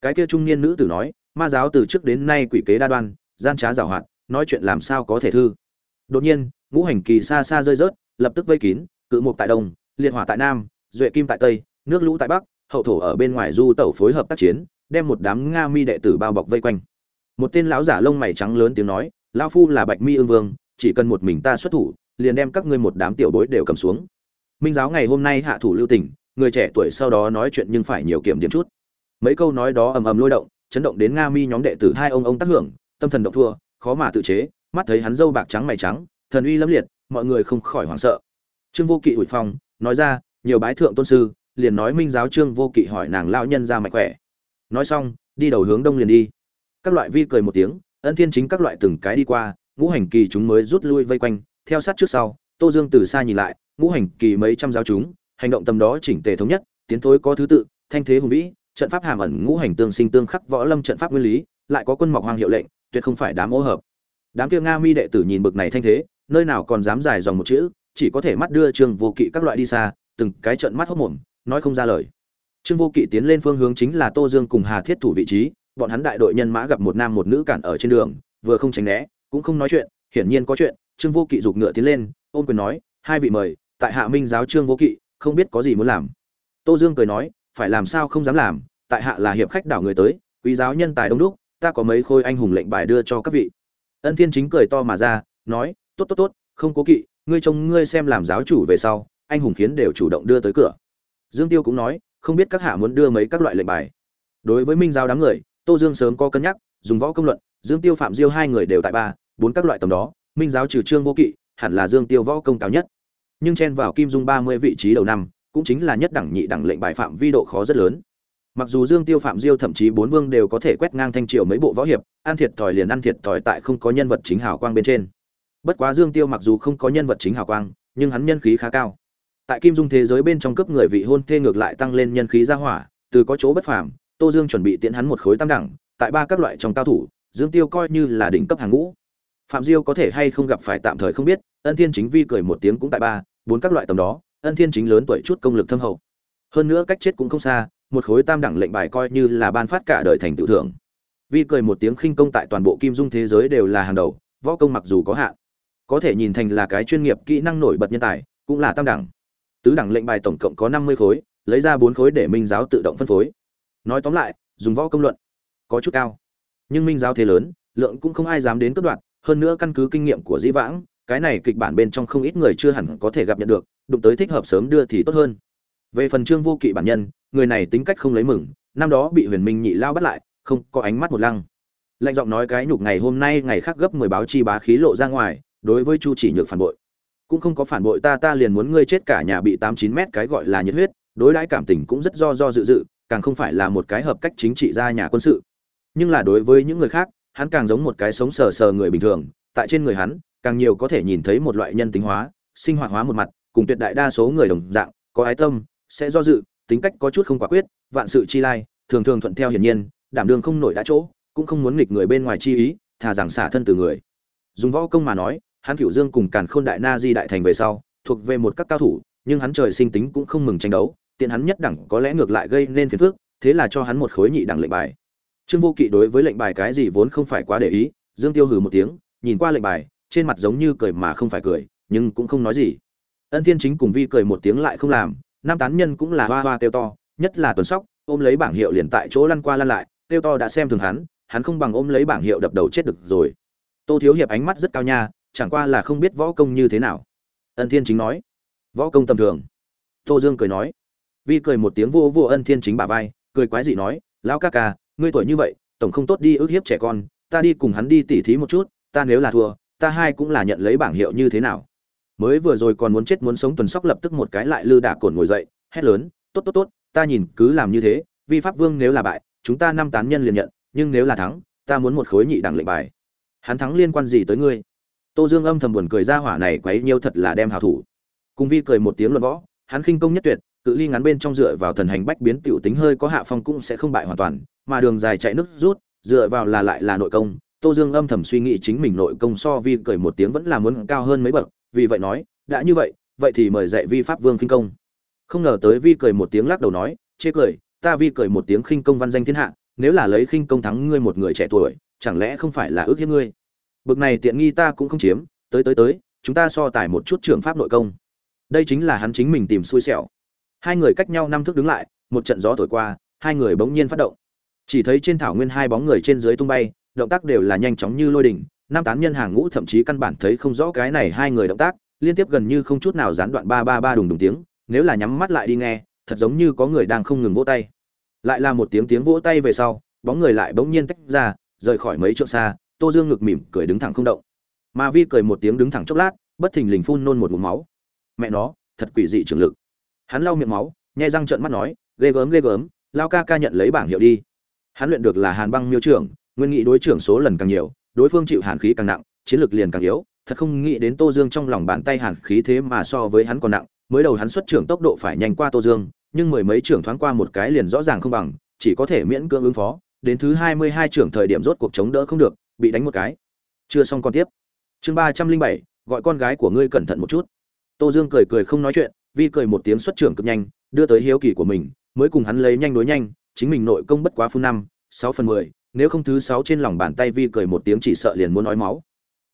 Cái kia trung niên nữ tử nói, ma giáo từ trước đến nay quỷ kế đa đoan, gian trá giảo hoạt, nói chuyện làm sao có thể thư? Đột nhiên, ngũ hành kỳ xa xa rơi rớt, lập tức vây kín, cự mục tại đông, liệt hỏa tại nam, duệ kim tại tây, nước lũ tại bắc, hậu thổ ở bên ngoài du tẩu phối hợp tác chiến, đem một đám nga mi đệ tử bao bọc vây quanh. Một tên lão giả lông mày trắng lớn tiếng nói, lão phu là bạch mi ương vương, chỉ cần một mình ta xuất thủ, liền đem các ngươi một đám tiểu bối đều cầm xuống minh giáo ngày hôm nay hạ thủ lưu tình, người trẻ tuổi sau đó nói chuyện nhưng phải nhiều kiểm điểm chút. Mấy câu nói đó ầm ầm lôi động, chấn động đến nga mi nhóm đệ tử hai ông ông tác hưởng, tâm thần động thua, khó mà tự chế, mắt thấy hắn dâu bạc trắng mày trắng, thần uy lâm liệt, mọi người không khỏi hoảng sợ. Trương vô kỵ ủi phong, nói ra, nhiều bái thượng tôn sư, liền nói minh giáo trương vô kỵ hỏi nàng lão nhân ra mạnh khỏe. Nói xong, đi đầu hướng đông liền đi. Các loại vi cười một tiếng, ân thiên chính các loại từng cái đi qua, ngũ hành kỳ chúng mới rút lui vây quanh, theo sát trước sau, tô dương từ xa nhìn lại ngũ hành kỳ mấy trăm giáo chúng, hành động tầm đó chỉnh tề thống nhất, tiến thối có thứ tự, thanh thế hùng vĩ, trận pháp hàm ẩn ngũ hành tương sinh tương khắc võ lâm trận pháp nguyên lý, lại có quân mọc hoàng hiệu lệnh, tuyệt không phải đám ô hợp. Đám kia nga mi đệ tử nhìn bực này thanh thế, nơi nào còn dám dài dòng một chữ, chỉ có thể mắt đưa trương vô kỵ các loại đi xa, từng cái trận mắt hốc mồm, nói không ra lời. Trương vô kỵ tiến lên phương hướng chính là tô dương cùng hà thiết thủ vị trí, bọn hắn đại đội nhân mã gặp một nam một nữ cản ở trên đường, vừa không tránh né, cũng không nói chuyện, hiển nhiên có chuyện, trương vô kỵ giục ngựa tiến lên ôn quyền nói, hai vị mời tại hạ minh giáo trương vô kỵ, không biết có gì muốn làm. Tô dương cười nói, phải làm sao không dám làm, tại hạ là hiệp khách đảo người tới, quý giáo nhân tài đông đúc, ta có mấy khôi anh hùng lệnh bài đưa cho các vị. Ân thiên chính cười to mà ra, nói, tốt tốt tốt, không cố kỵ, ngươi trông ngươi xem làm giáo chủ về sau, anh hùng khiến đều chủ động đưa tới cửa. Dương tiêu cũng nói, không biết các hạ muốn đưa mấy các loại lệnh bài. Đối với minh giáo đám người, tô dương sớm có cân nhắc, dùng võ công luận, dương tiêu, phạm diêu hai người đều tại ba, bốn các loại tầm đó, minh giáo trừ trương vô kỵ, hẳn là dương tiêu võ công cao nhất nhưng chen vào kim dung ba mươi vị trí đầu năm, cũng chính là nhất đẳng nhị đẳng lệnh bài phạm vi độ khó rất lớn. Mặc dù dương tiêu phạm diêu thậm chí bốn vương đều có thể quét ngang thanh triều mấy bộ võ hiệp, ăn thiệt thòi liền ăn thiệt thòi tại không có nhân vật chính hào quang bên trên. Bất quá dương tiêu mặc dù không có nhân vật chính hào quang, nhưng hắn nhân khí khá cao. Tại kim dung thế giới bên trong cấp người vị hôn thê ngược lại tăng lên nhân khí ra hỏa, từ có chỗ bất phàm, tô dương chuẩn bị tiễn hắn một khối tam đẳng, tại ba các loại trong cao thủ, dương tiêu coi như là đỉnh cấp hàng ngũ. Phạm diêu có thể hay không gặp phải tạm thời không biết, ân thiên chính vi cười một tiếng cũng tại ba bốn các loại tầm đó, ân thiên chính lớn tuổi chút công lực thâm hậu. Hơn nữa cách chết cũng không xa, một khối tam đẳng lệnh bài coi như là ban phát cả đời thành tựu thưởng vi cười một tiếng khinh công tại toàn bộ kim dung thế giới đều là hàng đầu, võ công mặc dù có hạn, có thể nhìn thành là cái chuyên nghiệp, kỹ năng nổi bật nhân tài, cũng là tam đẳng. Tứ đẳng lệnh bài tổng cộng có năm mươi khối, lấy ra bốn khối để minh giáo tự động phân phối. Nói tóm lại, dùng võ công luận, có chút cao. Nhưng minh giáo thế lớn, lượng cũng không ai dám đến cướp đoạt hơn nữa căn cứ kinh nghiệm của dĩ vãng cái này kịch bản bên trong không ít người chưa hẳn có thể gặp nhận được, đụng tới thích hợp sớm đưa thì tốt hơn. Về phần trương vô kỵ bản nhân, người này tính cách không lấy mừng, năm đó bị huyền minh nhị lao bắt lại, không có ánh mắt một lăng. Lạnh giọng nói cái nhục ngày hôm nay ngày khác gấp mười báo chi bá khí lộ ra ngoài, đối với chu chỉ nhược phản bội. Cũng không có phản bội ta ta liền muốn ngươi chết cả nhà bị tám chín mét cái gọi là nhiệt huyết, đối đãi cảm tình cũng rất do do dự dự, càng không phải là một cái hợp cách chính trị gia nhà quân sự. Nhưng là đối với những người khác, hắn càng giống một cái sống sờ sờ người bình thường, tại trên người hắn càng nhiều có thể nhìn thấy một loại nhân tính hóa, sinh hoạt hóa một mặt, cùng tuyệt đại đa số người đồng dạng, có ái tâm, sẽ do dự, tính cách có chút không quả quyết, vạn sự chi lai, thường thường thuận theo hiển nhiên, đảm đương không nổi đã chỗ, cũng không muốn nghịch người bên ngoài chi ý, thà rằng xả thân từ người. Dùng võ công mà nói, hắn cửu dương cùng càn khôn đại na di đại thành về sau, thuộc về một các cao thủ, nhưng hắn trời sinh tính cũng không mừng tranh đấu, tiện hắn nhất đẳng có lẽ ngược lại gây nên phiền phức, thế là cho hắn một khối nhị đẳng lệnh bài. Trương vô kỵ đối với lệnh bài cái gì vốn không phải quá để ý, dương tiêu hừ một tiếng, nhìn qua lệnh bài trên mặt giống như cười mà không phải cười, nhưng cũng không nói gì. Ân thiên chính cùng vi cười một tiếng lại không làm, nam tán nhân cũng là hoa hoa kêu to, nhất là tuần sóc, ôm lấy bảng hiệu liền tại chỗ lăn qua lăn lại, kêu to đã xem thường hắn hắn không bằng ôm lấy bảng hiệu đập đầu chết được rồi. Tô thiếu hiệp ánh mắt rất cao nha, chẳng qua là không biết võ công như thế nào. Ân thiên chính nói, võ công tầm thường. Tô dương cười nói. Vi cười một tiếng vô vô ân thiên chính bà vai, cười quái dị nói, lão ca ca, ngươi tuổi như vậy, tổng không tốt đi ức hiếp trẻ con, ta đi cùng hắn đi tỉ thí một chút, ta nếu là thua ta hai cũng là nhận lấy bảng hiệu như thế nào. Mới vừa rồi còn muốn chết muốn sống tuần sóc lập tức một cái lại lư đả cồn ngồi dậy, hét lớn, tốt tốt tốt, ta nhìn cứ làm như thế, vi pháp vương nếu là bại, chúng ta năm tán nhân liền nhận, nhưng nếu là thắng, ta muốn một khối nhị đẳng lệnh bài. Hắn thắng liên quan gì tới ngươi? Tô dương âm thầm buồn cười ra hỏa này quấy nhiêu thật là đem hào thủ. Cùng vi cười một tiếng luận võ, hắn khinh công nhất tuyệt, cự ly ngắn bên trong dựa vào thần hành bách biến tiểu tính hơi có hạ phong cũng sẽ không bại hoàn toàn, mà đường dài chạy nước rút, dựa vào là lại là nội công tô dương âm thầm suy nghĩ chính mình nội công so vi cười một tiếng vẫn là muốn cao hơn mấy bậc, vì vậy nói, đã như vậy vậy thì mời dạy vi pháp vương khinh công. Không ngờ tới vi cười một tiếng lắc đầu nói, chê cười, ta vi cười một tiếng khinh công văn danh thiên hạ, nếu là lấy khinh công thắng ngươi một người trẻ tuổi, chẳng lẽ không phải là ước hiếp ngươi? Bực này tiện nghi ta cũng không chiếm, tới tới tới, chúng ta so tài một chút trường pháp nội công. Đây chính là hắn chính mình tìm xui xẻo. Hai người cách nhau năm thước đứng lại, một trận gió thổi qua, hai người bỗng nhiên phát động. Chỉ thấy trên thảo nguyên hai bóng người trên dưới tung bay động tác đều là nhanh chóng như lôi đình, năm tán nhân hàng ngũ thậm chí căn bản thấy không rõ cái này hai người động tác liên tiếp gần như không chút nào gián đoạn ba ba ba đùng đùng tiếng nếu là nhắm mắt lại đi nghe thật giống như có người đang không ngừng vỗ tay. Lại là một tiếng tiếng vỗ tay về sau bóng người lại bỗng nhiên tách ra rời khỏi mấy chỗ xa tô dương ngực mỉm cười đứng thẳng không động. Mà vi cười một tiếng đứng thẳng chốc lát bất thình lình phun nôn một ngụm máu. Mẹ nó thật quỷ dị trường lực. Hắn lau miệng máu nhai răng trợn mắt nói ghê gớm ghê gớm lao ca ca nhận lấy bảng hiệu đi. Hắn luyện được là hàn băng miêu trưởng nguyên nghị đối trưởng số lần càng nhiều, đối phương chịu hàn khí càng nặng, chiến lược liền càng yếu. Thật không nghĩ đến tô dương trong lòng bàn tay hàn khí thế mà so với hắn còn nặng. Mới đầu hắn xuất trưởng tốc độ phải nhanh qua tô dương, nhưng mười mấy trưởng thoáng qua một cái liền rõ ràng không bằng, chỉ có thể miễn cưỡng ứng phó. Đến thứ hai mươi hai trưởng thời điểm rốt cuộc chống đỡ không được, bị đánh một cái. Chưa xong con tiếp. Chương ba trăm linh bảy, gọi con gái của ngươi cẩn thận một chút. Tô dương cười cười không nói chuyện, vi cười một tiếng xuất trưởng cực nhanh, đưa tới hiếu kỳ của mình, mới cùng hắn lấy nhanh đối nhanh, chính mình nội công bất quá phun năm, sáu phần mười nếu không thứ sáu trên lòng bàn tay vi cười một tiếng chỉ sợ liền muốn nói máu.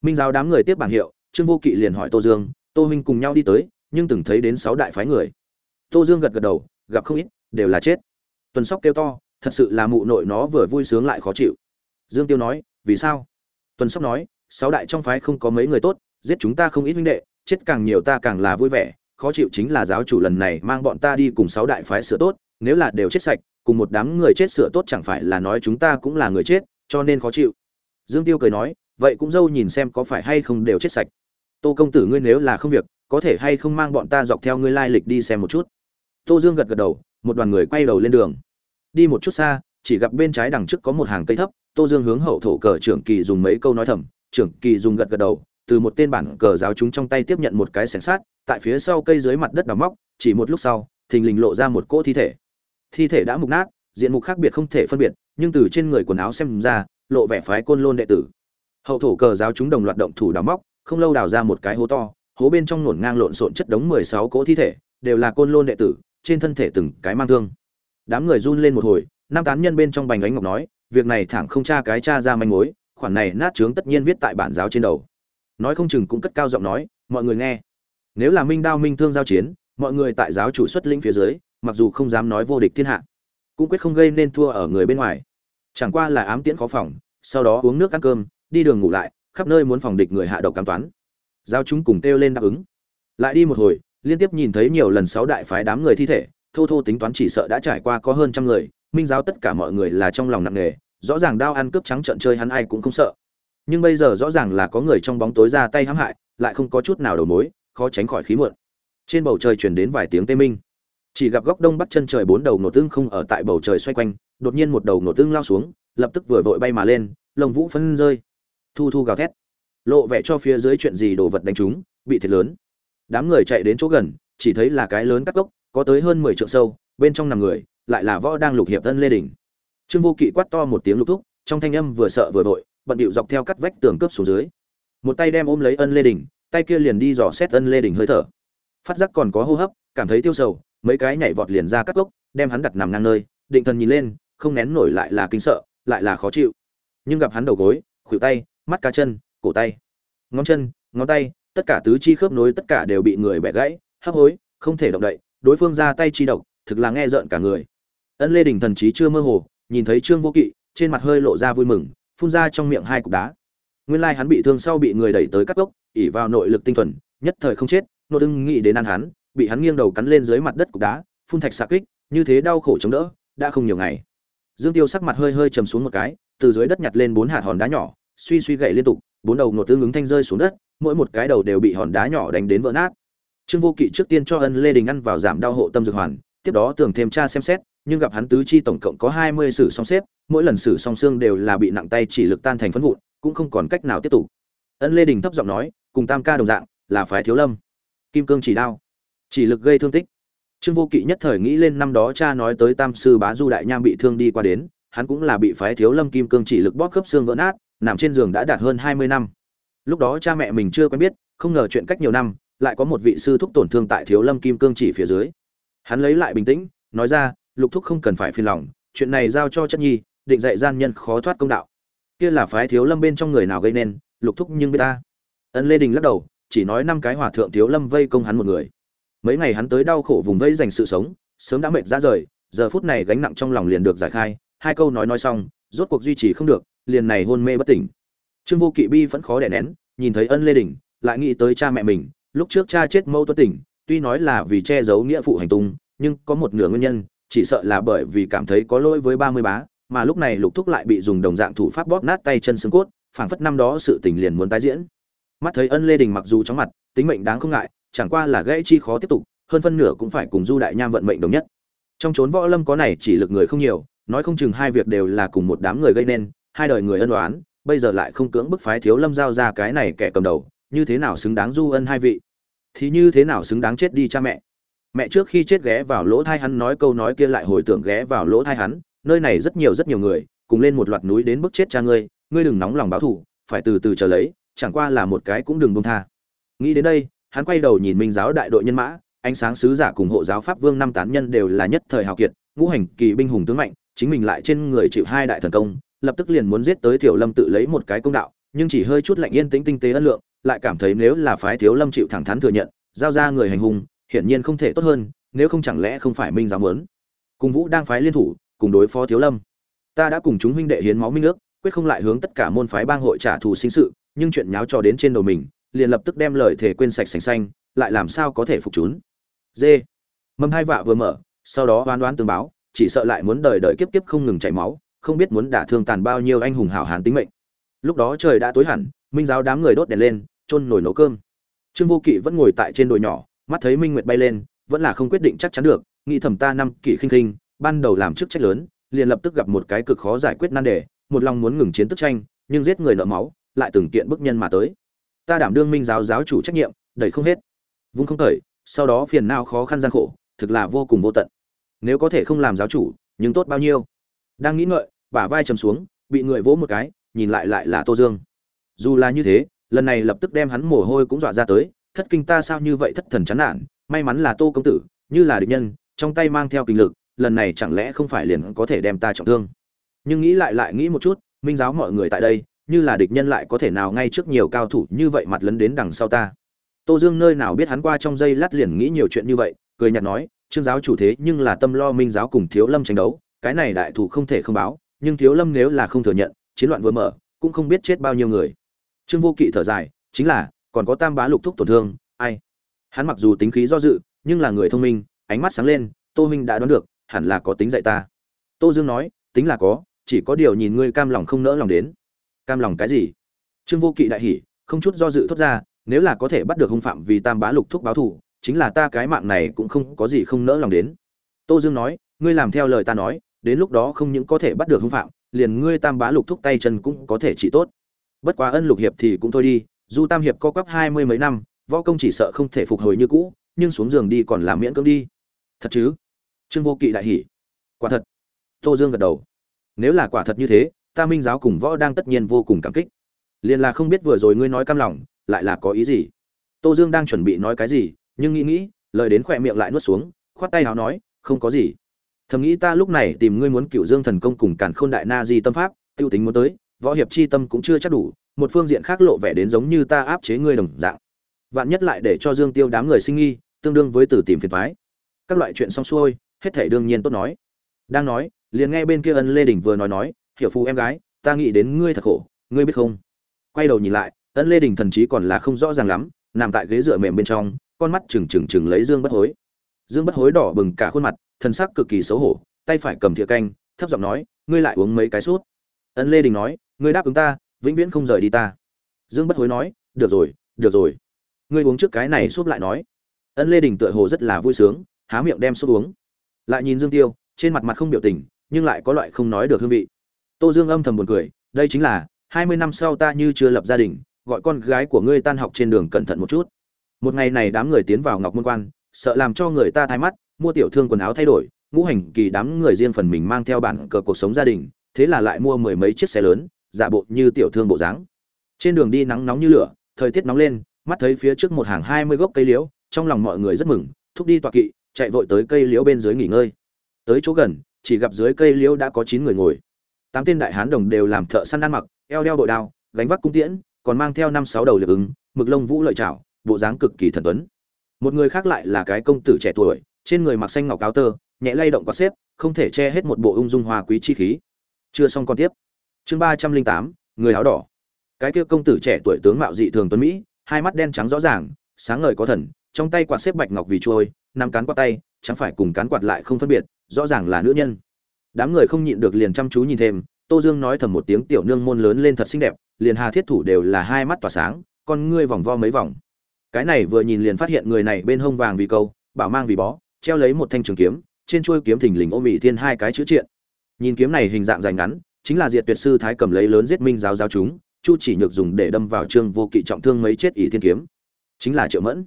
Minh giáo đám người tiếp bảng hiệu, trương vô kỵ liền hỏi tô dương, tô minh cùng nhau đi tới, nhưng từng thấy đến sáu đại phái người. Tô dương gật gật đầu, gặp không ít, đều là chết. Tuần sóc kêu to, thật sự là mụ nội nó vừa vui sướng lại khó chịu. Dương tiêu nói, vì sao? Tuần sóc nói, sáu đại trong phái không có mấy người tốt, giết chúng ta không ít huynh đệ, chết càng nhiều ta càng là vui vẻ, khó chịu chính là giáo chủ lần này mang bọn ta đi cùng sáu đại phái sửa tốt, nếu là đều chết sạch cùng một đám người chết sửa tốt chẳng phải là nói chúng ta cũng là người chết, cho nên khó chịu. Dương tiêu cười nói, vậy cũng dâu nhìn xem có phải hay không đều chết sạch. Tô công tử ngươi nếu là không việc, có thể hay không mang bọn ta dọc theo ngươi lai lịch đi xem một chút. Tô dương gật gật đầu, một đoàn người quay đầu lên đường. Đi một chút xa, chỉ gặp bên trái đằng trước có một hàng cây thấp, tô dương hướng hậu thổ cờ trưởng kỳ dùng mấy câu nói thầm, trưởng kỳ dùng gật gật đầu, từ một tên bản cờ giáo chúng trong tay tiếp nhận một cái sẻng sát tại phía sau cây dưới mặt đất đào móc, chỉ một lúc sau, thình lình lộ ra một cỗ thi thể thi thể đã mục nát, diện mục khác biệt không thể phân biệt, nhưng từ trên người quần áo xem ra, lộ vẻ phái côn lôn đệ tử. Hậu thổ cờ giáo chúng đồng loạt động thủ đào móc, không lâu đào ra một cái hố to, hố bên trong nổn ngang lộn xộn chất đống mười sáu cỗ thi thể, đều là côn lôn đệ tử, trên thân thể từng cái mang thương. Đám người run lên một hồi, năm tán nhân bên trong bành ánh ngọc nói, việc này thẳng không tra cái cha ra manh mối, khoản này nát trướng tất nhiên viết tại bản giáo trên đầu. Nói không chừng cũng cất cao giọng nói, mọi người nghe. Nếu là minh đao minh thương giao chiến, mọi người tại giáo chủ xuất lĩnh phía dưới mặc dù không dám nói vô địch thiên hạ, cũng quyết không gây nên thua ở người bên ngoài. Chẳng qua là ám tiễn khó phòng, sau đó uống nước ăn cơm, đi đường ngủ lại, khắp nơi muốn phòng địch người hạ độc cám toán. Giao chúng cùng kêu lên đáp ứng. Lại đi một hồi, liên tiếp nhìn thấy nhiều lần sáu đại phái đám người thi thể, thô thô tính toán chỉ sợ đã trải qua có hơn trăm người, minh giáo tất cả mọi người là trong lòng nặng nề, rõ ràng đao ăn cướp trắng trận chơi hắn ai cũng không sợ. Nhưng bây giờ rõ ràng là có người trong bóng tối ra tay hãm hại, lại không có chút nào đầu mối, khó tránh khỏi khí muộn. Trên bầu trời truyền đến vài tiếng tê minh chỉ gặp góc đông bắc chân trời bốn đầu nổ tương không ở tại bầu trời xoay quanh, đột nhiên một đầu nổ tương lao xuống, lập tức vừa vội bay mà lên lồng vũ phân rơi. Thu thu gào thét. Lộ vẻ cho phía dưới chuyện gì đồ vật đánh chúng, bị thiệt lớn. Đám người chạy đến chỗ gần, chỉ thấy là cái lớn cắt gốc, có tới hơn mười trượng sâu, bên trong nằm người, lại là võ đang lục hiệp tân lê đình. Trương vô kỵ quát to một tiếng lục thúc, trong thanh âm vừa sợ vừa vội, bận điệu dọc theo cắt vách tường cướp xuống dưới. Một tay đem ôm lấy ân lê đình, tay kia liền đi dò xét ân lê đình hơi thở. Phát giác còn có hô hấp, cảm thấy tiêu sầu mấy cái nhảy vọt liền ra cắt gốc, đem hắn đặt nằm ngang nơi, định thần nhìn lên, không nén nổi lại là kinh sợ, lại là khó chịu. Nhưng gặp hắn đầu gối, khuỷu tay, mắt cá chân, cổ tay, ngón chân, ngón tay, tất cả tứ chi khớp nối tất cả đều bị người bẻ gãy, hấp hối, không thể động đậy, đối phương ra tay chi độc, thực là nghe rợn cả người. Ân lê đình thần trí chưa mơ hồ, nhìn thấy trương vô kỵ, trên mặt hơi lộ ra vui mừng, phun ra trong miệng hai cục đá. Nguyên lai hắn bị thương sau bị người đẩy tới cắt gốc ỉ vào nội lực tinh thuần, nhất thời không chết nô ưng nghĩ đến ăn hắn bị hắn nghiêng đầu cắn lên dưới mặt đất cục đá, phun thạch xạ kích, như thế đau khổ chống đỡ, đã không nhiều ngày. Dương tiêu sắc mặt hơi hơi trầm xuống một cái, từ dưới đất nhặt lên bốn hạt hòn đá nhỏ, suy suy gậy liên tục, bốn đầu ngột tương ứng thanh rơi xuống đất, mỗi một cái đầu đều bị hòn đá nhỏ đánh đến vỡ nát. Trương vô kỵ trước tiên cho ân lê đình ăn vào giảm đau hộ tâm dược hoàn, tiếp đó tưởng thêm tra xem xét, nhưng gặp hắn tứ chi tổng cộng có hai mươi sử song xếp, mỗi lần sử song xương đều là bị nặng tay chỉ lực tan thành phấn vụn, cũng không còn cách nào tiếp tục. Ân lê đình thấp giọng nói, cùng tam ca đồng dạng, là phái thiếu lâm. Kim cương chỉ đao chỉ lực gây thương tích. Trương vô kỵ nhất thời nghĩ lên năm đó cha nói tới tam sư bá du đại nham bị thương đi qua đến, hắn cũng là bị phái thiếu lâm kim cương chỉ lực bóp khớp xương vỡ nát, nằm trên giường đã đạt hơn hai mươi năm. Lúc đó cha mẹ mình chưa quen biết, không ngờ chuyện cách nhiều năm, lại có một vị sư thúc tổn thương tại thiếu lâm kim cương chỉ phía dưới. Hắn lấy lại bình tĩnh, nói ra, lục thúc không cần phải phiền lòng, chuyện này giao cho chất nhi, định dạy gian nhân khó thoát công đạo. Kia là phái thiếu lâm bên trong người nào gây nên, lục thúc nhưng biết ta. Ân lê đình lắc đầu, chỉ nói năm cái hòa thượng thiếu lâm vây công hắn một người mấy ngày hắn tới đau khổ vùng vây dành sự sống, sớm đã mệt ra rời, giờ phút này gánh nặng trong lòng liền được giải khai, hai câu nói nói xong, rốt cuộc duy trì không được, liền này hôn mê bất tỉnh. Trương vô kỵ bi vẫn khó đè nén, nhìn thấy ân lê đình, lại nghĩ tới cha mẹ mình, lúc trước cha chết mâu tuất tỉnh tuy nói là vì che giấu nghĩa phụ hành tung, nhưng có một nửa nguyên nhân, chỉ sợ là bởi vì cảm thấy có lỗi với ba mươi bá, mà lúc này lục thúc lại bị dùng đồng dạng thủ pháp bóp nát tay chân xương cốt, phảng phất năm đó sự tình liền muốn tái diễn. Mắt thấy ân lê đình mặc dù chóng mặt, tính mệnh đáng không ngại chẳng qua là gãy chi khó tiếp tục, hơn phân nửa cũng phải cùng du đại nham vận mệnh đồng nhất. Trong chốn võ lâm có này chỉ lực người không nhiều, nói không chừng hai việc đều là cùng một đám người gây nên, hai đời người ân đoán bây giờ lại không cưỡng bức phái thiếu lâm giao ra cái này kẻ cầm đầu, như thế nào xứng đáng du ân hai vị? Thì như thế nào xứng đáng chết đi cha mẹ? Mẹ trước khi chết ghé vào lỗ thai hắn nói câu nói kia lại hồi tưởng ghé vào lỗ thai hắn, nơi này rất nhiều rất nhiều người, cùng lên một loạt núi đến bức chết cha ngươi ngươi đừng nóng lòng báo thù, phải từ từ chờ lấy, chẳng qua là một cái cũng đừng buông tha. Nghĩ đến đây hắn quay đầu nhìn minh giáo đại đội nhân mã, ánh sáng sứ giả cùng hộ giáo pháp vương năm tán nhân đều là nhất thời hào kiệt, ngũ hành kỳ binh hùng tướng mạnh, chính mình lại trên người chịu hai đại thần công, lập tức liền muốn giết tới tiểu lâm tự lấy một cái công đạo, nhưng chỉ hơi chút lạnh yên tĩnh tinh tế ân lượng, lại cảm thấy nếu là phái thiếu lâm chịu thẳng thắn thừa nhận, giao ra người hành hung, hiển nhiên không thể tốt hơn, nếu không chẳng lẽ không phải minh giáo muốn. Cùng vũ đang phái liên thủ, cùng đối phó thiếu lâm. Ta đã cùng chúng huynh đệ hiến máu minh ước, quyết không lại hướng tất cả môn phái bang hội trả thù sinh sự, nhưng chuyện nháo trò đến trên đầu mình liền lập tức đem lời thể quên sạch sành xanh, lại làm sao có thể phục chúng. D mâm hai vạ vừa mở, sau đó oán đoán tương báo, chỉ sợ lại muốn đời đời kiếp kiếp không ngừng chảy máu, không biết muốn đả thương tàn bao nhiêu anh hùng hảo hán tính mệnh. Lúc đó trời đã tối hẳn, minh giáo đám người đốt đèn lên, chôn nồi nấu cơm. Trương vô kỵ vẫn ngồi tại trên đồi nhỏ, mắt thấy minh nguyệt bay lên, vẫn là không quyết định chắc chắn được, nghĩ thầm ta năm kỵ khinh khinh, ban đầu làm chức trách lớn, liền lập tức gặp một cái cực khó giải quyết nan đề, một lòng muốn ngừng chiến tức tranh, nhưng giết người nợ máu, lại từng kiện bức nhân mà tới ta đảm đương minh giáo giáo chủ trách nhiệm, đẩy không hết. Vung không thời sau đó phiền nào khó khăn gian khổ, thực là vô cùng vô tận. Nếu có thể không làm giáo chủ, nhưng tốt bao nhiêu? Đang nghĩ ngợi, bả vai trầm xuống, bị người vỗ một cái, nhìn lại lại là tô dương. Dù là như thế, lần này lập tức đem hắn mồ hôi cũng dọa ra tới, thất kinh ta sao như vậy thất thần chán nản, may mắn là tô công tử, như là địch nhân, trong tay mang theo kinh lực, lần này chẳng lẽ không phải liền có thể đem ta trọng thương? Nhưng nghĩ lại lại nghĩ một chút, minh giáo mọi người tại đây như là địch nhân lại có thể nào ngay trước nhiều cao thủ như vậy mặt lấn đến đằng sau ta? Tô dương nơi nào biết hắn qua trong giây lát liền nghĩ nhiều chuyện như vậy, cười nhạt nói, trương giáo chủ thế nhưng là tâm lo minh giáo cùng thiếu lâm tranh đấu, cái này đại thủ không thể không báo, nhưng thiếu lâm nếu là không thừa nhận, chiến loạn vừa mở, cũng không biết chết bao nhiêu người. Trương vô kỵ thở dài, chính là, còn có tam bá lục thúc tổn thương, ai? Hắn mặc dù tính khí do dự, nhưng là người thông minh, ánh mắt sáng lên, tô minh đã đoán được, hẳn là có tính dạy ta. Tô dương nói, tính là có, chỉ có điều nhìn ngươi cam lòng không nỡ lòng đến cam lòng cái gì? Trương vô kỵ đại hỉ, không chút do dự thốt ra, nếu là có thể bắt được hung phạm vì tam bá lục thúc báo thù, chính là ta cái mạng này cũng không có gì không nỡ lòng đến. Tô dương nói, ngươi làm theo lời ta nói, đến lúc đó không những có thể bắt được hung phạm, liền ngươi tam bá lục thúc tay chân cũng có thể trị tốt. Bất quá ân lục hiệp thì cũng thôi đi, dù tam hiệp co quắp hai mươi mấy năm, võ công chỉ sợ không thể phục hồi như cũ, nhưng xuống giường đi còn làm miễn cưỡng đi. Thật chứ? Trương vô kỵ đại hỉ. Quả thật. Tô dương gật đầu. Nếu là quả thật như thế ta minh giáo cùng võ đang tất nhiên vô cùng cảm kích. Liền là không biết vừa rồi ngươi nói cam lòng, lại là có ý gì? Tô dương đang chuẩn bị nói cái gì, nhưng nghĩ nghĩ, lời đến khỏe miệng lại nuốt xuống, khoát tay nào nói, không có gì. Thầm nghĩ ta lúc này tìm ngươi muốn cựu dương thần công cùng cản khôn đại na di tâm pháp, tiêu tính muốn tới, võ hiệp chi tâm cũng chưa chắc đủ, một phương diện khác lộ vẻ đến giống như ta áp chế ngươi đồng dạng. Vạn nhất lại để cho dương tiêu đám người sinh nghi, tương đương với từ tìm phiền thoái các loại chuyện xong xuôi, hết thể đương nhiên tốt nói. Đang nói, liền nghe bên kia ân lê đình vừa nói nói hiểu phù em gái, ta nghĩ đến ngươi thật khổ, ngươi biết không? Quay đầu nhìn lại, ân lê đình thần chí còn là không rõ ràng lắm, nằm tại ghế dựa mềm bên trong, con mắt trừng trừng trừng lấy dương bất hối. Dương bất hối đỏ bừng cả khuôn mặt thân sắc cực kỳ xấu hổ, tay phải cầm thìa canh, thấp giọng nói, ngươi lại uống mấy cái suốt ân lê đình nói, ngươi đáp ứng ta, vĩnh viễn không rời đi ta. Dương bất hối nói, được rồi được rồi. Ngươi uống trước cái này súp lại nói. Ân lê đình tựa hồ rất là vui sướng, há miệng đem súp uống. Lại nhìn dương tiêu, trên mặt mặt không biểu tình, nhưng lại có loại không nói được hương vị tô dương âm thầm buồn cười, đây chính là, hai mươi năm sau ta như chưa lập gia đình, gọi con gái của ngươi tan học trên đường cẩn thận một chút. Một ngày này đám người tiến vào ngọc môn quan, sợ làm cho người ta thay mắt, mua tiểu thương quần áo thay đổi, ngũ hành kỳ đám người riêng phần mình mang theo bản cờ cuộc sống gia đình, thế là lại mua mười mấy chiếc xe lớn, giả bộ như tiểu thương bộ dáng. Trên đường đi nắng nóng như lửa, thời tiết nóng lên, mắt thấy phía trước một hàng hai mươi gốc cây liễu, trong lòng mọi người rất mừng, thúc đi tọa kỵ, chạy vội tới cây liễu bên dưới nghỉ ngơi. Tới chỗ gần, chỉ gặp dưới cây liễu đã có chín người ngồi tám tên đại hán đồng đều làm thợ săn ăn mặc, eo đeo bội đao, gánh vác cung tiễn, còn mang theo năm sáu đầu liệp ứng, mực lông vũ lợi chảo, bộ dáng cực kỳ thần tuấn. Một người khác lại là cái công tử trẻ tuổi, trên người mặc xanh ngọc áo tơ, nhẹ lay động có xếp, không thể che hết một bộ ung dung hoa quý chi khí. Chưa xong con tiếp. Chương ba trăm linh tám, người áo đỏ. Cái kia công tử trẻ tuổi tướng mạo dị thường tuấn mỹ, hai mắt đen trắng rõ ràng, sáng ngời có thần, trong tay quạt xếp bạch ngọc vì trôi, năm cán quạt tay, chẳng phải cùng cán quạt lại không phân biệt, rõ ràng là nữ nhân đám người không nhịn được liền chăm chú nhìn thêm, tô dương nói thầm một tiếng tiểu nương môn lớn lên thật xinh đẹp, liền hà thiết thủ đều là hai mắt tỏa sáng, con ngươi vòng vo mấy vòng. Cái này vừa nhìn liền phát hiện người này bên hông vàng vì câu, bảo mang vì bó, treo lấy một thanh trường kiếm, trên chuôi kiếm thình lình ôm ỵ thiên hai cái chữ triện. Nhìn kiếm này hình dạng dài ngắn, chính là diệt tuyệt sư thái cầm lấy lớn giết minh giáo giáo chúng, chu chỉ nhược dùng để đâm vào trương vô kỵ trọng thương mấy chết ỷ thiên kiếm. Chính là triệu mẫn.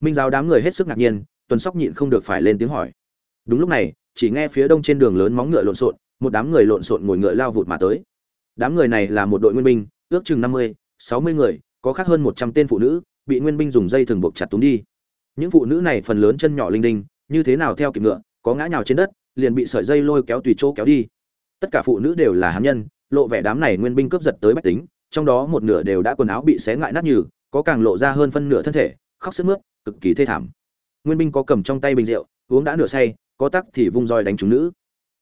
Minh giáo đám người hết sức ngạc nhiên, tuần sóc nhịn không được phải lên tiếng hỏi. Đúng lúc này chỉ nghe phía đông trên đường lớn móng ngựa lộn xộn, một đám người lộn xộn ngồi ngựa lao vụt mà tới. Đám người này là một đội nguyên binh, ước chừng năm mươi, sáu mươi người, có khác hơn một trăm tên phụ nữ, bị nguyên binh dùng dây thường buộc chặt túm đi. Những phụ nữ này phần lớn chân nhỏ linh đinh, như thế nào theo kịp ngựa, có ngã nhào trên đất, liền bị sợi dây lôi kéo tùy chỗ kéo đi. Tất cả phụ nữ đều là hán nhân, lộ vẻ đám này nguyên binh cướp giật tới bách tính, trong đó một nửa đều đã quần áo bị xé ngại nát nhừ, có càng lộ ra hơn phân nửa thân thể, khóc sức mướt, cực kỳ thê thảm. Nguyên binh có cầm trong tay bình rượu, uống đã nửa say có tắc thì vung roi đánh chúng nữ.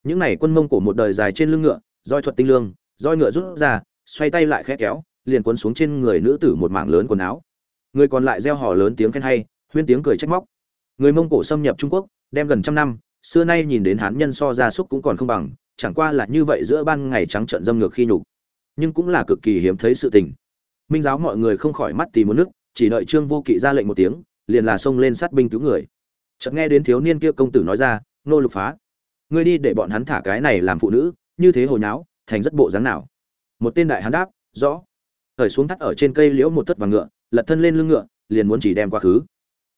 Những này quân mông cổ một đời dài trên lưng ngựa, roi thuật tinh lương, roi ngựa rút ra, xoay tay lại khẽ kéo, liền cuốn xuống trên người nữ tử một mảng lớn quần áo. Người còn lại reo hò lớn tiếng khen hay, huyên tiếng cười trách móc. Người mông cổ xâm nhập trung quốc, đem gần trăm năm, xưa nay nhìn đến hán nhân so gia súc cũng còn không bằng, chẳng qua là như vậy giữa ban ngày trắng trợn dâm ngược khi nhục. Nhưng cũng là cực kỳ hiếm thấy sự tình. Minh giáo mọi người không khỏi mắt tìm một nước, chỉ đợi trương vô kỵ ra lệnh một tiếng, liền là xông lên sát binh cứu người. Chợt nghe đến thiếu niên kia công tử nói ra nô lục phá. Ngươi đi để bọn hắn thả cái này làm phụ nữ, như thế hồi nháo, thành rất bộ dáng nào? Một tên đại hắn đáp, rõ. Thời xuống thắt ở trên cây liễu một thất vàng ngựa, lật thân lên lưng ngựa, liền muốn chỉ đem qua khứ.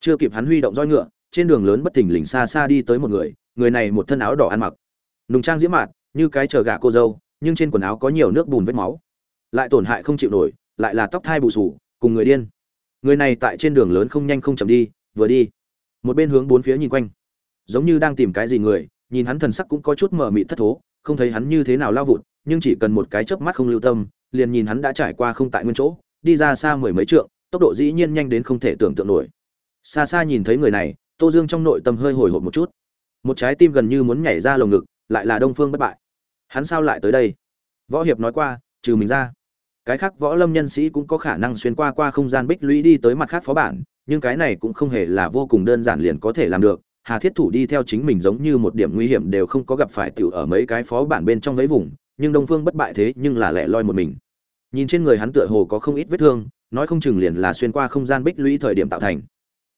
Chưa kịp hắn huy động roi ngựa, trên đường lớn bất thình lình xa xa đi tới một người người này một thân áo đỏ ăn mặc. Nùng trang diễm mạt, như cái chờ gà cô dâu, nhưng trên quần áo có nhiều nước bùn vết máu. Lại tổn hại không chịu nổi, lại là tóc thai bù sù cùng người điên. Người này tại trên đường lớn không nhanh không chậm đi, vừa đi. Một bên hướng bốn phía nhìn quanh giống như đang tìm cái gì người, nhìn hắn thần sắc cũng có chút mờ mịt thất thố, không thấy hắn như thế nào lao vụt, nhưng chỉ cần một cái chớp mắt không lưu tâm, liền nhìn hắn đã trải qua không tại nguyên chỗ, đi ra xa mười mấy trượng, tốc độ dĩ nhiên nhanh đến không thể tưởng tượng nổi. Xa xa nhìn thấy người này, tô dương trong nội tâm hơi hồi hộp một chút. Một trái tim gần như muốn nhảy ra lồng ngực, lại là đông phương bất bại. Hắn sao lại tới đây? Võ hiệp nói qua, trừ mình ra. Cái khác võ lâm nhân sĩ cũng có khả năng xuyên qua qua không gian bích lũy đi tới mặt khác phó bản, nhưng cái này cũng không hề là vô cùng đơn giản liền có thể làm được hà thiết thủ đi theo chính mình giống như một điểm nguy hiểm đều không có gặp phải tiểu ở mấy cái phó bản bên trong vấy vùng, nhưng đông phương bất bại thế nhưng là lẻ loi một mình. Nhìn trên người hắn tựa hồ có không ít vết thương, nói không chừng liền là xuyên qua không gian bích lũy thời điểm tạo thành.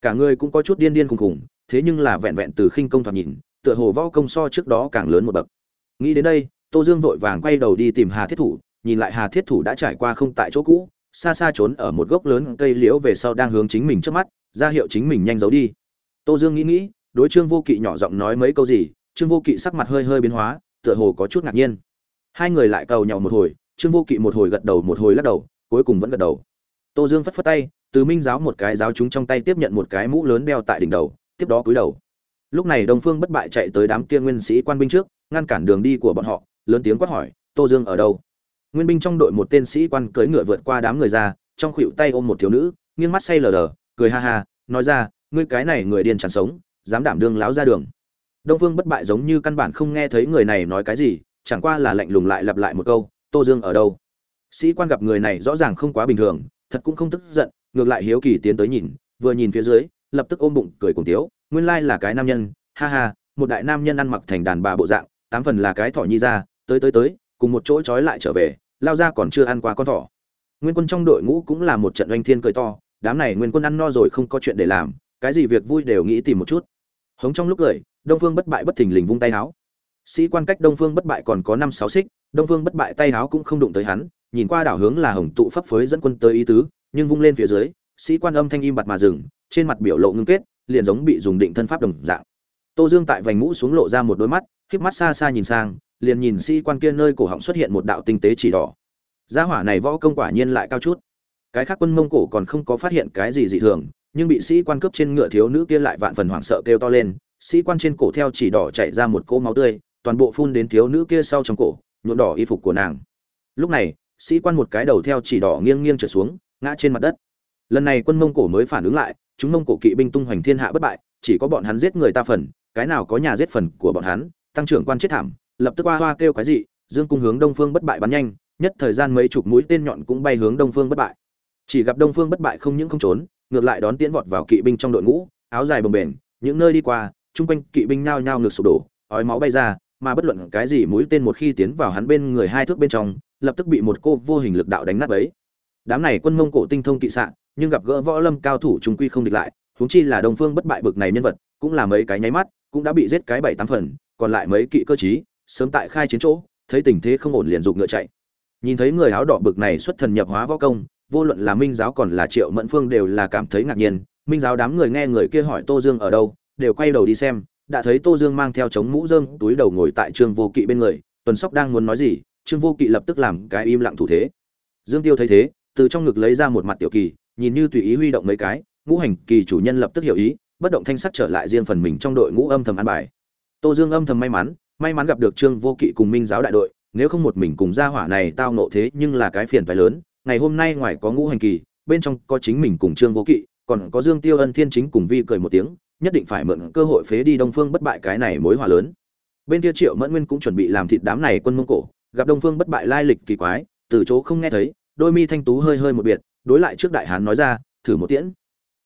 Cả người cũng có chút điên điên khùng khùng, thế nhưng là vẹn vẹn từ khinh công thoạt nhìn, tựa hồ võ công so trước đó càng lớn một bậc. Nghĩ đến đây, tô dương vội vàng quay đầu đi tìm hà thiết thủ, nhìn lại hà thiết thủ đã trải qua không tại chỗ cũ, xa xa trốn ở một gốc lớn cây liễu về sau đang hướng chính mình trước mắt, ra hiệu chính mình nhanh giấu đi. Tô dương nghĩ nghĩ đối trương vô kỵ nhỏ giọng nói mấy câu gì, trương vô kỵ sắc mặt hơi hơi biến hóa, tựa hồ có chút ngạc nhiên. Hai người lại cầu nhau một hồi, trương vô kỵ một hồi gật đầu một hồi lắc đầu, cuối cùng vẫn gật đầu. Tô dương phất phất tay, từ minh giáo một cái giáo chúng trong tay tiếp nhận một cái mũ lớn đeo tại đỉnh đầu, tiếp đó cúi đầu. Lúc này đồng phương bất bại chạy tới đám kia nguyên sĩ quan binh trước, ngăn cản đường đi của bọn họ, lớn tiếng quát hỏi, tô dương ở đâu? Nguyên binh trong đội một tên sĩ quan cưỡi ngựa vượt qua đám người ra, trong khuỷu tay ôm một thiếu nữ, nghiêng mắt say lờ đờ, cười ha ha, nói ra, ngươi cái này người điên chẳng sống dám đảm đương lão ra đường. Đông phương bất bại giống như căn bản không nghe thấy người này nói cái gì, chẳng qua là lạnh lùng lại lặp lại một câu, tô dương ở đâu? Sĩ quan gặp người này rõ ràng không quá bình thường, thật cũng không tức giận, ngược lại hiếu kỳ tiến tới nhìn, vừa nhìn phía dưới, lập tức ôm bụng cười cùng tiếu, nguyên lai là cái nam nhân, ha ha, một đại nam nhân ăn mặc thành đàn bà bộ dạng, tám phần là cái thỏ nhi ra, tới tới tới, cùng một chỗ trói lại trở về, lao ra còn chưa ăn qua con thỏ. Nguyên quân trong đội ngũ cũng là một trận oanh thiên cười to, đám này nguyên quân ăn no rồi không có chuyện để làm, cái gì việc vui đều nghĩ tìm một chút hống trong lúc cười, đông phương bất bại bất thình lình vung tay háo. Sĩ quan cách đông phương bất bại còn có năm sáu xích, đông phương bất bại tay háo cũng không đụng tới hắn, nhìn qua đảo hướng là hồng tụ pháp phối dẫn quân tới ý tứ, nhưng vung lên phía dưới, sĩ quan âm thanh im bặt mà dừng, trên mặt biểu lộ ngưng kết, liền giống bị dùng định thân pháp đồng dạng. Tô dương tại vành mũ xuống lộ ra một đôi mắt khiếp mắt xa xa nhìn sang, liền nhìn sĩ quan kia nơi cổ họng xuất hiện một đạo tinh tế chỉ đỏ. Gia hỏa này võ công quả nhiên lại cao chút. Cái khác quân mông cổ còn không có phát hiện cái gì dị thường nhưng bị sĩ quan cướp trên ngựa thiếu nữ kia lại vạn phần hoảng sợ kêu to lên, sĩ quan trên cổ theo chỉ đỏ chạy ra một cỗ máu tươi, toàn bộ phun đến thiếu nữ kia sau trong cổ, nhuộm đỏ y phục của nàng. Lúc này, sĩ quan một cái đầu theo chỉ đỏ nghiêng nghiêng trở xuống, ngã trên mặt đất. Lần này quân mông cổ mới phản ứng lại, chúng mông cổ kỵ binh tung hoành thiên hạ bất bại, chỉ có bọn hắn giết người ta phần, cái nào có nhà giết phần của bọn hắn, tăng trưởng quan chết thảm, lập tức hoa hoa kêu cái gì dương cung hướng đông phương bất bại bắn nhanh, nhất thời gian mấy chục mũi tên nhọn cũng bay hướng đông phương bất bại. Chỉ gặp đông phương bất bại không những không trốn ngược lại đón tiễn vọt vào kỵ binh trong đội ngũ, áo dài bồng bềnh, những nơi đi qua trung quanh kỵ binh nhao nhao ngược sụp đổ, ói máu bay ra, mà bất luận cái gì mũi tên một khi tiến vào hắn bên người hai thước bên trong, lập tức bị một cô vô hình lực đạo đánh nát bấy. đám này quân mông cổ tinh thông kỵ sạn nhưng gặp gỡ võ lâm cao thủ trung quy không địch lại, huống chi là đồng phương bất bại bực này nhân vật, cũng là mấy cái nháy mắt, cũng đã bị giết cái bảy tám phần, còn lại mấy kỵ cơ chí sớm tại khai chiến chỗ, thấy tình thế không ổn liền dục ngựa chạy nhìn thấy người áo đỏ bực này xuất thần nhập hóa võ công vô luận là minh giáo còn là triệu mẫn phương đều là cảm thấy ngạc nhiên, minh giáo đám người nghe người kia hỏi tô dương ở đâu, đều quay đầu đi xem, đã thấy tô dương mang theo chống mũ dơm túi đầu ngồi tại trương vô kỵ bên người, tuần sóc đang muốn nói gì, trương vô kỵ lập tức làm cái im lặng thủ thế. Dương tiêu thấy thế, từ trong ngực lấy ra một mặt tiểu kỳ, nhìn như tùy ý huy động mấy cái, ngũ hành kỳ chủ nhân lập tức hiểu ý, bất động thanh sắc trở lại riêng phần mình trong đội ngũ âm thầm ăn bài. Tô dương âm thầm may mắn may mắn gặp được trương vô kỵ cùng minh giáo đại đội, nếu không một mình cùng gia hỏa này tao nộ thế nhưng là cái phiền phải lớn ngày hôm nay ngoài có ngũ hành kỳ, bên trong có chính mình cùng trương vô kỵ, còn có dương tiêu ân thiên chính cùng vi cười một tiếng, nhất định phải mượn cơ hội phế đi đông phương bất bại cái này mối hòa lớn. Bên kia triệu mẫn nguyên cũng chuẩn bị làm thịt đám này quân mông cổ, gặp đông phương bất bại lai lịch kỳ quái, từ chỗ không nghe thấy, đôi mi thanh tú hơi hơi một biệt, đối lại trước đại hán nói ra, thử một tiễn.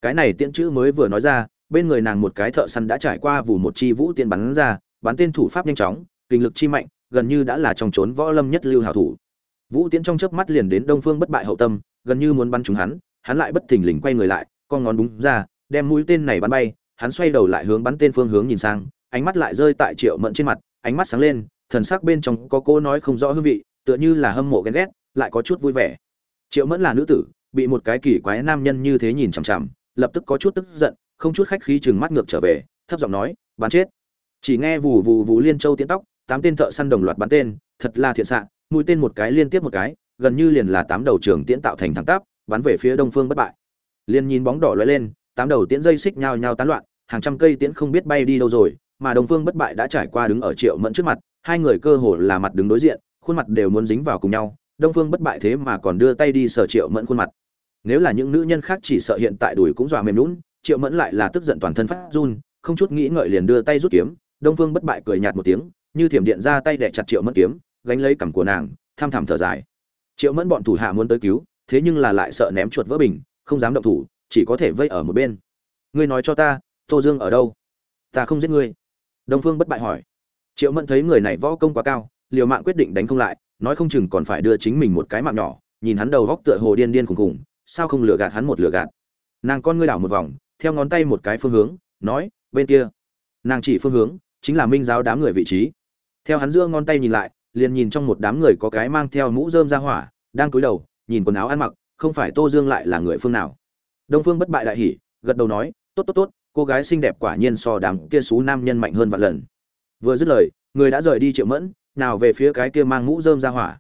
Cái này tiễn chữ mới vừa nói ra, bên người nàng một cái thợ săn đã trải qua vụ một chi vũ tiên bắn ra, bắn tên thủ pháp nhanh chóng, kinh lực chi mạnh, gần như đã là trong trốn võ lâm nhất lưu hảo thủ vũ tiễn trong chớp mắt liền đến đông phương bất bại hậu tâm, gần như muốn bắn trúng hắn hắn lại bất thình lình quay người lại, con ngón đúng ra, đem mũi tên này bắn bay, hắn xoay đầu lại hướng bắn tên phương hướng nhìn sang, ánh mắt lại rơi tại triệu mẫn trên mặt, ánh mắt sáng lên, thần sắc bên trong có cô nói không rõ hương vị, tựa như là hâm mộ ghen ghét, lại có chút vui vẻ. Triệu mẫn là nữ tử, bị một cái kỳ quái nam nhân như thế nhìn chằm chằm, lập tức có chút tức giận, không chút khách khí chừng mắt ngược trở về, thấp giọng nói, bắn chết. Chỉ nghe vù vù vù liên châu tiến tóc, tám tên thợ săn đồng loạt bắn tên, thật là thiện xạ mũi tên một cái liên tiếp một cái, gần như liền là tám đầu trường tiễn tạo thành thẳng tắp, bắn về phía đông phương bất bại. Liên nhìn bóng đỏ lóe lên, tám đầu tiễn dây xích nhau nhau tán loạn, hàng trăm cây tiễn không biết bay đi đâu rồi, mà đông phương bất bại đã trải qua đứng ở triệu mẫn trước mặt, hai người cơ hồ là mặt đứng đối diện, khuôn mặt đều muốn dính vào cùng nhau, đông phương bất bại thế mà còn đưa tay đi sờ triệu mẫn khuôn mặt. Nếu là những nữ nhân khác chỉ sợ hiện tại đùi cũng dọa mềm lún triệu mẫn lại là tức giận toàn thân phát run, không chút nghĩ ngợi liền đưa tay rút kiếm, đông phương bất bại cười nhạt một tiếng, như thiểm điện ra tay để chặt triệu mẫn kiếm gánh lấy cằm của nàng, tham thảm thở dài. Triệu mẫn bọn thủ hạ muốn tới cứu, thế nhưng là lại sợ ném chuột vỡ bình, không dám động thủ, chỉ có thể vây ở một bên. Ngươi nói cho ta, tô dương ở đâu? Ta không giết ngươi. Đông phương bất bại hỏi. Triệu mẫn thấy người này võ công quá cao, liều mạng quyết định đánh không lại, nói không chừng còn phải đưa chính mình một cái mạng nhỏ, nhìn hắn đầu góc tựa hồ điên điên khùng khùng sao không lừa gạt hắn một lừa gạt. Nàng con ngươi đảo một vòng, theo ngón tay một cái phương hướng, nói, bên kia. Nàng chỉ phương hướng, chính là minh giáo đám người vị trí. Theo hắn giữa ngón tay nhìn lại liền nhìn trong một đám người có cái mang theo mũ rơm ra hỏa, đang cúi đầu, nhìn quần áo ăn mặc, không phải tô dương lại là người phương nào. Đông phương bất bại đại hỉ, gật đầu nói, tốt tốt tốt, cô gái xinh đẹp quả nhiên so đám kia xú nam nhân mạnh hơn vạn lần. Vừa dứt lời, người đã rời đi triệu mẫn, nào về phía cái kia mang mũ rơm ra hỏa.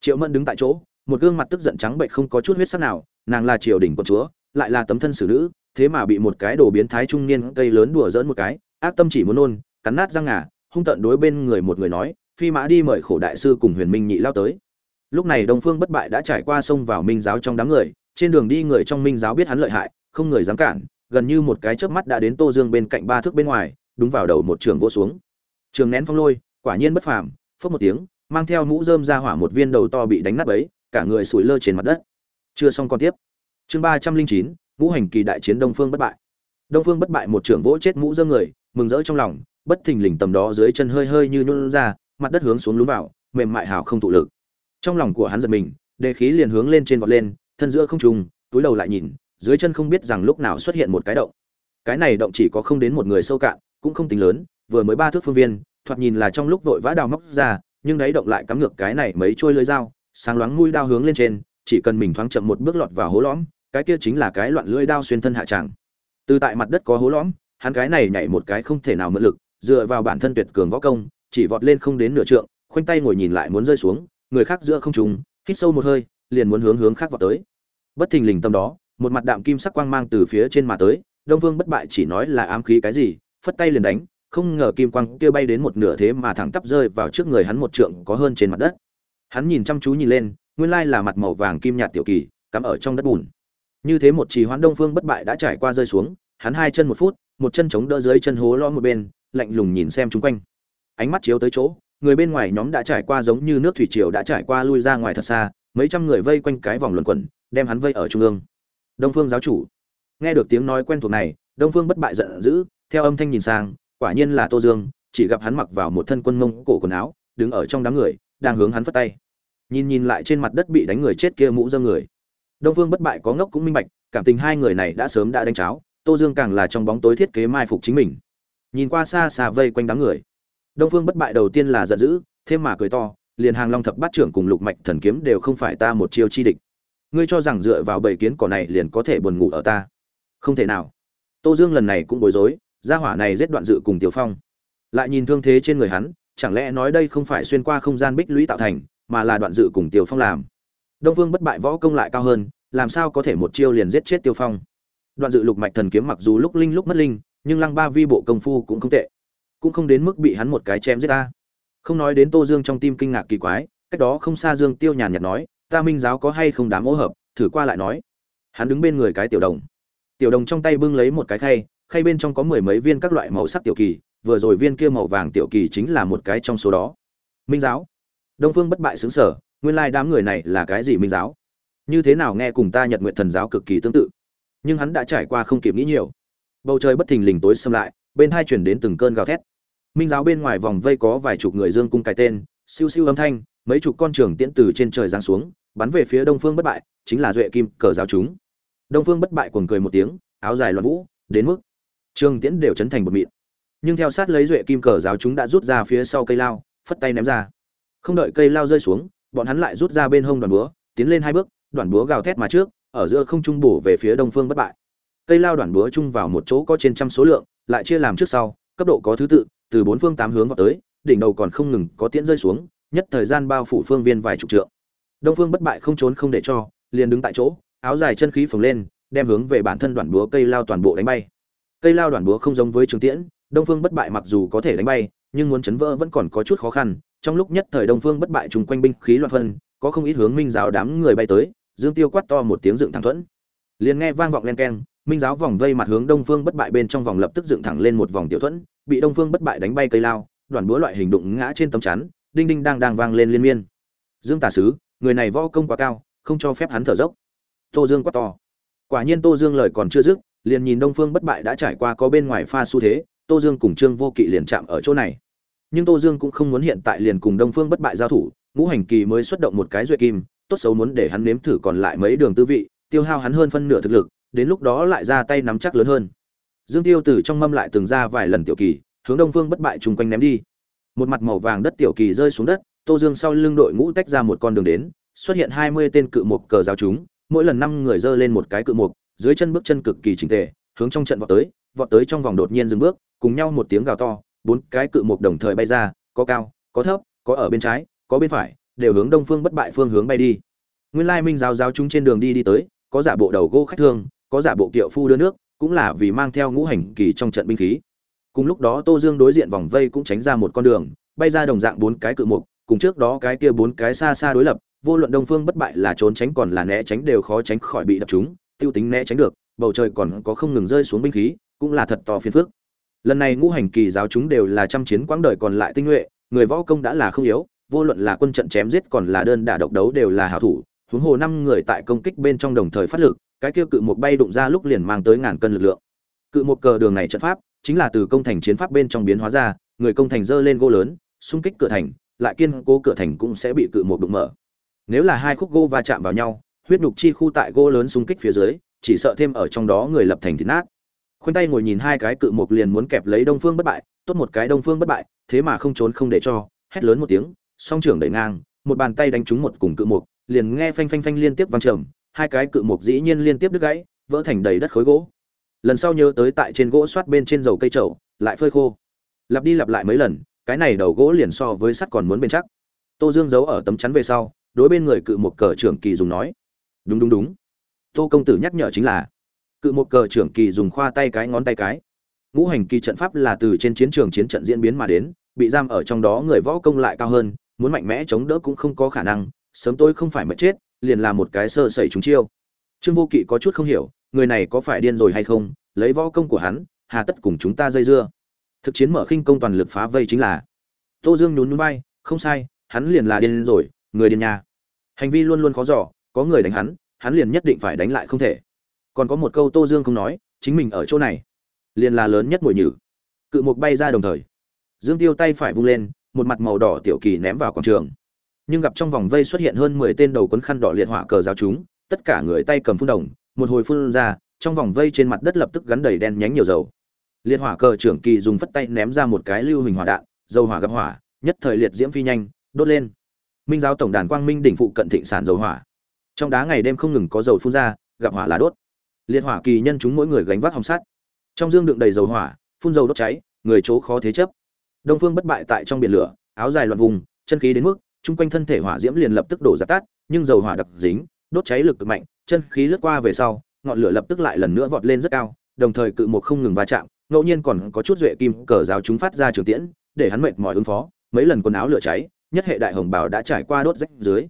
Triệu mẫn đứng tại chỗ, một gương mặt tức giận trắng bệnh không có chút huyết sắc nào, nàng là triều đình quân chúa, lại là tấm thân xử nữ, thế mà bị một cái đồ biến thái trung niên cây lớn đùa dỡn một cái, ác tâm chỉ muốn nôn, cắn nát răng ngà, hung tận đối bên người một người nói phi mã đi mời khổ đại sư cùng huyền minh nhị lao tới. Lúc này đông phương bất bại đã trải qua sông vào minh giáo trong đám người, trên đường đi người trong minh giáo biết hắn lợi hại, không người dám cản, gần như một cái chớp mắt đã đến tô dương bên cạnh ba thước bên ngoài, đúng vào đầu một trường vỗ xuống. Trường nén phong lôi, quả nhiên bất phàm phất một tiếng, mang theo mũ rơm ra hỏa một viên đầu to bị đánh nát ấy cả người sủi lơ trên mặt đất. Chưa xong còn tiếp. Chương ba trăm linh chín, ngũ hành kỳ đại chiến đông phương bất bại. Đông phương bất bại một trưởng vỗ chết mũ rơm người, mừng rỡ trong lòng, bất thình lình tầm đó dưới chân hơi hơi như nhún ra mặt đất hướng xuống lún vào, mềm mại hào không tụ lực trong lòng của hắn giật mình, đề khí liền hướng lên trên vọt lên, thân giữa không trùng túi đầu lại nhìn, dưới chân không biết rằng lúc nào xuất hiện một cái động cái này động chỉ có không đến một người sâu cạn, cũng không tính lớn, vừa mới ba thước phương viên, thoạt nhìn là trong lúc vội vã đào móc ra, nhưng đấy động lại cắm ngược cái này mấy trôi lưỡi dao, sáng loáng mũi đao hướng lên trên, chỉ cần mình thoáng chậm một bước lọt vào hố lõm, cái kia chính là cái loạn lưỡi đao xuyên thân hạ trạng. từ tại mặt đất có hố lõm, hắn cái này nhảy một cái không thể nào mượn lực, dựa vào bản thân tuyệt cường võ công chỉ vọt lên không đến nửa trượng khoanh tay ngồi nhìn lại muốn rơi xuống người khác giữa không trung, hít sâu một hơi liền muốn hướng hướng khác vọt tới. Bất thình lình tâm đó một mặt đạm kim sắc quang mang từ phía trên mà tới đông vương bất bại chỉ nói là ám khí cái gì phất tay liền đánh không ngờ kim quang kia bay đến một nửa thế mà thẳng tắp rơi vào trước người hắn một trượng có hơn trên mặt đất. Hắn nhìn chăm chú nhìn lên nguyên lai là mặt màu vàng kim nhạt tiểu kỳ cắm ở trong đất bùn. Như thế một trì hoãn đông phương bất bại đã trải qua rơi xuống hắn hai chân một phút một chân chống đỡ dưới chân hố lõm một bên lạnh lùng nhìn xem chung quanh ánh mắt chiếu tới chỗ, người bên ngoài nhóm đã trải qua giống như nước thủy triều đã trải qua lui ra ngoài thật xa, mấy trăm người vây quanh cái vòng luẩn quẩn, đem hắn vây ở trung ương. Đông phương giáo chủ. Nghe được tiếng nói quen thuộc này, đông phương bất bại giận dữ, theo âm thanh nhìn sang, quả nhiên là tô dương, chỉ gặp hắn mặc vào một thân quân mông cổ quần áo, đứng ở trong đám người, đang hướng hắn phất tay. Nhìn nhìn lại trên mặt đất bị đánh người chết kia mũ dâm người. Đông phương bất bại có ngốc cũng minh bạch, cảm tình hai người này đã sớm đã đánh cháo, tô dương càng là trong bóng tối thiết kế mai phục chính mình. Nhìn qua xa xa vây quanh đám người đông phương bất bại đầu tiên là giận dữ, thêm mà cười to, liền hàng long thập bát trưởng cùng lục mạch thần kiếm đều không phải ta một chiêu chi địch. Ngươi cho rằng dựa vào bảy kiến cỏ này liền có thể buồn ngủ ở ta? Không thể nào. Tô dương lần này cũng bối rối, gia hỏa này giết đoạn dự cùng tiểu phong. Lại nhìn thương thế trên người hắn, chẳng lẽ nói đây không phải xuyên qua không gian bích lũy tạo thành, mà là đoạn dự cùng tiểu phong làm? Đông vương bất bại võ công lại cao hơn, làm sao có thể một chiêu liền giết chết tiêu phong? Đoạn dự lục mạch thần kiếm mặc dù lúc linh lúc mất linh, nhưng lăng ba vi bộ công phu cũng không tệ cũng không đến mức bị hắn một cái chém giết ta. Không nói đến tô dương trong tim kinh ngạc kỳ quái, cách đó không xa dương tiêu nhàn nhạt nói, ta minh giáo có hay không đám ô hợp, thử qua lại nói. Hắn đứng bên người cái tiểu đồng. Tiểu đồng trong tay bưng lấy một cái khay khay bên trong có mười mấy viên các loại màu sắc tiểu kỳ, vừa rồi viên kia màu vàng tiểu kỳ chính là một cái trong số đó. Minh giáo. Đông phương bất bại xứng sở nguyên lai đám người này là cái gì minh giáo? Như thế nào nghe cùng ta nhật nguyện thần giáo cực kỳ tương tự? Nhưng hắn đã trải qua không kịp nghĩ nhiều. Bầu trời bất thình lình tối xâm lại bên hai chuyển đến từng cơn gào thét. Minh giáo bên ngoài vòng vây có vài chục người dương cung cái tên, siêu siêu âm thanh, mấy chục con trường tiễn từ trên trời giáng xuống, bắn về phía đông phương bất bại, chính là duệ kim cờ giáo chúng. Đông phương bất bại cuồng cười một tiếng, áo dài loạn vũ, đến mức trường tiễn đều chấn thành một mịn. Nhưng theo sát lấy duệ kim cờ giáo chúng đã rút ra phía sau cây lao, phất tay ném ra. Không đợi cây lao rơi xuống, bọn hắn lại rút ra bên hông đoàn búa, tiến lên hai bước, đoàn búa gào thét mà trước, ở giữa không trung bổ về phía đông phương bất bại cây lao đoạn búa chung vào một chỗ có trên trăm số lượng, lại chia làm trước sau, cấp độ có thứ tự, từ bốn phương tám hướng vào tới, đỉnh đầu còn không ngừng có tiễn rơi xuống, nhất thời gian bao phủ phương viên vài chục trượng. Đông phương bất bại không trốn không để cho, liền đứng tại chỗ, áo dài chân khí phồng lên, đem hướng về bản thân đoạn búa cây lao toàn bộ đánh bay. Cây lao đoạn búa không giống với trường tiễn, đông phương bất bại mặc dù có thể đánh bay, nhưng muốn chấn vỡ vẫn còn có chút khó khăn. Trong lúc nhất thời đông phương bất bại trùng quanh binh khí loạn phân, có không ít hướng minh giáo đám người bay tới, dương tiêu quát to một tiếng dựng thẳng thuẫn. Liền nghe vang vọng len keng minh giáo vòng vây mặt hướng đông phương bất bại bên trong vòng lập tức dựng thẳng lên một vòng tiểu thuẫn, bị đông phương bất bại đánh bay cây lao, đoàn búa loại hình đụng ngã trên tấm chắn, đinh đinh đang đang vang lên liên miên. Dương tả sứ, người này võ công quá cao, không cho phép hắn thở dốc. Tô dương quá to. Quả nhiên tô dương lời còn chưa dứt, liền nhìn đông phương bất bại đã trải qua có bên ngoài pha xu thế, tô dương cùng trương vô kỵ liền chạm ở chỗ này. Nhưng tô dương cũng không muốn hiện tại liền cùng đông phương bất bại giao thủ, ngũ hành kỳ mới xuất động một cái duệ kim, tốt xấu muốn để hắn nếm thử còn lại mấy đường tư vị, tiêu hao hắn hơn phân nửa thực lực đến lúc đó lại ra tay nắm chắc lớn hơn. Dương tiêu từ trong mâm lại từng ra vài lần tiểu kỳ, hướng đông phương bất bại chung quanh ném đi. Một mặt màu vàng đất tiểu kỳ rơi xuống đất, tô dương sau lưng đội ngũ tách ra một con đường đến, xuất hiện hai mươi tên cự mục cờ giáo chúng, mỗi lần năm người giơ lên một cái cự mục, dưới chân bước chân cực kỳ chỉnh tề, hướng trong trận vọt tới vọt tới trong vòng đột nhiên dừng bước, cùng nhau một tiếng gào to, bốn cái cự mục đồng thời bay ra, có cao, có thấp, có ở bên trái, có bên phải, đều hướng đông phương bất bại phương hướng bay đi. Nguyên lai minh giáo giáo chúng trên đường đi đi tới, có giả bộ đầu gỗ khách thương có giả bộ kiệu phu đưa nước, cũng là vì mang theo ngũ hành kỳ trong trận binh khí. Cùng lúc đó tô dương đối diện vòng vây cũng tránh ra một con đường, bay ra đồng dạng bốn cái cự mục, cùng trước đó cái kia bốn cái xa xa đối lập, vô luận đông phương bất bại là trốn tránh còn là né tránh đều khó tránh khỏi bị đập chúng tiêu tính né tránh được, bầu trời còn có không ngừng rơi xuống binh khí, cũng là thật to phiền phức. Lần này ngũ hành kỳ giáo chúng đều là trăm chiến quãng đời còn lại tinh nhuệ, người võ công đã là không yếu, vô luận là quân trận chém giết còn là đơn đả độc đấu đều là hảo thủ, huống hồ năm người tại công kích bên trong đồng thời phát lực cái kia cự một bay đụng ra lúc liền mang tới ngàn cân lực lượng. Cự một cờ đường này trận pháp, chính là từ công thành chiến pháp bên trong biến hóa ra, người công thành dơ lên gỗ lớn, xung kích cửa thành, lại kiên cố cửa thành cũng sẽ bị cự một đụng mở. Nếu là hai khúc gỗ va chạm vào nhau, huyết nhục chi khu tại gỗ lớn xung kích phía dưới, chỉ sợ thêm ở trong đó người lập thành thịt nát. Khoanh tay ngồi nhìn hai cái cự mục liền muốn kẹp lấy đông phương bất bại, tốt một cái đông phương bất bại, thế mà không trốn không để cho, hét lớn một tiếng, song trưởng đẩy ngang, một bàn tay đánh trúng một cùng cự mục, liền nghe phanh phanh phanh liên tiếp vang trầm hai cái cự mục dĩ nhiên liên tiếp đứt gãy, vỡ thành đầy đất khối gỗ. Lần sau nhớ tới tại trên gỗ xoát bên trên dầu cây trậu lại phơi khô. Lặp đi lặp lại mấy lần, cái này đầu gỗ liền so với sắt còn muốn bền chắc. Tô dương giấu ở tấm chắn về sau, đối bên người cự một cờ trưởng kỳ dùng nói, đúng đúng đúng. Tô công tử nhắc nhở chính là. Cự một cờ trưởng kỳ dùng khoa tay cái ngón tay cái. Ngũ hành kỳ trận pháp là từ trên chiến trường chiến trận diễn biến mà đến, bị giam ở trong đó người võ công lại cao hơn, muốn mạnh mẽ chống đỡ cũng không có khả năng, sớm tôi không phải mất chết liền là một cái sơ sẩy chúng chiêu. Trương vô kỵ có chút không hiểu, người này có phải điên rồi hay không, lấy võ công của hắn, hà tất cùng chúng ta dây dưa. Thực chiến mở khinh công toàn lực phá vây chính là. Tô dương nhún núi bay không sai, hắn liền là điên rồi, người điên nhà hành vi luôn luôn khó giỏ có người đánh hắn hắn liền nhất định phải đánh lại không thể. Còn có một câu tô dương không nói, chính mình ở chỗ này, liền là lớn nhất mùi nhử. Cự mục bay ra đồng thời. Dương tiêu tay phải vung lên, một mặt màu đỏ tiểu kỳ ném vào quảng trường nhưng gặp trong vòng vây xuất hiện hơn mười tên đầu quấn khăn đỏ liệt hỏa cờ giáo chúng, tất cả người tay cầm phun đồng, một hồi phun ra, trong vòng vây trên mặt đất lập tức gắn đầy đen nhánh nhiều dầu. Liệt hỏa cờ trưởng kỳ dùng phất tay ném ra một cái lưu hình hỏa đạn, dầu hỏa gặp hỏa, nhất thời liệt diễm phi nhanh, đốt lên. Minh giáo tổng đàn quang minh đỉnh phụ cận thịnh sản dầu hỏa. Trong đá ngày đêm không ngừng có dầu phun ra, gặp hỏa là đốt. Liệt hỏa kỳ nhân chúng mỗi người gánh vác hồng sắt. Trong dương đựng đầy dầu hỏa, phun dầu đốt cháy, người chỗ khó thế chấp. Đông phương bất bại tại trong biển lửa, áo dài loạn vùng, chân khí đến mức chung quanh thân thể hỏa diễm liền lập tức đổ ra tắt nhưng dầu hỏa đặc dính, đốt cháy lực cực mạnh, chân khí lướt qua về sau, ngọn lửa lập tức lại lần nữa vọt lên rất cao, đồng thời cự một không ngừng va chạm, ngẫu nhiên còn có chút duệ kim cờ giáo chúng phát ra trường tiễn, để hắn mệt mỏi ứng phó, mấy lần quần áo lửa cháy, nhất hệ đại hồng bảo đã trải qua đốt rách dưới.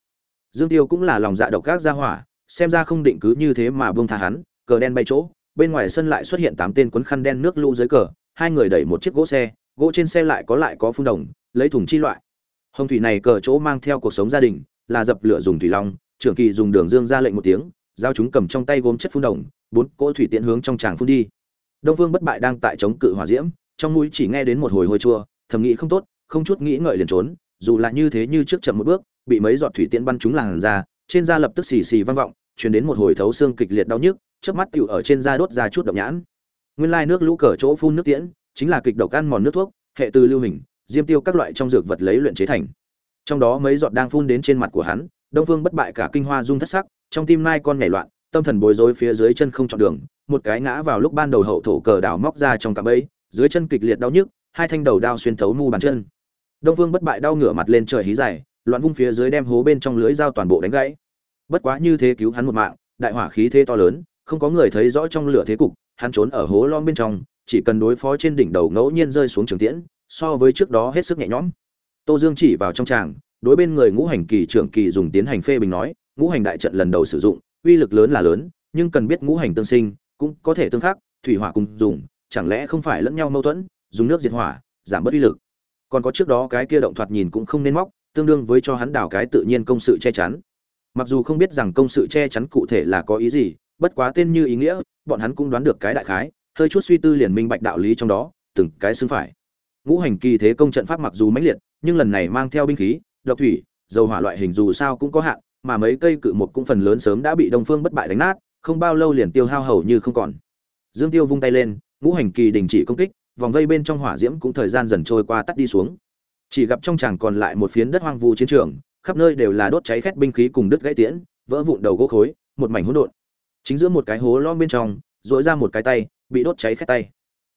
Dương tiêu cũng là lòng dạ độc các ra hỏa, xem ra không định cứ như thế mà buông tha hắn, cờ đen bay chỗ, bên ngoài sân lại xuất hiện tám tên quấn khăn đen nước lũ dưới cờ, hai người đẩy một chiếc gỗ xe, gỗ trên xe lại có lại có phun đồng, lấy thùng chi loại hồng thủy này cờ chỗ mang theo cuộc sống gia đình, là dập lửa dùng thủy long, trưởng kỳ dùng đường dương ra lệnh một tiếng, giao chúng cầm trong tay gốm chất phun đồng, bốn cỗ thủy tiện hướng trong tràng phun đi. Đông vương bất bại đang tại chống cự hỏa diễm, trong mũi chỉ nghe đến một hồi hôi chua, thầm nghĩ không tốt, không chút nghĩ ngợi liền trốn, dù là như thế như trước chậm một bước, bị mấy giọt thủy tiễn bắn trúng làn da, trên da lập tức xì xì vang vọng, truyền đến một hồi thấu xương kịch liệt đau nhức, chớp mắt tựu ở trên da đốt ra chút độc nhãn. Nguyên lai nước lũ cờ chỗ phun nước tiễn, chính là kịch độc ăn mòn nước thuốc, hệ từ lưu hình diêm tiêu các loại trong dược vật lấy luyện chế thành. Trong đó mấy giọt đang phun đến trên mặt của hắn, đông phương bất bại cả kinh hoa rung thất sắc, trong tim nai con nhảy loạn, tâm thần bối rối phía dưới chân không chọn đường, một cái ngã vào lúc ban đầu hậu thổ cờ đảo móc ra trong cạm bẫy, dưới chân kịch liệt đau nhức, hai thanh đầu đao xuyên thấu mu bàn chân. Đông phương bất bại đau ngửa mặt lên trời hí dài, loạn vung phía dưới đem hố bên trong lưới dao toàn bộ đánh gãy. Bất quá như thế cứu hắn một mạng, đại hỏa khí thế to lớn, không có người thấy rõ trong lửa thế cục, hắn trốn ở hố lom bên trong, chỉ cần đối phó trên đỉnh đầu ngẫu nhiên rơi xuống trường tiễn so với trước đó hết sức nhẹ nhõm. Tô dương chỉ vào trong tràng, đối bên người ngũ hành kỳ trưởng kỳ dùng tiến hành phê bình nói, ngũ hành đại trận lần đầu sử dụng, uy lực lớn là lớn, nhưng cần biết ngũ hành tương sinh, cũng có thể tương khắc, thủy hỏa cùng dùng, chẳng lẽ không phải lẫn nhau mâu thuẫn, dùng nước diệt hỏa, giảm bớt uy lực? Còn có trước đó cái kia động thoạt nhìn cũng không nên móc, tương đương với cho hắn đào cái tự nhiên công sự che chắn. Mặc dù không biết rằng công sự che chắn cụ thể là có ý gì, bất quá tên như ý nghĩa, bọn hắn cũng đoán được cái đại khái, hơi chút suy tư liền minh bạch đạo lý trong đó, từng cái xứng phải ngũ hành kỳ thế công trận pháp mặc dù mãnh liệt, nhưng lần này mang theo binh khí, độc thủy, dầu hỏa loại hình dù sao cũng có hạn, mà mấy cây cự một cũng phần lớn sớm đã bị đông phương bất bại đánh nát, không bao lâu liền tiêu hao hầu như không còn. Dương tiêu vung tay lên, ngũ hành kỳ đình chỉ công kích, vòng vây bên trong hỏa diễm cũng thời gian dần trôi qua tắt đi xuống. Chỉ gặp trong chàng còn lại một phiến đất hoang vu chiến trường, khắp nơi đều là đốt cháy khét binh khí cùng đứt gãy tiễn, vỡ vụn đầu gỗ khối, một mảnh hỗn độn. Chính giữa một cái hố lõm bên trong dội ra một cái tay, bị đốt cháy khét tay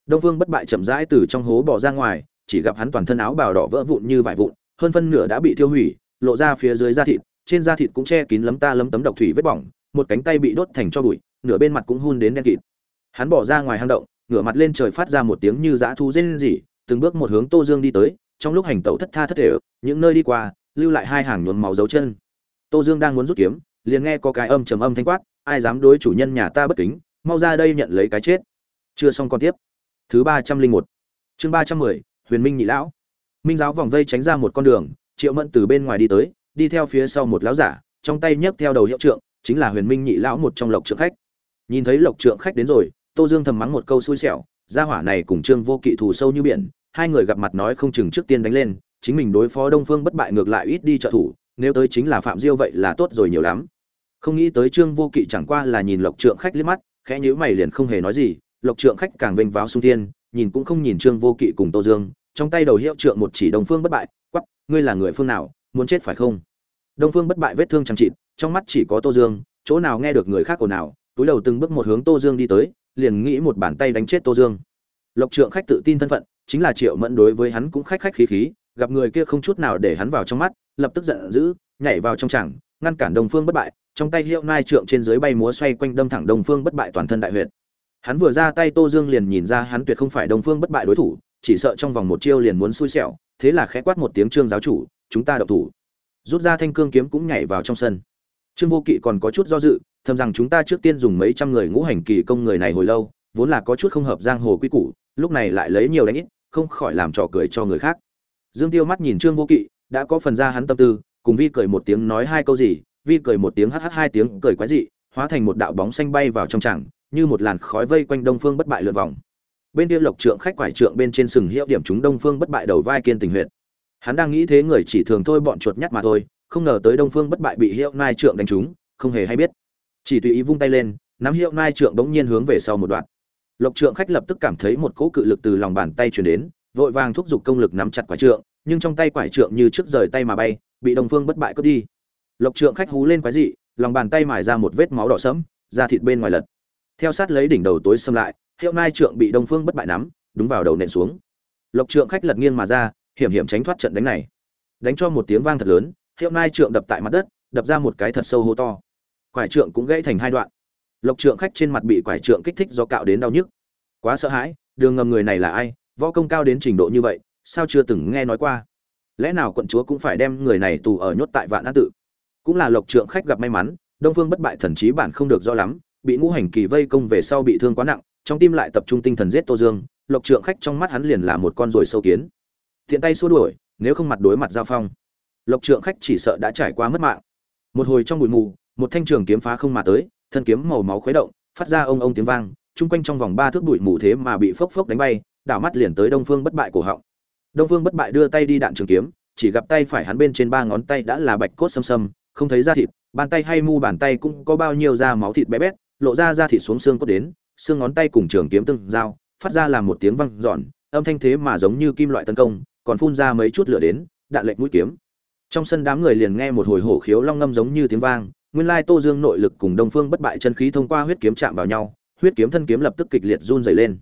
đông vương bất bại chậm rãi từ trong hố bỏ ra ngoài, chỉ gặp hắn toàn thân áo bào đỏ vỡ vụn như vải vụn, hơn phân nửa đã bị thiêu hủy, lộ ra phía dưới da thịt, trên da thịt cũng che kín lấm ta lấm tấm độc thủy vết bỏng, một cánh tay bị đốt thành cho bụi, nửa bên mặt cũng hun đến đen kịt. Hắn bỏ ra ngoài hang động, ngửa mặt lên trời phát ra một tiếng như dã thu rên rỉ, từng bước một hướng tô dương đi tới, trong lúc hành tẩu thất tha thất thể, những nơi đi qua, lưu lại hai hàng nhuốm máu dấu chân. Tô dương đang muốn rút kiếm, liền nghe có cái âm trầm âm thanh quát, ai dám đối chủ nhân nhà ta bất kính, mau ra đây nhận lấy cái chết. Chưa xong con tiếp thứ ba trăm linh một. Chương ba trăm mười, huyền minh nhị lão. Minh giáo vòng vây tránh ra một con đường, triệu mẫn từ bên ngoài đi tới, đi theo phía sau một lão giả, trong tay nhấc theo đầu hiệu trượng, chính là huyền minh nhị lão một trong lộc trượng khách. Nhìn thấy lộc trượng khách đến rồi, tô dương thầm mắng một câu xui xẻo, gia hỏa này cùng trương vô kỵ thù sâu như biển, hai người gặp mặt nói không chừng trước tiên đánh lên, chính mình đối phó đông phương bất bại ngược lại ít đi trợ thủ, nếu tới chính là phạm diêu vậy là tốt rồi nhiều lắm. Không nghĩ tới trương vô kỵ chẳng qua là nhìn lộc trượng khách liếc mắt, khẽ nhíu mày liền không hề nói gì lộc trượng khách càng vênh váo sung tiên nhìn cũng không nhìn trương vô kỵ cùng tô dương, trong tay đầu hiệu trượng một chỉ đông phương bất bại quắp ngươi là người phương nào, muốn chết phải không? Đông phương bất bại vết thương chẳng trịt trong mắt chỉ có tô dương, chỗ nào nghe được người khác ồn nào túi đầu từng bước một hướng tô dương đi tới, liền nghĩ một bàn tay đánh chết tô dương. Lộc trượng khách tự tin thân phận, chính là triệu mẫn đối với hắn cũng khách khách khí khí, gặp người kia không chút nào để hắn vào trong mắt, lập tức giận dữ, nhảy vào trong chẳng ngăn cản đồng phương bất bại, trong tay hiệu nai trượng trên dưới bay múa xoay quanh đâm thẳng đồng phương bất bại toàn thân đại huyệt hắn vừa ra tay tô dương liền nhìn ra hắn tuyệt không phải đồng phương bất bại đối thủ, chỉ sợ trong vòng một chiêu liền muốn xui xẻo, thế là khẽ quát một tiếng trương giáo chủ, chúng ta động thủ. Rút ra thanh cương kiếm cũng nhảy vào trong sân. Trương vô kỵ còn có chút do dự, thầm rằng chúng ta trước tiên dùng mấy trăm người ngũ hành kỳ công người này hồi lâu, vốn là có chút không hợp giang hồ quy củ, lúc này lại lấy nhiều đánh ít, không khỏi làm trò cười cho người khác. Dương tiêu mắt nhìn trương vô kỵ, đã có phần ra hắn tâm tư, cùng vi cười một tiếng nói hai câu gì, vi cười một tiếng hh hai tiếng cười quái dị, hóa thành một đạo bóng xanh bay vào trong tràng như một làn khói vây quanh đông phương bất bại lượn vòng. Bên kia lộc trượng khách quải trượng bên trên sừng hiệu điểm chúng đông phương bất bại đầu vai kiên tình huyệt. Hắn đang nghĩ thế người chỉ thường thôi bọn chuột nhắt mà thôi, không ngờ tới đông phương bất bại bị hiệu nai trượng đánh trúng, không hề hay biết. Chỉ tùy ý vung tay lên, nắm hiệu nai trượng bỗng nhiên hướng về sau một đoạn. Lộc trượng khách lập tức cảm thấy một cỗ cự lực từ lòng bàn tay chuyển đến, vội vàng thúc giục công lực nắm chặt quải trượng, nhưng trong tay quải trượng như trước rời tay mà bay, bị đông phương bất bại cướp đi. Lộc trượng khách hú lên quái dị, lòng bàn tay mài ra một vết máu đỏ sẫm, da thịt bên ngoài lật theo sát lấy đỉnh đầu tối xâm lại, hiệu nai trượng bị đông phương bất bại nắm, đúng vào đầu nện xuống. Lộc trượng khách lật nghiêng mà ra, hiểm hiểm tránh thoát trận đánh này. Đánh cho một tiếng vang thật lớn, hiệu nai trượng đập tại mặt đất, đập ra một cái thật sâu hô to. Quải trượng cũng gãy thành hai đoạn. Lộc trượng khách trên mặt bị quải trượng kích thích do cạo đến đau nhức. Quá sợ hãi, đường ngầm người này là ai, võ công cao đến trình độ như vậy, sao chưa từng nghe nói qua? Lẽ nào quận chúa cũng phải đem người này tù ở nhốt tại vạn an tự? Cũng là lộc trượng khách gặp may mắn, đông phương bất bại thần trí bản không được do lắm bị ngũ hành kỳ vây công về sau bị thương quá nặng, trong tim lại tập trung tinh thần giết tô dương, lộc trượng khách trong mắt hắn liền là một con ruồi sâu kiến. Tiện tay xua đuổi, nếu không mặt đối mặt giao phong. Lộc trượng khách chỉ sợ đã trải qua mất mạng. Một hồi trong bụi mù, một thanh trường kiếm phá không mà tới, thân kiếm màu máu khuấy động, phát ra ông ông tiếng vang, chung quanh trong vòng ba thước bụi mù thế mà bị phốc phốc đánh bay, đảo mắt liền tới đông phương bất bại cổ họng. Đông phương bất bại đưa tay đi đạn trường kiếm, chỉ gặp tay phải hắn bên trên ba ngón tay đã là bạch cốt xâm xâm, không thấy da thịt, bàn tay hay mu bàn tay cũng có bao nhiêu da máu thịt bé bét lộ ra ra thịt xuống xương cốt đến, xương ngón tay cùng trường kiếm tương giao, phát ra làm một tiếng vang giòn âm thanh thế mà giống như kim loại tấn công, còn phun ra mấy chút lửa đến, đạn lệnh mũi kiếm. Trong sân đám người liền nghe một hồi hổ khiếu long ngâm giống như tiếng vang, nguyên lai tô dương nội lực cùng đông phương bất bại chân khí thông qua huyết kiếm chạm vào nhau, huyết kiếm thân kiếm lập tức kịch liệt run dày lên.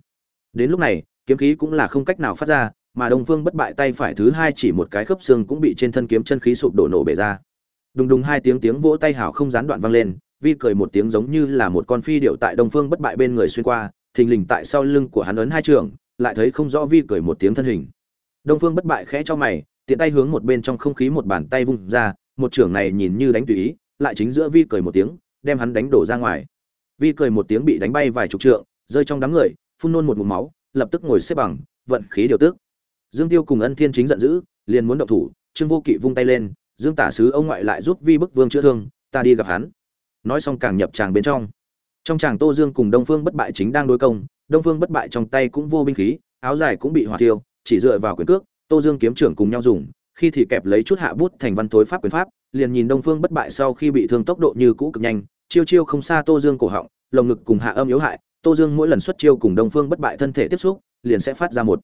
Đến lúc này, kiếm khí cũng là không cách nào phát ra, mà đông phương bất bại tay phải thứ hai chỉ một cái khớp xương cũng bị trên thân kiếm chân khí sụp đổ nổ bể ra. Đùng đùng hai tiếng tiếng vỗ tay hào không gián đoạn vang lên vi cười một tiếng giống như là một con phi điệu tại đông phương bất bại bên người xuyên qua, thình lình tại sau lưng của hắn ấn hai trường, lại thấy không rõ vi cười một tiếng thân hình. Đông phương bất bại khẽ cho mày, tiện tay hướng một bên trong không khí một bàn tay vung ra, một trưởng này nhìn như đánh tùy ý, lại chính giữa vi cười một tiếng, đem hắn đánh đổ ra ngoài. Vi cười một tiếng bị đánh bay vài chục trượng, rơi trong đám người, phun nôn một ngụm máu, lập tức ngồi xếp bằng, vận khí điều tức. Dương tiêu cùng ân thiên chính giận dữ, liền muốn động thủ, trương vô kỵ vung tay lên, dương tả sứ, ông ngoại lại giúp vi bức vương chữa thương, ta đi gặp hắn nói xong càng nhập tràng bên trong. Trong tràng tô dương cùng đông phương bất bại chính đang đối công, đông phương bất bại trong tay cũng vô binh khí, áo dài cũng bị hỏa tiêu chỉ dựa vào quyền cước, tô dương kiếm trưởng cùng nhau dùng, khi thì kẹp lấy chút hạ bút thành văn thối pháp quyền pháp, liền nhìn đông phương bất bại sau khi bị thương tốc độ như cũ cực nhanh, chiêu chiêu không xa tô dương cổ họng, lồng ngực cùng hạ âm yếu hại, tô dương mỗi lần xuất chiêu cùng đông phương bất bại thân thể tiếp xúc, liền sẽ phát ra một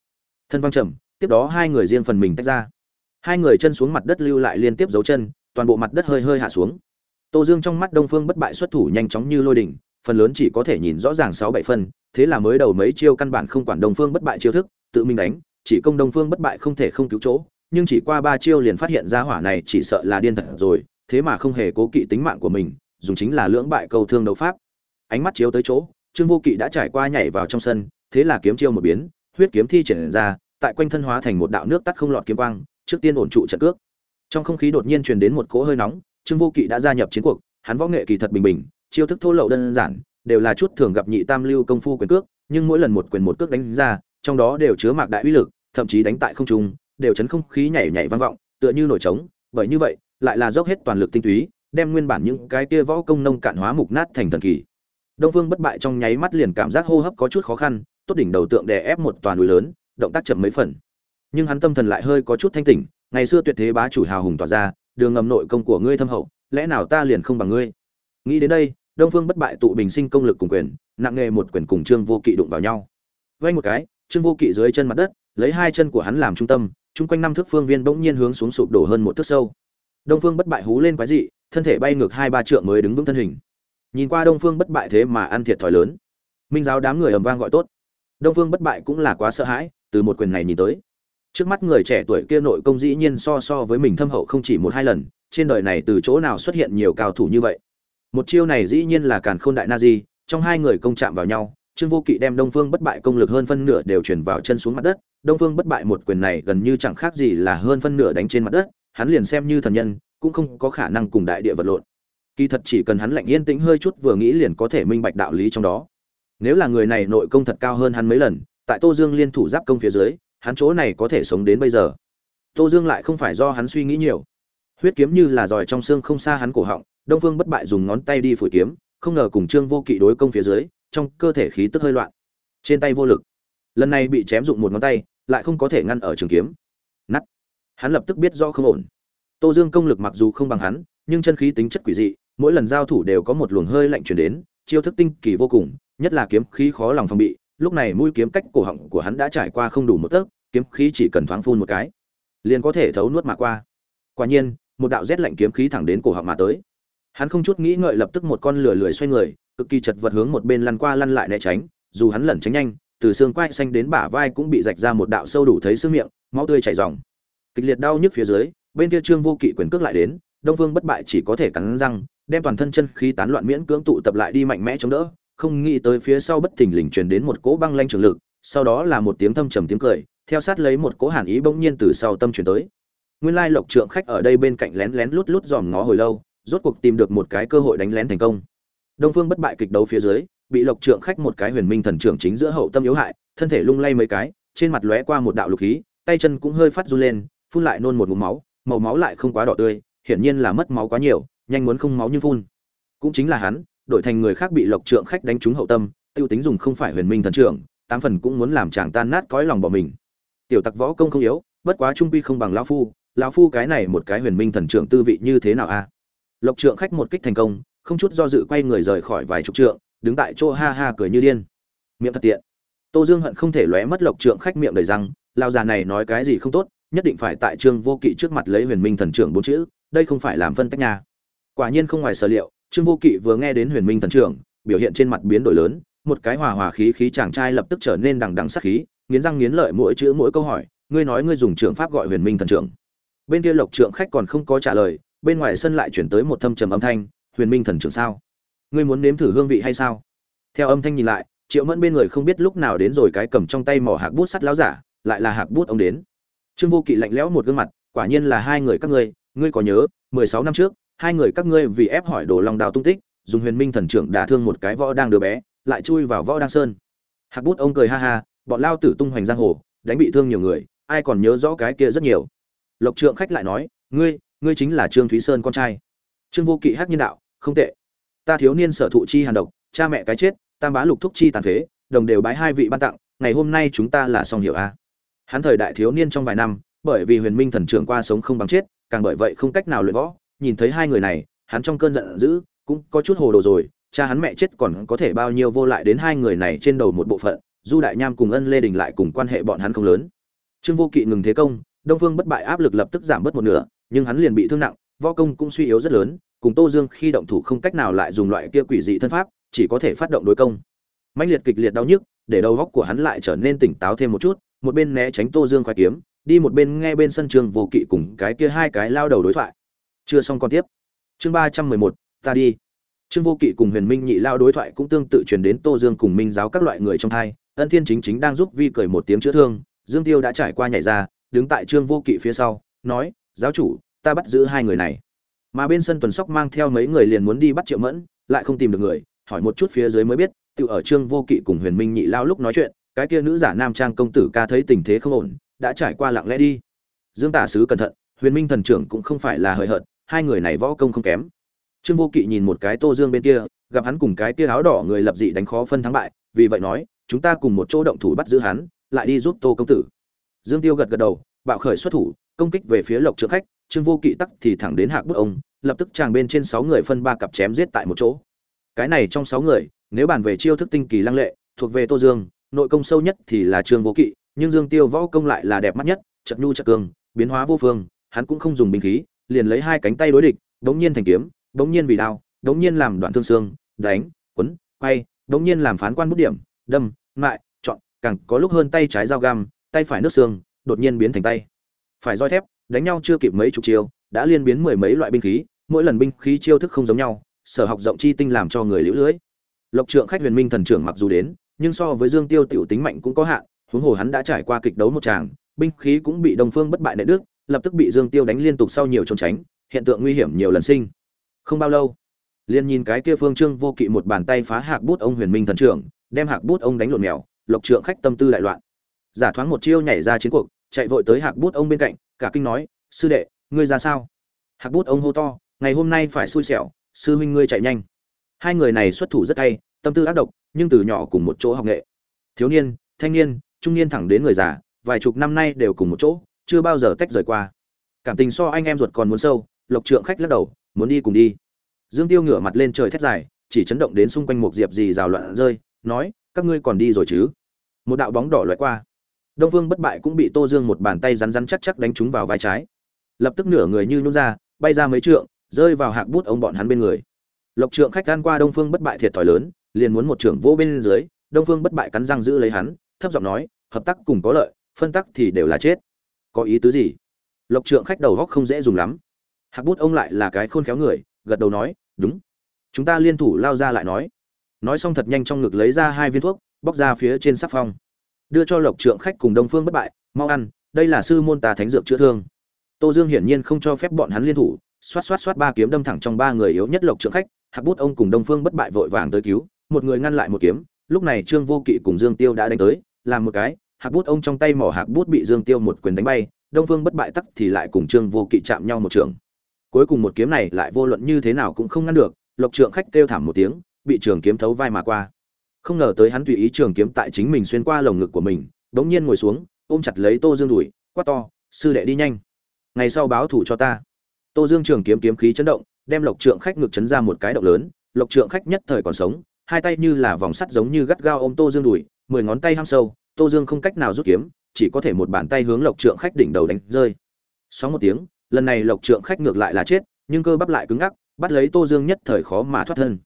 thân văng trầm, tiếp đó hai người riêng phần mình tách ra. Hai người chân xuống mặt đất lưu lại liên tiếp dấu chân, toàn bộ mặt đất hơi hơi hạ xuống tô dương trong mắt đông phương bất bại xuất thủ nhanh chóng như lôi đỉnh, phần lớn chỉ có thể nhìn rõ ràng sáu bảy phần. thế là mới đầu mấy chiêu căn bản không quản đông phương bất bại chiêu thức, tự mình đánh, chỉ công đông phương bất bại không thể không cứu chỗ, nhưng chỉ qua ba chiêu liền phát hiện ra hỏa này chỉ sợ là điên thật rồi, thế mà không hề cố kỵ tính mạng của mình, dùng chính là lưỡng bại câu thương đấu pháp ánh mắt chiếu tới chỗ, trương vô kỵ đã trải qua nhảy vào trong sân, thế là kiếm chiêu một biến, huyết kiếm thi triển ra, tại quanh thân hóa thành một đạo nước tắt không lọt kiếm quang, trước tiên ổn trụ trận cước trong không khí đột nhiên truyền đến một cỗ hơi nóng trương vô kỵ đã gia nhập chiến cuộc, hắn võ nghệ kỳ thật bình bình, chiêu thức thô lậu đơn giản, đều là chút thường gặp nhị tam lưu công phu quyền cước, nhưng mỗi lần một quyền một cước đánh ra, trong đó đều chứa mạc đại uy lực, thậm chí đánh tại không trung, đều chấn không khí nhảy nhảy vang vọng, tựa như nổi trống, bởi như vậy, lại là dốc hết toàn lực tinh túy, đem nguyên bản những cái kia võ công nông cạn hóa mục nát thành thần kỳ. Đông phương bất bại trong nháy mắt liền cảm giác hô hấp có chút khó khăn, tốt đỉnh đầu tượng đè ép một toàn núi lớn, động tác chậm mấy phần. Nhưng hắn tâm thần lại hơi có chút thanh tỉnh, ngày xưa tuyệt thế bá chủ hào hùng tỏa ra đường ngầm nội công của ngươi thâm hậu, lẽ nào ta liền không bằng ngươi? Nghĩ đến đây, đông phương bất bại tụ bình sinh công lực cùng quyền, nặng nghề một quyền cùng trương vô kỵ đụng vào nhau. Vay một cái, trương vô kỵ dưới chân mặt đất, lấy hai chân của hắn làm trung tâm, chung quanh năm thước phương viên bỗng nhiên hướng xuống sụp đổ hơn một thước sâu. Đông phương bất bại hú lên quái dị, thân thể bay ngược hai ba trượng mới đứng vững thân hình. Nhìn qua đông phương bất bại thế mà ăn thiệt thòi lớn. Minh giáo đám người ầm vang gọi tốt. Đông phương bất bại cũng là quá sợ hãi, từ một quyền này nhìn tới trước mắt người trẻ tuổi kia nội công dĩ nhiên so so với mình thâm hậu không chỉ một hai lần, trên đời này từ chỗ nào xuất hiện nhiều cao thủ như vậy? Một chiêu này dĩ nhiên là càn khôn đại na di, trong hai người công chạm vào nhau, trương vô kỵ đem đông phương bất bại công lực hơn phân nửa đều chuyển vào chân xuống mặt đất, đông phương bất bại một quyền này gần như chẳng khác gì là hơn phân nửa đánh trên mặt đất, hắn liền xem như thần nhân, cũng không có khả năng cùng đại địa vật lộn. Kỳ thật chỉ cần hắn lạnh yên tĩnh hơi chút vừa nghĩ liền có thể minh bạch đạo lý trong đó. Nếu là người này nội công thật cao hơn hắn mấy lần, tại tô dương liên thủ giáp công phía dưới hắn chỗ này có thể sống đến bây giờ. Tô dương lại không phải do hắn suy nghĩ nhiều. Huyết kiếm như là giỏi trong xương không xa hắn cổ họng, đông phương bất bại dùng ngón tay đi phủi kiếm, không ngờ cùng trương vô kỵ đối công phía dưới, trong cơ thể khí tức hơi loạn. Trên tay vô lực. Lần này bị chém dụng một ngón tay, lại không có thể ngăn ở trường kiếm. Nắt hắn lập tức biết do không ổn. Tô dương công lực mặc dù không bằng hắn, nhưng chân khí tính chất quỷ dị, mỗi lần giao thủ đều có một luồng hơi lạnh chuyển đến, chiêu thức tinh kỳ vô cùng, nhất là kiếm khí khó lòng phòng bị lúc này mũi kiếm cách cổ họng của hắn đã trải qua không đủ một tấc, kiếm khí chỉ cần thoáng phun một cái, liền có thể thấu nuốt mà qua. Quả nhiên, một đạo rét lạnh kiếm khí thẳng đến cổ họng mà tới. Hắn không chút nghĩ ngợi lập tức một con lửa lười xoay người, cực kỳ chật vật hướng một bên lăn qua lăn lại né tránh, dù hắn lẩn tránh nhanh, từ xương quai xanh đến bả vai cũng bị rạch ra một đạo sâu đủ thấy xương miệng, máu tươi chảy ròng. Kịch liệt đau nhức phía dưới, bên kia trương vô kỵ quyền cước lại đến, đông vương bất bại chỉ có thể cắn răng, đem toàn thân chân khí tán loạn miễn cưỡng tụ tập lại đi mạnh mẽ chống đỡ không nghĩ tới phía sau bất thình lình truyền đến một cỗ băng lanh trường lực, sau đó là một tiếng thâm trầm tiếng cười, theo sát lấy một cỗ hàn ý bỗng nhiên từ sau tâm truyền tới. Nguyên lai lộc trượng khách ở đây bên cạnh lén lén lút lút dòm ngó hồi lâu, rốt cuộc tìm được một cái cơ hội đánh lén thành công. Đông phương bất bại kịch đấu phía dưới, bị lộc trượng khách một cái huyền minh thần trưởng chính giữa hậu tâm yếu hại, thân thể lung lay mấy cái, trên mặt lóe qua một đạo lục khí, tay chân cũng hơi phát run lên, phun lại nôn một ngụm máu, màu máu lại không quá đỏ tươi, hiển nhiên là mất máu quá nhiều, nhanh muốn không máu như phun. Cũng chính là hắn đổi thành người khác bị lộc trượng khách đánh trúng hậu tâm, tiêu tính dùng không phải huyền minh thần trưởng, tám phần cũng muốn làm chàng tan nát cõi lòng bỏ mình. Tiểu tặc võ công không yếu, bất quá trung quy không bằng lão phu lão phu cái này một cái huyền minh thần trưởng tư vị như thế nào a? Lộc trượng khách một kích thành công, không chút do dự quay người rời khỏi vài chục trượng, đứng tại chỗ ha ha cười như điên. Miệng thật tiện. Tô dương hận không thể lóe mất lộc trượng khách miệng đầy răng lao già này nói cái gì không tốt, nhất định phải tại trương vô kỵ trước mặt lấy huyền minh thần trưởng bốn chữ, đây không phải làm phân tách nhà quả nhiên không ngoài sở liệu trương vô kỵ vừa nghe đến huyền minh thần trưởng, biểu hiện trên mặt biến đổi lớn, một cái hòa hòa khí khí chàng trai lập tức trở nên đằng đằng sắc khí, nghiến răng nghiến lợi mỗi chữ mỗi câu hỏi, ngươi nói ngươi dùng trưởng pháp gọi huyền minh thần trưởng? Bên kia lộc trưởng khách còn không có trả lời, bên ngoài sân lại chuyển tới một thâm trầm âm thanh, huyền minh thần trưởng sao? Ngươi muốn nếm thử hương vị hay sao? Theo âm thanh nhìn lại, triệu mẫn bên người không biết lúc nào đến rồi cái cầm trong tay mỏ hạc bút sắt láo giả, lại là hạc bút ông đến. Trương vô kỵ lạnh lẽo một gương mặt, quả nhiên là hai người các ngươi ngươi có nhớ, mười sáu năm trước hai người các ngươi vì ép hỏi đồ long đào tung tích, dùng huyền minh thần trưởng đả thương một cái võ đang đứa bé, lại chui vào võ đang sơn. Hạc bút ông cười ha ha, bọn lao tử tung hoành giang hồ, đánh bị thương nhiều người, ai còn nhớ rõ cái kia rất nhiều. Lộc trượng khách lại nói, ngươi ngươi chính là trương thúy sơn con trai. Trương vô kỵ hát nhân đạo, không tệ. Ta thiếu niên sở thụ chi hàn độc, cha mẹ cái chết, tam bá lục thúc chi tàn phế, đồng đều bái hai vị ban tặng, ngày hôm nay chúng ta là song hiểu a. Hắn thời đại thiếu niên trong vài năm, bởi vì huyền minh thần trưởng qua sống không bằng chết, càng bởi vậy không cách nào luyện võ nhìn thấy hai người này, hắn trong cơn giận dữ, cũng có chút hồ đồ rồi, cha hắn mẹ chết còn có thể bao nhiêu vô lại đến hai người này trên đầu một bộ phận, du đại nham cùng ân lê đình lại cùng quan hệ bọn hắn không lớn. Trương vô kỵ ngừng thế công, đông phương bất bại áp lực lập tức giảm bớt một nửa, nhưng hắn liền bị thương nặng, võ công cũng suy yếu rất lớn, cùng tô dương khi động thủ không cách nào lại dùng loại kia quỷ dị thân pháp, chỉ có thể phát động đối công. Mãnh liệt kịch liệt đau nhức, để đầu góc của hắn lại trở nên tỉnh táo thêm một chút, một bên né tránh tô dương khoái kiếm, đi một bên nghe bên sân trường vô kỵ cùng cái kia hai cái lao đầu đối thoại chưa xong còn tiếp. Chương ba trăm mười một, ta đi. Trương vô kỵ cùng huyền minh nhị lao đối thoại cũng tương tự truyền đến tô dương cùng minh giáo các loại người trong thai. Ân thiên chính chính đang giúp vi cười một tiếng chữa thương. Dương tiêu đã trải qua nhảy ra, đứng tại trương vô kỵ phía sau, nói, giáo chủ, ta bắt giữ hai người này. Mà bên sân tuần sóc mang theo mấy người liền muốn đi bắt triệu mẫn, lại không tìm được người, hỏi một chút phía dưới mới biết tự ở trương vô kỵ cùng huyền minh nhị lao lúc nói chuyện, cái kia nữ giả nam trang công tử ca thấy tình thế không ổn, đã trải qua lặng lẽ đi. Dương tả sứ cẩn thận, huyền minh thần trưởng cũng không phải là hời hợt hai người này võ công không kém. Trương vô kỵ nhìn một cái tô dương bên kia, gặp hắn cùng cái kia áo đỏ người lập dị đánh khó phân thắng bại, vì vậy nói, chúng ta cùng một chỗ động thủ bắt giữ hắn, lại đi giúp tô công tử. Dương tiêu gật gật đầu, bạo khởi xuất thủ, công kích về phía lộc trượng khách, trương vô kỵ tắc thì thẳng đến hạc bức ông, lập tức chàng bên trên sáu người phân ba cặp chém giết tại một chỗ. Cái này trong sáu người, nếu bàn về chiêu thức tinh kỳ lăng lệ, thuộc về tô dương, nội công sâu nhất thì là trương vô kỵ, nhưng dương tiêu võ công lại là đẹp mắt nhất, chật nhu chật cường, biến hóa vô phương, hắn cũng không dùng binh khí liền lấy hai cánh tay đối địch đống nhiên thành kiếm đống nhiên vì đao đống nhiên làm đoạn thương xương, đánh, quấn, quay đống nhiên làm phán quan bút điểm, đâm, mại, chọn, càng có lúc hơn tay trái dao găm, tay phải nước xương, đột nhiên biến thành tay. Phải roi thép, đánh nhau chưa kịp mấy chục chiêu, đã liên biến mười mấy loại binh khí, mỗi lần binh khí chiêu thức không giống nhau, sở học rộng chi tinh làm cho người liễu lưới. Lộc trượng khách huyền minh thần trưởng mặc dù đến, nhưng so với dương tiêu tiểu tính mạnh cũng có hạn, huống hồ hắn đã trải qua kịch đấu một tràng, binh khí cũng bị đồng phương bất bại nệ đức lập tức bị dương tiêu đánh liên tục sau nhiều trốn tránh, hiện tượng nguy hiểm nhiều lần sinh. Không bao lâu, liền nhìn cái kia phương trương vô kỵ một bàn tay phá hạc bút ông huyền minh thần trưởng, đem hạc bút ông đánh lộn mèo, lộc trượng khách tâm tư đại loạn. Giả thoáng một chiêu nhảy ra chiến cuộc, chạy vội tới hạc bút ông bên cạnh, cả kinh nói, sư đệ, ngươi ra sao? Hạc bút ông hô to, ngày hôm nay phải xui xẻo, sư huynh ngươi chạy nhanh. Hai người này xuất thủ rất hay, tâm tư ác độc, nhưng từ nhỏ cùng một chỗ học nghệ. Thiếu niên, thanh niên, trung niên thẳng đến người già, vài chục năm nay đều cùng một chỗ chưa bao giờ tách rời qua. Cảm tình so anh em ruột còn muốn sâu, lộc trượng khách lắc đầu, muốn đi cùng đi. Dương tiêu ngửa mặt lên trời thét dài, chỉ chấn động đến xung quanh một diệp gì rào loạn rơi, nói, các ngươi còn đi rồi chứ? Một đạo bóng đỏ loại qua. Đông vương bất bại cũng bị tô dương một bàn tay rắn rắn chắc chắc đánh trúng vào vai trái. Lập tức nửa người như nhún ra, bay ra mấy trượng, rơi vào hạc bút ông bọn hắn bên người. Lộc trượng khách gan qua đông phương bất bại thiệt thòi lớn, liền muốn một trưởng vô bên dưới, đông phương bất bại cắn răng giữ lấy hắn, thấp giọng nói, hợp tác cùng có lợi, phân tắc thì đều là chết có ý tứ gì? Lộc trượng khách đầu góc không dễ dùng lắm. Hạc bút ông lại là cái khôn khéo người, gật đầu nói, đúng. Chúng ta liên thủ lao ra lại nói. Nói xong thật nhanh trong ngực lấy ra hai viên thuốc, bóc ra phía trên sắc phong. Đưa cho lộc trượng khách cùng đông phương bất bại, mau ăn, đây là sư môn tà thánh dược chữa thương. Tô dương hiển nhiên không cho phép bọn hắn liên thủ, xoát xoát xoát ba kiếm đâm thẳng trong ba người yếu nhất lộc trượng khách, hạc bút ông cùng đông phương bất bại vội vàng tới cứu, một người ngăn lại một kiếm, lúc này trương vô kỵ cùng dương tiêu đã đánh tới, làm một cái hạc bút ông trong tay mỏ hạc bút bị dương tiêu một quyền đánh bay, đông phương bất bại tắc thì lại cùng trương vô kỵ chạm nhau một trường. Cuối cùng một kiếm này lại vô luận như thế nào cũng không ngăn được, lộc trượng khách kêu thảm một tiếng, bị trường kiếm thấu vai mà qua. Không ngờ tới hắn tùy ý trường kiếm tại chính mình xuyên qua lồng ngực của mình, bỗng nhiên ngồi xuống, ôm chặt lấy tô dương đùi, quát to, sư đệ đi nhanh. Ngày sau báo thủ cho ta. Tô dương trường kiếm kiếm khí chấn động, đem lộc trượng khách ngực chấn ra một cái động lớn, lộc trượng khách nhất thời còn sống, hai tay như là vòng sắt giống như gắt gao ôm tô dương đùi, mười ngón tay ham sâu tô dương không cách nào rút kiếm, chỉ có thể một bàn tay hướng lộc trượng khách đỉnh đầu đánh rơi. Sóng một tiếng, lần này lộc trượng khách ngược lại là chết, nhưng cơ bắp lại cứng ngắc, bắt lấy tô dương nhất thời khó mà thoát thân.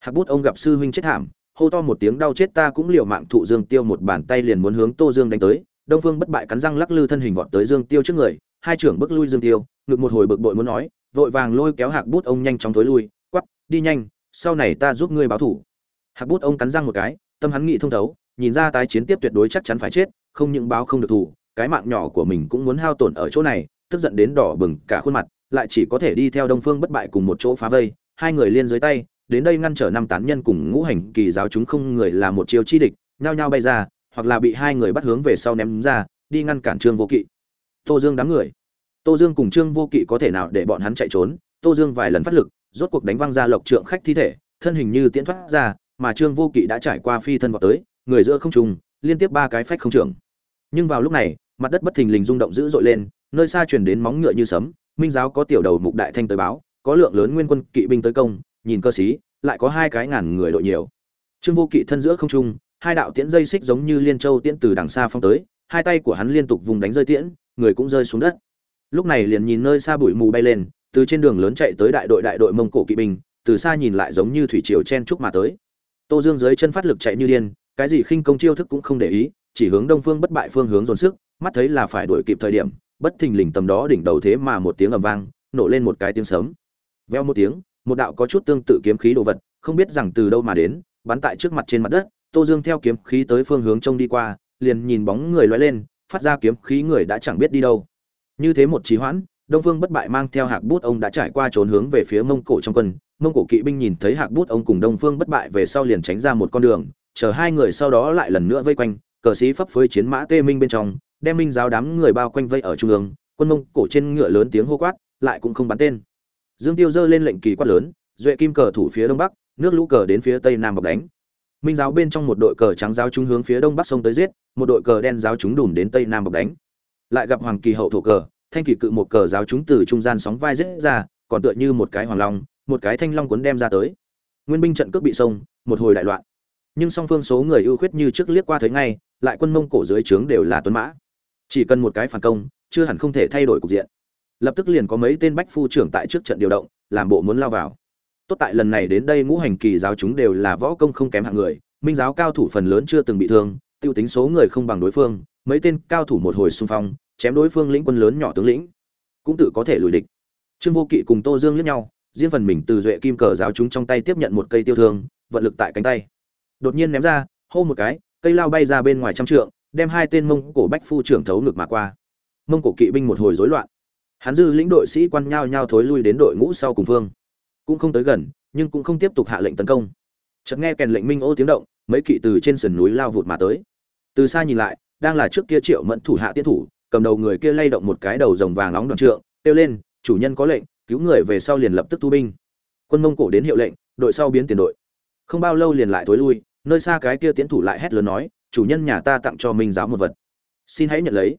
Hạc bút ông gặp sư huynh chết thảm, hô to một tiếng đau chết ta cũng liều mạng thụ dương tiêu một bàn tay liền muốn hướng tô dương đánh tới. Đông phương bất bại cắn răng lắc lư thân hình vọt tới dương tiêu trước người, hai trưởng bước lui dương tiêu, ngực một hồi bực bội muốn nói, vội vàng lôi kéo hạc bút ông nhanh chóng thối lui quắp đi nhanh, sau này ta giúp ngươi báo thủ. Hạc bút ông cắn răng một cái, tâm hắn nghị thông thấu nhìn ra tái chiến tiếp tuyệt đối chắc chắn phải chết, không những báo không được thủ cái mạng nhỏ của mình cũng muốn hao tổn ở chỗ này, tức giận đến đỏ bừng cả khuôn mặt, lại chỉ có thể đi theo đông phương bất bại cùng một chỗ phá vây, hai người liên dưới tay, đến đây ngăn trở năm tán nhân cùng ngũ hành kỳ giáo chúng không người là một chiêu chi địch, nhao nhao bay ra, hoặc là bị hai người bắt hướng về sau ném ra, đi ngăn cản trương vô kỵ. Tô dương đám người. Tô dương cùng trương vô kỵ có thể nào để bọn hắn chạy trốn? Tô dương vài lần phát lực, rốt cuộc đánh văng ra lộc trượng khách thi thể, thân hình như tiễn thoát ra, mà trương vô kỵ đã trải qua phi thân vào tới người giữa không trùng liên tiếp ba cái phách không trưởng. Nhưng vào lúc này, mặt đất bất thình lình rung động dữ dội lên, nơi xa truyền đến móng ngựa như sấm, minh giáo có tiểu đầu mục đại thanh tới báo, có lượng lớn nguyên quân kỵ binh tới công, nhìn cơ sĩ, lại có hai cái ngàn người đội nhiều. Trương vô kỵ thân giữa không trung, hai đạo tiễn dây xích giống như liên châu tiễn từ đằng xa phong tới, hai tay của hắn liên tục vùng đánh rơi tiễn, người cũng rơi xuống đất. Lúc này liền nhìn nơi xa bụi mù bay lên, từ trên đường lớn chạy tới đại đội đại đội mông cổ kỵ binh, từ xa nhìn lại giống như thủy triều chen trúc mà tới. Tô dương dưới chân phát lực chạy như điên cái gì khinh công chiêu thức cũng không để ý, chỉ hướng đông phương bất bại phương hướng dồn sức, mắt thấy là phải đuổi kịp thời điểm, bất thình lình tầm đó đỉnh đầu thế mà một tiếng ầm vang, nổ lên một cái tiếng sớm veo một tiếng, một đạo có chút tương tự kiếm khí đồ vật, không biết rằng từ đâu mà đến, bắn tại trước mặt trên mặt đất, tô dương theo kiếm khí tới phương hướng trông đi qua, liền nhìn bóng người loay lên, phát ra kiếm khí người đã chẳng biết đi đâu. Như thế một trí hoãn, đông phương bất bại mang theo hạc bút ông đã trải qua trốn hướng về phía mông cổ trong quân. Mông cổ kỵ binh nhìn thấy hạc bút ông cùng đông phương bất bại về sau liền tránh ra một con đường chờ hai người sau đó lại lần nữa vây quanh, cờ sĩ phấp phới chiến mã tê minh bên trong, đem minh giáo đám người bao quanh vây ở trung ương, quân mông cổ trên ngựa lớn tiếng hô quát, lại cũng không bắn tên. Dương tiêu dơ lên lệnh kỳ quát lớn, duệ kim cờ thủ phía đông bắc, nước lũ cờ đến phía tây nam bọc đánh. Minh giáo bên trong một đội cờ trắng giáo chúng hướng phía đông bắc sông tới giết, một đội cờ đen giáo chúng đùn đến tây nam bọc đánh. Lại gặp hoàng kỳ hậu thổ cờ, thanh kỳ cự một cờ giáo chúng từ trung gian sóng vai giết ra, còn tựa như một cái hoàng long, một cái thanh long cuốn đem ra tới. Nguyên binh trận cướp bị sông một hồi đại loạn nhưng song phương số người ưu khuyết như trước liếc qua thấy ngay, lại quân mông cổ dưới trướng đều là tuấn mã. Chỉ cần một cái phản công, chưa hẳn không thể thay đổi cục diện. Lập tức liền có mấy tên bách phu trưởng tại trước trận điều động, làm bộ muốn lao vào. Tốt tại lần này đến đây ngũ hành kỳ giáo chúng đều là võ công không kém hạng người, minh giáo cao thủ phần lớn chưa từng bị thương, tiêu tính số người không bằng đối phương, mấy tên cao thủ một hồi xung phong, chém đối phương lĩnh quân lớn nhỏ tướng lĩnh. Cũng tự có thể lùi địch. Trương vô kỵ cùng tô dương lẫn nhau, riêng phần mình từ duệ kim cờ giáo chúng trong tay tiếp nhận một cây tiêu thương, vận lực tại cánh tay đột nhiên ném ra, hô một cái, cây lao bay ra bên ngoài trăm trượng, đem hai tên mông cổ bách phu trưởng thấu ngực mà qua. Mông cổ kỵ binh một hồi rối loạn. Hắn dư lĩnh đội sĩ quan nhao nhao thối lui đến đội ngũ sau cùng phương cũng không tới gần, nhưng cũng không tiếp tục hạ lệnh tấn công. Chợt nghe kèn lệnh minh ô tiếng động, mấy kỵ từ trên sườn núi lao vụt mà tới. Từ xa nhìn lại, đang là trước kia triệu mẫn thủ hạ tiến thủ, cầm đầu người kia lay động một cái đầu rồng vàng nóng đoạn trượng, kêu lên, chủ nhân có lệnh, cứu người về sau liền lập tức tu binh. Quân mông cổ đến hiệu lệnh, đội sau biến tiền đội. Không bao lâu liền lại thối lui nơi xa cái kia tiến thủ lại hét lớn nói, chủ nhân nhà ta tặng cho minh giáo một vật. Xin hãy nhận lấy.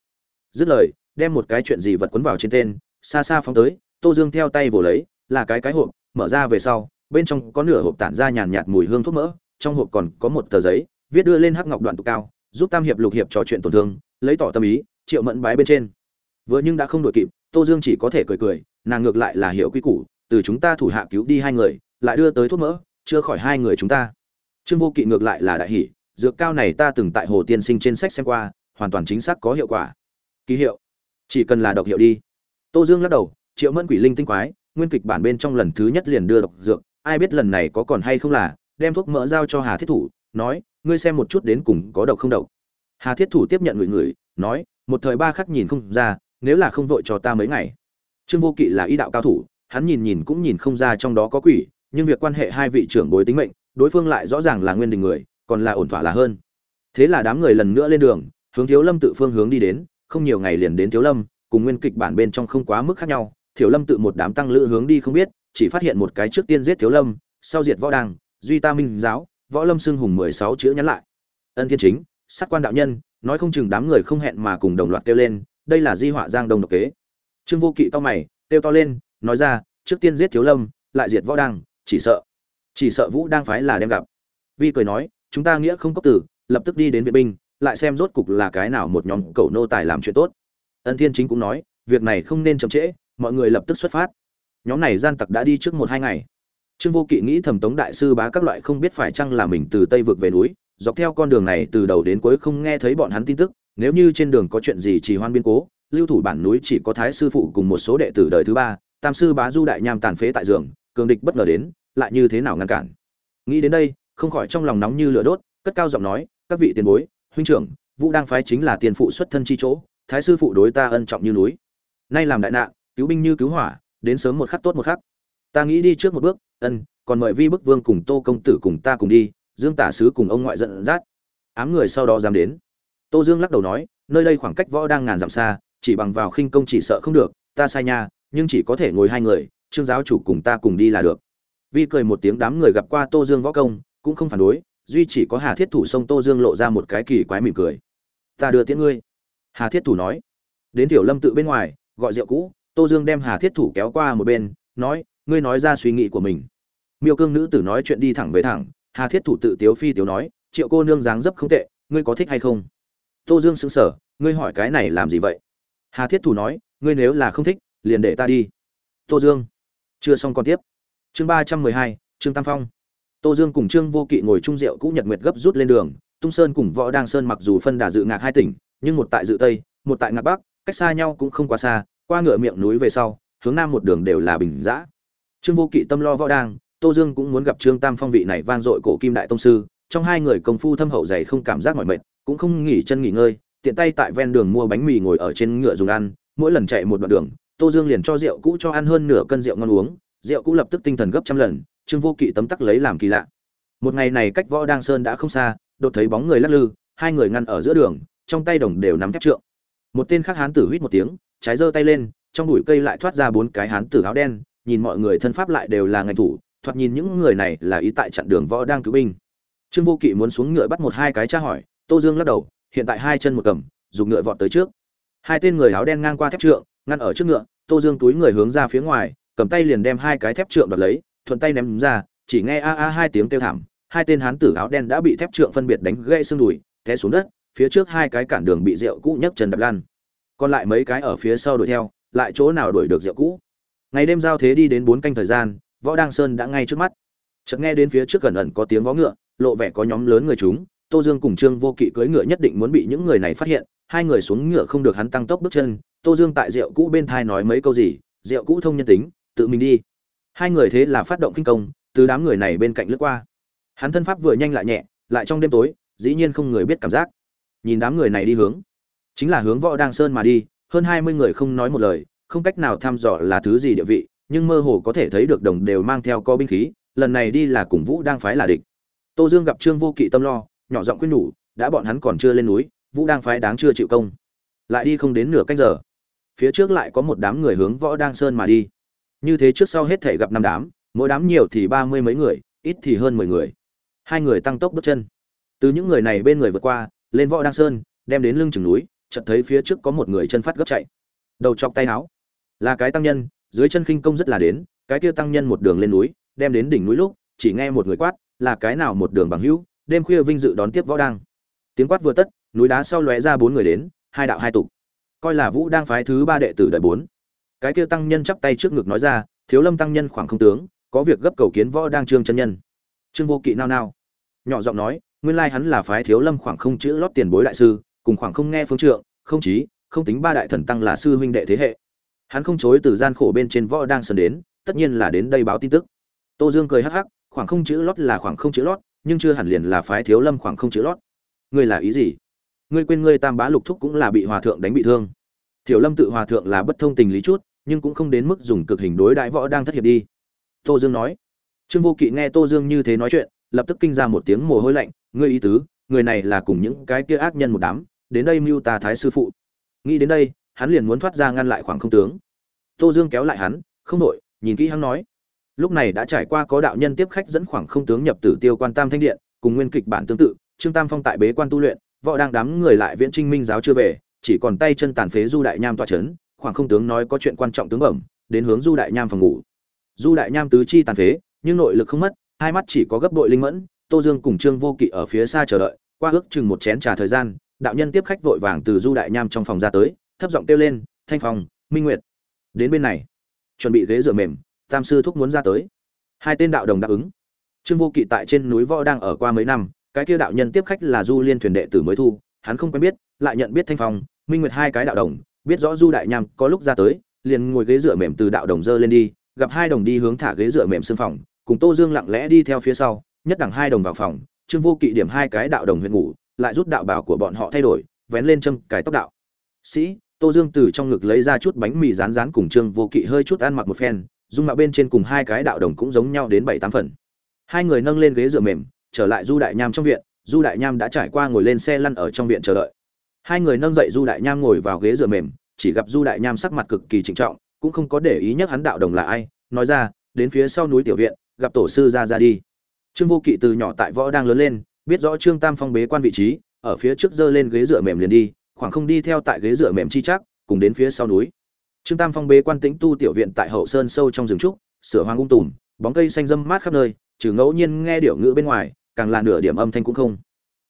Dứt lời, đem một cái chuyện gì vật quấn vào trên tên, xa xa phóng tới, tô dương theo tay vồ lấy, là cái cái hộp, mở ra về sau, bên trong có nửa hộp tản ra nhàn nhạt mùi hương thuốc mỡ, trong hộp còn có một tờ giấy, viết đưa lên hắc ngọc đoạn tụ cao, giúp tam hiệp lục hiệp trò chuyện tổn thương, lấy tỏ tâm ý, triệu mẫn bái bên trên. Vừa nhưng đã không đội kịp, tô dương chỉ có thể cười cười, nàng ngược lại là hiểu quy củ, từ chúng ta thủ hạ cứu đi hai người, lại đưa tới thuốc mỡ chưa khỏi hai người chúng ta trương vô kỵ ngược lại là đại hỷ dược cao này ta từng tại hồ tiên sinh trên sách xem qua, hoàn toàn chính xác có hiệu quả. Ký hiệu. Chỉ cần là độc hiệu đi. Tô dương lắc đầu, triệu mẫn quỷ linh tinh quái, nguyên kịch bản bên trong lần thứ nhất liền đưa độc dược, ai biết lần này có còn hay không là, đem thuốc mỡ giao cho hà thiết thủ, nói, ngươi xem một chút đến cùng có độc không độc. Hà thiết thủ tiếp nhận người người, nói, một thời ba khắc nhìn không ra, nếu là không vội cho ta mấy ngày. Trương vô kỵ là ý đạo cao thủ, hắn nhìn nhìn cũng nhìn không ra trong đó có quỷ, nhưng việc quan hệ hai vị trưởng bối tính mệnh đối phương lại rõ ràng là nguyên đình người, còn là ổn thỏa là hơn. Thế là đám người lần nữa lên đường, hướng thiếu lâm tự phương hướng đi đến, không nhiều ngày liền đến thiếu lâm, cùng nguyên kịch bản bên trong không quá mức khác nhau. Thiếu lâm tự một đám tăng lữ hướng đi không biết, chỉ phát hiện một cái trước tiên giết thiếu lâm, sau diệt võ đăng, duy ta minh giáo, võ lâm xưng hùng mười sáu chữ nhắn lại. Ân thiên chính sát quan đạo nhân, nói không chừng đám người không hẹn mà cùng đồng loạt kêu lên, đây là di họa giang đông độc kế. Trương vô kỵ to mày, kêu to lên, nói ra, trước tiên giết thiếu lâm, lại diệt võ đăng, chỉ sợ chỉ sợ vũ đang phái là đem gặp. Vi cười nói, chúng ta nghĩa không có tử, lập tức đi đến viện binh, lại xem rốt cục là cái nào một nhóm cầu nô tài làm chuyện tốt. Ân thiên chính cũng nói, việc này không nên chậm trễ, mọi người lập tức xuất phát. Nhóm này gian tặc đã đi trước một hai ngày. Trương vô kỵ nghĩ thẩm tống đại sư bá các loại không biết phải chăng là mình từ tây vực về núi, dọc theo con đường này từ đầu đến cuối không nghe thấy bọn hắn tin tức, nếu như trên đường có chuyện gì chỉ hoan biên cố, lưu thủ bản núi chỉ có thái sư phụ cùng một số đệ tử đời thứ ba, tam sư bá du đại nham tàn phế tại giường, cường địch bất ngờ đến lại như thế nào ngăn cản? Nghĩ đến đây, không khỏi trong lòng nóng như lửa đốt, cất cao giọng nói, các vị tiền bối, huynh trưởng, vũ đang phái chính là tiền phụ xuất thân chi chỗ, thái sư phụ đối ta ân trọng như núi. Nay làm đại nạn, cứu binh như cứu hỏa, đến sớm một khắc tốt một khắc. Ta nghĩ đi trước một bước, ân, còn mời vi bức vương cùng tô công tử cùng ta cùng đi, dương tả sứ cùng ông ngoại giận dắt. Ám người sau đó dám đến. Tô dương lắc đầu nói, nơi đây khoảng cách võ đang ngàn dặm xa, chỉ bằng vào khinh công chỉ sợ không được, ta sai nha, nhưng chỉ có thể ngồi hai người, trương giáo chủ cùng ta cùng đi là được vi cười một tiếng đám người gặp qua tô dương võ công, cũng không phản đối, duy chỉ có hà thiết thủ sông tô dương lộ ra một cái kỳ quái mỉm cười. Ta đưa tiễn ngươi. Hà thiết thủ nói. Đến tiểu lâm tự bên ngoài, gọi rượu cũ, tô dương đem hà thiết thủ kéo qua một bên, nói, ngươi nói ra suy nghĩ của mình. Miêu cương nữ tử nói chuyện đi thẳng về thẳng, hà thiết thủ tự tiếu phi tiếu nói, triệu cô nương dáng dấp không tệ, ngươi có thích hay không? Tô dương sững sờ, ngươi hỏi cái này làm gì vậy? Hà thiết thủ nói, ngươi nếu là không thích, liền để ta đi. Tô dương. Chưa xong còn tiếp chương ba trăm mười hai, trương tam phong. Tô dương cùng trương vô kỵ ngồi chung rượu cũ nhật nguyệt gấp rút lên đường, tung sơn cùng võ đang sơn mặc dù phân đà dự ngạc hai tỉnh, nhưng một tại dự tây, một tại ngạc bắc, cách xa nhau cũng không quá xa, qua ngựa miệng núi về sau, hướng nam một đường đều là bình giã trương vô kỵ tâm lo võ đang tô dương cũng muốn gặp trương tam phong vị này vang dội cổ kim đại tông sư, trong hai người công phu thâm hậu dày không cảm giác mỏi mệt, cũng không nghỉ chân nghỉ ngơi, tiện tay tại ven đường mua bánh mì ngồi ở trên ngựa dùng ăn, mỗi lần chạy một đoạn đường, tô dương liền cho rượu cũ cho ăn hơn nửa cân rượu ngon uống Diệu cũng lập tức tinh thần gấp trăm lần, trương vô kỵ tấm tắc lấy làm kỳ lạ. Một ngày này cách võ đang sơn đã không xa, đột thấy bóng người lắc lư, hai người ngăn ở giữa đường, trong tay đồng đều nắm thép trượng. Một tên khác hán tử huýt một tiếng, trái giơ tay lên, trong bụi cây lại thoát ra bốn cái hán tử áo đen, nhìn mọi người thân pháp lại đều là ngành thủ, thoạt nhìn những người này là ý tại chặn đường võ đang cứu binh. Trương vô kỵ muốn xuống ngựa bắt một hai cái tra hỏi, tô dương lắc đầu, hiện tại hai chân một cầm, dùng ngựa vọt tới trước. Hai tên người áo đen ngang qua thép trượng, ngăn ở trước ngựa, tô dương túi người hướng ra phía ngoài cầm tay liền đem hai cái thép trượng đoạt lấy, thuận tay ném ra, chỉ nghe a a hai tiếng kêu thảm, hai tên hán tử áo đen đã bị thép trượng phân biệt đánh gãy xương đùi, té xuống đất, phía trước hai cái cản đường bị rượu cũ nhấc chân đập lan. Còn lại mấy cái ở phía sau đuổi theo, lại chỗ nào đuổi được rượu cũ? Ngày đêm giao thế đi đến bốn canh thời gian, võ đăng sơn đã ngay trước mắt. Chợt nghe đến phía trước gần ẩn có tiếng vó ngựa, lộ vẻ có nhóm lớn người chúng, tô dương cùng trương vô kỵ cưỡi ngựa nhất định muốn bị những người này phát hiện, hai người xuống ngựa không được hắn tăng tốc bước chân, tô dương tại rượu cũ bên thai nói mấy câu gì, rượu cũ thông nhân tính tự mình đi. Hai người thế là phát động kinh công, từ đám người này bên cạnh lướt qua. Hắn thân pháp vừa nhanh lại nhẹ, lại trong đêm tối, dĩ nhiên không người biết cảm giác. Nhìn đám người này đi hướng, chính là hướng võ đang sơn mà đi, hơn hai mươi người không nói một lời, không cách nào thăm dò là thứ gì địa vị, nhưng mơ hồ có thể thấy được đồng đều mang theo co binh khí, lần này đi là cùng vũ đang phái là địch. Tô dương gặp trương vô kỵ tâm lo, nhỏ giọng quyết nhủ, đã bọn hắn còn chưa lên núi, vũ đang phái đáng chưa chịu công. Lại đi không đến nửa canh giờ, phía trước lại có một đám người hướng võ đang sơn mà đi như thế trước sau hết thể gặp năm đám, mỗi đám nhiều thì ba mươi mấy người, ít thì hơn mười người. Hai người tăng tốc bước chân. Từ những người này bên người vượt qua, lên võ đăng sơn, đem đến lưng chừng núi, chợt thấy phía trước có một người chân phát gấp chạy. Đầu chọc tay áo là cái tăng nhân, dưới chân khinh công rất là đến, cái kia tăng nhân một đường lên núi, đem đến đỉnh núi lúc, chỉ nghe một người quát, là cái nào một đường bằng hữu? Đêm khuya vinh dự đón tiếp võ đăng. Tiếng quát vừa tất, núi đá sau lóe ra bốn người đến, hai đạo hai tục. Coi là vũ đang phái thứ ba đệ tử đợi bốn cái kia tăng nhân chắp tay trước ngực nói ra, thiếu lâm tăng nhân khoảng không tướng, có việc gấp cầu kiến võ đang trương chân nhân. Trương vô kỵ nao nao, nhỏ giọng nói, nguyên lai hắn là phái thiếu lâm khoảng không chữ lót tiền bối đại sư, cùng khoảng không nghe phương trượng, không chí, không tính ba đại thần tăng là sư huynh đệ thế hệ. Hắn không chối từ gian khổ bên trên võ đang sơn đến, tất nhiên là đến đây báo tin tức. Tô dương cười hắc hắc, khoảng không chữ lót là khoảng không chữ lót, nhưng chưa hẳn liền là phái thiếu lâm khoảng không chữ lót. Ngươi là ý gì? Ngươi quên ngươi tam bá lục thúc cũng là bị hòa thượng đánh bị thương. Thiểu lâm tự hòa thượng là bất thông tình lý chút nhưng cũng không đến mức dùng cực hình đối đãi võ đang thất hiệp đi. Tô dương nói. Trương vô kỵ nghe tô dương như thế nói chuyện, lập tức kinh ra một tiếng mồ hôi lạnh, ngươi ý tứ, người này là cùng những cái kia ác nhân một đám, đến đây mưu tà thái sư phụ. Nghĩ đến đây, hắn liền muốn thoát ra ngăn lại khoảng không tướng. Tô dương kéo lại hắn, không đội nhìn kỹ hắn nói. Lúc này đã trải qua có đạo nhân tiếp khách dẫn khoảng không tướng nhập tử tiêu quan tam thanh điện, cùng nguyên kịch bản tương tự, trương tam phong tại bế quan tu luyện, võ đang đám người lại viễn trinh minh giáo chưa về, chỉ còn tay chân tàn phế du đại nham toa chấn khoảng không tướng nói có chuyện quan trọng tướng bẩm, đến hướng du đại nham phòng ngủ. Du đại nham tứ chi tàn phế, nhưng nội lực không mất, hai mắt chỉ có gấp bội linh mẫn, tô dương cùng trương vô kỵ ở phía xa chờ đợi, qua ước chừng một chén trà thời gian, đạo nhân tiếp khách vội vàng từ du đại nham trong phòng ra tới, thấp giọng kêu lên, thanh phòng minh nguyệt. Đến bên này. Chuẩn bị ghế dựa mềm, tam sư thúc muốn ra tới. Hai tên đạo đồng đáp ứng. Trương vô kỵ tại trên núi võ đang ở qua mấy năm, cái kia đạo nhân tiếp khách là du liên thuyền đệ tử mới thu, hắn không quen biết, lại nhận biết thanh phong, minh nguyệt hai cái đạo đồng biết rõ du đại nham có lúc ra tới, liền ngồi ghế dựa mềm từ đạo đồng dơ lên đi, gặp hai đồng đi hướng thả ghế dựa mềm xương phòng, cùng tô dương lặng lẽ đi theo phía sau, nhất đẳng hai đồng vào phòng, trương vô kỵ điểm hai cái đạo đồng huyện ngủ, lại rút đạo bảo của bọn họ thay đổi, vén lên châm cái tóc đạo. Sĩ, tô dương từ trong ngực lấy ra chút bánh mì rán rán cùng trương vô kỵ hơi chút ăn mặc một phen, dung mạo bên trên cùng hai cái đạo đồng cũng giống nhau đến bảy tám phần. Hai người nâng lên ghế dựa mềm, trở lại du đại nham trong viện, du đại nham đã trải qua ngồi lên xe lăn ở trong viện chờ đợi hai người nâng dậy du đại nham ngồi vào ghế dựa mềm, chỉ gặp du đại nham sắc mặt cực kỳ trịnh trọng, cũng không có để ý nhắc hắn đạo đồng là ai, nói ra, đến phía sau núi tiểu viện, gặp tổ sư ra ra đi. Trương vô kỵ từ nhỏ tại võ đang lớn lên, biết rõ trương tam phong bế quan vị trí, ở phía trước giơ lên ghế dựa mềm liền đi, khoảng không đi theo tại ghế dựa mềm chi chắc, cùng đến phía sau núi. Trương tam phong bế quan tĩnh tu tiểu viện tại hậu sơn sâu trong rừng trúc, sửa hoang ung tùm, bóng cây xanh râm mát khắp nơi, trừ ngẫu nhiên nghe điệu ngữ bên ngoài, càng là nửa điểm âm thanh cũng không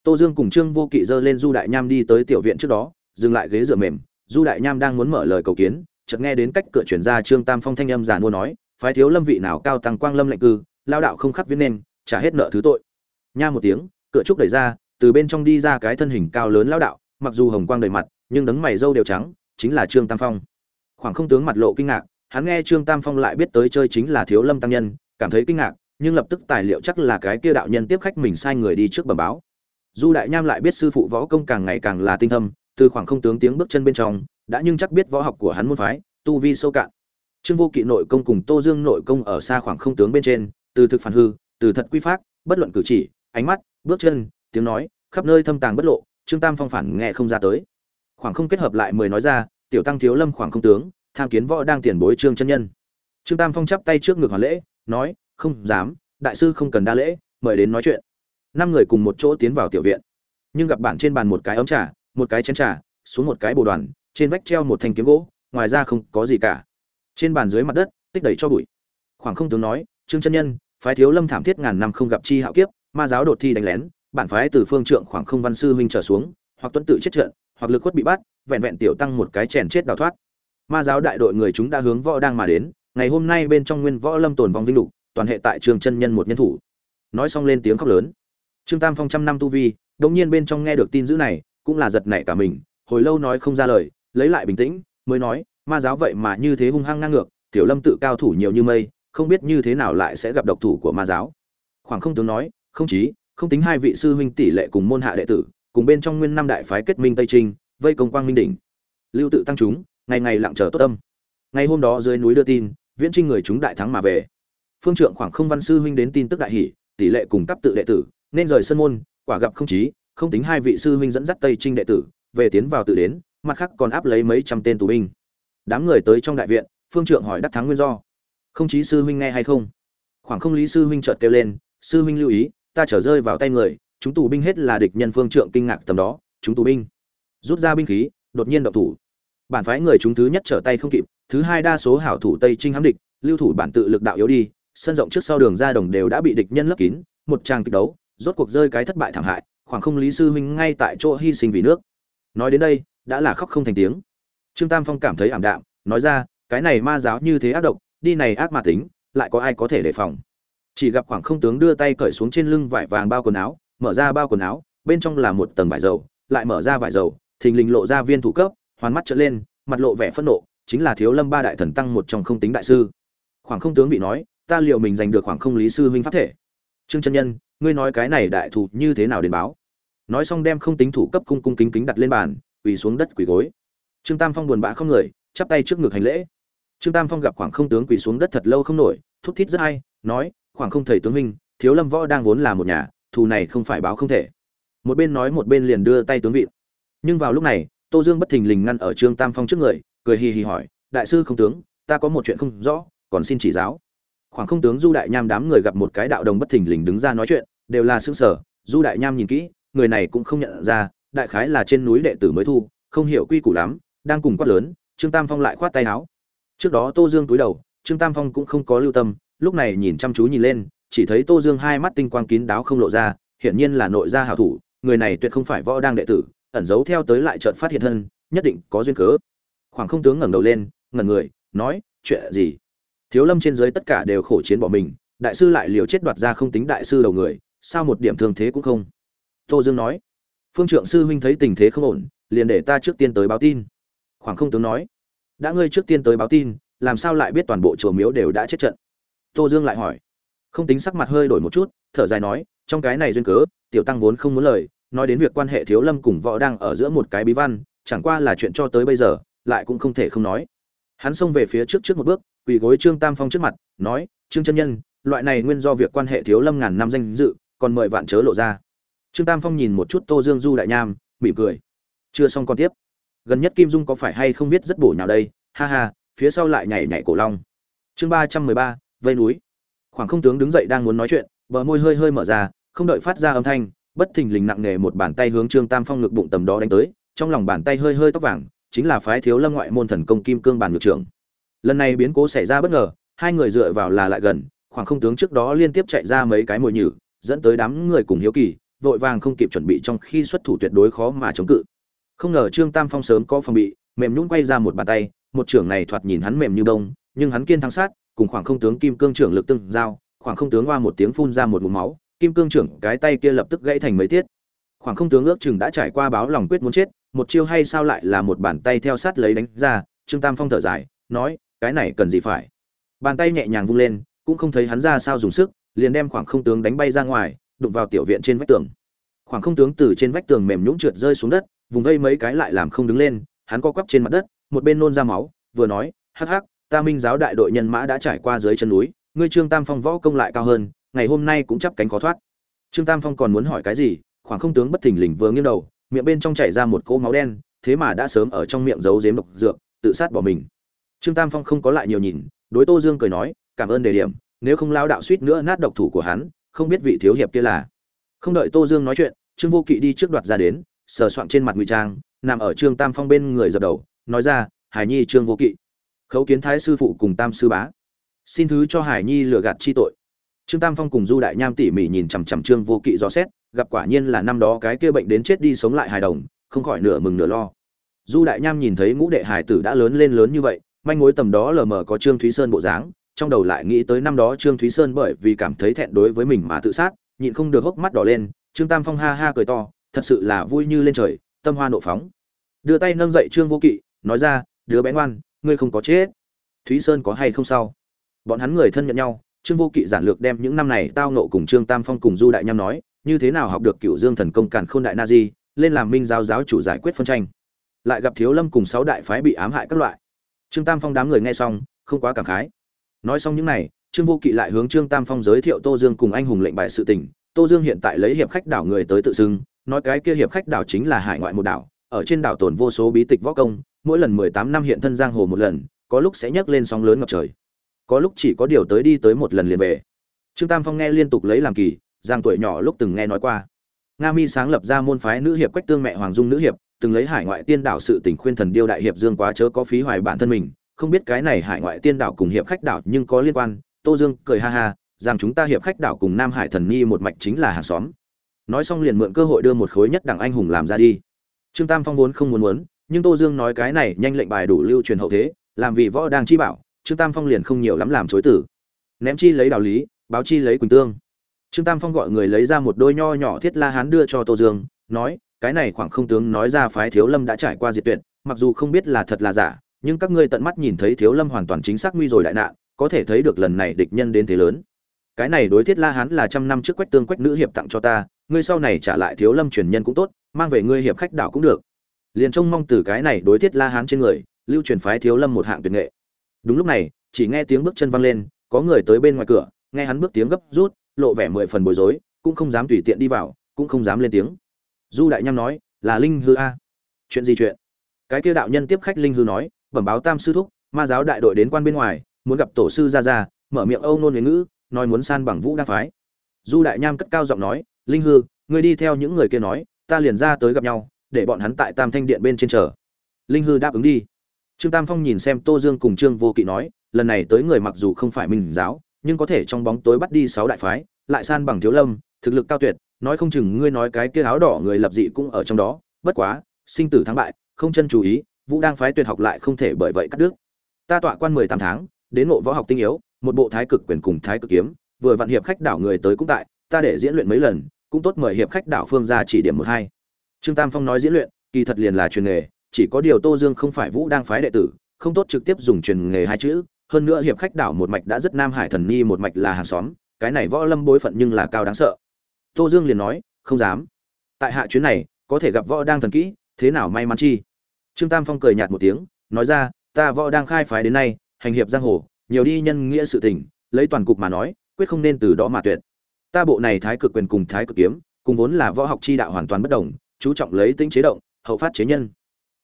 tô dương cùng trương vô kỵ dơ lên du đại nham đi tới tiểu viện trước đó, dừng lại ghế dựa mềm. Du đại nham đang muốn mở lời cầu kiến, chợt nghe đến cách cửa chuyển ra trương tam phong thanh âm giàn mua nói, phái thiếu lâm vị nào cao tăng quang lâm lệnh cư lao đạo không khắc viết nên, trả hết nợ thứ tội. Nha một tiếng, cửa trúc đẩy ra, từ bên trong đi ra cái thân hình cao lớn lao đạo, mặc dù hồng quang đầy mặt, nhưng đấng mày râu đều trắng, chính là trương tam phong. Khoảng không tướng mặt lộ kinh ngạc, hắn nghe trương tam phong lại biết tới chơi chính là thiếu lâm tăng nhân, cảm thấy kinh ngạc, nhưng lập tức tài liệu chắc là cái kia đạo nhân tiếp khách mình sai người đi trước bẩm báo du đại nham lại biết sư phụ võ công càng ngày càng là tinh thâm, từ khoảng không tướng tiếng bước chân bên trong, đã nhưng chắc biết võ học của hắn môn phái, tu vi sâu cạn. Trương vô kỵ nội công cùng tô dương nội công ở xa khoảng không tướng bên trên, từ thực phản hư, từ thật quy pháp bất luận cử chỉ, ánh mắt, bước chân, tiếng nói, khắp nơi thâm tàng bất lộ, trương tam phong phản nghe không ra tới. Khoảng không kết hợp lại mười nói ra, tiểu tăng thiếu lâm khoảng không tướng, tham kiến võ đang tiền bối trương chân nhân. Trương tam phong chắp tay trước ngực hoàn lễ, nói, không dám, đại sư không cần đa lễ, mời đến nói chuyện năm người cùng một chỗ tiến vào tiểu viện. Nhưng gặp bản trên bàn một cái ấm trà, một cái chén trà, xuống một cái bồ đoàn, trên vách treo một thanh kiếm gỗ, ngoài ra không có gì cả. Trên bàn dưới mặt đất, tích đầy cho bụi. Khoảng không tướng nói, trương chân nhân, phái thiếu lâm thảm thiết ngàn năm không gặp chi hạo kiếp, ma giáo đột thi đánh lén bản phái từ phương trượng khoảng không văn sư huynh trở xuống, hoặc tuấn tự chết trận, hoặc lực khuất bị bắt, vẹn vẹn tiểu tăng một cái chèn chết đào thoát. Ma giáo đại đội người chúng đã hướng võ đang mà đến, ngày hôm nay bên trong nguyên võ lâm tồn vong vinh lục, toàn hệ tại trường chân nhân một nhân thủ. Nói xong lên tiếng khóc lớn trương tam phong trăm năm tu vi đống nhiên bên trong nghe được tin dữ này, cũng là giật nảy cả mình, hồi lâu nói không ra lời, lấy lại bình tĩnh, mới nói, ma giáo vậy mà như thế hung hăng ngang ngược, tiểu lâm tự cao thủ nhiều như mây, không biết như thế nào lại sẽ gặp độc thủ của ma giáo. Khoảng không tướng nói, không chí, không tính hai vị sư huynh tỷ lệ cùng môn hạ đệ tử, cùng bên trong nguyên năm đại phái kết minh tây trinh, vây công quang minh đỉnh. Lưu tự tăng chúng, ngày ngày lặng chờ tốt tâm. Ngày hôm đó dưới núi đưa tin, viễn trinh người chúng đại thắng mà về. Phương trượng khoảng không văn sư huynh đến tin tức đại hỷ, tỷ lệ cùng cấp tự đệ tử nên rời sân môn, quả gặp không chí, không tính hai vị sư huynh dẫn dắt tây trinh đệ tử, về tiến vào tự đến, mặt khác còn áp lấy mấy trăm tên tù binh. Đám người tới trong đại viện, phương trượng hỏi đắc thắng nguyên do. Không chí sư huynh nghe hay không? Khoảng không lý sư huynh chợt kêu lên, sư huynh lưu ý, ta trở rơi vào tay người, chúng tù binh hết là địch nhân phương trượng kinh ngạc tầm đó, chúng tù binh. Rút ra binh khí, đột nhiên động thủ. Bản phái người chúng thứ nhất trở tay không kịp, thứ hai đa số hảo thủ tây trinh hám địch, lưu thủ bản tự lực đạo yếu đi, sân rộng trước sau đường ra đồng đều đã bị địch nhân lấp kín, một tràng kịch đấu rốt cuộc rơi cái thất bại thảm hại, khoảng không lý sư huynh ngay tại chỗ hy sinh vì nước. Nói đến đây, đã là khóc không thành tiếng. Trương tam phong cảm thấy ảm đạm, nói ra, cái này ma giáo như thế ác độc, đi này ác mà tính, lại có ai có thể đề phòng? Chỉ gặp khoảng không tướng đưa tay cởi xuống trên lưng vải vàng bao quần áo, mở ra bao quần áo, bên trong là một tầng vải dầu, lại mở ra vải dầu, thình lình lộ ra viên thủ cấp, hoàn mắt trở lên, mặt lộ vẻ phẫn nộ, chính là thiếu lâm ba đại thần tăng một trong không tính đại sư. Khoảng không tướng vị nói, ta liệu mình giành được khoảng không lý sư huynh pháp thể? Trương chân nhân ngươi nói cái này đại thù như thế nào đến báo? Nói xong đem không tính thủ cấp cung cung kính kính đặt lên bàn, quỳ xuống đất quỳ gối. Trương tam phong buồn bã không người, chắp tay trước ngực hành lễ. Trương tam phong gặp khoảng không tướng quỳ xuống đất thật lâu không nổi, thúc thít rất hay, nói khoảng không thầy tướng minh thiếu lâm võ đang vốn là một nhà, thù này không phải báo không thể. Một bên nói một bên liền đưa tay tướng vị. Nhưng vào lúc này, tô dương bất thình lình ngăn ở trương tam phong trước người, cười hì hì hỏi, đại sư không tướng, ta có một chuyện không rõ, còn xin chỉ giáo khoảng không tướng du đại nham đám người gặp một cái đạo đồng bất thình lình đứng ra nói chuyện, đều là xương sở du đại nham nhìn kỹ, người này cũng không nhận ra, đại khái là trên núi đệ tử mới thu, không hiểu quy củ lắm, đang cùng quát lớn, trương tam phong lại khoát tay áo. Trước đó tô dương túi đầu, trương tam phong cũng không có lưu tâm, lúc này nhìn chăm chú nhìn lên, chỉ thấy tô dương hai mắt tinh quang kín đáo không lộ ra, hiển nhiên là nội gia hảo thủ, người này tuyệt không phải võ đang đệ tử, ẩn giấu theo tới lại chợt phát hiện thân, nhất định có duyên cớ. Khoảng không tướng ngẩng đầu lên, ngẩn người, nói, chuyện gì? Thiếu lâm trên dưới tất cả đều khổ chiến bỏ mình, đại sư lại liều chết đoạt ra không tính đại sư đầu người, sao một điểm thương thế cũng không? Tô dương nói. Phương trượng sư huynh thấy tình thế không ổn, liền để ta trước tiên tới báo tin. Khoảng không tướng nói. Đã ngươi trước tiên tới báo tin, làm sao lại biết toàn bộ chùa miếu đều đã chết trận? Tô dương lại hỏi. Không tính sắc mặt hơi đổi một chút, thở dài nói, trong cái này duyên cớ, tiểu tăng vốn không muốn lời, nói đến việc quan hệ thiếu lâm cùng võ đang ở giữa một cái bí văn, chẳng qua là chuyện cho tới bây giờ, lại cũng không thể không nói. Hắn xông về phía trước trước một bước quỳ gối trương tam phong trước mặt, nói, trương chân nhân, loại này nguyên do việc quan hệ thiếu lâm ngàn năm danh dự, còn mời vạn chớ lộ ra. Trương tam phong nhìn một chút tô dương du đại nham, mỉm cười. Chưa xong còn tiếp. Gần nhất kim dung có phải hay không biết rất bổ nhào đây? Ha ha, phía sau lại nhảy nhảy cổ long. Chương ba trăm mười ba, vây núi. Khoảng không tướng đứng dậy đang muốn nói chuyện, bờ môi hơi hơi mở ra, không đợi phát ra âm thanh, bất thình lình nặng nề một bàn tay hướng trương tam phong ngực bụng tầm đó đánh tới, trong lòng bàn tay hơi hơi tóc vàng, chính là phái thiếu lâm ngoại môn thần công kim cương bàn ngược trưởng lần này biến cố xảy ra bất ngờ, hai người dựa vào là lại gần, khoảng không tướng trước đó liên tiếp chạy ra mấy cái mồi nhử, dẫn tới đám người cùng hiếu kỳ, vội vàng không kịp chuẩn bị trong khi xuất thủ tuyệt đối khó mà chống cự. Không ngờ trương tam phong sớm có phòng bị, mềm nhún quay ra một bàn tay, một trưởng này thoạt nhìn hắn mềm như bông, nhưng hắn kiên thắng sát, cùng khoảng không tướng kim cương trưởng lực tương giao, khoảng không tướng qua một tiếng phun ra một ngụm máu, kim cương trưởng cái tay kia lập tức gãy thành mấy tiết. Khoảng không tướng ước chừng đã trải qua báo lòng quyết muốn chết, một chiêu hay sao lại là một bàn tay theo sát lấy đánh ra, trương tam phong thở dài, nói cái này cần gì phải? Bàn tay nhẹ nhàng vung lên, cũng không thấy hắn ra sao dùng sức, liền đem khoảng không tướng đánh bay ra ngoài, đụng vào tiểu viện trên vách tường. Khoảng không tướng từ trên vách tường mềm nhũng trượt rơi xuống đất, vùng vây mấy cái lại làm không đứng lên, hắn co quắp trên mặt đất, một bên nôn ra máu, vừa nói, hắc hắc, ta minh giáo đại đội nhân mã đã trải qua dưới chân núi, ngươi trương tam phong võ công lại cao hơn, ngày hôm nay cũng chắp cánh khó thoát. Trương tam phong còn muốn hỏi cái gì, khoảng không tướng bất thình lình vừa nghiêng đầu, miệng bên trong chảy ra một cỗ máu đen, thế mà đã sớm ở trong miệng giấu giếm độc dược, tự sát bỏ mình trương tam phong không có lại nhiều nhìn, đối tô dương cười nói, cảm ơn đề điểm, nếu không lao đạo suýt nữa nát độc thủ của hắn, không biết vị thiếu hiệp kia là. Không đợi tô dương nói chuyện, trương vô kỵ đi trước đoạt ra đến, sờ soạng trên mặt ngụy trang, nằm ở trương tam phong bên người dập đầu, nói ra, hải nhi, trương vô kỵ, khấu kiến thái sư phụ cùng tam sư bá. Xin thứ cho hải nhi lừa gạt chi tội. Trương tam phong cùng du đại nham tỉ mỉ nhìn chằm chằm trương vô kỵ dò xét, gặp quả nhiên là năm đó cái kia bệnh đến chết đi sống lại hài đồng, không khỏi nửa mừng nửa lo. Du đại nham nhìn thấy ngũ đệ hải tử đã lớn lên lớn như vậy manh mối tầm đó lờ mờ có trương thúy sơn bộ dáng, trong đầu lại nghĩ tới năm đó trương thúy sơn bởi vì cảm thấy thẹn đối với mình mà tự sát, nhịn không được hốc mắt đỏ lên, trương tam phong ha ha cười to, thật sự là vui như lên trời, tâm hoa nộ phóng. Đưa tay nâng dậy trương vô kỵ, nói ra, đứa bé ngoan, ngươi không có chết. Thúy sơn có hay không sao? Bọn hắn người thân nhận nhau, trương vô kỵ giản lược đem những năm này tao nộ cùng trương tam phong cùng du đại nham nói, như thế nào học được cựu dương thần công càn khôn đại na di, lên làm minh giáo giáo chủ giải quyết phân tranh? Lại gặp thiếu lâm cùng sáu đại phái bị ám hại các loại trương tam phong đám người nghe xong, không quá cảm khái. Nói xong những này, trương vô kỵ lại hướng trương tam phong giới thiệu tô dương cùng anh hùng lệnh bài sự tình. Tô dương hiện tại lấy hiệp khách đảo người tới tự xưng, nói cái kia hiệp khách đảo chính là hải ngoại một đảo, ở trên đảo tồn vô số bí tịch võ công, mỗi lần mười tám năm hiện thân giang hồ một lần, có lúc sẽ nhấc lên sóng lớn ngập trời. Có lúc chỉ có điều tới đi tới một lần liền về. Trương tam phong nghe liên tục lấy làm kỳ, giang tuổi nhỏ lúc từng nghe nói qua. Nga mi sáng lập ra môn phái nữ hiệp quách tương mẹ hoàng dung nữ hiệp từng lấy hải ngoại tiên đảo sự tình khuyên thần điêu đại hiệp dương quá chớ có phí hoài bản thân mình, không biết cái này hải ngoại tiên đảo cùng hiệp khách đảo nhưng có liên quan. Tô dương cười ha ha, rằng chúng ta hiệp khách đảo cùng nam hải thần nhi một mạch chính là hàng xóm. Nói xong liền mượn cơ hội đưa một khối nhất đẳng anh hùng làm ra đi. Trương tam phong vốn không muốn muốn, nhưng tô dương nói cái này nhanh lệnh bài đủ lưu truyền hậu thế, làm vì võ đang chi bảo, trương tam phong liền không nhiều lắm làm chối tử ném chi lấy đạo lý, báo chi lấy quỳnh tương. Trương tam phong gọi người lấy ra một đôi nho nhỏ thiết la hán đưa cho tô dương, nói cái này khoảng không tướng nói ra phái thiếu lâm đã trải qua diệt tuyệt, mặc dù không biết là thật là giả, nhưng các ngươi tận mắt nhìn thấy thiếu lâm hoàn toàn chính xác nguy rồi đại nạn, có thể thấy được lần này địch nhân đến thế lớn. Cái này đối thiết la hán là trăm năm trước quách tương quách nữ hiệp tặng cho ta, ngươi sau này trả lại thiếu lâm truyền nhân cũng tốt, mang về ngươi hiệp khách đảo cũng được. Liền trông mong từ cái này đối thiết la hán trên người, lưu truyền phái thiếu lâm một hạng tuyệt nghệ. Đúng lúc này, chỉ nghe tiếng bước chân văng lên, có người tới bên ngoài cửa, nghe hắn bước tiếng gấp rút, lộ vẻ mười phần bối rối, cũng không dám tùy tiện đi vào, cũng không dám lên tiếng du đại nham nói, là linh hư a. Chuyện gì chuyện? Cái kia đạo nhân tiếp khách linh hư nói, bẩm báo tam sư thúc, ma giáo đại đội đến quan bên ngoài, muốn gặp tổ sư ra ra mở miệng âu nôn huyền ngữ, nói muốn san bằng vũ đa phái. Du đại nham cất cao giọng nói, linh hư, ngươi đi theo những người kia nói, ta liền ra tới gặp nhau, để bọn hắn tại tam thanh điện bên trên chờ. Linh hư đáp ứng đi. Trương tam phong nhìn xem tô dương cùng trương vô kỵ nói, lần này tới người mặc dù không phải minh giáo, nhưng có thể trong bóng tối bắt đi sáu đại phái, lại san bằng thiếu lâm, thực lực cao tuyệt nói không chừng ngươi nói cái kia áo đỏ người lập dị cũng ở trong đó, bất quá, sinh tử thắng bại, không chân chú ý, vũ đang phái tuyệt học lại không thể bởi vậy cắt đứt. Ta tọa quan mười tám tháng, đến ngộ võ học tinh yếu, một bộ thái cực quyền cùng thái cực kiếm, vừa vạn hiệp khách đảo người tới cũng tại, ta để diễn luyện mấy lần, cũng tốt mời hiệp khách đảo phương ra chỉ điểm một hai. Trương tam phong nói diễn luyện, kỳ thật liền là truyền nghề, chỉ có điều tô dương không phải vũ đang phái đệ tử, không tốt trực tiếp dùng truyền nghề hai chữ, hơn nữa hiệp khách đảo một mạch đã rất nam hải thần nhi một mạch là hàng xóm, cái này võ lâm bối phận nhưng là cao đáng sợ tô dương liền nói, không dám. Tại hạ chuyến này, có thể gặp võ đang thần kỹ, thế nào may mắn chi? Trương tam phong cười nhạt một tiếng, nói ra, ta võ đang khai phái đến nay, hành hiệp giang hồ, nhiều đi nhân nghĩa sự tình, lấy toàn cục mà nói, quyết không nên từ đó mà tuyệt. Ta bộ này thái cực quyền cùng thái cực kiếm, cùng vốn là võ học chi đạo hoàn toàn bất đồng, chú trọng lấy tính chế động, hậu phát chế nhân.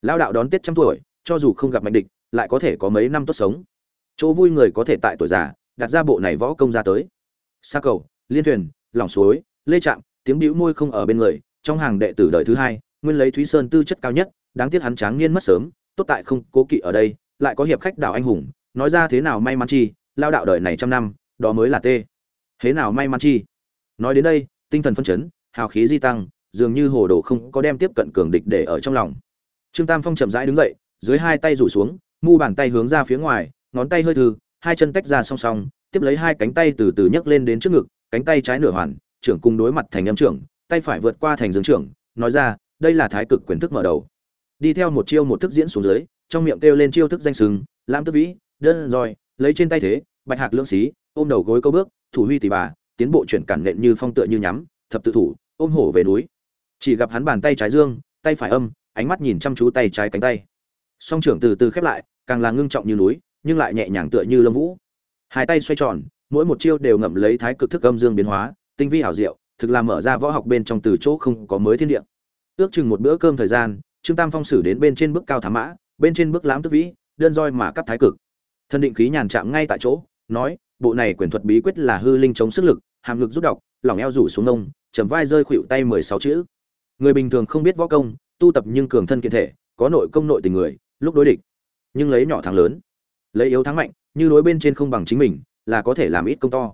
Lao đạo đón tết trăm tuổi, cho dù không gặp mạnh địch, lại có thể có mấy năm tốt sống. Chỗ vui người có thể tại tuổi già, đặt ra bộ này võ công ra tới. Xa cầu, liên thuyền lỏng suối lê trạm, tiếng bĩu môi không ở bên người, trong hàng đệ tử đời thứ hai, nguyên lấy thúy sơn tư chất cao nhất, đáng tiếc hắn tráng niên mất sớm, tốt tại không cố kỵ ở đây, lại có hiệp khách đảo anh hùng, nói ra thế nào may mắn chi, lao đạo đời này trăm năm, đó mới là tê. Thế nào may mắn chi? Nói đến đây, tinh thần phân chấn, hào khí di tăng, dường như hồ đồ không có đem tiếp cận cường địch để ở trong lòng. Trương tam phong chậm rãi đứng dậy, dưới hai tay rủ xuống, mu bàn tay hướng ra phía ngoài, ngón tay hơi thư, hai chân tách ra song song, tiếp lấy hai cánh tay từ từ nhấc lên đến trước ngực, cánh tay trái nửa hoàn trưởng cùng đối mặt thành âm trưởng, tay phải vượt qua thành dương trưởng, nói ra, đây là thái cực quyền thức mở đầu. Đi theo một chiêu một thức diễn xuống dưới, trong miệng kêu lên chiêu thức danh sừng lam Tư vĩ, đơn rồi lấy trên tay thế, bạch hạc lưỡng xí, ôm đầu gối câu bước, thủ huy tỷ bà, tiến bộ chuyển cản nện như phong tựa như nhắm, thập tự thủ, ôm hổ về núi. Chỉ gặp hắn bàn tay trái dương, tay phải âm, ánh mắt nhìn chăm chú tay trái cánh tay. Song trưởng từ từ khép lại, càng là ngưng trọng như núi, nhưng lại nhẹ nhàng tựa như lâm vũ. Hai tay xoay tròn, mỗi một chiêu đều ngậm lấy thái cực thức âm dương biến hóa tinh vi hảo diệu, thực là mở ra võ học bên trong từ chỗ không có mới thiên địa. Ước chừng một bữa cơm thời gian, trương tam phong xử đến bên trên bước cao thám mã, bên trên bước lãm tức vĩ, đơn roi mà cắp thái cực. Thân định khí nhàn chạm ngay tại chỗ, nói, bộ này quyền thuật bí quyết là hư linh chống sức lực, hàm lực rút độc, lỏng eo rủ xuống nông chầm vai rơi khuỵu tay mười sáu chữ. Người bình thường không biết võ công, tu tập nhưng cường thân kiện thể, có nội công nội tình người, lúc đối địch. Nhưng lấy nhỏ thắng lớn, lấy yếu thắng mạnh, như đối bên trên không bằng chính mình, là có thể làm ít công to.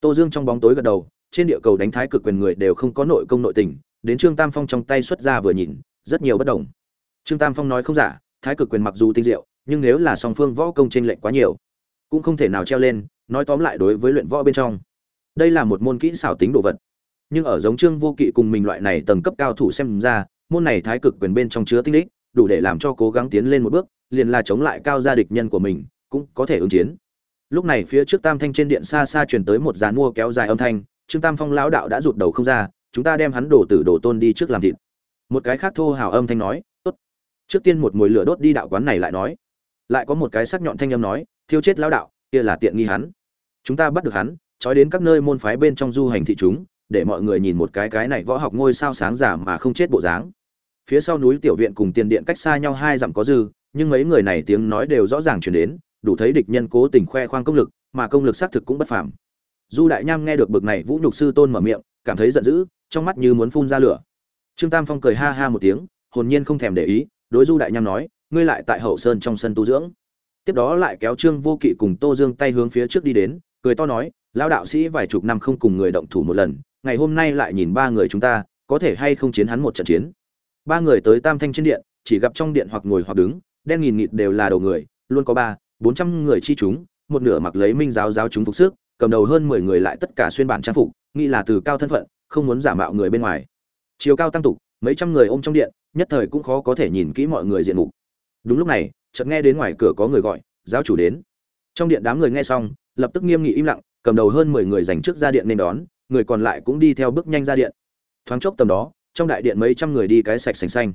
Tô dương trong bóng tối gật đầu trên địa cầu đánh thái cực quyền người đều không có nội công nội tình, đến trương tam phong trong tay xuất ra vừa nhìn, rất nhiều bất đồng. Trương tam phong nói không giả, thái cực quyền mặc dù tinh diệu, nhưng nếu là song phương võ công trên lệnh quá nhiều, cũng không thể nào treo lên, nói tóm lại đối với luyện võ bên trong. Đây là một môn kỹ xảo tính đồ vật. Nhưng ở giống trương vô kỵ cùng mình loại này tầng cấp cao thủ xem ra, môn này thái cực quyền bên trong chứa tinh đích, đủ để làm cho cố gắng tiến lên một bước, liền là chống lại cao gia địch nhân của mình, cũng có thể ứng chiến. Lúc này phía trước tam thanh trên điện xa xa truyền tới một dàn mua kéo dài âm thanh trương tam phong lão đạo đã rụt đầu không ra, chúng ta đem hắn đổ tử đổ tôn đi trước làm thịt. Một cái khác thô hào âm thanh nói, tốt. Trước tiên một mùi lửa đốt đi đạo quán này lại nói. Lại có một cái sắc nhọn thanh âm nói, thiêu chết lão đạo, kia là tiện nghi hắn. Chúng ta bắt được hắn, trói đến các nơi môn phái bên trong du hành thị chúng, để mọi người nhìn một cái cái này võ học ngôi sao sáng giả mà không chết bộ dáng. Phía sau núi tiểu viện cùng tiền điện cách xa nhau hai dặm có dư, nhưng mấy người này tiếng nói đều rõ ràng chuyển đến, đủ thấy địch nhân cố tình khoe khoang công lực, mà công lực xác thực cũng bất phàm du đại nham nghe được bực này vũ nhục sư tôn mở miệng, cảm thấy giận dữ, trong mắt như muốn phun ra lửa. Trương tam phong cười ha ha một tiếng, hồn nhiên không thèm để ý, đối du đại nham nói, ngươi lại tại hậu sơn trong sân tu dưỡng. Tiếp đó lại kéo trương vô kỵ cùng tô dương tay hướng phía trước đi đến, cười to nói, lão đạo sĩ vài chục năm không cùng người động thủ một lần, ngày hôm nay lại nhìn ba người chúng ta, có thể hay không chiến hắn một trận chiến? Ba người tới tam thanh trên điện, chỉ gặp trong điện hoặc ngồi hoặc đứng, đen nghìn nghịt đều là đầu người, luôn có ba, bốn trăm người chi chúng, một nửa mặc lấy minh giáo giáo chúng phục sức cầm đầu hơn mười người lại tất cả xuyên bản trang phục, nghĩ là từ cao thân phận, không muốn giả mạo người bên ngoài. Chiều cao tăng tục, mấy trăm người ôm trong điện, nhất thời cũng khó có thể nhìn kỹ mọi người diện mục. Đúng lúc này, chợt nghe đến ngoài cửa có người gọi, giáo chủ đến. Trong điện đám người nghe xong, lập tức nghiêm nghị im lặng, cầm đầu hơn mười người dành trước ra điện nên đón, người còn lại cũng đi theo bước nhanh ra điện. Thoáng chốc tầm đó, trong đại điện mấy trăm người đi cái sạch sành xanh.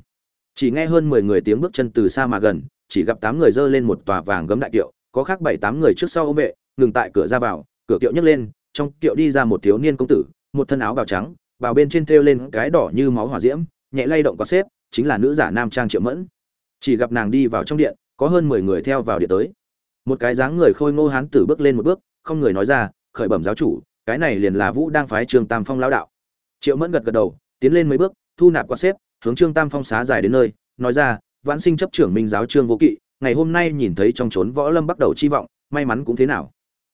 Chỉ nghe hơn mười người tiếng bước chân từ xa mà gần, chỉ gặp tám người dơ lên một tòa vàng gấm đại kiệu, có khác bảy tám người trước sau ô vệ, ngừng tại cửa ra vào cửa kiệu nhấc lên, trong kiệu đi ra một thiếu niên công tử, một thân áo bào trắng vào bên trên thêu lên cái đỏ như máu hỏa diễm, nhẹ lay động có xếp, chính là nữ giả nam trang triệu mẫn. Chỉ gặp nàng đi vào trong điện, có hơn mười người theo vào điện tới. Một cái dáng người khôi ngô hán tử bước lên một bước, không người nói ra, khởi bẩm giáo chủ, cái này liền là vũ đang phái trương tam phong lão đạo. Triệu mẫn gật gật đầu, tiến lên mấy bước, thu nạp quạt xếp, hướng trương tam phong xá dài đến nơi, nói ra, vãn sinh chấp trưởng minh giáo trương vô kỵ, ngày hôm nay nhìn thấy trong trốn võ lâm bắt đầu chi vọng, may mắn cũng thế nào?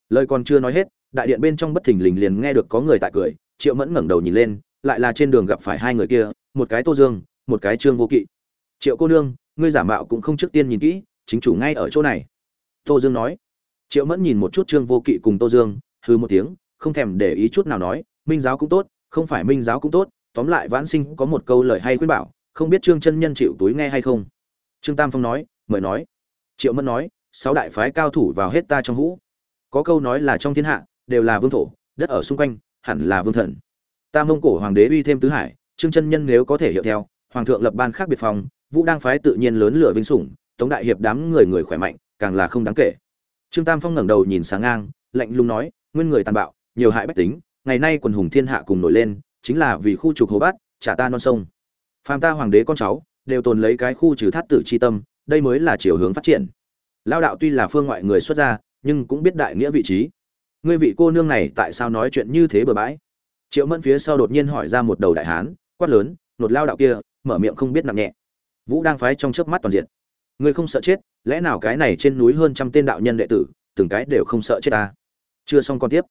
Lời còn chưa nói hết, đại điện bên trong bất thình lình liền nghe được có người tại cười, triệu mẫn ngẩng đầu nhìn lên, lại là trên đường gặp phải hai người kia, một cái tô dương, một cái trương vô kỵ. Triệu cô nương, ngươi giả mạo cũng không trước tiên nhìn kỹ, chính chủ ngay ở chỗ này. Tô dương nói. Triệu mẫn nhìn một chút trương vô kỵ cùng tô dương hư một tiếng, không thèm để ý chút nào nói, minh giáo cũng tốt, không phải minh giáo cũng tốt, tóm lại vãn sinh có một câu lời hay khuyên bảo, không biết trương chân nhân chịu túi nghe hay không. Trương tam phong nói, mời nói. Triệu mẫn nói, sáu đại phái cao thủ vào hết ta trong hũ có câu nói là trong thiên hạ, đều là vương thổ, đất ở xung quanh, hẳn là vương thần. Ta mông cổ hoàng đế uy thêm tứ hải, trương chân nhân nếu có thể hiệu theo, hoàng thượng lập ban khác biệt phòng vũ đang phái tự nhiên lớn lửa vinh sủng, tống đại hiệp đám người người khỏe mạnh, càng là không đáng kể. Trương tam phong ngẩng đầu nhìn sáng ngang, lạnh lùng nói, nguyên người tàn bạo, nhiều hại bách tính, ngày nay quần hùng thiên hạ cùng nổi lên, chính là vì khu trục hồ bát, trả ta non sông. Phàm ta hoàng đế con cháu, đều tồn lấy cái khu trừ thát tử chi tâm, đây mới là chiều hướng phát triển. Lao đạo tuy là phương ngoại người xuất gia nhưng cũng biết đại nghĩa vị trí. Ngươi vị cô nương này tại sao nói chuyện như thế bừa bãi? Triệu mẫn phía sau đột nhiên hỏi ra một đầu đại hán, quát lớn, nột lao đạo kia, mở miệng không biết nặng nhẹ. Vũ đang phái trong chớp mắt toàn diện. Ngươi không sợ chết, lẽ nào cái này trên núi hơn trăm tên đạo nhân đệ tử, từng cái đều không sợ chết ta? Chưa xong con tiếp.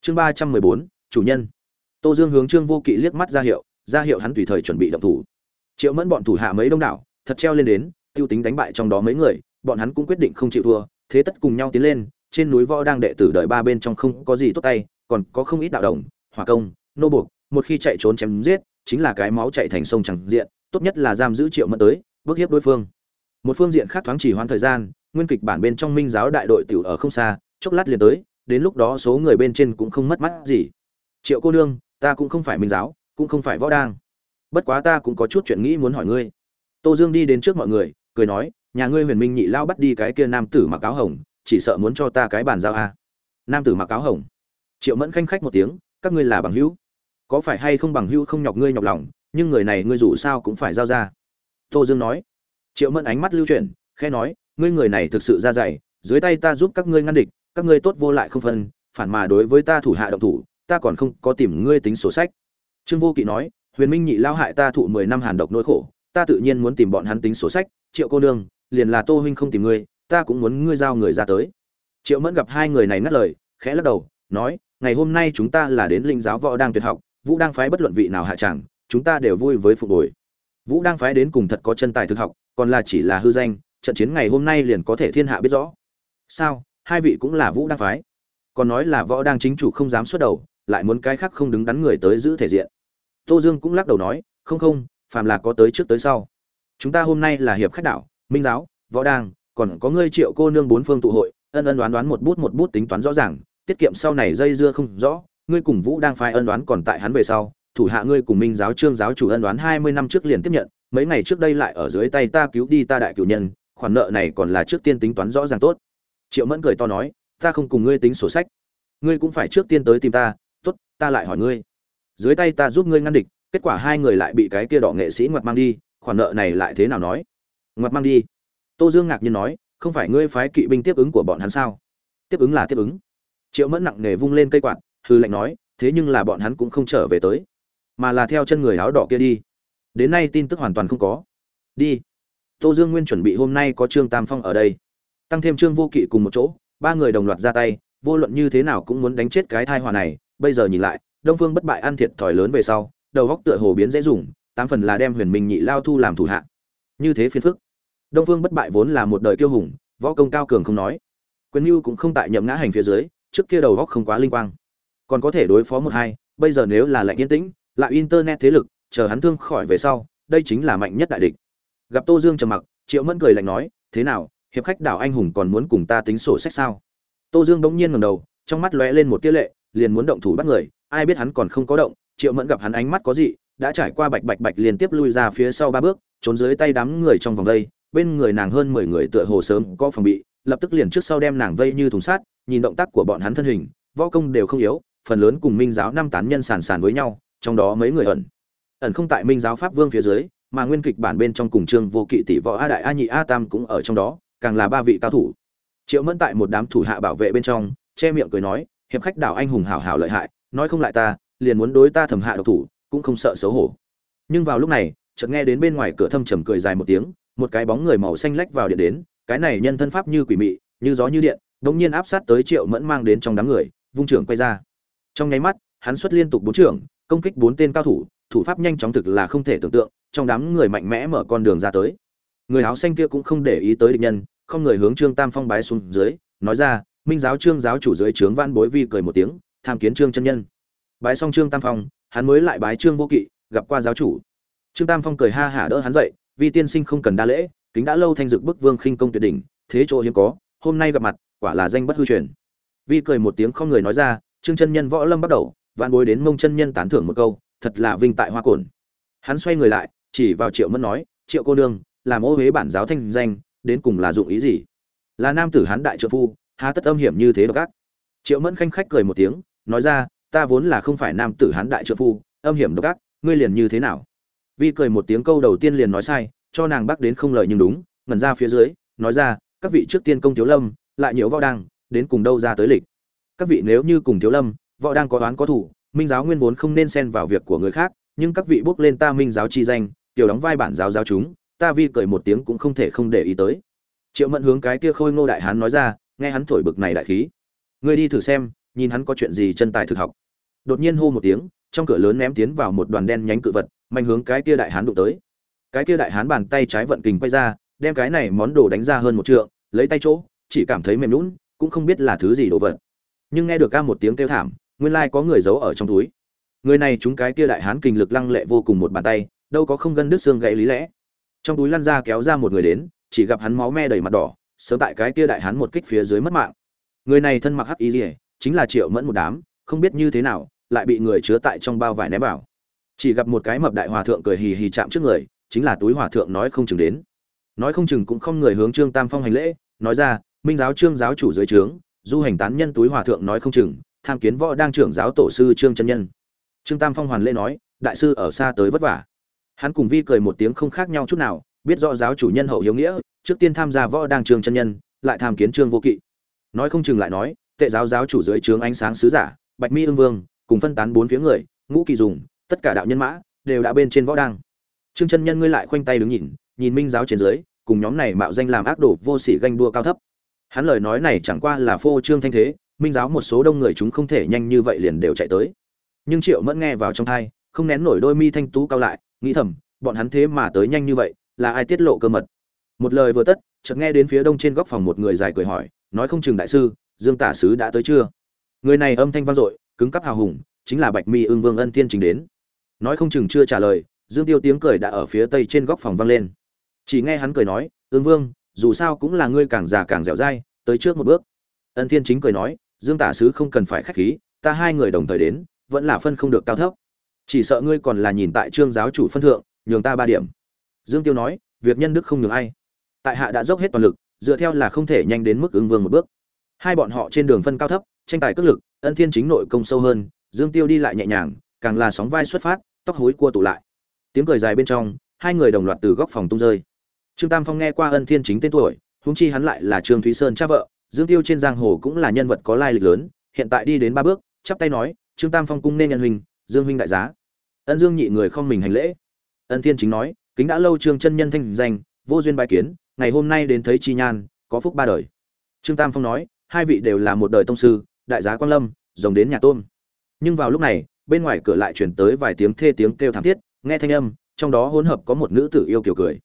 Chương ba trăm mười bốn, chủ nhân. Tô dương hướng trương vô kỵ liếc mắt ra hiệu ra hiệu hắn tùy thời chuẩn bị động thủ. Triệu mẫn bọn thủ hạ mấy đông đảo, thật treo lên đến, tiêu tính đánh bại trong đó mấy người, bọn hắn cũng quyết định không chịu thua, thế tất cùng nhau tiến lên trên núi võ đang đệ tử đợi ba bên trong không có gì tốt tay, còn có không ít đạo đồng, hỏa công, nô buộc, một khi chạy trốn chém giết, chính là cái máu chạy thành sông chẳng diện, tốt nhất là giam giữ triệu mẫn tới bước hiếp đối phương. Một phương diện khác thoáng chỉ hoãn thời gian, nguyên kịch bản bên trong minh giáo đại đội tiểu ở không xa, chốc lát liền tới, đến lúc đó số người bên trên cũng không mất mắt gì. Triệu cô nương, ta cũng không phải minh giáo, cũng không phải võ đang. Bất quá ta cũng có chút chuyện nghĩ muốn hỏi ngươi. Tô dương đi đến trước mọi người, cười nói, nhà ngươi huyền minh nhị lao bắt đi cái kia nam tử mặc áo hồng chỉ sợ muốn cho ta cái bàn giao a. À. nam tử mặc áo hồng. Triệu mẫn khanh khách một tiếng, các ngươi là bằng hữu. Có phải hay không bằng hữu không nhọc ngươi nhọc lòng, nhưng người này ngươi dù sao cũng phải giao ra. Tô dương nói. Triệu mẫn ánh mắt lưu chuyển khe nói, ngươi người này thực sự ra dày dưới tay ta giúp các ngươi ngăn địch, các ngươi tốt vô lại không phân, phản mà đối với ta thủ hạ động thủ, ta còn không có tìm ngươi tính sổ sách. Trương vô kỵ nói, huyền minh nhị lao hại ta thụ mười năm hàn độc nỗi khổ, ta tự nhiên muốn tìm bọn hắn tính sổ sách. Triệu cô nương, liền là tô huynh không tìm ngươi ta cũng muốn ngươi giao người ra tới. Triệu mẫn gặp hai người này ngắt lời, khẽ lắc đầu, nói, ngày hôm nay chúng ta là đến linh giáo võ đang tuyệt học, vũ đang phái bất luận vị nào hạ chẳng, chúng ta đều vui với phục hồi. Vũ đang phái đến cùng thật có chân tài thực học, còn là chỉ là hư danh, trận chiến ngày hôm nay liền có thể thiên hạ biết rõ. Sao, hai vị cũng là vũ đang phái? Còn nói là võ đang chính chủ không dám xuất đầu, lại muốn cái khác không đứng đắn người tới giữ thể diện. Tô dương cũng lắc đầu nói, không không, phàm là có tới trước tới sau. Chúng ta hôm nay là hiệp khách đạo, minh giáo, võ đang còn có ngươi triệu cô nương bốn phương tụ hội, ân ân đoán đoán một bút một bút tính toán rõ ràng, tiết kiệm sau này dây dưa không rõ, ngươi cùng vũ đang phái ân đoán còn tại hắn về sau, thủ hạ ngươi cùng minh giáo trương giáo chủ ân đoán hai mươi năm trước liền tiếp nhận, mấy ngày trước đây lại ở dưới tay ta cứu đi ta đại cửu nhân, khoản nợ này còn là trước tiên tính toán rõ ràng tốt. Triệu mẫn cười to nói, ta không cùng ngươi tính sổ sách, ngươi cũng phải trước tiên tới tìm ta, tốt, ta lại hỏi ngươi. Dưới tay ta giúp ngươi ngăn địch, kết quả hai người lại bị cái kia đỏ nghệ sĩ ngoặt mang đi, khoản nợ này lại thế nào nói? Ngoặt mang đi tô dương ngạc nhiên nói, không phải ngươi phái kỵ binh tiếp ứng của bọn hắn sao? Tiếp ứng là tiếp ứng. Triệu mẫn nặng nề vung lên cây quạt hư lạnh nói, thế nhưng là bọn hắn cũng không trở về tới, mà là theo chân người áo đỏ kia đi. Đến nay tin tức hoàn toàn không có. Đi. Tô dương nguyên chuẩn bị hôm nay có trương tam phong ở đây. Tăng thêm trương vô kỵ cùng một chỗ, ba người đồng loạt ra tay, vô luận như thế nào cũng muốn đánh chết cái thai hòa này. Bây giờ nhìn lại, đông phương bất bại ăn thiệt thòi lớn về sau, đầu góc tựa hồ biến dễ dùng, tám phần là đem huyền minh nhị lao thu làm thủ hạ. Như thế phiền phức đông phương bất bại vốn là một đời kiêu hùng, võ công cao cường không nói. Quyền mưu cũng không tại nhậm ngã hành phía dưới, trước kia đầu góc không quá linh quang. Còn có thể đối phó một hai, bây giờ nếu là lạnh yên tĩnh, lại internet thế lực, chờ hắn thương khỏi về sau, đây chính là mạnh nhất đại địch. Gặp tô dương trầm mặc, triệu mẫn cười lạnh nói, thế nào, hiệp khách đảo anh hùng còn muốn cùng ta tính sổ sách sao? Tô dương bỗng nhiên ngầm đầu, trong mắt lóe lên một tia lệ, liền muốn động thủ bắt người, ai biết hắn còn không có động, triệu mẫn gặp hắn ánh mắt có gì đã trải qua bạch bạch bạch liên tiếp lui ra phía sau ba bước, trốn dưới tay đám người trong vòng đây bên người nàng hơn mười người tựa hồ sớm có phòng bị, lập tức liền trước sau đem nàng vây như thùng sắt, nhìn động tác của bọn hắn thân hình, võ công đều không yếu, phần lớn cùng minh giáo năm tán nhân sàn sàn với nhau, trong đó mấy người ẩn. Ẩn không tại minh giáo pháp vương phía dưới, mà nguyên kịch bản bên trong cùng trương vô kỵ tỷ võ a đại a nhị a tam cũng ở trong đó, càng là ba vị cao thủ. Triệu mẫn tại một đám thủ hạ bảo vệ bên trong, che miệng cười nói, hiệp khách đảo anh hùng hảo hảo lợi hại, nói không lại ta, liền muốn đối ta thầm hạ độc thủ, cũng không sợ xấu hổ. Nhưng vào lúc này, chợt nghe đến bên ngoài cửa thâm trầm cười dài một tiếng một cái bóng người màu xanh lách vào điện đến, cái này nhân thân pháp như quỷ mị, như gió như điện đống nhiên áp sát tới triệu mẫn mang đến trong đám người, vung trưởng quay ra. Trong nháy mắt, hắn xuất liên tục bốn trưởng, công kích bốn tên cao thủ thủ pháp nhanh chóng thực là không thể tưởng tượng, trong đám người mạnh mẽ mở con đường ra tới. Người áo xanh kia cũng không để ý tới địch nhân, không người hướng trương tam phong bái xuống dưới, nói ra, minh giáo trương giáo chủ dưới trướng văn bối vi cười một tiếng, tham kiến trương chân nhân. Bái xong trương tam phong, hắn mới lại bái trương vô kỵ, gặp qua giáo chủ. Trương tam phong cười ha hả đỡ hắn dậy Vi tiên sinh không cần đa lễ, kính đã lâu thanh dực bức vương khinh công tuyệt đỉnh, thế chỗ hiếm có, hôm nay gặp mặt, quả là danh bất hư truyền. Vi cười một tiếng không người nói ra, trương chân nhân võ lâm bắt đầu, vạn bối đến mông chân nhân tán thưởng một câu, thật là vinh tại hoa cồn hắn xoay người lại, chỉ vào triệu mẫn nói, triệu cô nương, làm ô huế bản giáo thanh danh, đến cùng là dụng ý gì? Là nam tử hán đại trợ phu, há tất âm hiểm như thế độc ác. Triệu mẫn khanh khách cười một tiếng, nói ra, ta vốn là không phải nam tử hán đại trợ phu, âm hiểm độc ác, ngươi liền như thế nào? Vi cười một tiếng câu đầu tiên liền nói sai, cho nàng bác đến không lời nhưng đúng, ngẩn ra phía dưới, nói ra, các vị trước tiên công thiếu lâm, lại nhiễu võ đăng, đến cùng đâu ra tới lịch. Các vị nếu như cùng thiếu lâm, võ đang có đoán có thủ, minh giáo nguyên vốn không nên xen vào việc của người khác, nhưng các vị bước lên ta minh giáo chi danh, tiểu đóng vai bản giáo giáo chúng, ta vi cười một tiếng cũng không thể không để ý tới. Triệu mẫn hướng cái kia khôi ngô đại hán nói ra, nghe hắn thổi bực này đại khí. Ngươi đi thử xem, nhìn hắn có chuyện gì chân tài thực học. Đột nhiên hô một tiếng, trong cửa lớn ném tiến vào một đoàn đen nhánh cự vật mạnh hướng cái kia đại hán đụng tới. Cái kia đại hán bàn tay trái vận kình quay ra, đem cái này món đồ đánh ra hơn một trượng, lấy tay chỗ, chỉ cảm thấy mềm lún cũng không biết là thứ gì đồ vật. Nhưng nghe được ca một tiếng kêu thảm, nguyên lai có người giấu ở trong túi. Người này chúng cái kia đại hán kình lực lăng lệ vô cùng một bàn tay, đâu có không gân đứt xương gãy lý lẽ. Trong túi lăn ra kéo ra một người đến, chỉ gặp hắn máu me đầy mặt đỏ, sớm tại cái kia đại hán một kích phía dưới mất mạng. Người này thân mặc hắc y rỉa chính là triệu mẫn một đám, không biết như thế nào, lại bị người chứa tại trong bao vải ném vào chỉ gặp một cái mập đại hòa thượng cười hì hì chạm trước người, chính là túi hòa thượng nói không chừng đến. Nói không chừng cũng không người hướng trương tam phong hành lễ, nói ra, minh giáo trương giáo chủ dưới trướng, du hành tán nhân túi hòa thượng nói không chừng, tham kiến võ đang trưởng giáo tổ sư trương chân nhân. Trương tam phong hoàn lễ nói, đại sư ở xa tới vất vả. Hắn cùng vi cười một tiếng không khác nhau chút nào, biết rõ giáo chủ nhân hậu hiếu nghĩa, trước tiên tham gia võ đang trương chân nhân, lại tham kiến trương vô kỵ. Nói không chừng lại nói, tệ giáo giáo chủ dưới trướng ánh sáng sứ giả, bạch mi ương vương, cùng phân tán bốn phía người, ngũ kỳ dùng tất cả đạo nhân mã đều đã bên trên võ đăng. Trương chân nhân ngươi lại khoanh tay đứng nhìn nhìn minh giáo trên dưới, cùng nhóm này mạo danh làm ác đồ vô sỉ ganh đua cao thấp. Hắn lời nói này chẳng qua là phô trương thanh thế, minh giáo một số đông người chúng không thể nhanh như vậy liền đều chạy tới. Nhưng triệu mẫn nghe vào trong thai, không nén nổi đôi mi thanh tú cao lại, nghĩ thầm, bọn hắn thế mà tới nhanh như vậy, là ai tiết lộ cơ mật? Một lời vừa tất, chợt nghe đến phía đông trên góc phòng một người dài cười hỏi, nói không chừng đại sư, dương tả sứ đã tới chưa? Người này âm thanh vang dội, cứng cắp hào hùng, chính là bạch mi ương vương ân Tiên trình đến nói không chừng chưa trả lời, dương tiêu tiếng cười đã ở phía tây trên góc phòng vang lên. Chỉ nghe hắn cười nói ương vương, dù sao cũng là ngươi càng già càng dẻo dai, tới trước một bước. Ân thiên chính cười nói, dương tả sứ không cần phải khách khí, ta hai người đồng thời đến, vẫn là phân không được cao thấp. Chỉ sợ ngươi còn là nhìn tại trương giáo chủ phân thượng, nhường ta ba điểm. Dương tiêu nói, việc nhân đức không nhường ai. Tại hạ đã dốc hết toàn lực, dựa theo là không thể nhanh đến mức ứng vương một bước. Hai bọn họ trên đường phân cao thấp, tranh tài cất lực, ân thiên chính nội công sâu hơn, dương tiêu đi lại nhẹ nhàng, càng là sóng vai xuất phát tóc hối cua tụ lại. Tiếng cười dài bên trong, hai người đồng loạt từ góc phòng tung rơi. Trương tam phong nghe qua ân thiên chính tên tuổi, huống chi hắn lại là trương thúy sơn cha vợ, dương tiêu trên giang hồ cũng là nhân vật có lai lịch lớn, hiện tại đi đến ba bước, chắp tay nói, trương tam phong cung nên nhân huynh, dương huynh đại giá. Ân dương nhị người không mình hành lễ. Ân thiên chính nói, kính đã lâu trương chân nhân thanh danh, vô duyên bài kiến, ngày hôm nay đến thấy chi nhan, có phúc ba đời. Trương tam phong nói, hai vị đều là một đời tông sư, đại giá quan lâm, rồng đến nhà tôn. Nhưng vào lúc này bên ngoài cửa lại chuyển tới vài tiếng thê tiếng kêu thảm thiết, nghe thanh âm, trong đó hỗn hợp có một nữ tử yêu kiểu cười.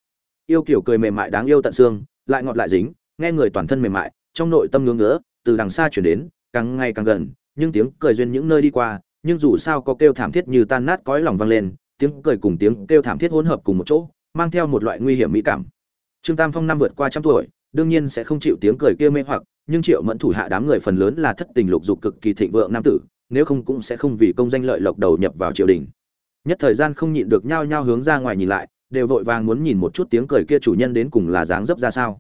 Yêu kiểu cười mềm mại đáng yêu tận xương, lại ngọt lại dính, nghe người toàn thân mềm mại, trong nội tâm ngưỡng ngỡ từ đằng xa chuyển đến, càng ngày càng gần, nhưng tiếng cười duyên những nơi đi qua, nhưng dù sao có kêu thảm thiết như tan nát cõi lòng vang lên, tiếng cười cùng tiếng kêu thảm thiết hỗn hợp cùng một chỗ, mang theo một loại nguy hiểm mỹ cảm. Trương tam phong năm vượt qua trăm tuổi, đương nhiên sẽ không chịu tiếng cười kia mê hoặc, nhưng triệu mẫn thủ hạ đám người phần lớn là thất tình lục dục cực kỳ thịnh vượng nam tử nếu không cũng sẽ không vì công danh lợi lộc đầu nhập vào triều đình. Nhất thời gian không nhịn được nhao nhao hướng ra ngoài nhìn lại, đều vội vàng muốn nhìn một chút tiếng cười kia chủ nhân đến cùng là dáng dấp ra sao.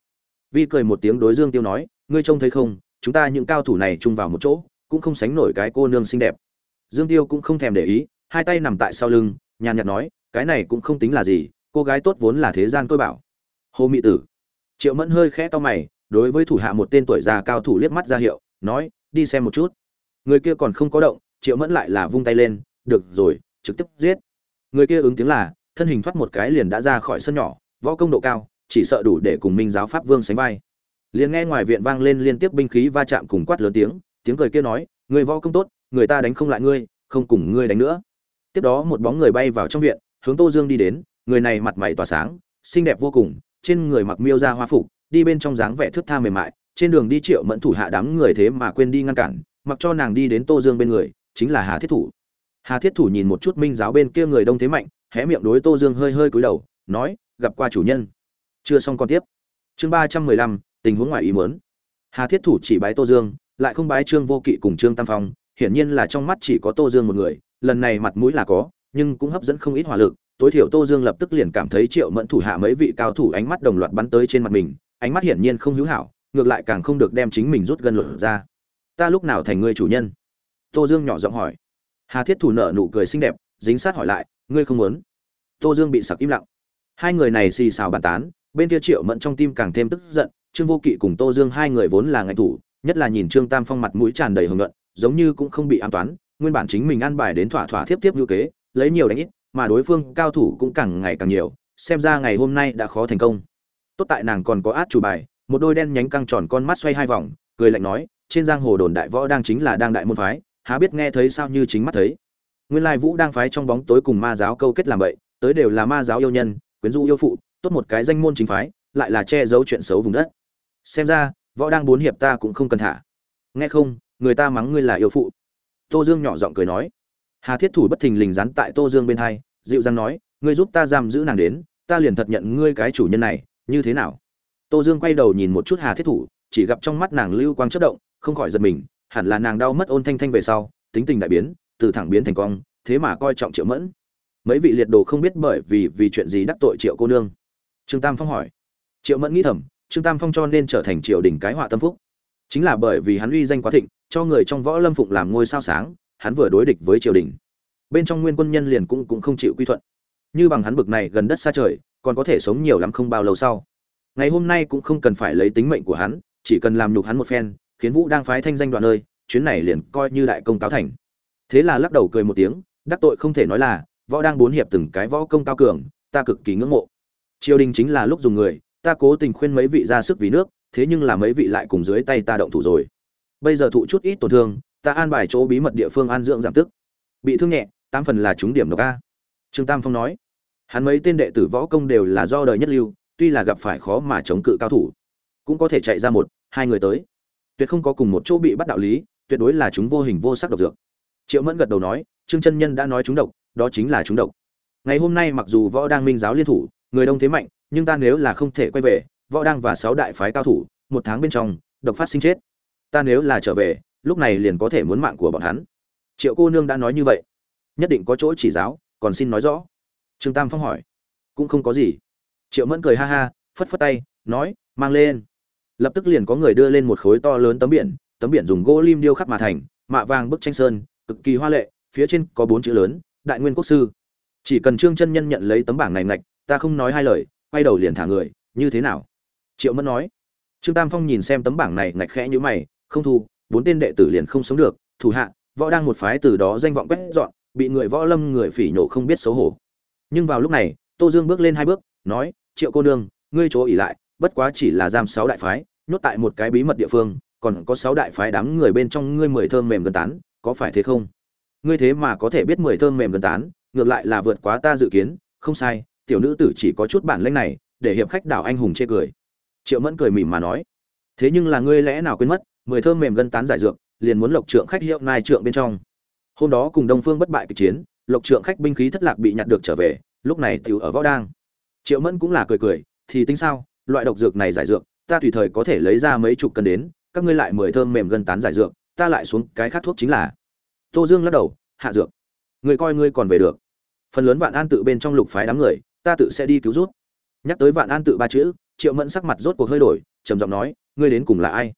Vi cười một tiếng đối dương tiêu nói, ngươi trông thấy không, chúng ta những cao thủ này chung vào một chỗ, cũng không sánh nổi cái cô nương xinh đẹp. Dương tiêu cũng không thèm để ý, hai tay nằm tại sau lưng, nhàn nhạt nói, cái này cũng không tính là gì, cô gái tốt vốn là thế gian tôi bảo. Hồ mị tử. Triệu mẫn hơi khẽ to mày, đối với thủ hạ một tên tuổi già cao thủ liếc mắt ra hiệu, nói, đi xem một chút người kia còn không có động, triệu mẫn lại là vung tay lên, được rồi, trực tiếp giết. Người kia ứng tiếng là, thân hình thoát một cái liền đã ra khỏi sân nhỏ, võ công độ cao, chỉ sợ đủ để cùng minh giáo pháp vương sánh vai. Liền nghe ngoài viện vang lên liên tiếp binh khí va chạm cùng quát lớn tiếng tiếng cười kia nói, người võ công tốt, người ta đánh không lại ngươi, không cùng ngươi đánh nữa. Tiếp đó một bóng người bay vào trong viện, hướng tô dương đi đến, người này mặt mày tỏa sáng, xinh đẹp vô cùng, trên người mặc miêu ra hoa phục, đi bên trong dáng vẻ thước tha mềm mại, trên đường đi triệu mẫn thủ hạ đám người thế mà quên đi ngăn cản mặc cho nàng đi đến tô dương bên người, chính là hà thiết thủ. Hà thiết thủ nhìn một chút minh giáo bên kia người đông thế mạnh, hé miệng đối tô dương hơi hơi cúi đầu, nói, gặp qua chủ nhân. Chưa xong còn tiếp. Chương ba trăm mười lăm, tình huống ngoài ý muốn. Hà thiết thủ chỉ bái tô dương, lại không bái trương vô kỵ cùng trương tam phong, hiển nhiên là trong mắt chỉ có tô dương một người, lần này mặt mũi là có, nhưng cũng hấp dẫn không ít hỏa lực. Tối thiểu tô dương lập tức liền cảm thấy triệu mẫn thủ hạ mấy vị cao thủ ánh mắt đồng loạt bắn tới trên mặt mình, ánh mắt hiển nhiên không hữu hảo, ngược lại càng không được đem chính mình rút gân luận ra ta lúc nào thành ngươi chủ nhân? Tô dương nhỏ giọng hỏi. Hà thiết thủ nợ nụ cười xinh đẹp, dính sát hỏi lại, ngươi không muốn? Tô dương bị sặc im lặng. Hai người này xì xào bàn tán, bên kia triệu mẫn trong tim càng thêm tức giận, trương vô kỵ cùng tô dương hai người vốn là ngành thủ, nhất là nhìn trương tam phong mặt mũi tràn đầy hưởng luận giống như cũng không bị an toán, nguyên bản chính mình ăn bài đến thỏa thỏa thiếp tiếp như kế, lấy nhiều đánh ít, mà đối phương cao thủ cũng càng ngày càng nhiều, xem ra ngày hôm nay đã khó thành công. Tốt tại nàng còn có át chủ bài, một đôi đen nhánh căng tròn con mắt xoay hai vòng, cười lạnh nói trên giang hồ đồn đại võ đang chính là đang đại môn phái, há biết nghe thấy sao như chính mắt thấy. Nguyên lai vũ đang phái trong bóng tối cùng ma giáo câu kết làm vậy tới đều là ma giáo yêu nhân, quyến rũ yêu phụ, tốt một cái danh môn chính phái, lại là che giấu chuyện xấu vùng đất. Xem ra, võ đang bốn hiệp ta cũng không cần thả. Nghe không, người ta mắng ngươi là yêu phụ. Tô dương nhỏ giọng cười nói. Hà thiết thủ bất thình lình rắn tại tô dương bên hai, dịu dàng nói, ngươi giúp ta giam giữ nàng đến, ta liền thật nhận ngươi cái chủ nhân này, như thế nào? Tô dương quay đầu nhìn một chút hà thiết thủ, chỉ gặp trong mắt nàng lưu quang chất động không khỏi giật mình, hẳn là nàng đau mất ôn thanh thanh về sau, tính tình đại biến, từ thẳng biến thành cong, thế mà coi trọng triệu mẫn. Mấy vị liệt đồ không biết bởi vì vì chuyện gì đắc tội triệu cô nương. Trương tam phong hỏi. Triệu mẫn nghĩ thầm, trương tam phong cho nên trở thành triều đình cái họa tâm phúc. Chính là bởi vì hắn uy danh quá thịnh, cho người trong võ lâm phụng làm ngôi sao sáng, hắn vừa đối địch với triều đình. Bên trong nguyên quân nhân liền cũng cũng không chịu quy thuận. Như bằng hắn bực này gần đất xa trời, còn có thể sống nhiều lắm không bao lâu sau. Ngày hôm nay cũng không cần phải lấy tính mệnh của hắn, chỉ cần làm nhục hắn một phen khiến vũ đang phái thanh danh đoạn nơi chuyến này liền coi như đại công cáo thành. Thế là lắc đầu cười một tiếng, đắc tội không thể nói là, võ đang bốn hiệp từng cái võ công cao cường, ta cực kỳ ngưỡng mộ. Triều đình chính là lúc dùng người, ta cố tình khuyên mấy vị ra sức vì nước, thế nhưng là mấy vị lại cùng dưới tay ta động thủ rồi. Bây giờ thụ chút ít tổn thương, ta an bài chỗ bí mật địa phương an dưỡng giảm tức. Bị thương nhẹ tam phần là trúng điểm độc a. Trương tam phong nói, hắn mấy tên đệ tử võ công đều là do đời nhất lưu, tuy là gặp phải khó mà chống cự cao thủ, cũng có thể chạy ra một, hai người tới tuyệt không có cùng một chỗ bị bắt đạo lý, tuyệt đối là chúng vô hình vô sắc độc dược. Triệu mẫn gật đầu nói, trương chân nhân đã nói chúng độc, đó chính là chúng độc. Ngày hôm nay mặc dù võ đang minh giáo liên thủ, người đông thế mạnh, nhưng ta nếu là không thể quay về, võ đang và sáu đại phái cao thủ, một tháng bên trong, độc phát sinh chết. Ta nếu là trở về, lúc này liền có thể muốn mạng của bọn hắn. Triệu cô nương đã nói như vậy. Nhất định có chỗ chỉ giáo, còn xin nói rõ. Trương tam phong hỏi. Cũng không có gì. Triệu mẫn cười ha ha, phất phất tay, nói, mang lên lập tức liền có người đưa lên một khối to lớn tấm biển tấm biển dùng gỗ lim điêu khắc mà thành, mạ vàng bức tranh sơn, cực kỳ hoa lệ, phía trên có bốn chữ lớn, đại nguyên quốc sư. Chỉ cần trương chân nhân nhận lấy tấm bảng này ngạch, ta không nói hai lời, quay đầu liền thả người, như thế nào? Triệu mẫn nói. Trương tam phong nhìn xem tấm bảng này ngạch khẽ như mày, không thu, bốn tên đệ tử liền không sống được, thủ hạ, võ đang một phái từ đó danh vọng quét dọn, bị người võ lâm người phỉ nhổ không biết xấu hổ. Nhưng vào lúc này, tô dương bước lên hai bước, nói, triệu cô nương, ngươi chỗ ỉ lại bất quá chỉ là giam sáu đại phái, nhốt tại một cái bí mật địa phương, còn có sáu đại phái đám người bên trong ngươi mười thơm mềm gần tán, có phải thế không? Ngươi thế mà có thể biết mười thơm mềm gần tán, ngược lại là vượt quá ta dự kiến, không sai, tiểu nữ tử chỉ có chút bản lĩnh này, để hiệp khách đảo anh hùng chê cười. Triệu mẫn cười mỉm mà nói, thế nhưng là ngươi lẽ nào quên mất, mười thơm mềm gân tán giải dược, liền muốn lộc trượng khách hiệu nai trượng bên trong. Hôm đó cùng đông phương bất bại kịch chiến, lộc trượng khách binh khí thất lạc bị nhặt được trở về, lúc này tiểu ở võ đang. Triệu mẫn cũng là cười cười, thì tính sao? Loại độc dược này giải dược, ta tùy thời có thể lấy ra mấy chục cân đến, các ngươi lại mười thơm mềm gần tán giải dược, ta lại xuống, cái khác thuốc chính là. Tô dương lắc đầu, hạ dược. Người coi ngươi còn về được. Phần lớn vạn an tự bên trong lục phái đám người, ta tự sẽ đi cứu giúp. nhắc tới vạn an tự ba chữ, triệu mẫn sắc mặt rốt cuộc hơi đổi, trầm giọng nói, ngươi đến cùng là ai?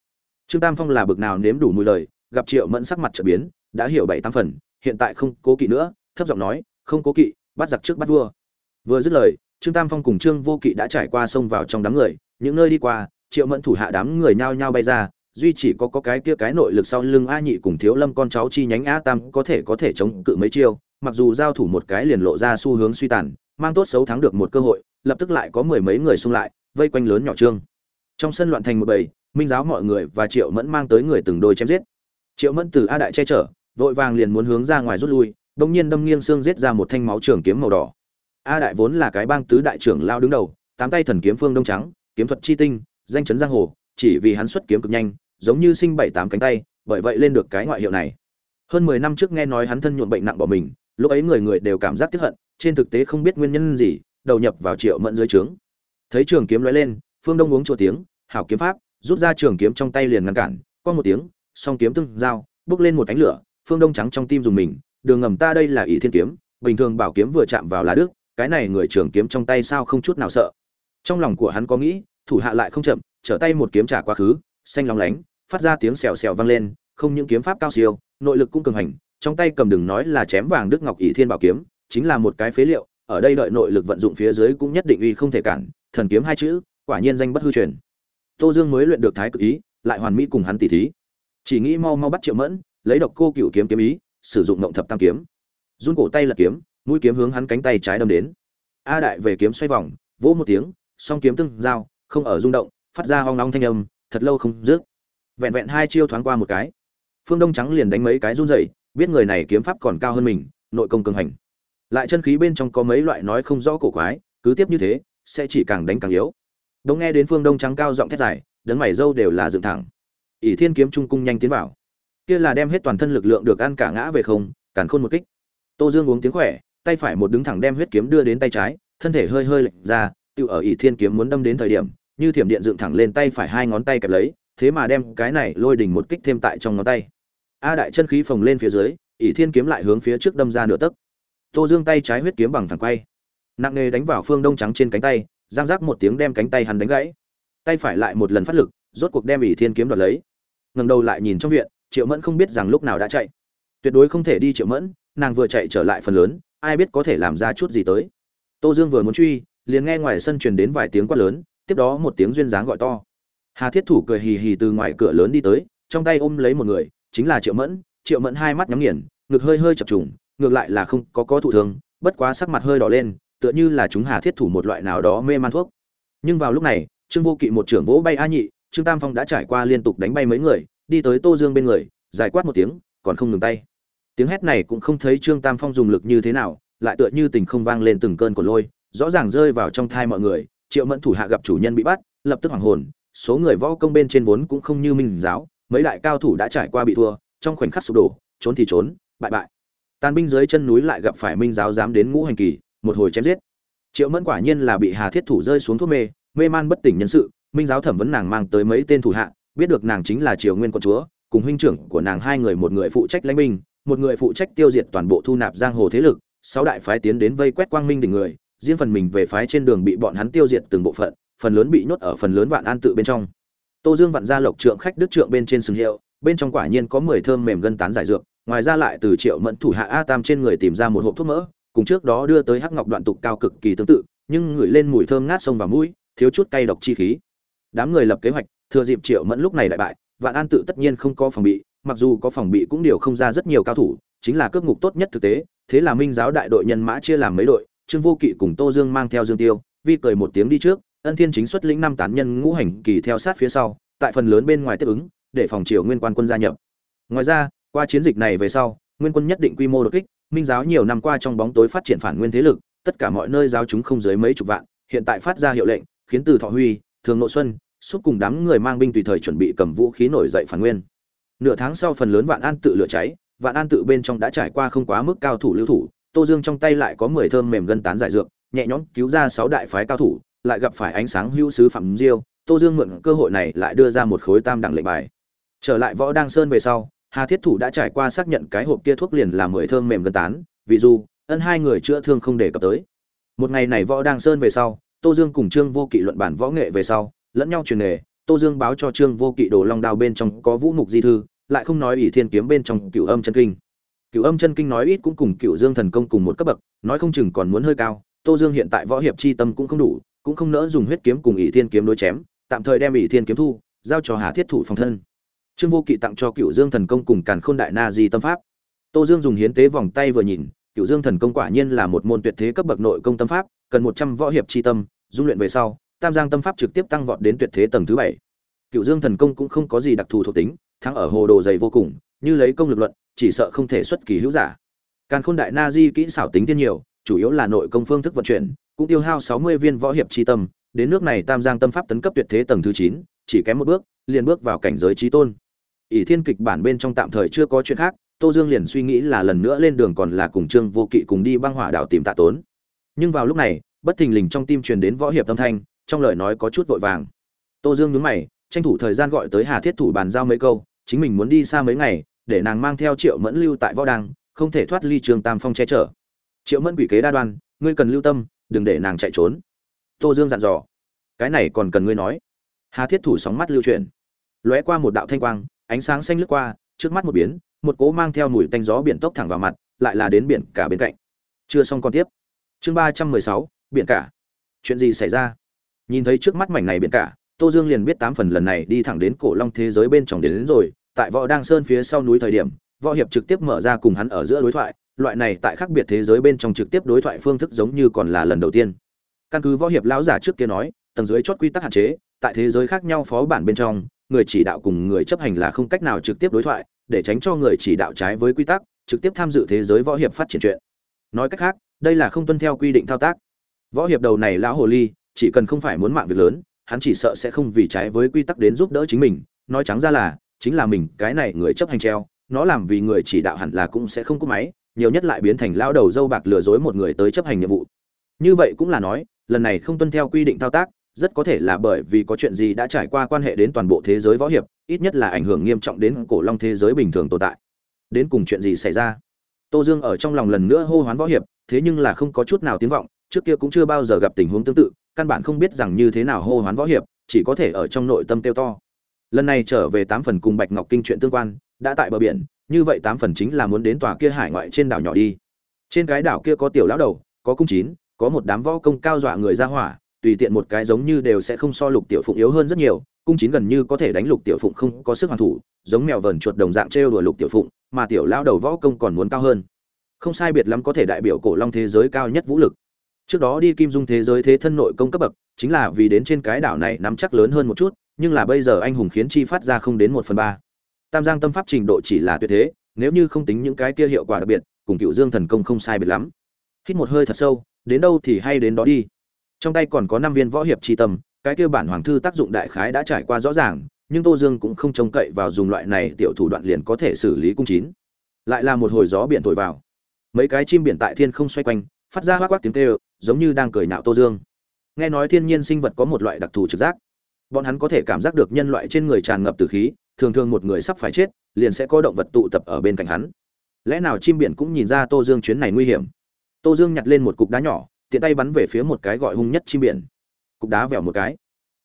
Trương tam phong là bực nào nếm đủ mùi lời, gặp triệu mẫn sắc mặt trở biến, đã hiểu bảy tám phần, hiện tại không cố kỵ nữa, thấp giọng nói, không cố kỵ, bắt giặc trước bắt vua. Vừa dứt lời trương tam phong cùng trương vô kỵ đã trải qua sông vào trong đám người, những nơi đi qua, triệu mẫn thủ hạ đám người nhao nhao bay ra, duy chỉ có có cái kia cái nội lực sau lưng a nhị cùng thiếu lâm con cháu chi nhánh a tam có thể có thể chống cự mấy chiêu, mặc dù giao thủ một cái liền lộ ra xu hướng suy tàn, mang tốt xấu thắng được một cơ hội, lập tức lại có mười mấy người xung lại, vây quanh lớn nhỏ trương. Trong sân loạn thành một bầy, minh giáo mọi người và triệu mẫn mang tới người từng đôi chém giết. Triệu mẫn từ a đại che chở, vội vàng liền muốn hướng ra ngoài rút lui đông nhiên đâm nghiêng xương giết ra một thanh máu trường kiếm màu đỏ a đại vốn là cái bang tứ đại trưởng lao đứng đầu, tám tay thần kiếm phương đông trắng, kiếm thuật chi tinh, danh chấn giang hồ, chỉ vì hắn xuất kiếm cực nhanh, giống như sinh bảy tám cánh tay, bởi vậy lên được cái ngoại hiệu này. Hơn mười năm trước nghe nói hắn thân nhuộm bệnh nặng bỏ mình, lúc ấy người người đều cảm giác tiếc hận, trên thực tế không biết nguyên nhân gì, đầu nhập vào triệu mẫn dưới trướng. Thấy trường kiếm lóe lên, phương đông uống chua tiếng, hảo kiếm pháp, rút ra trường kiếm trong tay liền ngăn cản qua một tiếng, song kiếm tương giao, bước lên một ánh lửa, phương đông trắng trong tim dùng mình, đường ngầm ta đây là ý thiên kiếm, bình thường bảo kiếm vừa chạm vào là đức cái này người trường kiếm trong tay sao không chút nào sợ. Trong lòng của hắn có nghĩ, thủ hạ lại không chậm, trở tay một kiếm trả quá khứ, xanh lóng lánh, phát ra tiếng xèo xèo vang lên, không những kiếm pháp cao siêu, nội lực cũng cường hành, trong tay cầm đừng nói là chém vàng đức ngọc ỷ thiên bảo kiếm, chính là một cái phế liệu, ở đây đợi nội lực vận dụng phía dưới cũng nhất định uy không thể cản, thần kiếm hai chữ, quả nhiên danh bất hư truyền. Tô dương mới luyện được thái cực ý, lại hoàn mỹ cùng hắn tỉ thí. Chỉ nghĩ mau mau bắt triệu mẫn, lấy độc cô cựu kiếm kiếm ý, sử dụng ngộng thập tam kiếm. Run cổ tay lật kiếm mũi kiếm hướng hắn cánh tay trái đâm đến. A đại về kiếm xoay vòng vỗ một tiếng song kiếm tương giao không ở rung động phát ra hoang long thanh âm thật lâu không dứt. Vẹn vẹn hai chiêu thoáng qua một cái phương đông trắng liền đánh mấy cái run rẩy, biết người này kiếm pháp còn cao hơn mình nội công cường hành. Lại chân khí bên trong có mấy loại nói không rõ cổ quái cứ tiếp như thế sẽ chỉ càng đánh càng yếu. Đông nghe đến phương đông trắng cao giọng thét dài đấng mày dâu đều là dựng thẳng. Ỷ thiên kiếm trung cung nhanh tiến vào. Kia là đem hết toàn thân lực lượng được ăn cả ngã về không càn khôn một kích. Tô dương uống tiếng khỏe tay phải một đứng thẳng đem huyết kiếm đưa đến tay trái, thân thể hơi hơi lệch ra tự ở ỷ thiên kiếm muốn đâm đến thời điểm, như thiểm điện dựng thẳng lên tay phải hai ngón tay kẹp lấy, thế mà đem cái này lôi đỉnh một kích thêm tại trong ngón tay. A đại chân khí phồng lên phía dưới, ỷ thiên kiếm lại hướng phía trước đâm ra nửa tấc. Tô dương tay trái huyết kiếm bằng thẳng quay. Nặng nề đánh vào phương đông trắng trên cánh tay, giang giác một tiếng đem cánh tay hắn đánh gãy. Tay phải lại một lần phát lực, rốt cuộc đem ỷ thiên kiếm đoạt lấy. Ngẩng đầu lại nhìn trong viện, triệu mẫn không biết rằng lúc nào đã chạy. Tuyệt đối không thể đi triệu mẫn, nàng vừa chạy trở lại phần lớn ai biết có thể làm ra chút gì tới. Tô dương vừa muốn truy, liền nghe ngoài sân truyền đến vài tiếng quát lớn, tiếp đó một tiếng duyên dáng gọi to. Hà thiết thủ cười hì hì từ ngoài cửa lớn đi tới, trong tay ôm lấy một người, chính là triệu mẫn. Triệu mẫn hai mắt nhắm nghiền, ngực hơi hơi chập trùng, ngược lại là không có có thụ thương, bất quá sắc mặt hơi đỏ lên, tựa như là chúng hà thiết thủ một loại nào đó mê man thuốc. Nhưng vào lúc này, trương vô kỵ một trưởng vỗ bay a nhị, trương tam phong đã trải qua liên tục đánh bay mấy người, đi tới tô dương bên người, giải quát một tiếng, còn không ngừng tay tiếng hét này cũng không thấy trương tam phong dùng lực như thế nào, lại tựa như tình không vang lên từng cơn của lôi, rõ ràng rơi vào trong thai mọi người, triệu mẫn thủ hạ gặp chủ nhân bị bắt, lập tức hoảng hồn, số người võ công bên trên vốn cũng không như minh giáo, mấy đại cao thủ đã trải qua bị thua, trong khoảnh khắc sụp đổ, trốn thì trốn, bại bại. Tàn binh dưới chân núi lại gặp phải minh giáo dám đến ngũ hành kỳ, một hồi chém giết. Triệu mẫn quả nhiên là bị hà thiết thủ rơi xuống thuốc mê mê man bất tỉnh nhân sự, minh giáo thẩm vấn nàng mang tới mấy tên thủ hạ, biết được nàng chính là triều nguyên quận chúa, cùng huynh trưởng của nàng hai người một người phụ trách lãnh binh một người phụ trách tiêu diệt toàn bộ thu nạp giang hồ thế lực, sáu đại phái tiến đến vây quét quang minh đỉnh người, riêng phần mình về phái trên đường bị bọn hắn tiêu diệt từng bộ phận, phần lớn bị nhốt ở phần lớn vạn an tự bên trong. Tô dương vặn ra lộc trượng khách đức trượng bên trên sừng hiệu, bên trong quả nhiên có mười thơm mềm gân tán giải dược, ngoài ra lại từ triệu mẫn thủ hạ a tam trên người tìm ra một hộp thuốc mỡ, cùng trước đó đưa tới hắc ngọc đoạn tục cao cực kỳ tương tự, nhưng ngửi lên mùi thơm ngát sông và mũi, thiếu chút cay độc chi khí. Đám người lập kế hoạch, thừa dịp triệu mẫn lúc này đại bại, vạn an tự tất nhiên không có phòng bị mặc dù có phòng bị cũng điều không ra rất nhiều cao thủ, chính là cướp ngục tốt nhất thực tế, thế là minh giáo đại đội nhân mã chia làm mấy đội, trương vô kỵ cùng tô dương mang theo dương tiêu, vi cười một tiếng đi trước, ân thiên chính xuất lĩnh năm tán nhân ngũ hành kỳ theo sát phía sau, tại phần lớn bên ngoài tiếp ứng, để phòng triều nguyên quan quân gia nhập. Ngoài ra, qua chiến dịch này về sau, nguyên quân nhất định quy mô đột kích, minh giáo nhiều năm qua trong bóng tối phát triển phản nguyên thế lực, tất cả mọi nơi giáo chúng không dưới mấy chục vạn, hiện tại phát ra hiệu lệnh, khiến từ thọ huy, thường nội xuân xúc cùng đám người mang binh tùy thời chuẩn bị cầm vũ khí nổi dậy phản nguyên nửa tháng sau phần lớn vạn an tự lửa cháy, vạn an tự bên trong đã trải qua không quá mức cao thủ lưu thủ, tô dương trong tay lại có mười thơm mềm gân tán giải dược, nhẹ nhõm cứu ra sáu đại phái cao thủ, lại gặp phải ánh sáng hữu sứ phạm diêu, tô dương mượn cơ hội này lại đưa ra một khối tam đẳng lệnh bài. Trở lại võ đăng sơn về sau, hà thiết thủ đã trải qua xác nhận cái hộp kia thuốc liền là mười thơm mềm gân tán, vì dù, ân hai người chữa thương không đề cập tới. Một ngày này võ đăng sơn về sau, tô dương cùng trương vô kỵ luận bản võ nghệ về sau, lẫn nhau truyền nghề tô dương báo cho trương vô kỵ đồ long đao bên trong có vũ mục di thư, lại không nói ỷ thiên kiếm bên trong cựu âm chân kinh. Cựu âm chân kinh nói ít cũng cùng cựu dương thần công cùng một cấp bậc, nói không chừng còn muốn hơi cao, tô dương hiện tại võ hiệp chi tâm cũng không đủ, cũng không nỡ dùng huyết kiếm cùng ỷ thiên kiếm đối chém, tạm thời đem ỷ thiên kiếm thu, giao cho hà thiết thủ phòng thân. Trương vô kỵ tặng cho cựu dương thần công cùng càn khôn đại na di tâm pháp. Tô dương dùng hiến tế vòng tay vừa nhìn cựu dương thần công quả nhiên là một môn tuyệt thế cấp bậc nội công tâm pháp, cần một trăm võ hiệp chi tâm, dung luyện về sau tam giang tâm pháp trực tiếp tăng vọt đến tuyệt thế tầng thứ bảy. Cựu dương thần công cũng không có gì đặc thù thuộc tính, thắng ở hồ đồ dày vô cùng, như lấy công lực luận, chỉ sợ không thể xuất kỳ hữu giả. Càn khôn đại na di kỹ xảo tính tiên nhiều, chủ yếu là nội công phương thức vận chuyển, cũng tiêu hao sáu mươi viên võ hiệp chi tâm, đến nước này tam giang tâm pháp tấn cấp tuyệt thế tầng thứ chín, chỉ kém một bước, liền bước vào cảnh giới trí tôn. Ỷ thiên kịch bản bên trong tạm thời chưa có chuyện khác, tô dương liền suy nghĩ là lần nữa lên đường còn là cùng trương vô kỵ cùng đi băng hỏa đảo tìm tạ tốn. Nhưng vào lúc này, bất thình lình trong tim truyền đến võ hiệp tâm thanh trong lời nói có chút vội vàng. Tô dương nhướng mày, tranh thủ thời gian gọi tới hà thiết thủ bàn giao mấy câu, chính mình muốn đi xa mấy ngày, để nàng mang theo triệu mẫn lưu tại võ đăng, không thể thoát ly trường tam phong che chở. Triệu mẫn quỷ kế đa đoan, ngươi cần lưu tâm, đừng để nàng chạy trốn. Tô dương dặn dò. Cái này còn cần ngươi nói. Hà thiết thủ sóng mắt lưu chuyển. Lóe qua một đạo thanh quang, ánh sáng xanh lướt qua, trước mắt một biến, một cố mang theo mùi tanh gió biển tốc thẳng vào mặt, lại là đến biển cả bên cạnh. Chưa xong còn tiếp. Chương ba trăm mười sáu, biển cả. Chuyện gì xảy ra? Nhìn thấy trước mắt mảnh này biển cả tô dương liền biết tám phần lần này đi thẳng đến cổ long thế giới bên trong đến, đến rồi. Tại võ đăng sơn phía sau núi thời điểm võ hiệp trực tiếp mở ra cùng hắn ở giữa đối thoại. Loại này tại khác biệt thế giới bên trong trực tiếp đối thoại phương thức giống như còn là lần đầu tiên. Căn cứ võ hiệp lão giả trước kia nói tầng dưới chót quy tắc hạn chế tại thế giới khác nhau phó bản bên trong người chỉ đạo cùng người chấp hành là không cách nào trực tiếp đối thoại để tránh cho người chỉ đạo trái với quy tắc trực tiếp tham dự thế giới võ hiệp phát triển chuyện. Nói cách khác đây là không tuân theo quy định thao tác. Võ hiệp đầu này lão hồ ly chỉ cần không phải muốn mạng việc lớn, hắn chỉ sợ sẽ không vì trái với quy tắc đến giúp đỡ chính mình. Nói trắng ra là, chính là mình, cái này người chấp hành treo, nó làm vì người chỉ đạo hẳn là cũng sẽ không có máy, nhiều nhất lại biến thành lao đầu dâu bạc lừa dối một người tới chấp hành nhiệm vụ. Như vậy cũng là nói, lần này không tuân theo quy định thao tác, rất có thể là bởi vì có chuyện gì đã trải qua quan hệ đến toàn bộ thế giới võ hiệp, ít nhất là ảnh hưởng nghiêm trọng đến cổ long thế giới bình thường tồn tại. Đến cùng chuyện gì xảy ra? Tô dương ở trong lòng lần nữa hô hoán võ hiệp, thế nhưng là không có chút nào tiếng vọng, trước kia cũng chưa bao giờ gặp tình huống tương tự căn bản không biết rằng như thế nào hô hoán võ hiệp, chỉ có thể ở trong nội tâm tiêu to. Lần này trở về tám phần cùng bạch ngọc kinh chuyện tương quan, đã tại bờ biển, như vậy tám phần chính là muốn đến tòa kia hải ngoại trên đảo nhỏ đi. Trên cái đảo kia có tiểu lão đầu, có cung chín, có một đám võ công cao dọa người ra hỏa, tùy tiện một cái giống như đều sẽ không so lục tiểu phụng yếu hơn rất nhiều, cung chín gần như có thể đánh lục tiểu phụng không có sức hoàn thủ, giống mèo vờn chuột đồng dạng trêu đùa lục tiểu phụng, mà tiểu lão đầu võ công còn muốn cao hơn. Không sai biệt lắm có thể đại biểu cổ long thế giới cao nhất vũ lực trước đó đi kim dung thế giới thế thân nội công cấp bậc, chính là vì đến trên cái đảo này nắm chắc lớn hơn một chút, nhưng là bây giờ anh hùng khiến chi phát ra không đến một phần ba. Tam giang tâm pháp trình độ chỉ là tuyệt thế, nếu như không tính những cái kia hiệu quả đặc biệt, cùng cựu dương thần công không sai biệt lắm. Hít một hơi thật sâu, đến đâu thì hay đến đó đi. Trong tay còn có năm viên võ hiệp tri tâm, cái kia bản hoàng thư tác dụng đại khái đã trải qua rõ ràng, nhưng tô dương cũng không trông cậy vào dùng loại này tiểu thủ đoạn liền có thể xử lý cung chín. Lại là một hồi gió biển thổi vào. Mấy cái chim biển tại thiên không xoay quanh phát ra hoác hoác tiếng kêu, giống như đang cười nạo tô dương. Nghe nói thiên nhiên sinh vật có một loại đặc thù trực giác. Bọn hắn có thể cảm giác được nhân loại trên người tràn ngập từ khí, thường thường một người sắp phải chết, liền sẽ có động vật tụ tập ở bên cạnh hắn. Lẽ nào chim biển cũng nhìn ra tô dương chuyến này nguy hiểm? Tô dương nhặt lên một cục đá nhỏ, tiện tay bắn về phía một cái gọi hung nhất chim biển. Cục đá vèo một cái.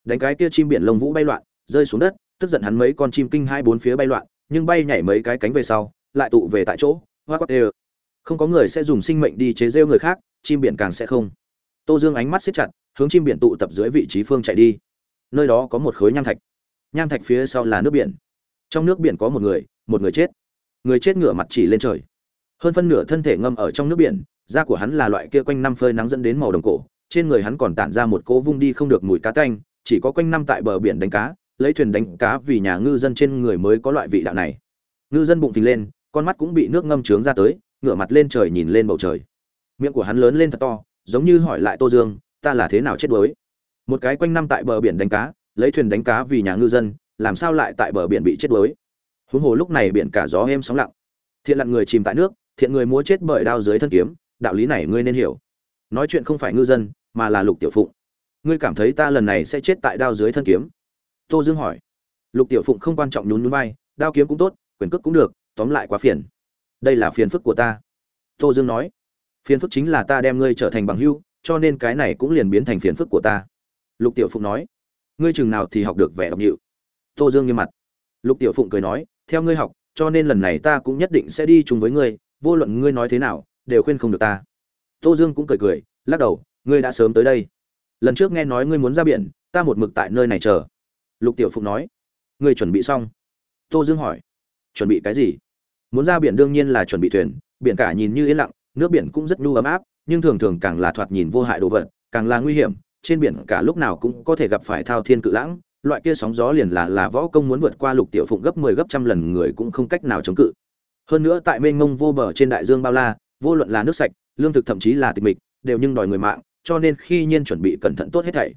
Đánh cái kia chim biển lông vũ bay loạn, rơi xuống đất, tức giận hắn mấy con chim kinh hai bốn phía bay loạn, nhưng bay nhảy mấy cái cánh về sau, lại tụ về tại chỗ hoa quát đều không có người sẽ dùng sinh mệnh đi chế rêu người khác, chim biển càng sẽ không. Tô dương ánh mắt xếp chặt, hướng chim biển tụ tập dưới vị trí phương chạy đi. Nơi đó có một khối nham thạch. Nham thạch phía sau là nước biển. Trong nước biển có một người một người chết. Người chết ngửa mặt chỉ lên trời. Hơn phân nửa thân thể ngâm ở trong nước biển, da của hắn là loại kia quanh năm phơi nắng dẫn đến màu đồng cổ, trên người hắn còn tản ra một cỗ vung đi không được mùi cá canh chỉ có quanh năm tại bờ biển đánh cá, lấy thuyền đánh cá vì nhà ngư dân trên người mới có loại vị đạo này. Ngư dân bụng phình lên, con mắt cũng bị nước ngâm trướng ra tới ngửa mặt lên trời nhìn lên bầu trời. Miệng của hắn lớn lên thật to, giống như hỏi lại tô dương, ta là thế nào chết đuối? Một cái quanh năm tại bờ biển đánh cá, lấy thuyền đánh cá vì nhà ngư dân, làm sao lại tại bờ biển bị chết đuối? Huống hồ lúc này biển cả gió êm sóng lặng. Thiện lặn người chìm tại nước, thiện người múa chết bởi đao dưới thân kiếm, đạo lý này ngươi nên hiểu. Nói chuyện không phải ngư dân, mà là lục tiểu phụng. Ngươi cảm thấy ta lần này sẽ chết tại đao dưới thân kiếm? Tô dương hỏi. Lục tiểu phụng không quan trọng nhún nhún vai, đao kiếm cũng tốt, quyền cước cũng được, tóm lại quá phiền đây là phiền phức của ta. Tô dương nói, phiền phức chính là ta đem ngươi trở thành bằng hưu cho nên cái này cũng liền biến thành phiền phức của ta. Lục tiểu phụng nói, ngươi chừng nào thì học được vẻ đọc hiệu tô dương nghiêm mặt. Lục tiểu phụng cười nói, theo ngươi học, cho nên lần này ta cũng nhất định sẽ đi chung với ngươi, vô luận ngươi nói thế nào, đều khuyên không được ta. Tô dương cũng cười cười, lắc đầu, ngươi đã sớm tới đây. Lần trước nghe nói ngươi muốn ra biển, ta một mực tại nơi này chờ. Lục tiểu phụng nói, ngươi chuẩn bị xong. Tô dương hỏi, chuẩn bị cái gì? Muốn ra biển đương nhiên là chuẩn bị thuyền, biển cả nhìn như yên lặng, nước biển cũng rất nhu ấm áp, nhưng thường thường càng là thoạt nhìn vô hại đồ vật, càng là nguy hiểm, trên biển cả lúc nào cũng có thể gặp phải thao thiên cự lãng, loại kia sóng gió liền là là võ công muốn vượt qua lục tiểu phụng gấp 10 gấp trăm lần người cũng không cách nào chống cự. Hơn nữa tại mênh mông vô bờ trên đại dương bao la, vô luận là nước sạch, lương thực thậm chí là tịch mịch, đều nhưng đòi người mạng, cho nên khi nhiên chuẩn bị cẩn thận tốt hết thảy.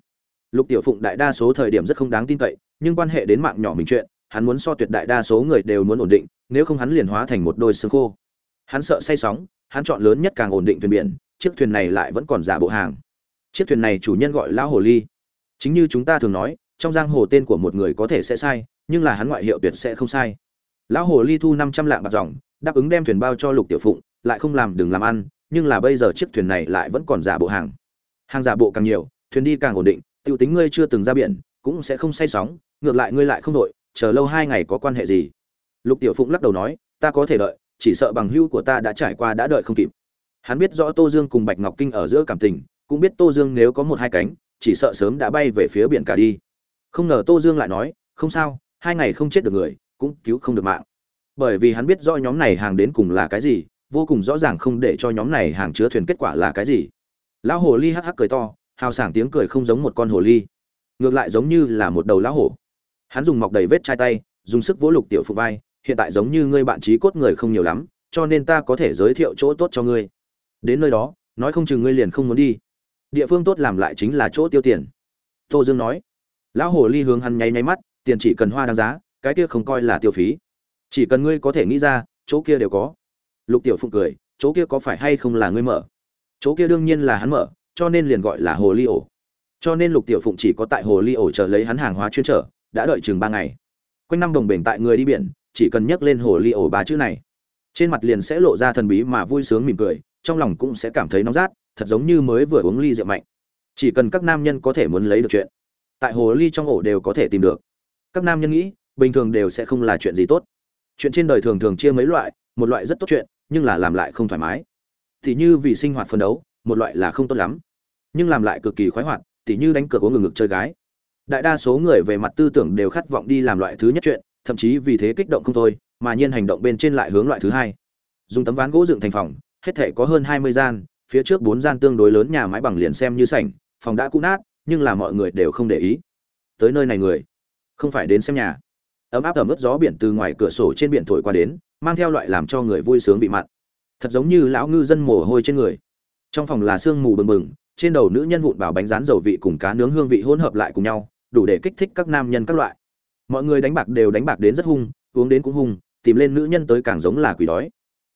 Lục tiểu phụng đại đa số thời điểm rất không đáng tin cậy, nhưng quan hệ đến mạng nhỏ mình chuyện hắn muốn so tuyệt đại đa số người đều muốn ổn định nếu không hắn liền hóa thành một đôi xương khô. Hắn sợ say sóng hắn chọn lớn nhất càng ổn định thuyền biển chiếc thuyền này lại vẫn còn giả bộ hàng. Chiếc thuyền này chủ nhân gọi lão hồ ly. Chính như chúng ta thường nói trong giang hồ tên của một người có thể sẽ sai nhưng là hắn ngoại hiệu tuyệt sẽ không sai. Lão hồ ly thu năm trăm lạng bạc ròng, đáp ứng đem thuyền bao cho lục tiểu phụng lại không làm đừng làm ăn nhưng là bây giờ chiếc thuyền này lại vẫn còn giả bộ hàng. Hàng giả bộ càng nhiều thuyền đi càng ổn định Tiểu tính ngươi chưa từng ra biển cũng sẽ không say sóng ngược lại ngươi lại không đội chờ lâu hai ngày có quan hệ gì? Lục tiểu phụng lắc đầu nói, ta có thể đợi, chỉ sợ bằng hưu của ta đã trải qua đã đợi không kịp. Hắn biết rõ tô dương cùng bạch ngọc kinh ở giữa cảm tình, cũng biết tô dương nếu có một hai cánh, chỉ sợ sớm đã bay về phía biển cả đi. Không ngờ tô dương lại nói, không sao, hai ngày không chết được người, cũng cứu không được mạng. Bởi vì hắn biết rõ nhóm này hàng đến cùng là cái gì, vô cùng rõ ràng không để cho nhóm này hàng chứa thuyền kết quả là cái gì. Lão hồ ly hắc hắc cười to, hào sảng tiếng cười không giống một con hồ ly. Ngược lại giống như là một đầu lão hổ hắn dùng mọc đầy vết chai tay, dùng sức vỗ lục tiểu phụ vai, hiện tại giống như ngươi bạn trí cốt người không nhiều lắm, cho nên ta có thể giới thiệu chỗ tốt cho ngươi. Đến nơi đó, nói không chừng ngươi liền không muốn đi. Địa phương tốt làm lại chính là chỗ tiêu tiền. Tô dương nói. Lão hồ ly hướng hắn nháy nháy mắt, tiền chỉ cần hoa đáng giá, cái kia không coi là tiêu phí. Chỉ cần ngươi có thể nghĩ ra, chỗ kia đều có. Lục tiểu phụng cười, chỗ kia có phải hay không là ngươi mở? Chỗ kia đương nhiên là hắn mở, cho nên liền gọi là hồ ly ổ. Cho nên lục tiểu phụng chỉ có tại hồ ly ổ chờ lấy hắn hàng hóa chuyên trở đã đợi chừng ba ngày. Quanh năm đồng bền tại người đi biển, chỉ cần nhắc lên hồ ly ổ ba chữ này. Trên mặt liền sẽ lộ ra thần bí mà vui sướng mỉm cười, trong lòng cũng sẽ cảm thấy nóng rát, thật giống như mới vừa uống ly rượu mạnh. Chỉ cần các nam nhân có thể muốn lấy được chuyện, tại hồ ly trong ổ đều có thể tìm được. Các nam nhân nghĩ, bình thường đều sẽ không là chuyện gì tốt. Chuyện trên đời thường thường chia mấy loại, một loại rất tốt chuyện, nhưng là làm lại không thoải mái. Thì như vì sinh hoạt phân đấu, một loại là không tốt lắm. Nhưng làm lại cực kỳ khoái hoạt tỉ như đánh cược uống ngừng ngực chơi gái đại đa số người về mặt tư tưởng đều khát vọng đi làm loại thứ nhất chuyện, thậm chí vì thế kích động không thôi, mà nhiên hành động bên trên lại hướng loại thứ hai. Dùng tấm ván gỗ dựng thành phòng, hết thể có hơn hai mươi gian, phía trước bốn gian tương đối lớn nhà mái bằng liền xem như sảnh, phòng đã cũ nát, nhưng là mọi người đều không để ý. Tới nơi này người, không phải đến xem nhà. Ấm áp ẩm ướt gió biển từ ngoài cửa sổ trên biển thổi qua đến, mang theo loại làm cho người vui sướng bị mặn. Thật giống như lão ngư dân mồ hôi trên người. Trong phòng là sương mù bừng bừng, trên đầu nữ nhân vụn bảo bánh rán dầu vị cùng cá nướng hương vị hỗn hợp lại cùng nhau đủ để kích thích các nam nhân các loại. Mọi người đánh bạc đều đánh bạc đến rất hung, uống đến cũng hung, tìm lên nữ nhân tới càng giống là quỷ đói.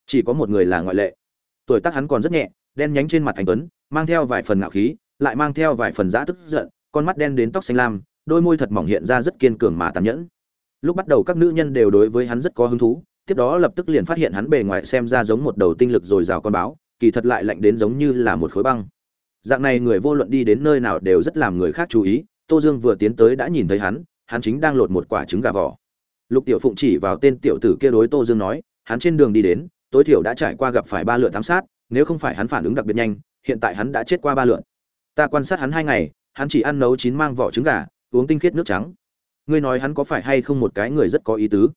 Chỉ có một người là ngoại lệ. Tuổi tác hắn còn rất nhẹ, đen nhánh trên mặt anh tuấn, mang theo vài phần ngạo khí, lại mang theo vài phần giã tức giận, con mắt đen đến tóc xanh lam, đôi môi thật mỏng hiện ra rất kiên cường mà tàn nhẫn. Lúc bắt đầu các nữ nhân đều đối với hắn rất có hứng thú, tiếp đó lập tức liền phát hiện hắn bề ngoài xem ra giống một đầu tinh lực dồi dào con báo, kỳ thật lại lạnh đến giống như là một khối băng. Dạng này người vô luận đi đến nơi nào đều rất làm người khác chú ý tô dương vừa tiến tới đã nhìn thấy hắn hắn chính đang lột một quả trứng gà vỏ. Lục tiểu phụng chỉ vào tên tiểu tử kia đối tô dương nói, hắn trên đường đi đến, tối thiểu đã trải qua gặp phải ba lượt thám sát, nếu không phải hắn phản ứng đặc biệt nhanh, hiện tại hắn đã chết qua ba lượt. Ta quan sát hắn hai ngày, hắn chỉ ăn nấu chín mang vỏ trứng gà, uống tinh khiết nước trắng. Ngươi nói hắn có phải hay không một cái người rất có ý tứ?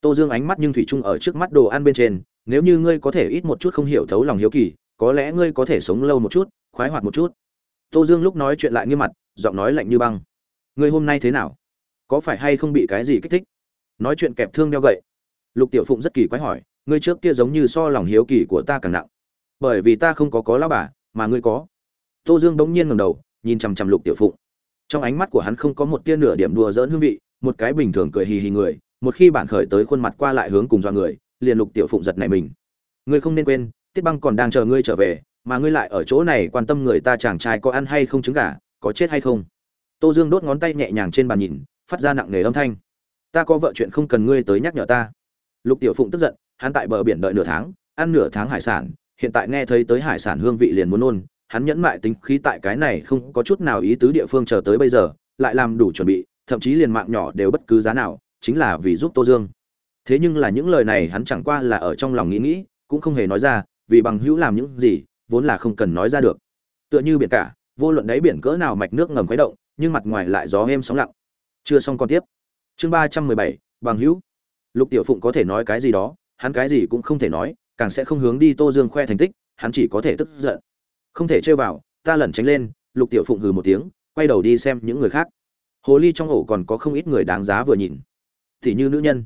Tô dương ánh mắt nhưng thủy chung ở trước mắt đồ ăn bên trên, nếu như ngươi có thể ít một chút không hiểu thấu lòng hiếu kỳ, có lẽ ngươi có thể sống lâu một chút, khoái hoạt một chút. Tô dương lúc nói chuyện lại nghiêm mặt giọng nói lạnh như băng. Ngươi hôm nay thế nào? Có phải hay không bị cái gì kích thích? Nói chuyện kẹp thương đeo gậy. Lục tiểu phụng rất kỳ quái hỏi, ngươi trước kia giống như so lòng hiếu kỳ của ta càng nặng. Bởi vì ta không có có lão bà, mà ngươi có. Tô dương bỗng nhiên ngầm đầu, nhìn chằm chằm lục tiểu phụng. Trong ánh mắt của hắn không có một tia nửa điểm đùa dỡn hương vị, một cái bình thường cười hì hì người, một khi bạn khởi tới khuôn mặt qua lại hướng cùng do người, liền lục tiểu phụng giật này mình. Ngươi không nên quên, tiết băng còn đang chờ ngươi trở về, mà ngươi lại ở chỗ này quan tâm người ta chàng trai có ăn hay không trứng gà có chết hay không? Tô dương đốt ngón tay nhẹ nhàng trên bàn nhìn, phát ra nặng nề âm thanh. Ta có vợ chuyện không cần ngươi tới nhắc nhở ta. Lục tiểu phụng tức giận, hắn tại bờ biển đợi nửa tháng, ăn nửa tháng hải sản, hiện tại nghe thấy tới hải sản hương vị liền muốn nôn, hắn nhẫn mại tính khí tại cái này không có chút nào ý tứ địa phương chờ tới bây giờ, lại làm đủ chuẩn bị, thậm chí liền mạng nhỏ đều bất cứ giá nào, chính là vì giúp tô dương. Thế nhưng là những lời này hắn chẳng qua là ở trong lòng nghĩ nghĩ, cũng không hề nói ra, vì bằng hữu làm những gì, vốn là không cần nói ra được. Tựa như biển cả vô luận đáy biển cỡ nào mạch nước ngầm khuấy động, nhưng mặt ngoài lại gió êm sóng lặng. Chưa xong còn tiếp. Chương ba trăm mười bảy, bằng hữu. Lục tiểu phụng có thể nói cái gì đó, hắn cái gì cũng không thể nói, càng sẽ không hướng đi tô dương khoe thành tích, hắn chỉ có thể tức giận. Không thể chơi vào, ta lẩn tránh lên, lục tiểu phụng hừ một tiếng, quay đầu đi xem những người khác. Hồ ly trong ổ còn có không ít người đáng giá vừa nhìn. Thì như nữ nhân.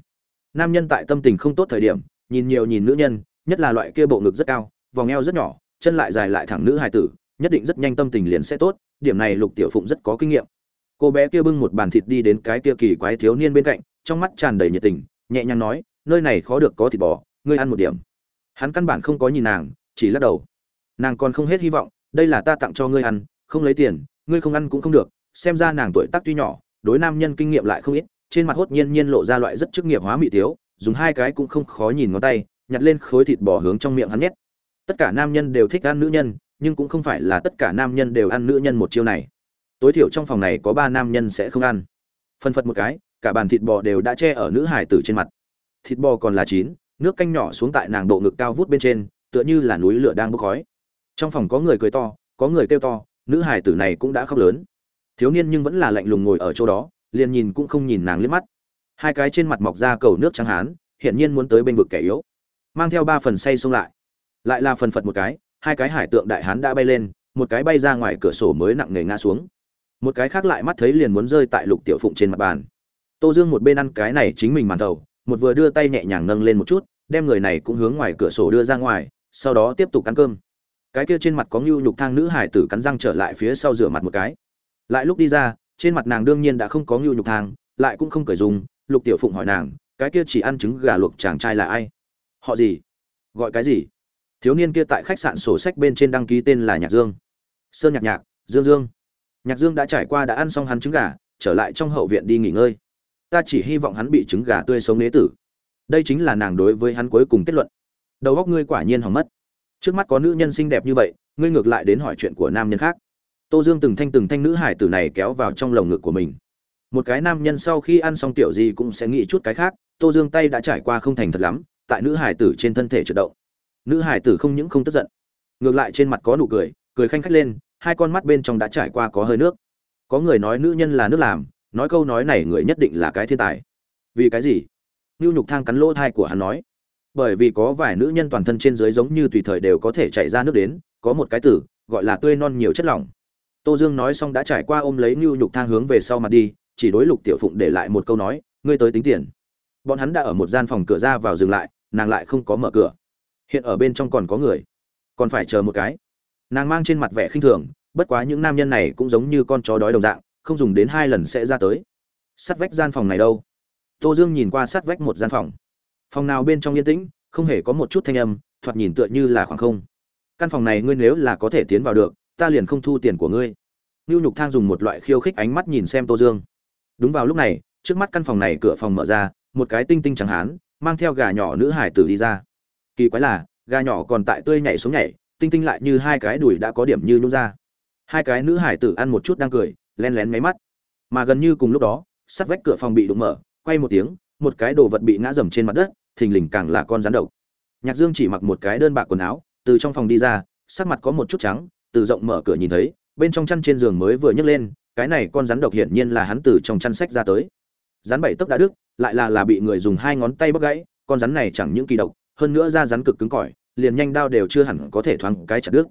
Nam nhân tại tâm tình không tốt thời điểm, nhìn nhiều nhìn nữ nhân, nhất là loại kia bộ ngực rất cao, vòng eo rất nhỏ, chân lại dài lại thẳng nữ hài tử nhất định rất nhanh tâm tình liền sẽ tốt, điểm này lục tiểu phụng rất có kinh nghiệm. Cô bé kia bưng một bàn thịt đi đến cái kia kỳ quái thiếu niên bên cạnh, trong mắt tràn đầy nhiệt tình, nhẹ nhàng nói, nơi này khó được có thịt bò, ngươi ăn một điểm. Hắn căn bản không có nhìn nàng, chỉ lắc đầu. Nàng còn không hết hy vọng, đây là ta tặng cho ngươi ăn, không lấy tiền, ngươi không ăn cũng không được, xem ra nàng tuổi tác tuy nhỏ, đối nam nhân kinh nghiệm lại không ít, trên mặt hốt nhiên nhiên lộ ra loại rất chức nghiệp hóa mị tiếu, dùng hai cái cũng không khó nhìn ngón tay, nhặt lên khối thịt bò hướng trong miệng hắn nhét. Tất cả nam nhân đều thích ăn nữ nhân nhưng cũng không phải là tất cả nam nhân đều ăn nữ nhân một chiêu này. Tối thiểu trong phòng này có ba nam nhân sẽ không ăn. Phân phật một cái, cả bàn thịt bò đều đã che ở nữ hải tử trên mặt. Thịt bò còn là chín, nước canh nhỏ xuống tại nàng độ ngực cao vút bên trên, tựa như là núi lửa đang bốc khói. Trong phòng có người cười to, có người kêu to, nữ hải tử này cũng đã khóc lớn. Thiếu niên nhưng vẫn là lạnh lùng ngồi ở chỗ đó, liền nhìn cũng không nhìn nàng liếc mắt. Hai cái trên mặt mọc ra cầu nước trắng hán, hiển nhiên muốn tới bên vực kẻ yếu. Mang theo ba phần say xông lại. Lại là phần phật một cái hai cái hải tượng đại hán đã bay lên, một cái bay ra ngoài cửa sổ mới nặng nề ngã xuống. Một cái khác lại mắt thấy liền muốn rơi tại lục tiểu phụng trên mặt bàn. Tô dương một bên ăn cái này chính mình màn đầu một vừa đưa tay nhẹ nhàng nâng lên một chút, đem người này cũng hướng ngoài cửa sổ đưa ra ngoài, sau đó tiếp tục ăn cơm. Cái kia trên mặt có ngưu nhục thang nữ hải tử cắn răng trở lại phía sau rửa mặt một cái. Lại lúc đi ra, trên mặt nàng đương nhiên đã không có ngưu nhục thang, lại cũng không cởi dùng, lục tiểu phụng hỏi nàng, cái kia chỉ ăn trứng gà luộc chàng trai là ai? Họ gì? Gọi cái gì? Thiếu niên kia tại khách sạn sổ sách bên trên đăng ký tên là nhạc dương. Sơn nhạc nhạc, dương dương. Nhạc dương đã trải qua đã ăn xong hắn trứng gà, trở lại trong hậu viện đi nghỉ ngơi. Ta chỉ hy vọng hắn bị trứng gà tươi sống nế tử. Đây chính là nàng đối với hắn cuối cùng kết luận. Đầu góc ngươi quả nhiên hỏng mất. Trước mắt có nữ nhân xinh đẹp như vậy, ngươi ngược lại đến hỏi chuyện của nam nhân khác. Tô dương từng thanh từng thanh nữ hải tử này kéo vào trong lồng ngực của mình. Một cái nam nhân sau khi ăn xong tiểu gì cũng sẽ nghĩ chút cái khác, tô dương tay đã trải qua không thành thật lắm, tại nữ hải tử trên thân thể trượt động nữ hải tử không những không tức giận, ngược lại trên mặt có nụ cười cười khanh khách lên, hai con mắt bên trong đã trải qua có hơi nước. Có người nói nữ nhân là nước làm, nói câu nói này người nhất định là cái thiên tài. Vì cái gì? Ngưu nhục thang cắn lỗ thai của hắn nói. Bởi vì có vài nữ nhân toàn thân trên dưới giống như tùy thời đều có thể chạy ra nước đến, có một cái tử, gọi là tươi non nhiều chất lỏng. Tô dương nói xong đã trải qua ôm lấy ngưu nhục thang hướng về sau mặt đi, chỉ đối lục tiểu phụng để lại một câu nói, ngươi tới tính tiền. Bọn hắn đã ở một gian phòng cửa ra vào dừng lại, nàng lại không có mở cửa hiện ở bên trong còn có người. Còn phải chờ một cái. Nàng mang trên mặt vẻ khinh thường, bất quá những nam nhân này cũng giống như con chó đói đồng dạng, không dùng đến hai lần sẽ ra tới. Sắt vách gian phòng này đâu? Tô dương nhìn qua sát vách một gian phòng. Phòng nào bên trong yên tĩnh, không hề có một chút thanh âm, thoạt nhìn tựa như là khoảng không. Căn phòng này ngươi nếu là có thể tiến vào được, ta liền không thu tiền của ngươi. Ngưu nhục thang dùng một loại khiêu khích ánh mắt nhìn xem tô dương. Đúng vào lúc này, trước mắt căn phòng này cửa phòng mở ra, một cái tinh tinh chẳng hán, mang theo gà nhỏ nữ hải tử đi ra kỳ quái là, gà nhỏ còn tại tươi nhảy xuống nhảy, tinh tinh lại như hai cái đùi đã có điểm như nhung ra. Hai cái nữ hải tử ăn một chút đang cười len lén máy mắt. Mà gần như cùng lúc đó, sắt vách cửa phòng bị đụng mở, quay một tiếng, một cái đồ vật bị ngã dầm trên mặt đất, thình lình càng là con rắn độc. Nhạc dương chỉ mặc một cái đơn bạc quần áo, từ trong phòng đi ra, sắc mặt có một chút trắng, từ rộng mở cửa nhìn thấy, bên trong chăn trên giường mới vừa nhấc lên, cái này con rắn độc hiển nhiên là hắn từ trong chăn sách ra tới. Rắn bảy tấc đã đứt, lại là là bị người dùng hai ngón tay bóc gãy, con rắn này chẳng những kỳ độc hơn nữa da rắn cực cứng cỏi, liền nhanh đao đều chưa hẳn có thể thoáng cái chặt đứt.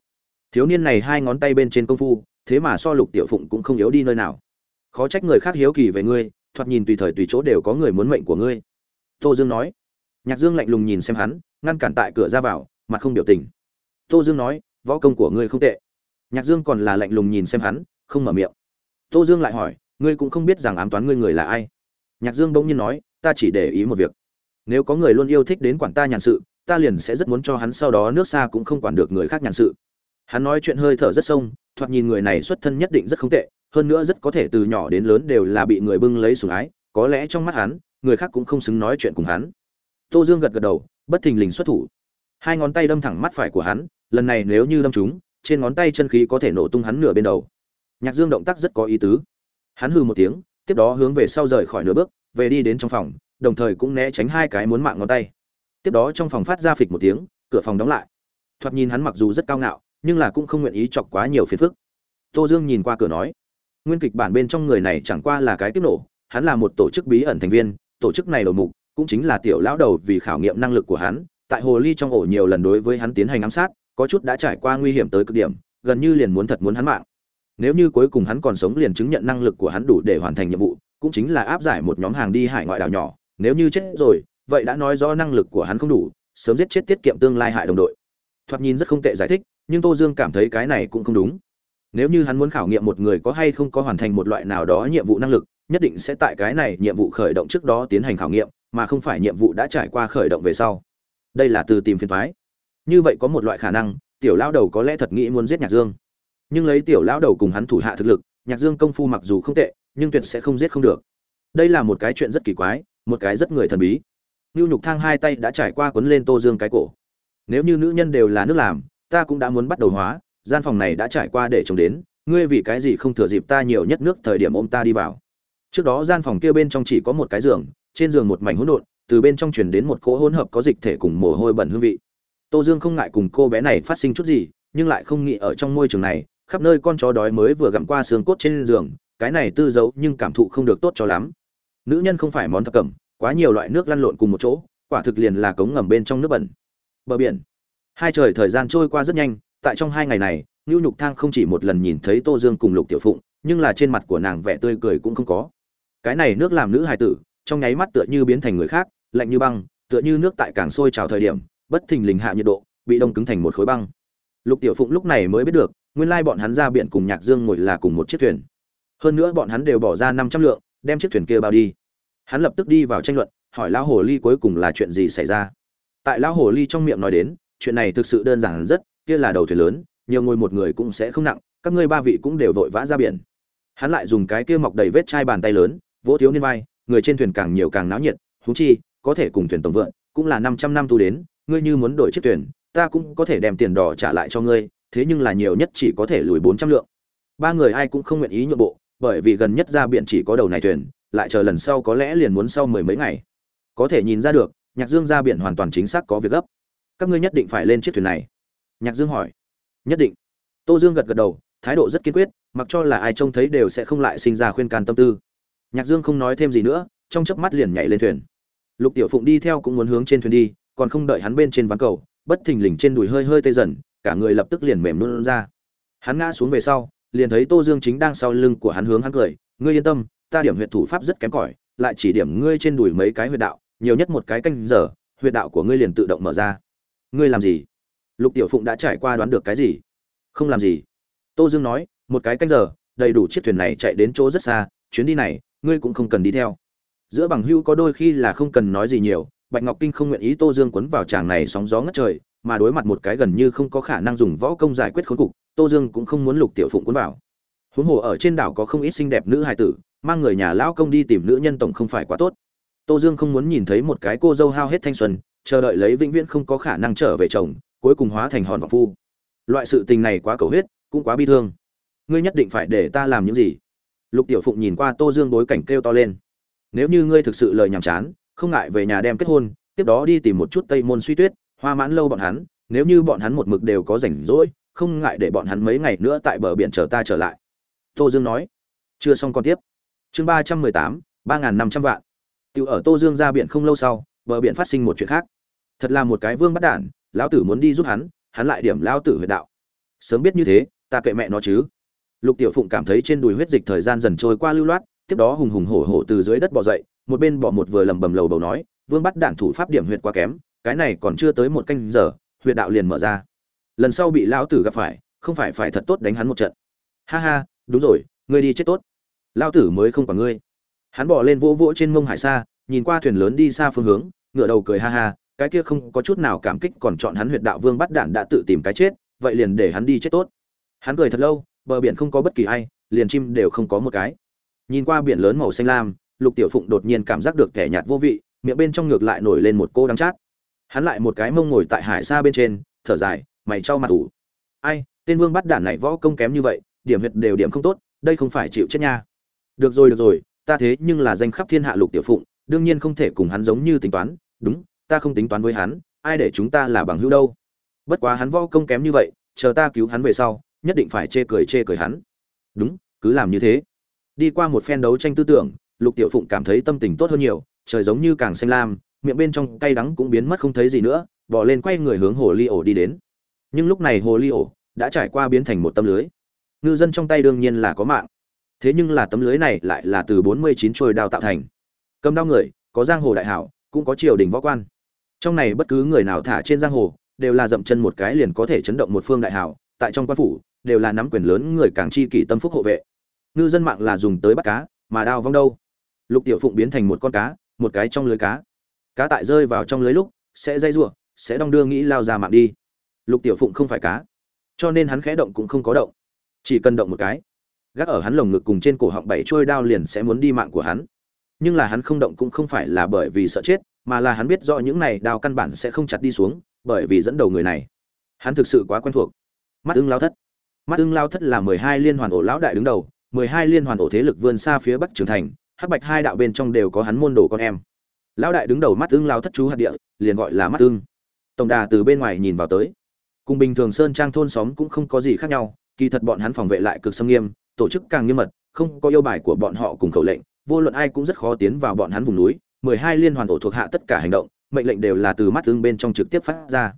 Thiếu niên này hai ngón tay bên trên công phu, thế mà so lục tiểu phụng cũng không yếu đi nơi nào. Khó trách người khác hiếu kỳ về ngươi, thoạt nhìn tùy thời tùy chỗ đều có người muốn mệnh của ngươi. Tô dương nói. Nhạc dương lạnh lùng nhìn xem hắn, ngăn cản tại cửa ra vào, mặt không biểu tình. Tô dương nói, võ công của ngươi không tệ. Nhạc dương còn là lạnh lùng nhìn xem hắn, không mở miệng. Tô dương lại hỏi, ngươi cũng không biết rằng ám toán ngươi người là ai. Nhạc dương bỗng nhiên nói, ta chỉ để ý một việc nếu có người luôn yêu thích đến quản ta nhàn sự, ta liền sẽ rất muốn cho hắn sau đó nước xa cũng không quản được người khác nhàn sự. Hắn nói chuyện hơi thở rất sông, thoạt nhìn người này xuất thân nhất định rất không tệ, hơn nữa rất có thể từ nhỏ đến lớn đều là bị người bưng lấy sủng ái, có lẽ trong mắt hắn, người khác cũng không xứng nói chuyện cùng hắn. Tô dương gật gật đầu, bất thình lình xuất thủ. Hai ngón tay đâm thẳng mắt phải của hắn, lần này nếu như đâm trúng, trên ngón tay chân khí có thể nổ tung hắn nửa bên đầu. Nhạc dương động tác rất có ý tứ. Hắn hừ một tiếng, tiếp đó hướng về sau rời khỏi nửa bước, về đi đến trong phòng đồng thời cũng né tránh hai cái muốn mạng ngón tay. Tiếp đó trong phòng phát ra phịch một tiếng, cửa phòng đóng lại. Thoạt nhìn hắn mặc dù rất cao ngạo, nhưng là cũng không nguyện ý chọc quá nhiều phiền phức. Tô dương nhìn qua cửa nói, nguyên kịch bản bên trong người này chẳng qua là cái tiếp nổ, hắn là một tổ chức bí ẩn thành viên, tổ chức này đầu mục cũng chính là tiểu lão đầu vì khảo nghiệm năng lực của hắn, tại hồ ly trong ổ nhiều lần đối với hắn tiến hành ám sát, có chút đã trải qua nguy hiểm tới cực điểm, gần như liền muốn thật muốn hắn mạng. Nếu như cuối cùng hắn còn sống liền chứng nhận năng lực của hắn đủ để hoàn thành nhiệm vụ, cũng chính là áp giải một nhóm hàng đi hải ngoại đảo nhỏ nếu như chết rồi, vậy đã nói rõ năng lực của hắn không đủ, sớm giết chết tiết kiệm tương lai hại đồng đội. Thoạt nhìn rất không tệ giải thích, nhưng tô dương cảm thấy cái này cũng không đúng. Nếu như hắn muốn khảo nghiệm một người có hay không có hoàn thành một loại nào đó nhiệm vụ năng lực, nhất định sẽ tại cái này nhiệm vụ khởi động trước đó tiến hành khảo nghiệm, mà không phải nhiệm vụ đã trải qua khởi động về sau. Đây là từ tìm phiền thoái như vậy có một loại khả năng, tiểu lão đầu có lẽ thật nghĩ muốn giết nhạc dương. Nhưng lấy tiểu lão đầu cùng hắn thủ hạ thực lực, nhạc dương công phu mặc dù không tệ, nhưng tuyệt sẽ không giết không được. Đây là một cái chuyện rất kỳ quái một cái rất người thần bí Nưu Nhục Thang hai tay đã trải qua cuốn lên Tô Dương cái cổ. Nếu như nữ nhân đều là nước làm, ta cũng đã muốn bắt đầu hóa, gian phòng này đã trải qua để chống đến, ngươi vì cái gì không thừa dịp ta nhiều nhất nước thời điểm ôm ta đi vào. Trước đó gian phòng kia bên trong chỉ có một cái giường, trên giường một mảnh hỗn độn, từ bên trong truyền đến một cỗ hỗn hợp có dịch thể cùng mồ hôi bẩn hương vị. Tô Dương không ngại cùng cô bé này phát sinh chút gì, nhưng lại không nghĩ ở trong môi trường này, khắp nơi con chó đói mới vừa gặm qua xương cốt trên giường, cái này tư dấu nhưng cảm thụ không được tốt cho lắm. Nữ nhân không phải món thập cẩm, quá nhiều loại nước lăn lộn cùng một chỗ quả thực liền là cống ngầm bên trong nước bẩn. Bờ biển. Hai trời thời gian trôi qua rất nhanh tại trong hai ngày này ngưu nhục thang không chỉ một lần nhìn thấy tô dương cùng lục tiểu phụng nhưng là trên mặt của nàng vẻ tươi cười cũng không có. Cái này nước làm nữ hài tử trong nháy mắt tựa như biến thành người khác lạnh như băng tựa như nước tại càng sôi trào thời điểm bất thình lình hạ nhiệt độ bị đông cứng thành một khối băng. Lục tiểu phụng lúc này mới biết được nguyên lai bọn hắn ra biển cùng nhạc dương ngồi là cùng một chiếc thuyền. Hơn nữa bọn hắn đều bỏ ra năm trăm lượng đem chiếc thuyền kia bao đi. Hắn lập tức đi vào tranh luận, hỏi lão hồ ly cuối cùng là chuyện gì xảy ra. Tại lão hồ ly trong miệng nói đến, chuyện này thực sự đơn giản rất, kia là đầu thuyền lớn, nhiều ngồi một người cũng sẽ không nặng, các ngươi ba vị cũng đều vội vã ra biển. Hắn lại dùng cái kia mọc đầy vết chai bàn tay lớn, vỗ thiếu niên vai, người trên thuyền càng nhiều càng náo nhiệt thú chi, có thể cùng thuyền tổng vượn, cũng là năm trăm năm tu đến, ngươi như muốn đổi chiếc thuyền, ta cũng có thể đem tiền đỏ trả lại cho ngươi, thế nhưng là nhiều nhất chỉ có thể lùi bốn trăm lượng. Ba người ai cũng không nguyện ý nhượng bộ bởi vì gần nhất ra biển chỉ có đầu này thuyền, lại chờ lần sau có lẽ liền muốn sau mười mấy ngày. Có thể nhìn ra được, nhạc dương ra biển hoàn toàn chính xác có việc gấp. Các ngươi nhất định phải lên chiếc thuyền này. Nhạc dương hỏi. Nhất định. Tô dương gật gật đầu, thái độ rất kiên quyết, mặc cho là ai trông thấy đều sẽ không lại sinh ra khuyên can tâm tư. Nhạc dương không nói thêm gì nữa, trong chớp mắt liền nhảy lên thuyền. Lục tiểu phụng đi theo cũng muốn hướng trên thuyền đi, còn không đợi hắn bên trên ván cầu, bất thình lình trên đùi hơi hơi tê dần, cả người lập tức liền mềm luôn ra. Hắn ngã xuống về sau liền thấy tô dương chính đang sau lưng của hắn hướng hắn cười ngươi yên tâm ta điểm huyệt thủ pháp rất kém cỏi, lại chỉ điểm ngươi trên đùi mấy cái huyệt đạo, nhiều nhất một cái canh giờ, huyệt đạo của ngươi liền tự động mở ra. Ngươi làm gì? Lục Tiểu Phụng đã trải qua đoán được cái gì? Không làm gì. Tô Dương nói, một cái canh giờ, đầy đủ chiếc thuyền này chạy đến chỗ rất xa, chuyến đi này, ngươi cũng không cần đi theo. Giữa bằng hữu có đôi khi là không cần nói gì nhiều, Bạch Ngọc Kinh không nguyện ý Tô Dương quấn vào chàng này sóng gió ngất trời, mà đối mặt một cái gần như không có khả năng dùng võ công giải quyết khốn cục, Tô Dương cũng không muốn Lục Tiểu Phụng cuốn vào. Huống hồ ở trên đảo có không ít xinh đẹp nữ hài tử, mang người nhà lão công đi tìm nữ nhân tổng không phải quá tốt. Tô dương không muốn nhìn thấy một cái cô dâu hao hết thanh xuân chờ đợi lấy vĩnh viễn không có khả năng trở về chồng cuối cùng hóa thành hòn vọng phu. Loại sự tình này quá cầu huyết cũng quá bi thương. Ngươi nhất định phải để ta làm những gì? Lục tiểu phụng nhìn qua tô dương bối cảnh kêu to lên. Nếu như ngươi thực sự lời nhàm chán không ngại về nhà đem kết hôn tiếp đó đi tìm một chút tây môn suy tuyết hoa mãn lâu bọn hắn nếu như bọn hắn một mực đều có rảnh rỗi không ngại để bọn hắn mấy ngày nữa tại bờ biển chờ ta trở lại. Tô dương nói. Chưa xong còn tiếp. Chương ba trăm mười tám ba n năm trăm vạn. Tiểu ở Tô Dương ra biển không lâu sau, bờ biển phát sinh một chuyện khác. thật là một cái vương bắt đản lão tử muốn đi giúp hắn hắn lại điểm lão tử huyệt đạo. Sớm biết như thế ta kệ mẹ nó chứ. Lục tiểu phụng cảm thấy trên đùi huyết dịch thời gian dần trôi qua lưu loát tiếp đó hùng hùng hổ hổ từ dưới đất bò dậy một bên bỏ một vừa lầm bầm lầu bầu nói vương bắt đản thủ pháp điểm huyệt quá kém cái này còn chưa tới một canh giờ, huyệt đạo liền mở ra. Lần sau bị lão tử gặp phải, không phải phải thật tốt đánh hắn một trận. Ha ha, đúng rồi, ngươi đi chết tốt. Lão tử mới không còn ngươi. Hắn bỏ lên vỗ vỗ trên mông hải xa nhìn qua thuyền lớn đi xa phương hướng ngựa đầu cười ha ha, cái kia không có chút nào cảm kích còn chọn hắn huyệt đạo vương bắt đạn đã tự tìm cái chết, vậy liền để hắn đi chết tốt. Hắn cười thật lâu, bờ biển không có bất kỳ ai, liền chim đều không có một cái. Nhìn qua biển lớn màu xanh lam, lục tiểu phụng đột nhiên cảm giác được kẻ nhạt vô vị, miệng bên trong ngược lại nổi lên một cô đắng chát hắn lại một cái mông ngồi tại hải xa bên trên, thở dài, mày trao mặt ủ. Ai, tên vương bắt đản này võ công kém như vậy, điểm huyệt đều điểm không tốt, đây không phải chịu chết nha. Được rồi được rồi, ta thế nhưng là danh khắp thiên hạ lục tiểu phụng, đương nhiên không thể cùng hắn giống như tính toán. Đúng, ta không tính toán với hắn, ai để chúng ta là bằng hữu đâu. Bất quá hắn võ công kém như vậy, chờ ta cứu hắn về sau, nhất định phải chê cười chê cười hắn. Đúng, cứ làm như thế. Đi qua một phen đấu tranh tư tưởng, lục tiểu phụng cảm thấy tâm tình tốt hơn nhiều, trời giống như càng xanh lam miệng bên trong cay đắng cũng biến mất không thấy gì nữa bỏ lên quay người hướng hồ ly ổ đi đến. Nhưng lúc này hồ ly ổ đã trải qua biến thành một tấm lưới. Ngư dân trong tay đương nhiên là có mạng. Thế nhưng là tấm lưới này lại là từ bốn mươi chín trôi đao tạo thành. Cầm đao người, có giang hồ đại hảo, cũng có triều đình võ quan. Trong này bất cứ người nào thả trên giang hồ, đều là dậm chân một cái liền có thể chấn động một phương đại hảo, tại trong quan phủ, đều là nắm quyền lớn người càng chi kỷ tâm phúc hộ vệ. Ngư dân mạng là dùng tới bắt cá, mà đao vong đâu? Lục tiểu phụng biến thành một con cá, một cái trong lưới cá cá tại rơi vào trong lưới lúc, sẽ dây giụa sẽ đong đưa nghĩ lao ra mạng đi. Lục tiểu phụng không phải cá, cho nên hắn khẽ động cũng không có động, chỉ cần động một cái, gác ở hắn lồng ngực cùng trên cổ họng bảy trôi đao liền sẽ muốn đi mạng của hắn. Nhưng là hắn không động cũng không phải là bởi vì sợ chết, mà là hắn biết rõ những này đao căn bản sẽ không chặt đi xuống, bởi vì dẫn đầu người này, hắn thực sự quá quen thuộc. Mắt ưng lao thất. Mắt ưng lao thất là mười hai liên hoàn ổ lão đại đứng đầu, mười hai liên hoàn ổ thế lực vươn xa phía bắc trưởng thành, hắc bạch hai đạo bên trong đều có hắn môn đồ con em lão đại đứng đầu mắt ưng lao thất chú hạt địa, liền gọi là mắt ưng. Tổng đà từ bên ngoài nhìn vào tới. Cùng bình thường sơn trang thôn xóm cũng không có gì khác nhau, kỳ thật bọn hắn phòng vệ lại cực xâm nghiêm, tổ chức càng nghiêm mật, không có yêu bài của bọn họ cùng khẩu lệnh, vô luận ai cũng rất khó tiến vào bọn hắn vùng núi, mười hai liên hoàn ổ thuộc hạ tất cả hành động, mệnh lệnh đều là từ mắt ưng bên trong trực tiếp phát ra.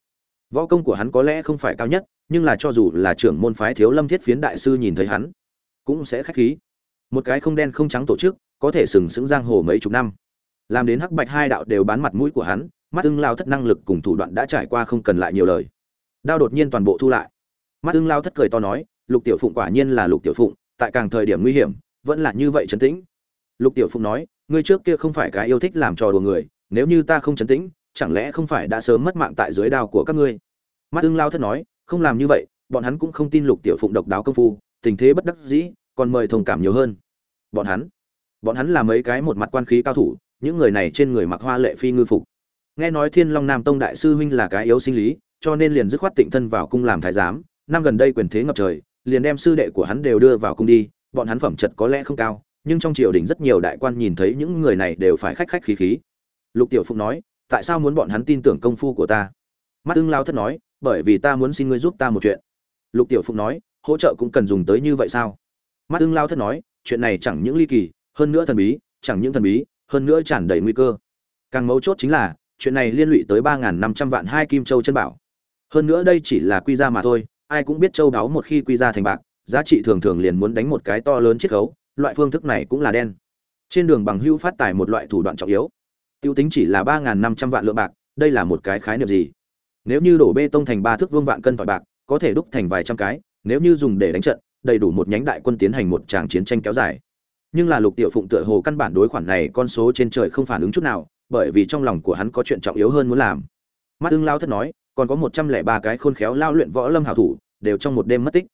Võ công của hắn có lẽ không phải cao nhất, nhưng là cho dù là trưởng môn phái thiếu lâm thiết phiến đại sư nhìn thấy hắn, cũng sẽ khách khí. Một cái không đen không trắng tổ chức, có thể sừng sững giang hồ mấy chục năm làm đến hắc bạch hai đạo đều bán mặt mũi của hắn, mắt ưng lao thất năng lực cùng thủ đoạn đã trải qua không cần lại nhiều lời. Đao đột nhiên toàn bộ thu lại. Mắt ưng lao thất cười to nói, lục tiểu phụng quả nhiên là lục tiểu phụng, tại càng thời điểm nguy hiểm, vẫn là như vậy trấn tĩnh. Lục tiểu phụng nói, ngươi trước kia không phải cái yêu thích làm trò đùa người, nếu như ta không trấn tĩnh, chẳng lẽ không phải đã sớm mất mạng tại dưới đao của các ngươi? Mắt ưng lao thất nói, không làm như vậy, bọn hắn cũng không tin lục tiểu phụng độc đáo công phu, tình thế bất đắc dĩ, còn mời thông cảm nhiều hơn. Bọn hắn bọn hắn là mấy cái một mặt quan khí cao thủ những người này trên người mặc hoa lệ phi ngư phục. Nghe nói thiên long nam tông đại sư huynh là cái yếu sinh lý, cho nên liền dứt khoát tịnh thân vào cung làm thái giám. Năm gần đây quyền thế ngập trời, liền đem sư đệ của hắn đều đưa vào cung đi, bọn hắn phẩm chất có lẽ không cao, nhưng trong triều đình rất nhiều đại quan nhìn thấy những người này đều phải khách khách khí khí. Lục tiểu phụng nói, tại sao muốn bọn hắn tin tưởng công phu của ta? Mắt ưng lao thất nói, bởi vì ta muốn xin ngươi giúp ta một chuyện. Lục tiểu phụng nói, hỗ trợ cũng cần dùng tới như vậy sao? Mắt ưng lao thất nói, chuyện này chẳng những ly kỳ, hơn nữa thần bí, chẳng những thần bí hơn nữa tràn đầy nguy cơ. Càng mấu chốt chính là, chuyện này liên lụy tới ba năm trăm vạn hai kim châu chân bảo. Hơn nữa đây chỉ là quy ra mà thôi, ai cũng biết châu đáo một khi quy ra thành bạc, giá trị thường thường liền muốn đánh một cái to lớn chiết khấu, loại phương thức này cũng là đen. Trên đường bằng hữu phát tài một loại thủ đoạn trọng yếu. Tiêu tính chỉ là ba năm trăm vạn lượng bạc, đây là một cái khái niệm gì? Nếu như đổ bê tông thành ba thước vương vạn cân tỏi bạc, có thể đúc thành vài trăm cái, nếu như dùng để đánh trận, đầy đủ một nhánh đại quân tiến hành một tràng chiến tranh kéo dài nhưng là lục tiểu phụng tựa hồ căn bản đối khoản này con số trên trời không phản ứng chút nào, bởi vì trong lòng của hắn có chuyện trọng yếu hơn muốn làm. Mắt ưng lao thất nói, còn có một trăm lẻ ba cái khôn khéo lao luyện võ lâm hảo thủ, đều trong một đêm mất tích.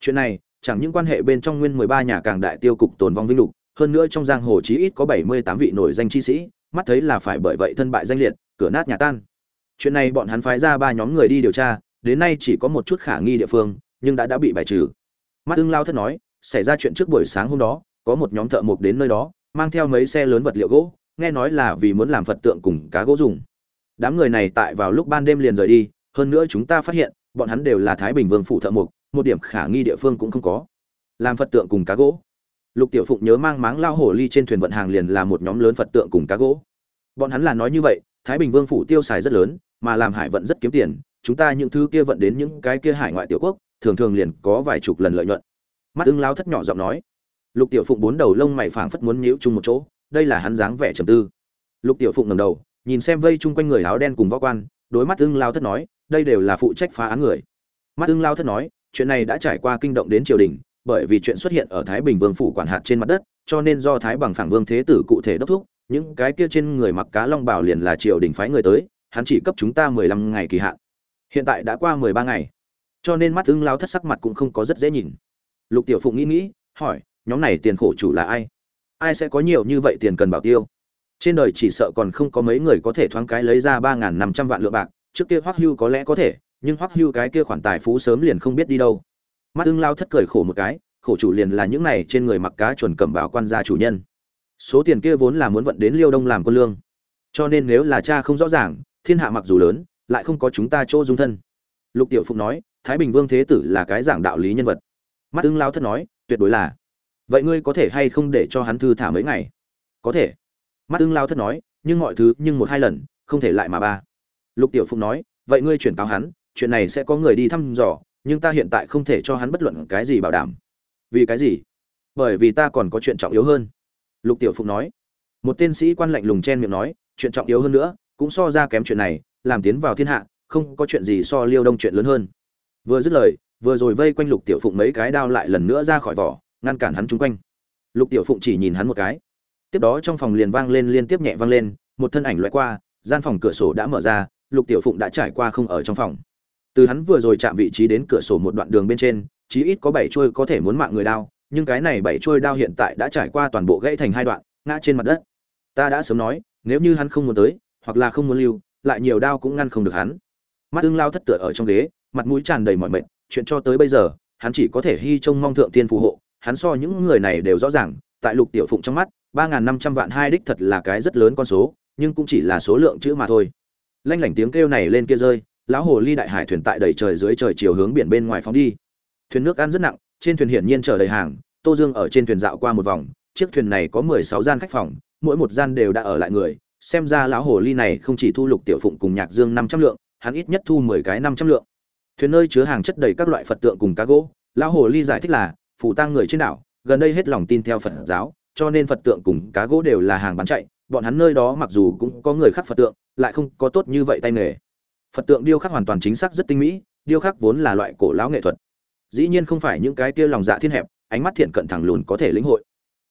Chuyện này, chẳng những quan hệ bên trong nguyên mười ba nhà càng đại tiêu cục tồn vong vinh lục, hơn nữa trong giang hồ chí ít có bảy mươi tám vị nổi danh chi sĩ, mắt thấy là phải bởi vậy thân bại danh liệt, cửa nát nhà tan. Chuyện này bọn hắn phái ra ba nhóm người đi điều tra, đến nay chỉ có một chút khả nghi địa phương, nhưng đã đã bị bài trừ. Mắt ưng lao thất nói, xảy ra chuyện trước buổi sáng hôm đó có một nhóm thợ mộc đến nơi đó, mang theo mấy xe lớn vật liệu gỗ, nghe nói là vì muốn làm phật tượng cùng cá gỗ dùng. Đám người này tại vào lúc ban đêm liền rời đi, hơn nữa chúng ta phát hiện, bọn hắn đều là thái bình vương phủ thợ mộc, một điểm khả nghi địa phương cũng không có. Làm phật tượng cùng cá gỗ. Lục tiểu phụng nhớ mang máng lao hổ ly trên thuyền vận hàng liền là một nhóm lớn phật tượng cùng cá gỗ. Bọn hắn là nói như vậy, thái bình vương phủ tiêu xài rất lớn, mà làm hải vận rất kiếm tiền, chúng ta những thứ kia vận đến những cái kia hải ngoại tiểu quốc, thường thường liền có vài chục lần lợi nhuận. Mắt ưng lao thất nhỏ giọng nói lục tiểu phụng bốn đầu lông mày phảng phất muốn nhíu chung một chỗ, đây là hắn dáng vẻ trầm tư. Lục tiểu phụng ngẩng đầu, nhìn xem vây chung quanh người áo đen cùng võ quan, đối mắt ưng lao thất nói, đây đều là phụ trách phá án người. Mắt ưng lao thất nói, chuyện này đã trải qua kinh động đến triều đình, bởi vì chuyện xuất hiện ở thái bình vương phủ quản hạt trên mặt đất, cho nên do thái bằng phảng vương thế tử cụ thể đốc thúc, những cái kia trên người mặc cá long bảo liền là triều đình phái người tới, hắn chỉ cấp chúng ta mười lăm ngày kỳ hạn. Hiện tại đã qua mười ba ngày. Cho nên mắt ưng lao thất sắc mặt cũng không có rất dễ nhìn. Lục tiểu phụng nghĩ nghĩ, hỏi nhóm này tiền khổ chủ là ai? Ai sẽ có nhiều như vậy tiền cần bảo tiêu? Trên đời chỉ sợ còn không có mấy người có thể thoáng cái lấy ra ba n g h n năm trăm vạn lượng bạc. Trước kia hoắc hưu có lẽ có thể, nhưng hoắc hưu cái kia khoản tài phú sớm liền không biết đi đâu. Mắt ưng lao thất cười khổ một cái, khổ chủ liền là những này trên người mặc cá chuẩn cẩm bảo quan gia chủ nhân. Số tiền kia vốn là muốn vận đến liêu đông làm quân lương. Cho nên nếu là cha không rõ ràng, thiên hạ mặc dù lớn, lại không có chúng ta chỗ dung thân. Lục tiểu phụng nói, thái bình vương thế tử là cái giảng đạo lý nhân vật. Mắt ưng lao thất nói, tuyệt đối là vậy ngươi có thể hay không để cho hắn thư thả mấy ngày? Có thể. Mắt ưng lao thất nói, nhưng mọi thứ nhưng một hai lần, không thể lại mà ba. Lục tiểu phụng nói, vậy ngươi chuyển cáo hắn, chuyện này sẽ có người đi thăm dò, nhưng ta hiện tại không thể cho hắn bất luận cái gì bảo đảm. Vì cái gì? Bởi vì ta còn có chuyện trọng yếu hơn. Lục tiểu phụng nói. Một tên sĩ quan lạnh lùng chen miệng nói, chuyện trọng yếu hơn nữa, cũng so ra kém chuyện này, làm tiến vào thiên hạ, không có chuyện gì so liêu đông chuyện lớn hơn. Vừa dứt lời, vừa rồi vây quanh lục tiểu phụng mấy cái đao lại lần nữa ra khỏi vỏ ngăn cản hắn chung quanh. Lục tiểu phụng chỉ nhìn hắn một cái. Tiếp đó trong phòng liền vang lên liên tiếp nhẹ vang lên, một thân ảnh loại qua, gian phòng cửa sổ đã mở ra, lục tiểu phụng đã trải qua không ở trong phòng. Từ hắn vừa rồi chạm vị trí đến cửa sổ một đoạn đường bên trên, chí ít có bảy trôi có thể muốn mạng người đao, nhưng cái này bảy trôi đao hiện tại đã trải qua toàn bộ gãy thành hai đoạn, ngã trên mặt đất. Ta đã sớm nói, nếu như hắn không muốn tới, hoặc là không muốn lưu, lại nhiều đao cũng ngăn không được hắn. Mắt ưng lao thất tựa ở trong ghế, mặt mũi tràn đầy mọi mệt, chuyện cho tới bây giờ, hắn chỉ có thể hy trông mong thượng tiên phù hộ hắn so những người này đều rõ ràng, tại lục tiểu phụng trong mắt, ba n g h n năm trăm vạn hai đích thật là cái rất lớn con số, nhưng cũng chỉ là số lượng chữ mà thôi. Lanh lảnh tiếng kêu này lên kia rơi, lão hồ ly đại hải thuyền tại đầy trời dưới trời chiều hướng biển bên ngoài phóng đi. Thuyền nước ăn rất nặng, trên thuyền hiển nhiên chở đầy hàng, tô dương ở trên thuyền dạo qua một vòng, chiếc thuyền này có mười sáu gian khách phòng, mỗi một gian đều đã ở lại người, xem ra lão hồ ly này không chỉ thu lục tiểu phụng cùng nhạc dương năm trăm lượng, hắn ít nhất thu mười cái năm trăm lượng. Thuyền nơi chứa hàng chất đầy các loại phật tượng cùng cá gỗ, lão hồ ly giải thích là phủ tang người trên đảo, gần đây hết lòng tin theo phật giáo, cho nên phật tượng cùng cá gỗ đều là hàng bán chạy, bọn hắn nơi đó mặc dù cũng có người khắc phật tượng, lại không có tốt như vậy tay nghề. Phật tượng điêu khắc hoàn toàn chính xác rất tinh mỹ, điêu khắc vốn là loại cổ lão nghệ thuật. Dĩ nhiên không phải những cái kia lòng dạ thiên hẹp, ánh mắt thiện cận thẳng lùn có thể lĩnh hội.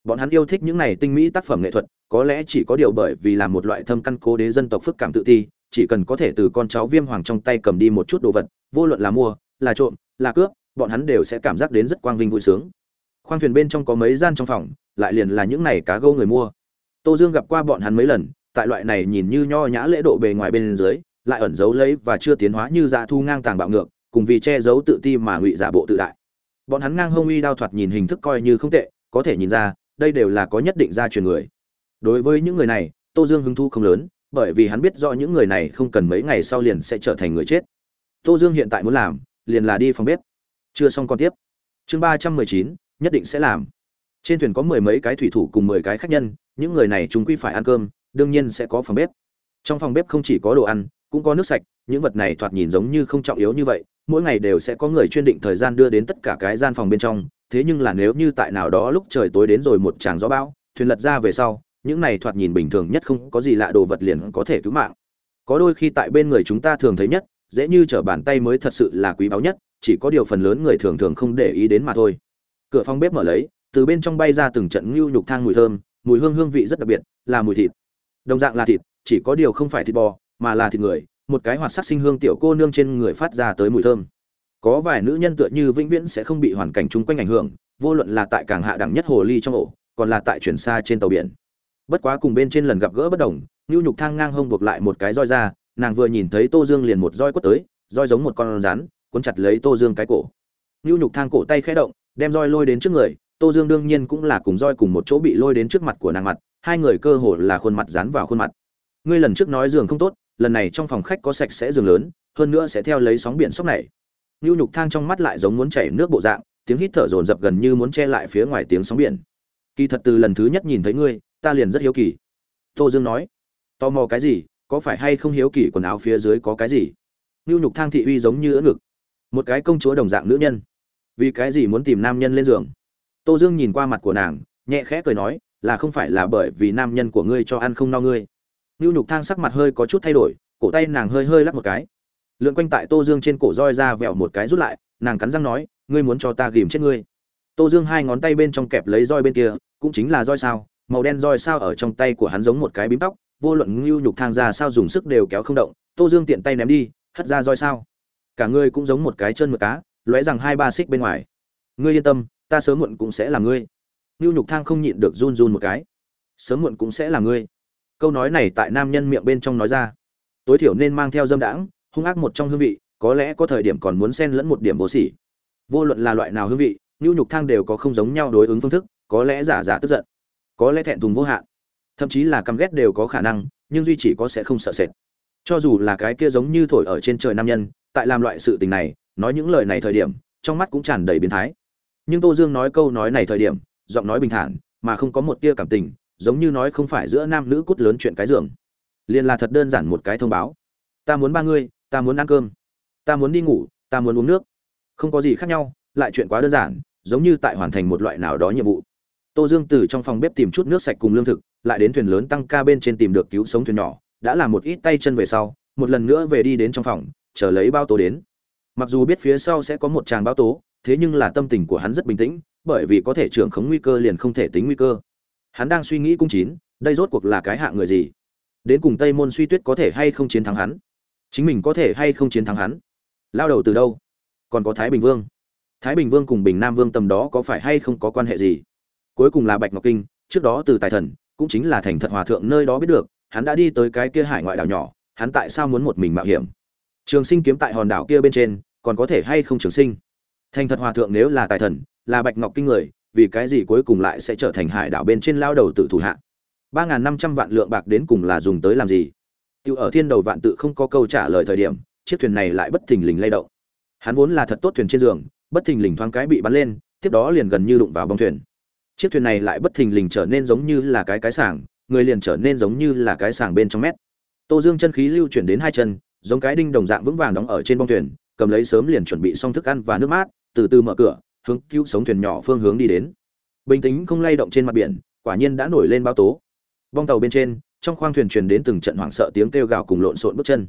Bọn hắn yêu thích những này tinh mỹ tác phẩm nghệ thuật, có lẽ chỉ có điều bởi vì là một loại thâm căn cố đế dân tộc phức cảm tự ti, chỉ cần có thể từ con cháu viêm hoàng trong tay cầm đi một chút đồ vật, vô luận là mua, là trộm, là cướp bọn hắn đều sẽ cảm giác đến rất quang vinh vui sướng. Khoang thuyền bên trong có mấy gian trong phòng, lại liền là những này cá gâu người mua. Tô dương gặp qua bọn hắn mấy lần, tại loại này nhìn như nho nhã lễ độ bề ngoài bên dưới, lại ẩn giấu lấy và chưa tiến hóa như dạ thu ngang tàng bạo ngược, cùng vì che giấu tự ti mà ngụy giả bộ tự đại. Bọn hắn ngang hông uy đao thoạt nhìn hình thức coi như không tệ, có thể nhìn ra, đây đều là có nhất định gia truyền người. Đối với những người này, tô dương hứng thu không lớn, bởi vì hắn biết rõ những người này không cần mấy ngày sau liền sẽ trở thành người chết. Tô dương hiện tại muốn làm, liền là đi phòng bếp chưa xong còn tiếp. Chương ba trăm mười chín, nhất định sẽ làm. Trên thuyền có mười mấy cái thủy thủ cùng mười cái khách nhân, những người này chúng quy phải ăn cơm, đương nhiên sẽ có phòng bếp. Trong phòng bếp không chỉ có đồ ăn, cũng có nước sạch, những vật này thoạt nhìn giống như không trọng yếu như vậy, mỗi ngày đều sẽ có người chuyên định thời gian đưa đến tất cả cái gian phòng bên trong, thế nhưng là nếu như tại nào đó lúc trời tối đến rồi một tràng gió bão, thuyền lật ra về sau, những này thoạt nhìn bình thường nhất không có gì lạ đồ vật liền có thể cứu mạng. Có đôi khi tại bên người chúng ta thường thấy nhất, dễ như trở bàn tay mới thật sự là quý báu nhất chỉ có điều phần lớn người thường thường không để ý đến mà thôi. Cửa phòng bếp mở lấy, từ bên trong bay ra từng trận ngưu nhục thang mùi thơm, mùi hương hương vị rất đặc biệt, là mùi thịt. Đồng dạng là thịt, chỉ có điều không phải thịt bò, mà là thịt người, một cái hoạt sắc sinh hương tiểu cô nương trên người phát ra tới mùi thơm. Có vài nữ nhân tựa như vĩnh viễn sẽ không bị hoàn cảnh chung quanh ảnh hưởng, vô luận là tại cảng hạ đẳng nhất hồ ly trong ổ, còn là tại chuyển xa trên tàu biển. Bất quá cùng bên trên lần gặp gỡ bất đồng, ngưu nhục thang ngang hông buộc lại một cái roi ra, nàng vừa nhìn thấy tô dương liền một roi quất tới, roi giống một con rắn cuốn chặt lấy tô dương cái cổ. Ngưu nhục thang cổ tay khẽ động, đem roi lôi đến trước người, tô dương đương nhiên cũng là cùng roi cùng một chỗ bị lôi đến trước mặt của nàng mặt, hai người cơ hồ là khuôn mặt dán vào khuôn mặt. Ngươi lần trước nói giường không tốt, lần này trong phòng khách có sạch sẽ giường lớn, hơn nữa sẽ theo lấy sóng biển sốc này. Ngưu nhục thang trong mắt lại giống muốn chảy nước bộ dạng, tiếng hít thở dồn dập gần như muốn che lại phía ngoài tiếng sóng biển. Kỳ thật từ lần thứ nhất nhìn thấy ngươi, ta liền rất hiếu kỳ. Tô dương nói, tò mò cái gì? Có phải hay không hiếu kỳ quần áo phía dưới có cái gì? Ngưu nhục thang thị uy giống như ỡ ngực một cái công chúa đồng dạng nữ nhân. Vì cái gì muốn tìm nam nhân lên giường? Tô dương nhìn qua mặt của nàng, nhẹ khẽ cười nói, là không phải là bởi vì nam nhân của ngươi cho ăn không no ngươi. Ngưu nhục thang sắc mặt hơi có chút thay đổi, cổ tay nàng hơi hơi lắc một cái. Lượn quanh tại tô dương trên cổ roi ra vẹo một cái rút lại, nàng cắn răng nói, ngươi muốn cho ta ghìm chết ngươi? Tô dương hai ngón tay bên trong kẹp lấy roi bên kia, cũng chính là roi sao, màu đen roi sao ở trong tay của hắn giống một cái bím tóc, vô luận ngưu nhục thang ra sao dùng sức đều kéo không động, tô dương tiện tay ném đi, hất ra roi sao cả ngươi cũng giống một cái chân mực cá, lóe rằng hai ba xích bên ngoài. Ngươi yên tâm, ta sớm muộn cũng sẽ là ngươi. Ngưu nhục thang không nhịn được run run một cái. Sớm muộn cũng sẽ là ngươi. Câu nói này tại nam nhân miệng bên trong nói ra. Tối thiểu nên mang theo dâm đãng, hung ác một trong hương vị, có lẽ có thời điểm còn muốn xen lẫn một điểm vô sỉ. Vô luận là loại nào hương vị nhu nhục thang đều có không giống nhau đối ứng phương thức, có lẽ giả giả tức giận, có lẽ thẹn thùng vô hạn. Thậm chí là căm ghét đều có khả năng, nhưng duy chỉ có sẽ không sợ sệt. Cho dù là cái kia giống như thổi ở trên trời nam nhân tại làm loại sự tình này, nói những lời này thời điểm, trong mắt cũng tràn đầy biến thái. Nhưng tô dương nói câu nói này thời điểm, giọng nói bình thản, mà không có một tia cảm tình, giống như nói không phải giữa nam nữ cút lớn chuyện cái giường. Liền là thật đơn giản một cái thông báo. Ta muốn ba ngươi, ta muốn ăn cơm. Ta muốn đi ngủ, ta muốn uống nước. Không có gì khác nhau, lại chuyện quá đơn giản, giống như tại hoàn thành một loại nào đó nhiệm vụ. Tô dương từ trong phòng bếp tìm chút nước sạch cùng lương thực, lại đến thuyền lớn tăng ca bên trên tìm được cứu sống thuyền nhỏ, đã làm một ít tay chân về sau, một lần nữa về đi đến trong phòng chờ lấy bao tố đến. Mặc dù biết phía sau sẽ có một tràng bao tố, thế nhưng là tâm tình của hắn rất bình tĩnh, bởi vì có thể trưởng khống nguy cơ liền không thể tính nguy cơ. Hắn đang suy nghĩ cung chín, đây rốt cuộc là cái hạng người gì? Đến cùng tây môn suy tuyết có thể hay không chiến thắng hắn? Chính mình có thể hay không chiến thắng hắn? Lao đầu từ đâu? Còn có thái bình vương. Thái bình vương cùng bình nam vương tầm đó có phải hay không có quan hệ gì? Cuối cùng là bạch ngọc kinh, trước đó từ tài thần, cũng chính là thành thật hòa thượng nơi đó biết được, hắn đã đi tới cái kia hải ngoại đảo nhỏ, hắn tại sao muốn một mình mạo hiểm? Trường sinh kiếm tại hòn đảo kia bên trên còn có thể hay không trường sinh thành thật hòa thượng nếu là tài thần là bạch ngọc kinh người vì cái gì cuối cùng lại sẽ trở thành hải đảo bên trên lao đầu tự thủ hạ ba n g h n năm trăm vạn lượng bạc đến cùng là dùng tới làm gì Tiêu ở thiên đầu vạn tự không có câu trả lời thời điểm, chiếc thuyền này lại bất thình lình lay động. Hắn vốn là thật tốt thuyền trên giường, bất thình lình thoáng cái bị bắn lên, tiếp đó liền gần như đụng vào bông thuyền. Chiếc thuyền này lại bất thình lình trở nên giống như là cái cái sảng, người liền trở nên giống như là cái sảng bên trong mét. Tô Dương chân khí lưu chuyển đến hai chân, giống cái đinh đồng dạng vững vàng đóng ở trên bong thuyền, cầm lấy sớm liền chuẩn bị xong thức ăn và nước mát, từ từ mở cửa, hướng cứu sống thuyền nhỏ phương hướng đi đến. Bình tĩnh không lay động trên mặt biển, quả nhiên đã nổi lên báo tố. Bong tàu bên trên, trong khoang thuyền truyền đến từng trận hoảng sợ tiếng kêu gào cùng lộn xộn bước chân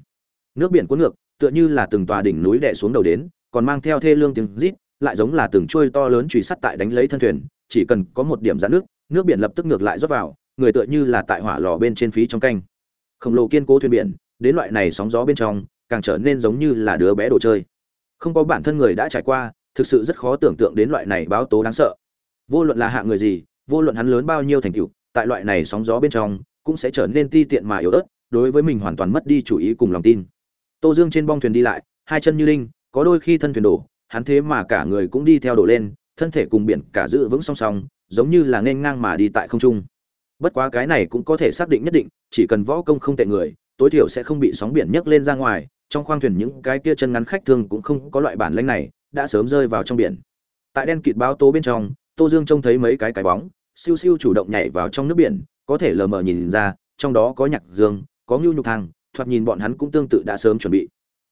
nước biển cuốn ngược tựa như là từng tòa đỉnh núi đè xuống đầu đến còn mang theo thê lương tiếng rít lại giống là từng chuôi to lớn chùy sắt tại đánh lấy thân thuyền chỉ cần có một điểm giãn nước nước biển lập tức ngược lại rót vào người tựa như là tại hỏa lò bên trên phí trong canh khổng lồ kiên cố thuyền biển đến loại này sóng gió bên trong, càng trở nên giống như là đứa bé đồ chơi. Không có bản thân người đã trải qua, thực sự rất khó tưởng tượng đến loại này báo tố đáng sợ. Vô luận là hạ người gì, vô luận hắn lớn bao nhiêu thành tựu, tại loại này sóng gió bên trong, cũng sẽ trở nên ti tiện mà yếu ớt, đối với mình hoàn toàn mất đi chủ ý cùng lòng tin. Tô dương trên bong thuyền đi lại, hai chân như linh có đôi khi thân thuyền đổ, hắn thế mà cả người cũng đi theo đổ lên, thân thể cùng biển cả giữ vững song song, giống như là nên ngang mà đi tại không trung. Bất quá cái này cũng có thể xác định nhất định, chỉ cần võ công không tệ người tối thiểu sẽ không bị sóng biển nhấc lên ra ngoài, trong khoang thuyền những cái kia chân ngắn khách thường cũng không có loại bản lĩnh này, đã sớm rơi vào trong biển. Tại đen kịt báo tố bên trong, tô dương trông thấy mấy cái cái bóng, siêu siêu chủ động nhảy vào trong nước biển, có thể lờ mờ nhìn ra, trong đó có nhạc dương, có ngưu nhục thang thoạt nhìn bọn hắn cũng tương tự đã sớm chuẩn bị.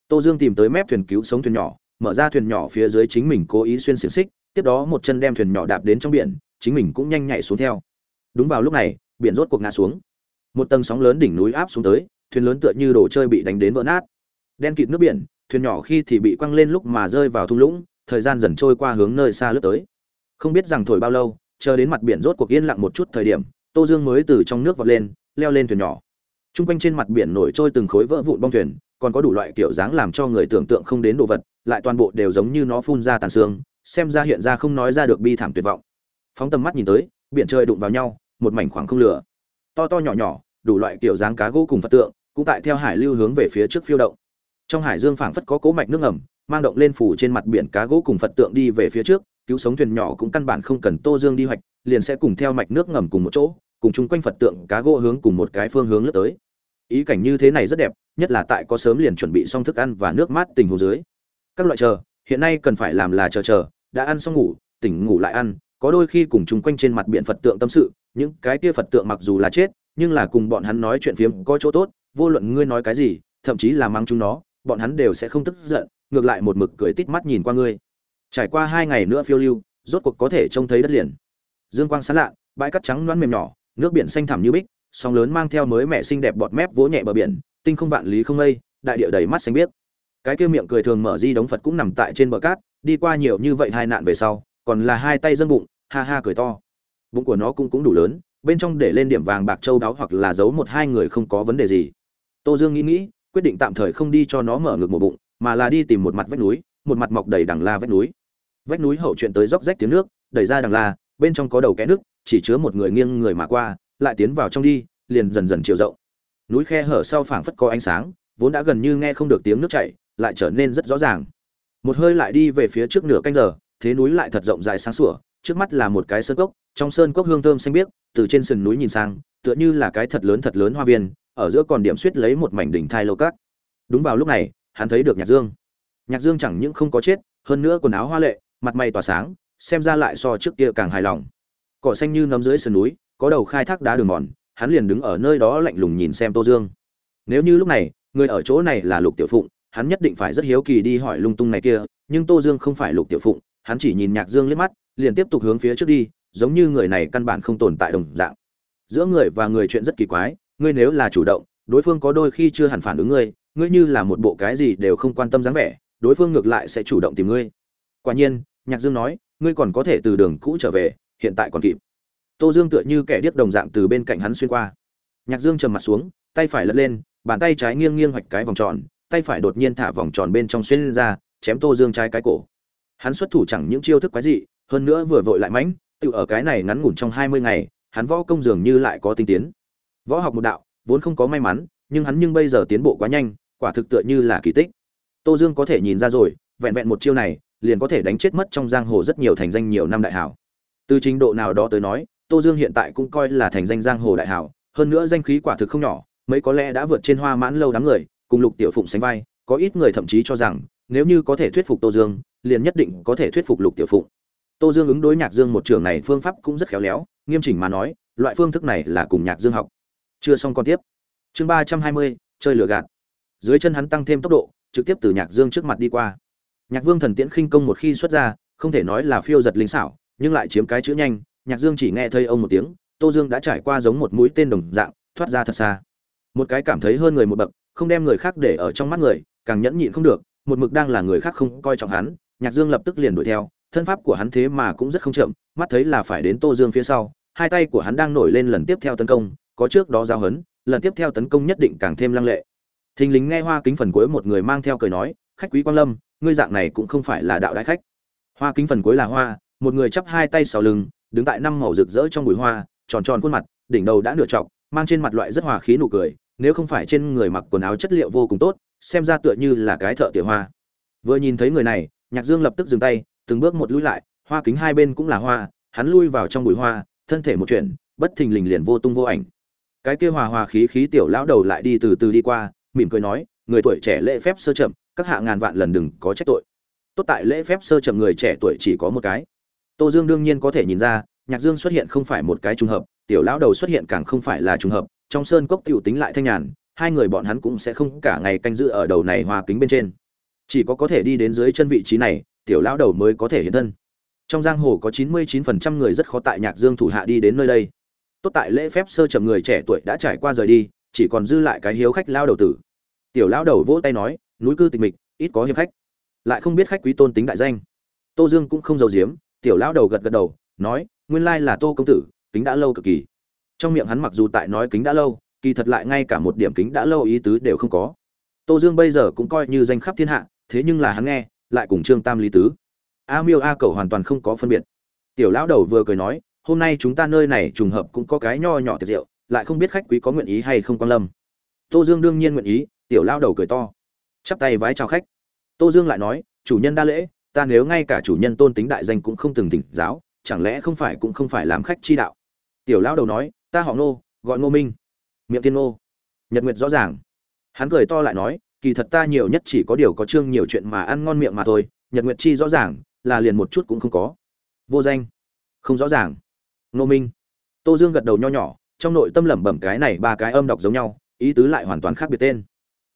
Tô dương tìm tới mép thuyền cứu sống thuyền nhỏ, mở ra thuyền nhỏ phía dưới chính mình cố ý xuyên xiềng xích, tiếp đó một chân đem thuyền nhỏ đạp đến trong biển, chính mình cũng nhanh nhảy xuống theo. Đúng vào lúc này, biển rốt cuộc ngã xuống. Một tầng sóng lớn đỉnh núi áp xuống tới thuyền lớn tựa như đồ chơi bị đánh đến vỡ nát đen kịt nước biển thuyền nhỏ khi thì bị quăng lên lúc mà rơi vào thung lũng thời gian dần trôi qua hướng nơi xa lướt tới không biết rằng thổi bao lâu chờ đến mặt biển rốt cuộc yên lặng một chút thời điểm Tô Dương mới từ trong nước vọt lên, leo lên thuyền nhỏ. Trung quanh trên mặt biển nổi trôi từng khối vỡ vụn bong thuyền, còn có đủ loại kiểu dáng làm cho người tưởng tượng không đến đồ vật, lại toàn bộ đều giống như nó phun ra tàn xương, xem ra hiện ra không nói ra được bi thảm tuyệt vọng. Phóng tầm mắt nhìn tới, biển trời đụng vào nhau, một mảnh khoảng không lửa. To to nhỏ nhỏ, đủ loại kiểu dáng cá gỗ cùng Phật tượng, cũng tại theo hải lưu hướng về phía trước phiêu động. Trong hải dương phảng phất có cố mạch nước ngầm, mang động lên phủ trên mặt biển cá gỗ cùng Phật tượng đi về phía trước, cứu sống thuyền nhỏ cũng căn bản không cần Tô Dương đi hoạch, liền sẽ cùng theo mạch nước ngầm cùng một chỗ, cùng chung quanh phật tượng cá gỗ hướng cùng một cái phương hướng lướt tới ý cảnh như thế này rất đẹp nhất là tại có sớm liền chuẩn bị xong thức ăn và nước mát tình hồ dưới các loại chờ hiện nay cần phải làm là chờ chờ đã ăn xong ngủ tỉnh ngủ lại ăn có đôi khi cùng chung quanh trên mặt biển phật tượng tâm sự những cái kia phật tượng mặc dù là chết nhưng là cùng bọn hắn nói chuyện phiếm có chỗ tốt, vô luận ngươi nói cái gì, thậm chí là mang chúng nó, bọn hắn đều sẽ không tức giận, ngược lại một mực cười tít mắt nhìn qua ngươi. Trải qua hai ngày nữa phiêu lưu, rốt cuộc có thể trông thấy đất liền. Dương quang sáng lạ, bãi cát trắng loãng mềm nhỏ, nước biển xanh thẳm như bích, sóng lớn mang theo mới mẹ xinh đẹp bọt mép vỗ nhẹ bờ biển, tinh không vạn lý không mây đại địa đầy mắt xanh biếc. Cái kia miệng cười thường mở di đống phật cũng nằm tại trên bờ cát, đi qua nhiều như vậy hai nạn về sau, còn là hai tay dâng bụng, ha ha cười to. Bụng của nó cũng cũng đủ lớn bên trong để lên điểm vàng bạc châu đáo hoặc là giấu một hai người không có vấn đề gì. Tô dương nghĩ nghĩ, quyết định tạm thời không đi cho nó mở ngực một bụng, mà là đi tìm một mặt vách núi, một mặt mọc đầy đằng la vách núi. Vách núi hậu chuyện tới róc rách tiếng nước, đẩy ra đằng la, bên trong có đầu kẽ nước, chỉ chứa một người nghiêng người mà qua, lại tiến vào trong đi, liền dần dần chiều rộng. Núi khe hở sau phảng phất có ánh sáng, vốn đã gần như nghe không được tiếng nước chảy, lại trở nên rất rõ ràng. Một hơi lại đi về phía trước nửa canh giờ, thế núi lại thật rộng dài sáng sủa, trước mắt là một cái sơn cốc, trong sơn cốc hương thơm xanh biếc từ trên sườn núi nhìn sang, tựa như là cái thật lớn thật lớn hoa viên, ở giữa còn điểm suýt lấy một mảnh đỉnh thai lâu cát. Đúng vào lúc này, hắn thấy được nhạc dương. Nhạc dương chẳng những không có chết, hơn nữa quần áo hoa lệ, mặt mày tỏa sáng, xem ra lại so trước kia càng hài lòng. Cỏ xanh như nấm dưới sườn núi, có đầu khai thác đá đường mòn, hắn liền đứng ở nơi đó lạnh lùng nhìn xem tô dương. Nếu như lúc này, người ở chỗ này là lục tiểu phụng, hắn nhất định phải rất hiếu kỳ đi hỏi lung tung này kia, nhưng tô dương không phải lục tiểu phụng, hắn chỉ nhìn nhạc dương liếc mắt, liền tiếp tục hướng phía trước đi giống như người này căn bản không tồn tại đồng dạng. Giữa người và người chuyện rất kỳ quái, ngươi nếu là chủ động, đối phương có đôi khi chưa hẳn phản ứng ngươi ngươi như là một bộ cái gì đều không quan tâm dáng vẻ, đối phương ngược lại sẽ chủ động tìm ngươi. Quả nhiên, nhạc dương nói, ngươi còn có thể từ đường cũ trở về, hiện tại còn kịp. Tô dương tựa như kẻ điếc đồng dạng từ bên cạnh hắn xuyên qua. Nhạc dương trầm mặt xuống, tay phải lật lên, bàn tay trái nghiêng nghiêng hoạch cái vòng tròn, tay phải đột nhiên thả vòng tròn bên trong xuyên lên ra, chém tô dương trái cái cổ. Hắn xuất thủ chẳng những chiêu thức quái dị, hơn nữa vừa vội lại mãnh tự ở cái này ngắn ngủn trong hai mươi ngày, hắn võ công dường như lại có tinh tiến. Võ học một đạo, vốn không có may mắn, nhưng hắn nhưng bây giờ tiến bộ quá nhanh, quả thực tựa như là kỳ tích. Tô dương có thể nhìn ra rồi, vẹn vẹn một chiêu này, liền có thể đánh chết mất trong giang hồ rất nhiều thành danh nhiều năm đại hảo. Từ trình độ nào đó tới nói, tô dương hiện tại cũng coi là thành danh giang hồ đại hảo, hơn nữa danh khí quả thực không nhỏ, mấy có lẽ đã vượt trên hoa mãn lâu đám người, cùng lục tiểu phụng sánh vai, có ít người thậm chí cho rằng, nếu như có thể thuyết phục tô dương, liền nhất định có thể thuyết phục lục tiểu phụng tô dương ứng đối nhạc dương một trường này phương pháp cũng rất khéo léo, nghiêm chỉnh mà nói, loại phương thức này là cùng nhạc dương học. Chưa xong con tiếp. Chương ba trăm hai mươi, chơi lửa gạt. Dưới chân hắn tăng thêm tốc độ, trực tiếp từ nhạc dương trước mặt đi qua. Nhạc vương thần tiễn khinh công một khi xuất ra, không thể nói là phiêu giật linh xảo, nhưng lại chiếm cái chữ nhanh, nhạc dương chỉ nghe thấy ông một tiếng, tô dương đã trải qua giống một mũi tên đồng dạng, thoát ra thật xa. Một cái cảm thấy hơn người một bậc, không đem người khác để ở trong mắt người, càng nhẫn nhịn không được, một mực đang là người khác không coi trọng hắn, nhạc dương lập tức liền đuổi theo thân pháp của hắn thế mà cũng rất không chậm, mắt thấy là phải đến tô dương phía sau, hai tay của hắn đang nổi lên lần tiếp theo tấn công, có trước đó giao hấn, lần tiếp theo tấn công nhất định càng thêm lăng lệ. Thình lính nghe hoa kính phần cuối một người mang theo cười nói, khách quý quan lâm, ngươi dạng này cũng không phải là đạo đại khách. Hoa kính phần cuối là hoa, một người chắp hai tay sau lưng, đứng tại năm màu rực rỡ trong bụi hoa, tròn tròn khuôn mặt, đỉnh đầu đã nửa trọc, mang trên mặt loại rất hòa khí nụ cười, nếu không phải trên người mặc quần áo chất liệu vô cùng tốt, xem ra tựa như là cái thợ tỉa hoa. Vừa nhìn thấy người này, nhạc dương lập tức dừng tay từng bước một lùi lại hoa kính hai bên cũng là hoa hắn lui vào trong bụi hoa thân thể một chuyển, bất thình lình liền vô tung vô ảnh. Cái kia hòa hòa khí khí tiểu lão đầu lại đi từ từ đi qua mỉm cười nói người tuổi trẻ lễ phép sơ chậm các hạ ngàn vạn lần đừng có trách tội. Tốt tại lễ phép sơ chậm người trẻ tuổi chỉ có một cái. Tô dương đương nhiên có thể nhìn ra nhạc dương xuất hiện không phải một cái trùng hợp tiểu lão đầu xuất hiện càng không phải là trùng hợp trong sơn cốc tiểu tính lại thanh nhàn hai người bọn hắn cũng sẽ không cả ngày canh giữ ở đầu này hoa kính bên trên. Chỉ có có thể đi đến dưới chân vị trí này tiểu lão đầu mới có thể hiện thân. Trong giang hồ có chín mươi chín phần trăm người rất khó tại nhạc dương thủ hạ đi đến nơi đây. Tốt tại lễ phép sơ chậm người trẻ tuổi đã trải qua rời đi, chỉ còn dư lại cái hiếu khách lao đầu tử. Tiểu lão đầu vỗ tay nói, núi cư tịch mịch, ít có hiệp khách. Lại không biết khách quý tôn tính đại danh. Tô dương cũng không giàu giếm, tiểu lão đầu gật gật đầu, nói, nguyên lai là tô công tử, kính đã lâu cực kỳ. Trong miệng hắn mặc dù tại nói kính đã lâu, kỳ thật lại ngay cả một điểm kính đã lâu ý tứ đều không có. Tô dương bây giờ cũng coi như danh khắp thiên hạ, thế nhưng là hắn nghe lại cùng trương tam lý tứ. A miêu a cầu hoàn toàn không có phân biệt. Tiểu lão đầu vừa cười nói, hôm nay chúng ta nơi này trùng hợp cũng có cái nho nhỏ tiệc rượu, lại không biết khách quý có nguyện ý hay không quan lâm. Tô dương đương nhiên nguyện ý, tiểu lão đầu cười to, chắp tay vái chào khách. Tô dương lại nói, chủ nhân đa lễ, ta nếu ngay cả chủ nhân tôn tính đại danh cũng không từng tỉnh giáo, chẳng lẽ không phải cũng không phải làm khách chi đạo? Tiểu lão đầu nói, ta họ ngô, gọi ngô minh. Miệng tiên ngô. Nhật nguyệt rõ ràng. Hắn cười to lại nói kỳ thật ta nhiều nhất chỉ có điều có chương nhiều chuyện mà ăn ngon miệng mà thôi, nhật nguyệt chi rõ ràng là liền một chút cũng không có. Vô danh. Không rõ ràng. Ngô minh. Tô dương gật đầu nho nhỏ, trong nội tâm lẩm bẩm cái này ba cái âm đọc giống nhau, ý tứ lại hoàn toàn khác biệt tên.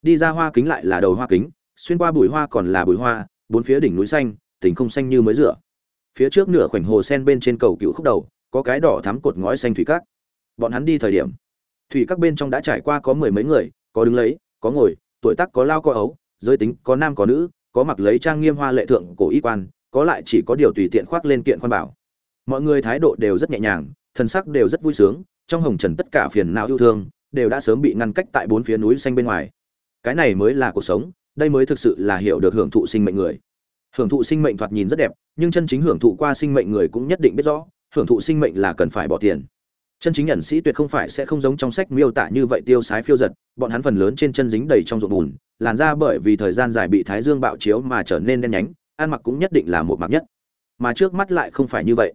Đi ra hoa kính lại là đầu hoa kính, xuyên qua bụi hoa còn là bụi hoa, bốn phía đỉnh núi xanh tỉnh không xanh như mới rửa. Phía trước nửa khoảnh hồ sen bên trên cầu cựu khúc đầu, có cái đỏ thắm cột ngói xanh thủy cát. Bọn hắn đi thời điểm, thủy các bên trong đã trải qua có mười mấy người, có đứng lấy, có ngồi tuổi tác có lao có ấu, giới tính có nam có nữ, có mặc lấy trang nghiêm hoa lệ thượng cổ y quan, có lại chỉ có điều tùy tiện khoác lên kiện khoan bảo. Mọi người thái độ đều rất nhẹ nhàng, thần sắc đều rất vui sướng, trong hồng trần tất cả phiền não yêu thương đều đã sớm bị ngăn cách tại bốn phía núi xanh bên ngoài. Cái này mới là cuộc sống, đây mới thực sự là hiểu được hưởng thụ sinh mệnh người. Hưởng thụ sinh mệnh thoạt nhìn rất đẹp, nhưng chân chính hưởng thụ qua sinh mệnh người cũng nhất định biết rõ, hưởng thụ sinh mệnh là cần phải bỏ tiền chân chính nhận sĩ tuyệt không phải sẽ không giống trong sách miêu tả như vậy tiêu sái phiêu giật, bọn hắn phần lớn trên chân dính đầy trong ruộng bùn, làn da bởi vì thời gian dài bị thái dương bạo chiếu mà trở nên đen nhánh, ăn mặc cũng nhất định là một mặc nhất. Mà trước mắt lại không phải như vậy.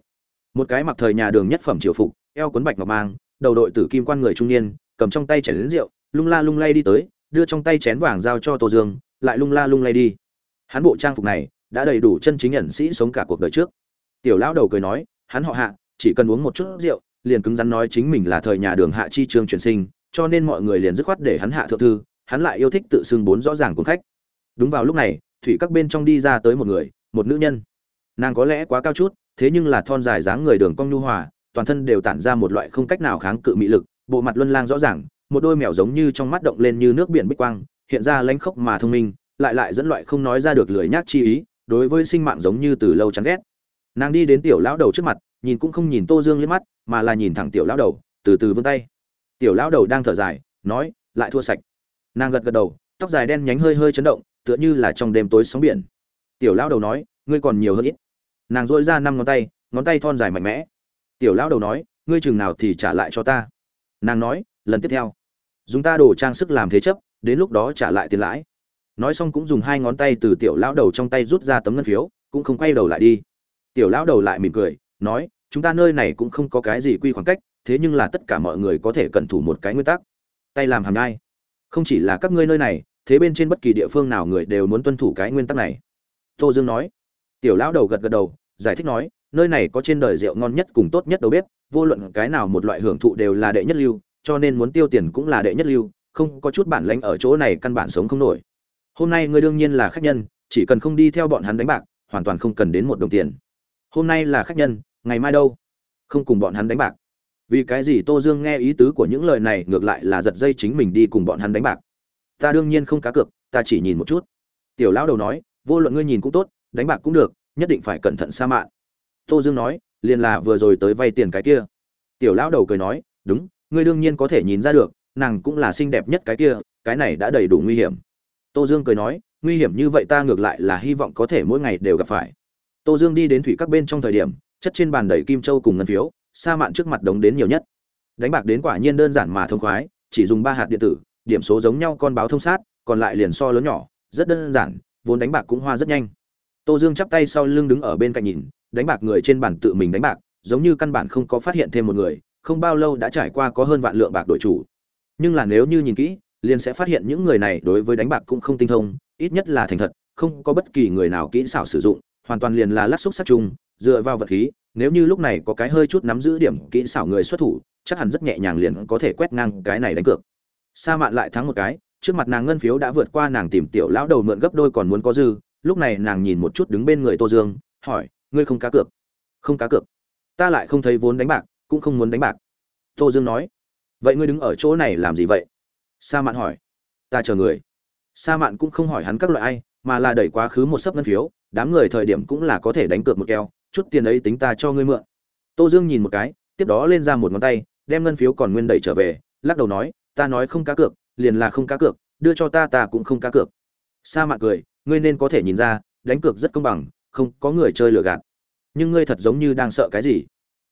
Một cái mặc thời nhà đường nhất phẩm triều phục, eo cuốn bạch ngọc mang, đầu đội tử kim quan người trung niên, cầm trong tay chén lính rượu, lung la lung lay đi tới, đưa trong tay chén vàng giao cho tô dương, lại lung la lung lay đi. Hắn bộ trang phục này đã đầy đủ chân chính nhận sĩ sống cả cuộc đời trước. Tiểu lão đầu cười nói, hắn họ hạ, chỉ cần uống một chút rượu liền cứng rắn nói chính mình là thời nhà đường hạ chi trương truyền sinh, cho nên mọi người liền dứt khoát để hắn hạ thượng thư, hắn lại yêu thích tự xưng bốn rõ ràng của khách. Đúng vào lúc này, thủy các bên trong đi ra tới một người, một nữ nhân. Nàng có lẽ quá cao chút, thế nhưng là thon dài dáng người đường cong nhu hòa, toàn thân đều tản ra một loại không cách nào kháng cự mị lực, bộ mặt luân lang rõ ràng, một đôi mèo giống như trong mắt động lên như nước biển bích quang, hiện ra lánh khốc mà thông minh, lại lại dẫn loại không nói ra được lười nhác chi ý, đối với sinh mạng giống như từ lâu chán ghét nàng đi đến tiểu lão đầu trước mặt, nhìn cũng không nhìn tô dương liếc mắt, mà là nhìn thẳng tiểu lão đầu, từ từ vươn tay. Tiểu lão đầu đang thở dài, nói, lại thua sạch. Nàng gật gật đầu, tóc dài đen nhánh hơi hơi chấn động, tựa như là trong đêm tối sóng biển. Tiểu lão đầu nói, ngươi còn nhiều hơn ít. Nàng dội ra năm ngón tay ngón tay thon dài mạnh mẽ. Tiểu lão đầu nói, ngươi chừng nào thì trả lại cho ta. Nàng nói, lần tiếp theo. Dùng ta đồ trang sức làm thế chấp, đến lúc đó trả lại tiền lãi. Nói xong cũng dùng hai ngón tay từ tiểu lão đầu trong tay rút ra tấm ngân phiếu, cũng không quay đầu lại đi tiểu lão đầu lại mỉm cười, nói, chúng ta nơi này cũng không có cái gì quy khoảng cách, thế nhưng là tất cả mọi người có thể cẩn thủ một cái nguyên tắc. Tay làm hàm nhai. Không chỉ là các ngươi nơi này, thế bên trên bất kỳ địa phương nào người đều muốn tuân thủ cái nguyên tắc này. Tô dương nói. Tiểu lão đầu gật gật đầu, giải thích nói, nơi này có trên đời rượu ngon nhất cùng tốt nhất đầu bếp vô luận cái nào một loại hưởng thụ đều là đệ nhất lưu, cho nên muốn tiêu tiền cũng là đệ nhất lưu, không có chút bản lãnh ở chỗ này căn bản sống không nổi. Hôm nay ngươi đương nhiên là khách nhân, chỉ cần không đi theo bọn hắn đánh bạc, hoàn toàn không cần đến một đồng tiền hôm nay là khách nhân, ngày mai đâu? Không cùng bọn hắn đánh bạc. Vì cái gì tô dương nghe ý tứ của những lời này ngược lại là giật dây chính mình đi cùng bọn hắn đánh bạc. Ta đương nhiên không cá cược, ta chỉ nhìn một chút. Tiểu lão đầu nói, vô luận ngươi nhìn cũng tốt, đánh bạc cũng được, nhất định phải cẩn thận sa mạn tô dương nói, liền là vừa rồi tới vay tiền cái kia. Tiểu lão đầu cười nói, đúng, ngươi đương nhiên có thể nhìn ra được, nàng cũng là xinh đẹp nhất cái kia, cái này đã đầy đủ nguy hiểm. Tô dương cười nói, nguy hiểm như vậy ta ngược lại là hy vọng có thể mỗi ngày đều gặp phải tô dương đi đến thủy các bên trong thời điểm, chất trên bàn đầy kim châu cùng ngân phiếu, sa mạn trước mặt đống đến nhiều nhất. Đánh bạc đến quả nhiên đơn giản mà thông khoái, chỉ dùng ba hạt điện tử, điểm số giống nhau con báo thông sát, còn lại liền so lớn nhỏ, rất đơn giản, vốn đánh bạc cũng hoa rất nhanh. Tô dương chắp tay sau lưng đứng ở bên cạnh nhìn, đánh bạc người trên bàn tự mình đánh bạc, giống như căn bản không có phát hiện thêm một người, không bao lâu đã trải qua có hơn vạn lượng bạc đổi chủ. Nhưng là nếu như nhìn kỹ, liền sẽ phát hiện những người này đối với đánh bạc cũng không tinh thông, ít nhất là thành thật, không có bất kỳ người nào kỹ xảo sử dụng hoàn toàn liền là lát xúc sát trùng, dựa vào vật khí nếu như lúc này có cái hơi chút nắm giữ điểm kỹ xảo người xuất thủ chắc hẳn rất nhẹ nhàng liền có thể quét ngang cái này đánh cược. Sa mạn lại thắng một cái trước mặt nàng ngân phiếu đã vượt qua nàng tìm tiểu lão đầu mượn gấp đôi còn muốn có dư lúc này nàng nhìn một chút đứng bên người tô dương hỏi ngươi không cá cược? Không cá cược. Ta lại không thấy vốn đánh bạc cũng không muốn đánh bạc. Tô dương nói. Vậy ngươi đứng ở chỗ này làm gì vậy? Sa mạn hỏi. Ta chờ người. Sa mạn cũng không hỏi hắn các loại ai mà là đẩy quá khứ một sấp ngân phiếu đám người thời điểm cũng là có thể đánh cược một keo, chút tiền ấy tính ta cho ngươi mượn. Tô dương nhìn một cái, tiếp đó lên ra một ngón tay, đem ngân phiếu còn nguyên đẩy trở về, lắc đầu nói, ta nói không cá cược, liền là không cá cược, đưa cho ta ta cũng không cá cược. Sa mạn cười, ngươi nên có thể nhìn ra, đánh cược rất công bằng, không có người chơi lừa gạt. Nhưng ngươi thật giống như đang sợ cái gì?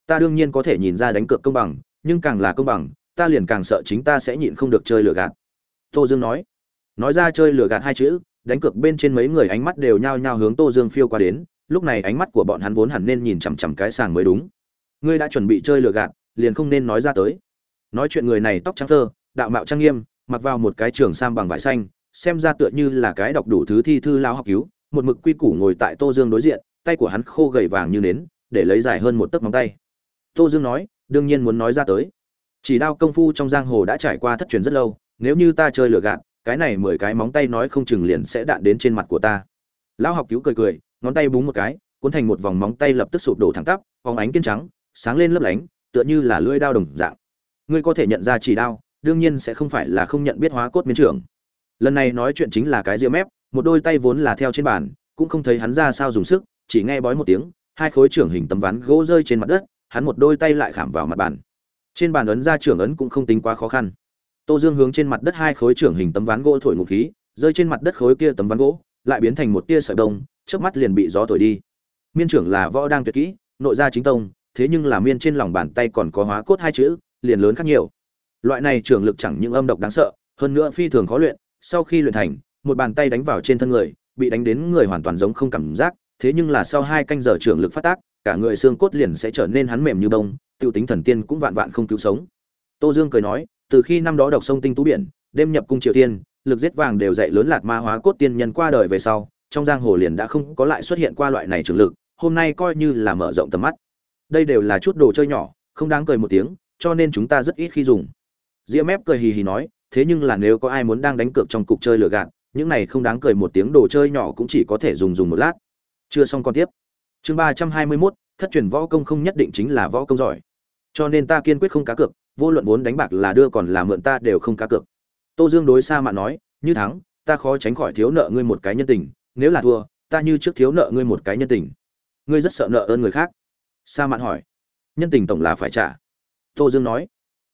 Ta đương nhiên có thể nhìn ra đánh cược công bằng, nhưng càng là công bằng, ta liền càng sợ chính ta sẽ nhịn không được chơi lừa gạt. Tô dương nói nói ra chơi lừa gạt hai chữ đánh cược bên trên mấy người ánh mắt đều nhao nhao hướng tô dương phiêu qua đến, lúc này ánh mắt của bọn hắn vốn hẳn nên nhìn chằm chằm cái sàng mới đúng. Ngươi đã chuẩn bị chơi lừa gạt, liền không nên nói ra tới. Nói chuyện người này tóc trắng thơ, đạo mạo trang nghiêm, mặc vào một cái trường sam bằng vải xanh, xem ra tựa như là cái đọc đủ thứ thi thư lao học cứu, một mực quy củ ngồi tại tô dương đối diện, tay của hắn khô gầy vàng như nến, để lấy dài hơn một tấc móng tay. Tô dương nói, đương nhiên muốn nói ra tới. Chỉ đao công phu trong giang hồ đã trải qua thất truyền rất lâu, nếu như ta chơi lừa gạt cái này mười cái móng tay nói không chừng liền sẽ đạn đến trên mặt của ta. Lão học cứu cười cười, ngón tay búng một cái, cuốn thành một vòng móng tay lập tức sụp đổ thẳng tắp, phóng ánh kiên trắng, sáng lên lấp lánh, tựa như là lưỡi đao đồng dạng. Ngươi có thể nhận ra chỉ đao, đương nhiên sẽ không phải là không nhận biết hóa cốt miến trưởng. Lần này nói chuyện chính là cái ria mép, một đôi tay vốn là theo trên bàn, cũng không thấy hắn ra sao dùng sức, chỉ nghe bói một tiếng, hai khối trưởng hình tấm ván gỗ rơi trên mặt đất, hắn một đôi tay lại khảm vào mặt bàn. Trên bàn ấn ra trưởng ấn cũng không tính quá khó khăn tô dương hướng trên mặt đất hai khối trưởng hình tấm ván gỗ thổi ngụ khí, rơi trên mặt đất khối kia tấm ván gỗ, lại biến thành một tia sợi đông chớp mắt liền bị gió thổi đi. Miên trưởng là võ đang tuyệt kỹ, nội gia chính tông, thế nhưng là miên trên lòng bàn tay còn có hóa cốt hai chữ, liền lớn khác nhiều. Loại này trưởng lực chẳng những âm độc đáng sợ, hơn nữa phi thường khó luyện, sau khi luyện thành, một bàn tay đánh vào trên thân người, bị đánh đến người hoàn toàn giống không cảm giác, thế nhưng là sau hai canh giờ trưởng lực phát tác, cả người xương cốt liền sẽ trở nên hắn mềm như bông, tiêu tính thần tiên cũng vạn vạn không cứu sống. Tô dương cười nói từ khi năm đó đọc sông tinh tú biển, đêm nhập cung triều tiên, lực giết vàng đều dạy lớn lạt ma hóa cốt tiên nhân qua đời về sau, trong giang hồ liền đã không có lại xuất hiện qua loại này trường lực, hôm nay coi như là mở rộng tầm mắt. Đây đều là chút đồ chơi nhỏ, không đáng cười một tiếng, cho nên chúng ta rất ít khi dùng. Diễm mép cười hì hì nói, thế nhưng là nếu có ai muốn đang đánh cược trong cục chơi lừa gạt, những này không đáng cười một tiếng đồ chơi nhỏ cũng chỉ có thể dùng dùng một lát. Chưa xong còn tiếp. Chương ba trăm hai mươi mốt, thất truyền võ công không nhất định chính là võ công giỏi. Cho nên ta kiên quyết không cá cược vô luận vốn đánh bạc là đưa còn là mượn ta đều không cá cược. Tô dương đối xa mạn nói, như thắng, ta khó tránh khỏi thiếu nợ ngươi một cái nhân tình, nếu là thua, ta như trước thiếu nợ ngươi một cái nhân tình. Ngươi rất sợ nợ ơn người khác. Sa mạn hỏi, nhân tình tổng là phải trả. Tô dương nói,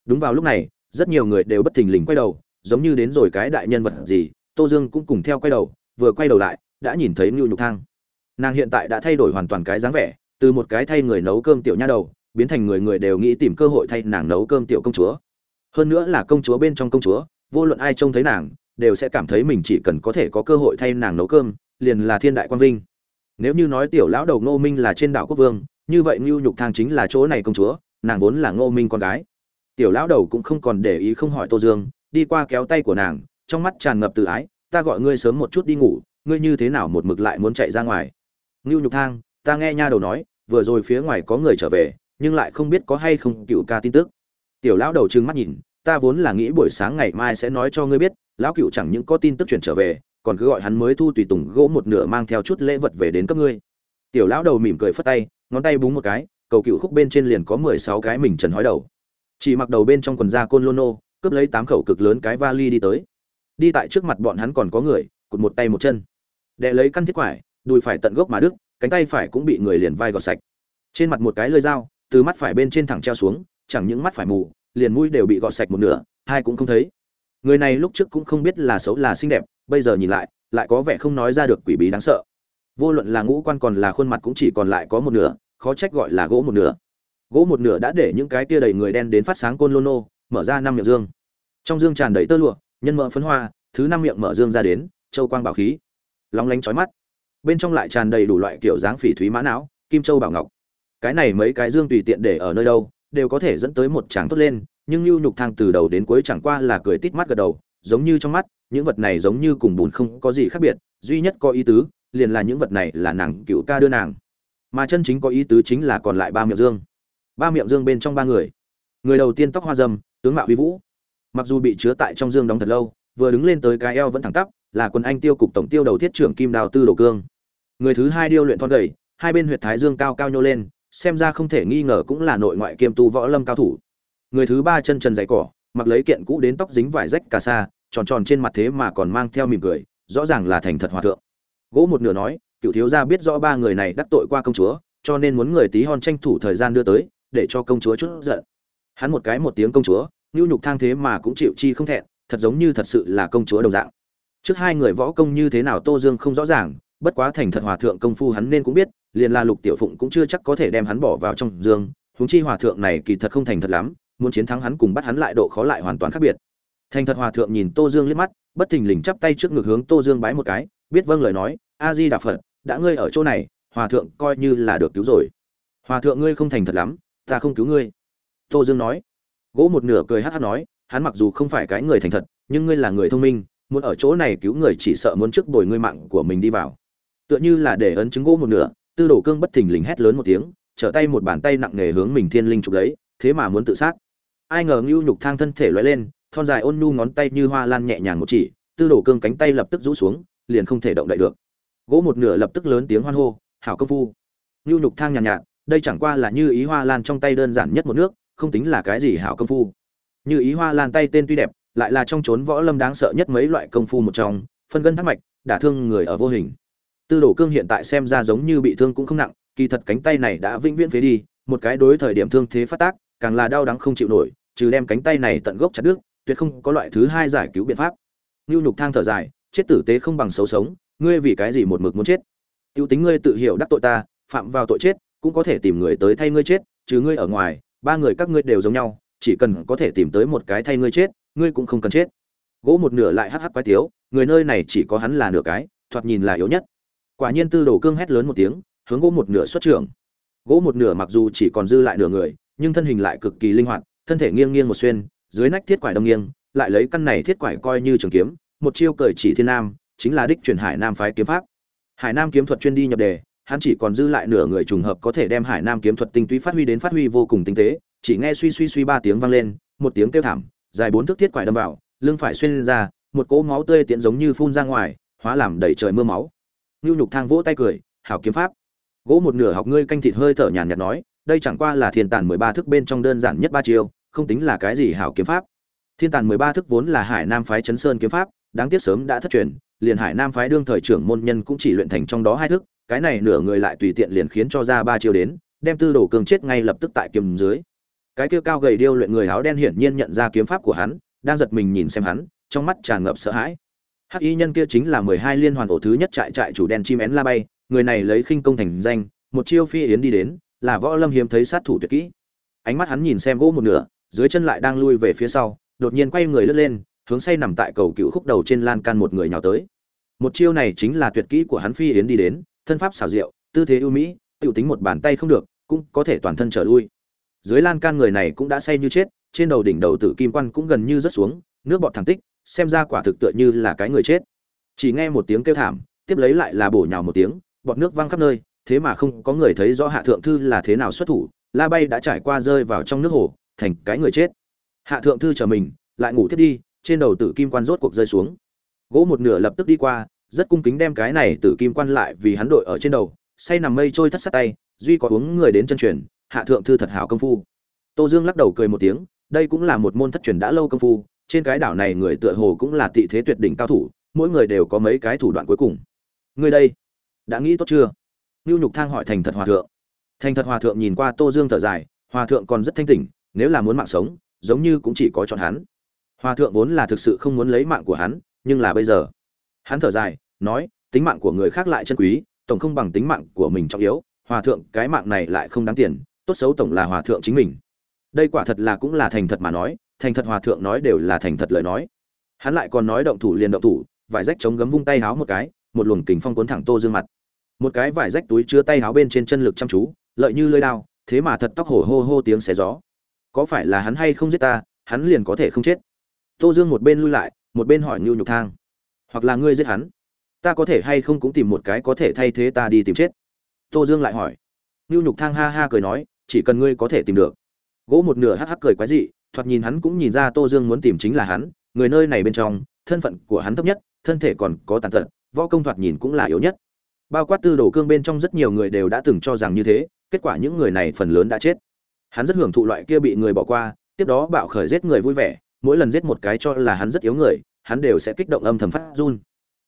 đúng vào lúc này, rất nhiều người đều bất thình lình quay đầu, giống như đến rồi cái đại nhân vật gì. Tô dương cũng cùng theo quay đầu, vừa quay đầu lại, đã nhìn thấy ngưu nhục thang nàng hiện tại đã thay đổi hoàn toàn cái dáng vẻ, từ một cái thay người nấu cơm tiểu nha đầu biến thành người người đều nghĩ tìm cơ hội thay nàng nấu cơm tiểu công chúa. Hơn nữa là công chúa bên trong công chúa, vô luận ai trông thấy nàng, đều sẽ cảm thấy mình chỉ cần có thể có cơ hội thay nàng nấu cơm, liền là thiên đại quan vinh. Nếu như nói tiểu lão đầu ngô minh là trên đảo quốc vương, như vậy ngưu nhục thang chính là chỗ này công chúa, nàng vốn là ngô minh con gái. Tiểu lão đầu cũng không còn để ý không hỏi tô dương, đi qua kéo tay của nàng, trong mắt tràn ngập tự ái, ta gọi ngươi sớm một chút đi ngủ, ngươi như thế nào một mực lại muốn chạy ra ngoài? Ngưu nhục thang, ta nghe nha đầu nói, vừa rồi phía ngoài có người trở về nhưng lại không biết có hay không cựu ca tin tức. Tiểu lão đầu trừng mắt nhìn, ta vốn là nghĩ buổi sáng ngày mai sẽ nói cho ngươi biết, lão cựu chẳng những có tin tức chuyển trở về, còn cứ gọi hắn mới thu tùy tùng gỗ một nửa mang theo chút lễ vật về đến cấp ngươi. Tiểu lão đầu mỉm cười phất tay, ngón tay búng một cái, cầu cựu khúc bên trên liền có mười sáu cái mình trần hói đầu. Chỉ mặc đầu bên trong quần da côn lono cướp lấy tám khẩu cực lớn cái vali đi tới. Đi tại trước mặt bọn hắn còn có người, cụt một tay một chân. Đệ lấy căn thiết quải, đùi phải tận gốc mà đứt, cánh tay phải cũng bị người liền vai gọt sạch. Trên mặt một cái lơi dao từ mắt phải bên trên thẳng treo xuống, chẳng những mắt phải mù, liền mũi đều bị gọt sạch một nửa hai cũng không thấy. Người này lúc trước cũng không biết là xấu là xinh đẹp, bây giờ nhìn lại lại có vẻ không nói ra được quỷ bí đáng sợ. Vô luận là ngũ quan còn là khuôn mặt cũng chỉ còn lại có một nửa, khó trách gọi là gỗ một nửa. Gỗ một nửa đã để những cái tia đầy người đen đến phát sáng côn lôn nô, mở ra năm miệng dương. Trong dương tràn đầy tơ lụa, nhân mỡ phấn hoa, thứ năm miệng mở dương ra đến, châu quang bảo khí. Lóng lánh chói mắt. Bên trong lại tràn đầy đủ loại kiểu dáng phỉ thúy mã não, kim châu bảo ngọc cái này mấy cái dương tùy tiện để ở nơi đâu, đều có thể dẫn tới một tràng tốt lên, nhưng lưu nhục thang từ đầu đến cuối chẳng qua là cười tít mắt gật đầu, giống như trong mắt, những vật này giống như cùng bùn không có gì khác biệt, duy nhất có ý tứ, liền là những vật này là nàng cựu ca đưa nàng. Mà chân chính có ý tứ chính là còn lại ba miệng dương. Ba miệng dương bên trong ba người. Người đầu tiên tóc hoa dâm, tướng mạo huy vũ. Mặc dù bị chứa tại trong dương đóng thật lâu, vừa đứng lên tới cái eo vẫn thẳng tắp, là quân anh tiêu cục tổng tiêu đầu thiết trưởng kim đào tư đồ cương. Người thứ hai điêu luyện thon gầy, hai bên huyệt thái dương cao cao nhô lên xem ra không thể nghi ngờ cũng là nội ngoại kiêm tu võ lâm cao thủ. Người thứ ba chân trần dày cỏ, mặc lấy kiện cũ đến tóc dính vải rách cà sa, tròn tròn trên mặt thế mà còn mang theo mỉm cười, rõ ràng là thành thật hòa thượng. Gỗ một nửa nói, cựu thiếu gia biết rõ ba người này đắc tội qua công chúa, cho nên muốn người tí hon tranh thủ thời gian đưa tới, để cho công chúa chút giận. Hắn một cái một tiếng công chúa, nhu nhục thang thế mà cũng chịu chi không thẹn, thật giống như thật sự là công chúa đồng dạng. Trước hai người võ công như thế nào tô dương không rõ ràng, bất quá thành thật hòa thượng công phu hắn nên cũng biết liền là lục tiểu phụng cũng chưa chắc có thể đem hắn bỏ vào trong dương, huống chi hòa thượng này kỳ thật không thành thật lắm, muốn chiến thắng hắn cùng bắt hắn lại độ khó lại hoàn toàn khác biệt. Thành thật hòa thượng nhìn tô dương liếc mắt, bất thình lình chắp tay trước ngực hướng tô dương bái một cái, biết vâng lời nói, a di đà phật, đã ngươi ở chỗ này, hòa thượng coi như là được cứu rồi. Hòa thượng ngươi không thành thật lắm, ta không cứu ngươi. Tô dương nói. Gỗ một nửa cười hát hát nói, hắn mặc dù không phải cái người thành thật, nhưng ngươi là người thông minh, muốn ở chỗ này cứu người chỉ sợ muốn trước bồi ngươi mạng của mình đi vào. Tựa như là để ấn chứng gỗ một nửa tư đồ cương bất thình lình hét lớn một tiếng trở tay một bàn tay nặng nề hướng mình thiên linh chụp lấy thế mà muốn tự sát. Ai ngờ ngưu nhục thang thân thể lóe lên thon dài ôn nhu ngón tay như hoa lan nhẹ nhàng một chỉ tư đồ cương cánh tay lập tức rũ xuống liền không thể động đậy được. Gỗ một nửa lập tức lớn tiếng hoan hô hảo công phu. Ngưu nhục thang nhàn nhạt, nhạt đây chẳng qua là như ý hoa lan trong tay đơn giản nhất một nước không tính là cái gì hảo công phu. Như ý hoa lan tay tên tuy đẹp lại là trong chốn võ lâm đáng sợ nhất mấy loại công phu một trong phân gân thắt mạch đả thương người ở vô hình tư đồ cương hiện tại xem ra giống như bị thương cũng không nặng, kỳ thật cánh tay này đã vĩnh viễn phế đi, một cái đối thời điểm thương thế phát tác, càng là đau đắng không chịu nổi, trừ đem cánh tay này tận gốc chặt đứt, tuyệt không có loại thứ hai giải cứu biện pháp. Ngưu nhục thang thở dài, chết tử tế không bằng xấu sống, ngươi vì cái gì một mực muốn chết? Tiêu tính ngươi tự hiểu đắc tội ta, phạm vào tội chết, cũng có thể tìm người tới thay ngươi chết chứ ngươi ở ngoài, ba người các ngươi đều giống nhau, chỉ cần có thể tìm tới một cái thay ngươi chết, ngươi cũng không cần chết. Gỗ một nửa lại hắc hắc quái tiếu, người nơi này chỉ có hắn là nửa cái, thoạt nhìn là yếu nhất quả nhiên tư đồ cương hét lớn một tiếng, hướng gỗ một nửa xuất trưởng. Gỗ một nửa mặc dù chỉ còn dư lại nửa người, nhưng thân hình lại cực kỳ linh hoạt, thân thể nghiêng nghiêng một xuyên, dưới nách thiết quải đông nghiêng, lại lấy căn này thiết quải coi như trường kiếm, một chiêu cởi chỉ thiên nam, chính là đích truyền hải nam phái kiếm pháp. Hải nam kiếm thuật chuyên đi nhập đề, hắn chỉ còn dư lại nửa người trùng hợp có thể đem hải nam kiếm thuật tinh túy phát huy đến phát huy vô cùng tinh tế, chỉ nghe suy suy suy ba tiếng vang lên, một tiếng kêu thảm, dài bốn thước thiết quải đâm vào, lưng phải xuyên ra, một cỗ máu tươi tiện giống như phun ra ngoài, hóa làm đầy trời mưa máu ngưu nhục thang vỗ tay cười, hảo kiếm pháp. Gỗ một nửa học ngươi canh thịt hơi thở nhàn nhạt nói, đây chẳng qua là thiên tàn mười ba thức bên trong đơn giản nhất ba chiêu, không tính là cái gì hảo kiếm pháp. Thiên tàn mười ba thức vốn là hải nam phái chấn sơn kiếm pháp, đáng tiếc sớm đã thất truyền, liền hải nam phái đương thời trưởng môn nhân cũng chỉ luyện thành trong đó hai thức, cái này nửa người lại tùy tiện liền khiến cho ra ba chiêu đến, đem tư đồ cường chết ngay lập tức tại kiếm dưới. Cái kia cao gầy điêu luyện người áo đen hiển nhiên nhận ra kiếm pháp của hắn, đang giật mình nhìn xem hắn, trong mắt tràn ngập sợ hãi hắc y nhân kia chính là mười hai liên hoàn ổ thứ nhất trại trại chủ đen chim én la bay, người này lấy khinh công thành danh, một chiêu phi yến đi đến, là võ lâm hiếm thấy sát thủ tuyệt kỹ. Ánh mắt hắn nhìn xem gỗ một nửa, dưới chân lại đang lui về phía sau, đột nhiên quay người lướt lên, hướng say nằm tại cầu cựu khúc đầu trên lan can một người nhào tới. Một chiêu này chính là tuyệt kỹ của hắn phi yến đi đến, thân pháp xảo diệu, tư thế ưu mỹ tự tính một bàn tay không được, cũng có thể toàn thân trở lui. Dưới lan can người này cũng đã say như chết, trên đầu đỉnh đầu tử kim quan cũng gần như rớt xuống, nước bọt thẳng tích xem ra quả thực tựa như là cái người chết. Chỉ nghe một tiếng kêu thảm, tiếp lấy lại là bổ nhào một tiếng, bọt nước văng khắp nơi, thế mà không có người thấy rõ hạ thượng thư là thế nào xuất thủ, la bay đã trải qua rơi vào trong nước hồ, thành cái người chết. Hạ thượng thư chờ mình, lại ngủ thiết đi, trên đầu tử kim quan rốt cuộc rơi xuống. Gỗ một nửa lập tức đi qua, rất cung kính đem cái này tử kim quan lại vì hắn đội ở trên đầu, say nằm mây trôi thất sát tay, duy có uống người đến chân truyền, hạ thượng thư thật hảo công phu. Tô dương lắc đầu cười một tiếng, đây cũng là một môn thất truyền đã lâu công phu trên cái đảo này người tựa hồ cũng là tị thế tuyệt đỉnh cao thủ, mỗi người đều có mấy cái thủ đoạn cuối cùng. Ngươi đây, đã nghĩ tốt chưa? Ngưu nhục thang hỏi thành thật hòa thượng. Thành thật hòa thượng nhìn qua tô dương thở dài, hòa thượng còn rất thanh tỉnh, nếu là muốn mạng sống, giống như cũng chỉ có chọn hắn. Hòa thượng vốn là thực sự không muốn lấy mạng của hắn, nhưng là bây giờ, hắn thở dài, nói, tính mạng của người khác lại chân quý, tổng không bằng tính mạng của mình trọng yếu, hòa thượng, cái mạng này lại không đáng tiền, tốt xấu tổng là hòa thượng chính mình. Đây quả thật là cũng là thành thật mà nói thành thật hòa thượng nói đều là thành thật lời nói. Hắn lại còn nói động thủ liền động thủ, vải rách chống gấm vung tay háo một cái, một luồng kình phong cuốn thẳng tô dương mặt. Một cái vải rách túi chứa tay háo bên trên chân lực chăm chú, lợi như lơi đao, thế mà thật tóc hổ hô hô tiếng xé gió. Có phải là hắn hay không giết ta, hắn liền có thể không chết. Tô dương một bên lui lại, một bên hỏi ngưu nhục thang. Hoặc là ngươi giết hắn? Ta có thể hay không cũng tìm một cái có thể thay thế ta đi tìm chết. Tô dương lại hỏi. Ngưu nhục thang ha ha cười nói, chỉ cần ngươi có thể tìm được. Gỗ một nửa hắc hắc cười quái dị thoạt nhìn hắn cũng nhìn ra tô dương muốn tìm chính là hắn, người nơi này bên trong, thân phận của hắn thấp nhất, thân thể còn có tàn tật, võ công thoạt nhìn cũng là yếu nhất. Bao quát tư đồ cương bên trong rất nhiều người đều đã từng cho rằng như thế, kết quả những người này phần lớn đã chết. Hắn rất hưởng thụ loại kia bị người bỏ qua, tiếp đó bạo khởi giết người vui vẻ, mỗi lần giết một cái cho là hắn rất yếu người, hắn đều sẽ kích động âm thầm phát run.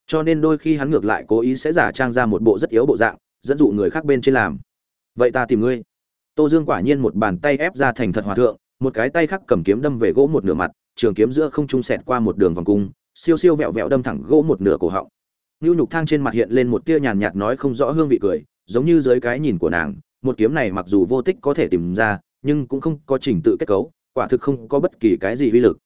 Cho nên đôi khi hắn ngược lại cố ý sẽ giả trang ra một bộ rất yếu bộ dạng, dẫn dụ người khác bên trên làm. Vậy ta tìm ngươi. Tô dương quả nhiên một bàn tay ép ra thành thật hòa thượng một cái tay khác cầm kiếm đâm về gỗ một nửa mặt trường kiếm giữa không trung sẹt qua một đường vòng cung siêu siêu vẹo vẹo đâm thẳng gỗ một nửa cổ họng Nưu Nhục Thang trên mặt hiện lên một tia nhàn nhạt nói không rõ hương vị cười, giống như dưới cái nhìn của nàng, một kiếm này mặc dù vô tích có thể tìm ra, nhưng cũng không có trình tự kết cấu, quả thực không có bất kỳ cái gì uy lực.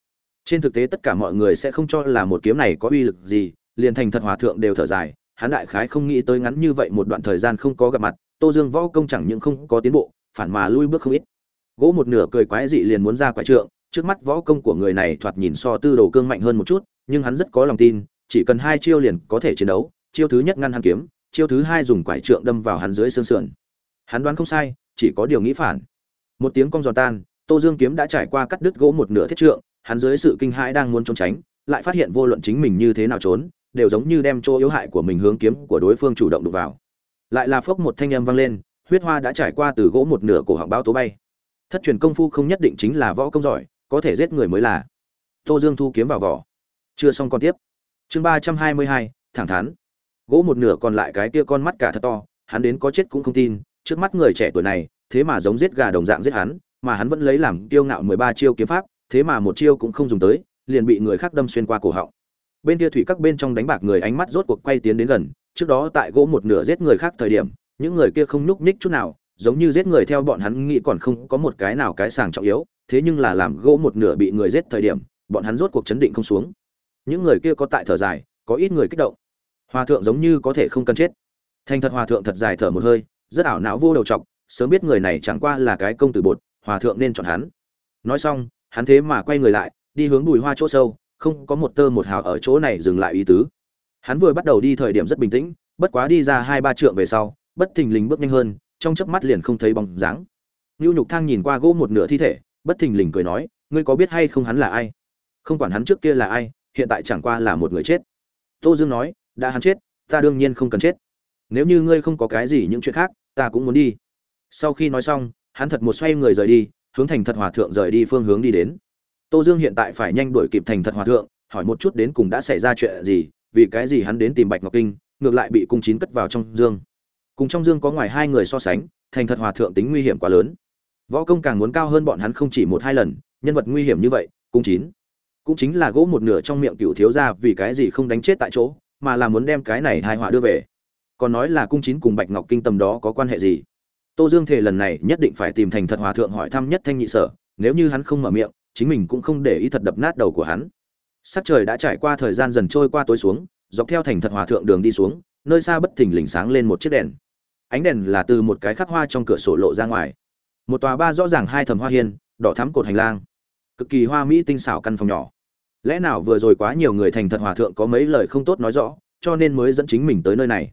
Trên thực tế tất cả mọi người sẽ không cho là một kiếm này có uy lực gì, liền thành thật hòa thượng đều thở dài, hắn đại khái không nghĩ tới ngắn như vậy một đoạn thời gian không có gặp mặt, Tô Dương võ công chẳng những không có tiến bộ, phản mà lui bước không ít. Gỗ một nửa cười quái dị liền muốn ra quái trượng, trước mắt võ công của người này thoạt nhìn so Tư Đồ Cương mạnh hơn một chút, nhưng hắn rất có lòng tin, chỉ cần hai chiêu liền có thể chiến đấu, chiêu thứ nhất ngăn hắn kiếm, chiêu thứ hai dùng quải trượng đâm vào hắn dưới xương sườn. Hắn đoán không sai, chỉ có điều nghĩ phản. Một tiếng cong giòn tan, tô dương kiếm đã trải qua cắt đứt gỗ một nửa thiết trượng hắn dưới sự kinh hãi đang muốn trốn tránh lại phát hiện vô luận chính mình như thế nào trốn đều giống như đem chỗ yếu hại của mình hướng kiếm của đối phương chủ động đục vào lại là phốc một thanh âm vang lên huyết hoa đã trải qua từ gỗ một nửa cổ họng bao tố bay thất truyền công phu không nhất định chính là võ công giỏi, có thể giết người mới là. Tô dương thu kiếm vào vỏ. Chưa xong còn tiếp. Chương ba trăm hai mươi hai, thẳng thắn. Gỗ một nửa còn lại cái kia con mắt cả thật to, hắn đến có chết cũng không tin, trước mắt người trẻ tuổi này, thế mà giống giết gà đồng dạng giết hắn, mà hắn vẫn lấy làm kiêu ngạo mười ba chiêu kiếm pháp, thế mà một chiêu cũng không dùng tới, liền bị người khác đâm xuyên qua cổ họng. Bên kia thủy các bên trong đánh bạc người ánh mắt rốt cuộc quay tiến đến gần, trước đó tại gỗ một nửa giết người khác thời điểm, những người kia không nhúc nhích chút nào giống như giết người theo bọn hắn nghĩ còn không có một cái nào cái sàng trọng yếu, thế nhưng là làm gỗ một nửa bị người giết thời điểm, bọn hắn rốt cuộc chấn định không xuống. Những người kia có tại thở dài, có ít người kích động. Hòa thượng giống như có thể không cần chết. Thành thật hòa thượng thật dài thở một hơi, rất ảo não vô đầu trọc, sớm biết người này chẳng qua là cái công tử bột, hòa thượng nên chọn hắn. Nói xong, hắn thế mà quay người lại, đi hướng bùi hoa chỗ sâu, không có một tơ một hào ở chỗ này dừng lại ý tứ. Hắn vừa bắt đầu đi thời điểm rất bình tĩnh, bất quá đi ra hai ba trượng về sau, bất thình lình bước nhanh hơn trong chớp mắt liền không thấy bóng dáng Nưu Nhục Thang nhìn qua gỗ một nửa thi thể, bất thình lình cười nói, ngươi có biết hay không hắn là ai? Không quản hắn trước kia là ai, hiện tại chẳng qua là một người chết. Tô Dương nói, đã hắn chết, ta đương nhiên không cần chết. Nếu như ngươi không có cái gì những chuyện khác, ta cũng muốn đi. Sau khi nói xong, hắn thật một xoay người rời đi, hướng thành thật hòa thượng rời đi phương hướng đi đến. Tô Dương hiện tại phải nhanh đuổi kịp thành thật hòa thượng, hỏi một chút đến cùng đã xảy ra chuyện gì, vì cái gì hắn đến tìm Bạch Ngọc Kinh, ngược lại bị cung chín cất vào trong dương. Cùng trong dương có ngoài hai người so sánh, thành thật hòa thượng tính nguy hiểm quá lớn. Võ công càng muốn cao hơn bọn hắn không chỉ một hai lần nhân vật nguy hiểm như vậy cũng chín. Cũng chính là gỗ một nửa trong miệng cựu thiếu gia vì cái gì không đánh chết tại chỗ mà là muốn đem cái này hai họa đưa về. Còn nói là cung chín cùng bạch ngọc kinh tầm đó có quan hệ gì? Tô dương thể lần này nhất định phải tìm thành thật hòa thượng hỏi thăm nhất thanh nhị sở nếu như hắn không mở miệng chính mình cũng không để ý thật đập nát đầu của hắn. Sắc trời đã trải qua thời gian dần trôi qua tối xuống dọc theo thành thật hòa thượng đường đi xuống nơi xa bất thình lình sáng lên một chiếc đèn ánh đèn là từ một cái khắc hoa trong cửa sổ lộ ra ngoài. Một tòa ba rõ ràng hai thầm hoa hiên, đỏ thắm cột hành lang. Cực kỳ hoa mỹ tinh xảo căn phòng nhỏ. Lẽ nào vừa rồi quá nhiều người thành thật hòa thượng có mấy lời không tốt nói rõ, cho nên mới dẫn chính mình tới nơi này?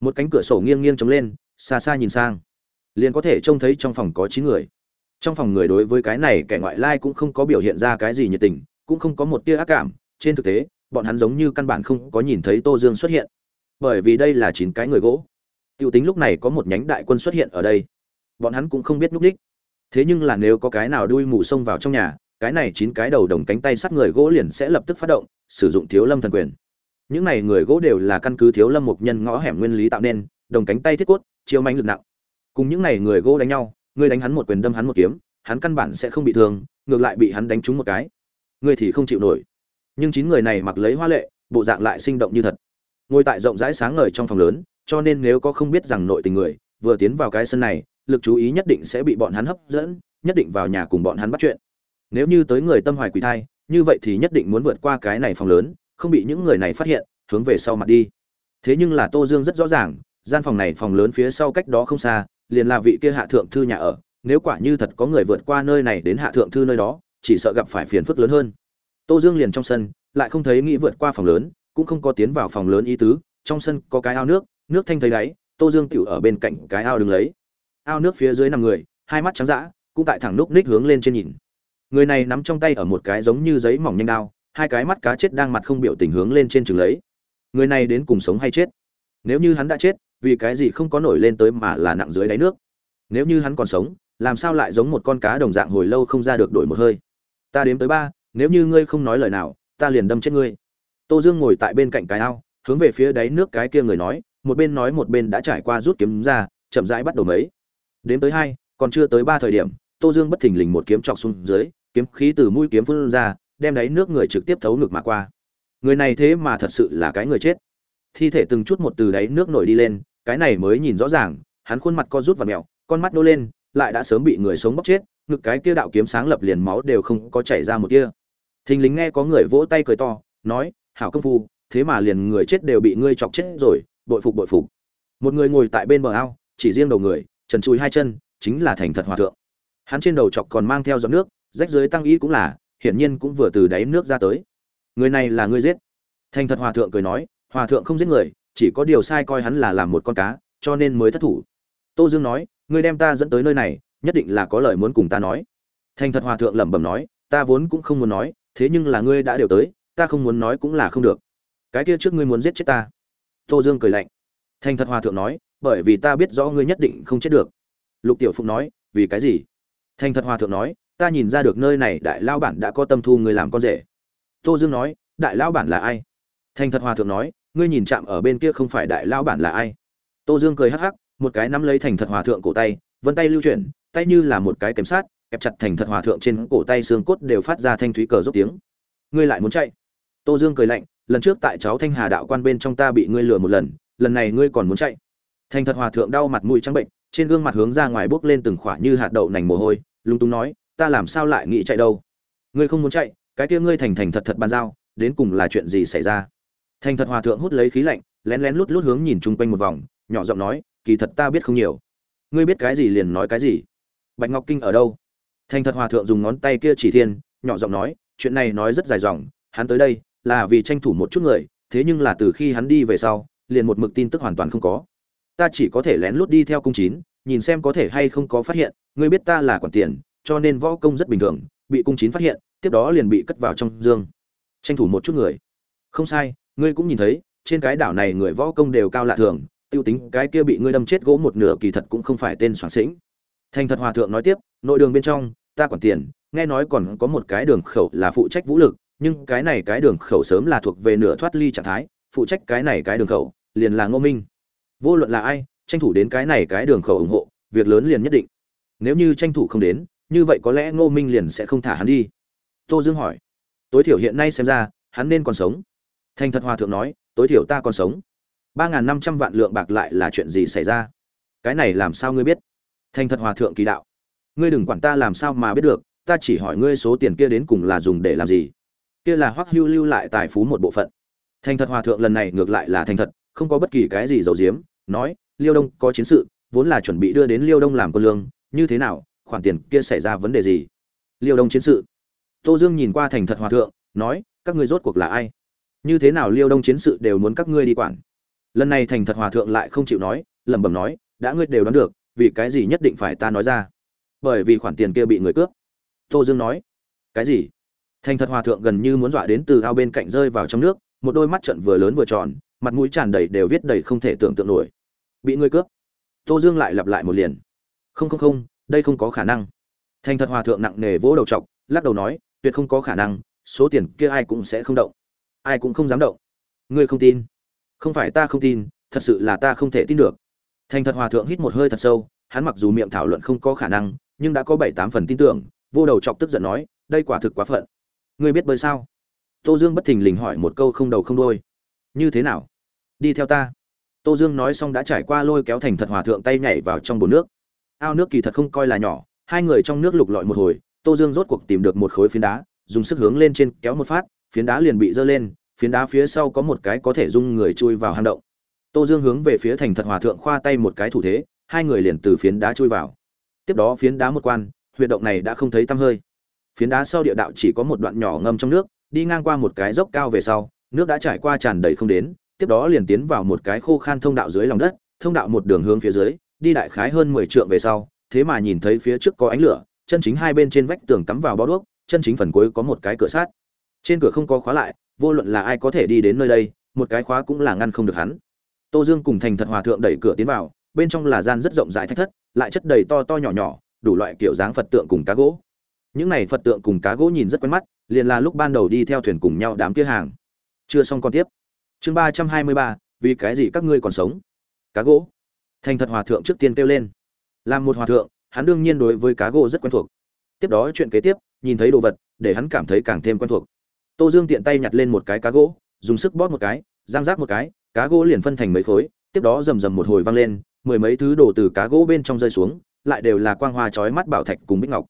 Một cánh cửa sổ nghiêng nghiêng chống lên, xa xa nhìn sang. Liền có thể trông thấy trong phòng có chín người. Trong phòng người đối với cái này kẻ ngoại lai cũng không có biểu hiện ra cái gì nhiệt tình, cũng không có một tia ác cảm. Trên thực tế, bọn hắn giống như căn bản không có nhìn thấy tô dương xuất hiện. Bởi vì đây là chín cái người gỗ. Tiêu tính lúc này có một nhánh đại quân xuất hiện ở đây, bọn hắn cũng không biết núp đích. Thế nhưng là nếu có cái nào đuôi mù xông vào trong nhà, cái này chín cái đầu đồng cánh tay sắt người gỗ liền sẽ lập tức phát động, sử dụng thiếu lâm thần quyền. Những này người gỗ đều là căn cứ thiếu lâm mục nhân ngõ hẻm nguyên lý tạo nên, đồng cánh tay thiết cốt, chiếu mánh lực nặng. Cùng những này người gỗ đánh nhau, người đánh hắn một quyền đâm hắn một kiếm, hắn căn bản sẽ không bị thương, ngược lại bị hắn đánh trúng một cái. Người thì không chịu nổi. Nhưng chín người này mặc lấy hoa lệ, bộ dạng lại sinh động như thật. Ngồi tại rộng rãi sáng ngời trong phòng lớn, cho nên nếu có không biết rằng nội tình người, vừa tiến vào cái sân này, lực chú ý nhất định sẽ bị bọn hắn hấp dẫn, nhất định vào nhà cùng bọn hắn bắt chuyện. Nếu như tới người tâm hoài quỷ thai, như vậy thì nhất định muốn vượt qua cái này phòng lớn, không bị những người này phát hiện, hướng về sau mặt đi. Thế nhưng là tô dương rất rõ ràng, gian phòng này phòng lớn phía sau cách đó không xa, liền là vị kia hạ thượng thư nhà ở, nếu quả như thật có người vượt qua nơi này đến hạ thượng thư nơi đó, chỉ sợ gặp phải phiền phức lớn hơn. Tô dương liền trong sân, lại không thấy nghĩ vượt qua phòng lớn, cũng không có tiến vào phòng lớn ý tứ, trong sân có cái ao nước nước thanh thấy đáy, tô dương tựu ở bên cạnh cái ao đứng lấy. Ao nước phía dưới nằm người, hai mắt trắng d ã cũng tại thẳng núc ních hướng lên trên nhìn. Người này nắm trong tay ở một cái giống như giấy mỏng nhanh đao, hai cái mắt cá chết đang mặt không biểu tình hướng lên trên trường lấy. Người này đến cùng sống hay chết? Nếu như hắn đã chết, vì cái gì không có nổi lên tới mà là nặng dưới đáy nước? Nếu như hắn còn sống, làm sao lại giống một con cá đồng dạng hồi lâu không ra được đổi một hơi? Ta đếm tới ba, nếu như ngươi không nói lời nào, ta liền đâm chết ngươi. Tô dương ngồi tại bên cạnh cái ao, hướng về phía đáy nước cái kia người nói một bên nói một bên đã trải qua rút kiếm ra, chậm rãi bắt đầu mấy. Đến tới hai, còn chưa tới ba thời điểm, tô dương bất thình lình một kiếm chọc xuống dưới, kiếm khí từ mũi kiếm phun ra, đem đáy nước người trực tiếp thấu ngực mà qua. Người này thế mà thật sự là cái người chết. Thi thể từng chút một từ đáy nước nổi đi lên, cái này mới nhìn rõ ràng, hắn khuôn mặt co rút và mèo con mắt nô lên, lại đã sớm bị người sống bóc chết, ngực cái kia đạo kiếm sáng lập liền máu đều không có chảy ra một tia. Thình lính nghe có người vỗ tay cười to, nói, hảo công phu, thế mà liền người chết đều bị ngươi chọc chết rồi bội phục bội phục. Một người ngồi tại bên bờ ao, chỉ riêng đầu người, trần chùi hai chân, chính là thành thật hòa thượng. Hắn trên đầu chọc còn mang theo giọt nước, rách dưới tăng ý cũng là, hiển nhiên cũng vừa từ đáy nước ra tới. Người này là người giết. Thành thật hòa thượng cười nói, hòa thượng không giết người, chỉ có điều sai coi hắn là làm một con cá, cho nên mới thất thủ. Tô dương nói, ngươi đem ta dẫn tới nơi này, nhất định là có lời muốn cùng ta nói. Thành thật hòa thượng lẩm bẩm nói, ta vốn cũng không muốn nói, thế nhưng là ngươi đã đều tới, ta không muốn nói cũng là không được. Cái kia trước ngươi muốn giết chết ta tô dương cười lạnh. Thành thật hòa thượng nói, bởi vì ta biết rõ ngươi nhất định không chết được. Lục tiểu phụng nói, vì cái gì? Thành thật hòa thượng nói, ta nhìn ra được nơi này đại lao bản đã có tâm thu ngươi làm con rể. Tô dương nói, đại lao bản là ai? Thành thật hòa thượng nói, ngươi nhìn chạm ở bên kia không phải đại lao bản là ai? Tô dương cười hắc hắc, một cái nắm lấy thành thật hòa thượng cổ tay, vân tay lưu chuyển, tay như là một cái kèm sát, kẹp chặt thành thật hòa thượng trên cổ tay xương cốt đều phát ra thanh thúy cờ rốt tiếng. Ngươi lại muốn chạy? Tô dương cười lạnh lần trước tại cháu thanh hà đạo quan bên trong ta bị ngươi lừa một lần lần này ngươi còn muốn chạy. Thành thật hòa thượng đau mặt mũi trắng bệnh, trên gương mặt hướng ra ngoài bốc lên từng khỏa như hạt đậu nành mồ hôi lung tung nói, ta làm sao lại nghĩ chạy đâu? Ngươi không muốn chạy, cái kia ngươi thành thành thật thật bàn giao, đến cùng là chuyện gì xảy ra? Thành thật hòa thượng hút lấy khí lạnh, lén lén lút lút hướng nhìn chung quanh một vòng, nhỏ giọng nói, kỳ thật ta biết không nhiều. Ngươi biết cái gì liền nói cái gì. Bạch ngọc kinh ở đâu? Thành thật hòa thượng dùng ngón tay kia chỉ thiên, nhỏ giọng nói, chuyện này nói rất dài dòng, hắn tới đây là vì tranh thủ một chút người, thế nhưng là từ khi hắn đi về sau, liền một mực tin tức hoàn toàn không có. Ta chỉ có thể lén lút đi theo cung chín, nhìn xem có thể hay không có phát hiện, ngươi biết ta là quản tiền, cho nên võ công rất bình thường, bị cung chín phát hiện, tiếp đó liền bị cất vào trong dương. Tranh thủ một chút người. Không sai, ngươi cũng nhìn thấy, trên cái đảo này người võ công đều cao lạ thường, tiêu tính cái kia bị ngươi đâm chết gỗ một nửa kỳ thật cũng không phải tên soạn sĩnh. Thành thật hòa thượng nói tiếp, nội đường bên trong, ta quản tiền, nghe nói còn có một cái đường khẩu là phụ trách vũ lực nhưng cái này cái đường khẩu sớm là thuộc về nửa thoát ly trạng thái, phụ trách cái này cái đường khẩu, liền là ngô minh. Vô luận là ai, tranh thủ đến cái này cái đường khẩu ủng hộ, việc lớn liền nhất định. Nếu như tranh thủ không đến, như vậy có lẽ ngô minh liền sẽ không thả hắn đi. Tô dương hỏi. Tối thiểu hiện nay xem ra, hắn nên còn sống. Thành thật hòa thượng nói, tối thiểu ta còn sống. Ba n g h n năm trăm vạn lượng bạc lại là chuyện gì xảy ra? Cái này làm sao ngươi biết? Thành thật hòa thượng kỳ đạo. Ngươi đừng quản ta làm sao mà biết được, ta chỉ hỏi ngươi số tiền kia đến cùng là dùng để làm gì kia là hoắc hưu lưu lại tài phú một bộ phận. Thành thật hòa thượng lần này ngược lại là thành thật, không có bất kỳ cái gì giấu giếm, nói, liêu đông có chiến sự, vốn là chuẩn bị đưa đến liêu đông làm quân lương, như thế nào, khoản tiền kia xảy ra vấn đề gì? Liêu đông chiến sự. Tô dương nhìn qua thành thật hòa thượng, nói, các ngươi rốt cuộc là ai? Như thế nào liêu đông chiến sự đều muốn các ngươi đi quản? Lần này thành thật hòa thượng lại không chịu nói, lẩm bẩm nói, đã ngươi đều đoán được, vì cái gì nhất định phải ta nói ra? Bởi vì khoản tiền kia bị người cướp. Tô dương nói, cái gì? Thành thật hòa thượng gần như muốn dọa đến từ ao bên cạnh rơi vào trong nước một đôi mắt trận vừa lớn vừa tròn mặt mũi tràn đầy đều viết đầy không thể tưởng tượng nổi. Bị người cướp. Tô dương lại lặp lại một liền. Không không không đây không có khả năng. Thành thật hòa thượng nặng nề vỗ đầu chọc, lắc đầu nói tuyệt không có khả năng số tiền kia ai cũng sẽ không động. Ai cũng không dám động. Ngươi không tin. Không phải ta không tin thật sự là ta không thể tin được. Thành thật hòa thượng hít một hơi thật sâu hắn mặc dù miệng thảo luận không có khả năng nhưng đã có bảy tám phần tin tưởng vô đầu chọc tức giận nói đây quả thực quá phận ngươi biết bơi sao? Tô dương bất thình lình hỏi một câu không đầu không đôi như thế nào? Đi theo ta. Tô dương nói xong đã trải qua lôi kéo thành thật hòa thượng tay nhảy vào trong bồn nước. Ao nước kỳ thật không coi là nhỏ, hai người trong nước lục lọi một hồi, tô dương rốt cuộc tìm được một khối phiến đá, dùng sức hướng lên trên kéo một phát, phiến đá liền bị dơ lên, phiến đá phía sau có một cái có thể dung người chui vào hang động. Tô dương hướng về phía thành thật hòa thượng khoa tay một cái thủ thế, hai người liền từ phiến đá chui vào. Tiếp đó phiến đá một quan, huyệt động này đã không thấy tăm hơi phiến đá sau địa đạo chỉ có một đoạn nhỏ ngâm trong nước, đi ngang qua một cái dốc cao về sau, nước đã trải qua tràn đầy không đến, tiếp đó liền tiến vào một cái khô khan thông đạo dưới lòng đất, thông đạo một đường hướng phía dưới, đi đại khái hơn mười trượng về sau, thế mà nhìn thấy phía trước có ánh lửa, chân chính hai bên trên vách tường cắm vào bó đuốc, chân chính phần cuối có một cái cửa sát trên cửa không có khóa lại, vô luận là ai có thể đi đến nơi đây, một cái khóa cũng là ngăn không được hắn. Tô dương cùng thành thật hòa thượng đẩy cửa tiến vào, bên trong là gian rất rộng rãi thách thất, lại chất đầy to to nhỏ nhỏ, đủ loại kiểu dáng phật tượng cùng cá gỗ những này phật tượng cùng cá gỗ nhìn rất quen mắt, liền là lúc ban đầu đi theo thuyền cùng nhau đám kia hàng. Chưa xong còn tiếp. Chương ba trăm hai mươi ba, vì cái gì các ngươi còn sống? Cá gỗ. Thành thật hòa thượng trước tiên kêu lên. Làm một hòa thượng, hắn đương nhiên đối với cá gỗ rất quen thuộc. Tiếp đó chuyện kế tiếp, nhìn thấy đồ vật, để hắn cảm thấy càng thêm quen thuộc. Tô dương tiện tay nhặt lên một cái cá gỗ, dùng sức bóp một cái, giang rác một cái, cá gỗ liền phân thành mấy khối, tiếp đó rầm rầm một hồi văng lên, mười mấy thứ đồ từ cá gỗ bên trong rơi xuống, lại đều là quang hoa chói mắt bảo thạch cùng bích ngọc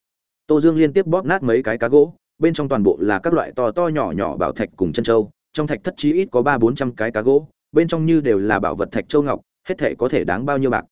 tô dương liên tiếp bóp nát mấy cái cá gỗ, bên trong toàn bộ là các loại to to nhỏ nhỏ bảo thạch cùng chân châu, trong thạch thất chí ít có ba bốn trăm cái cá gỗ, bên trong như đều là bảo vật thạch châu ngọc, hết thể có thể đáng bao nhiêu bạc.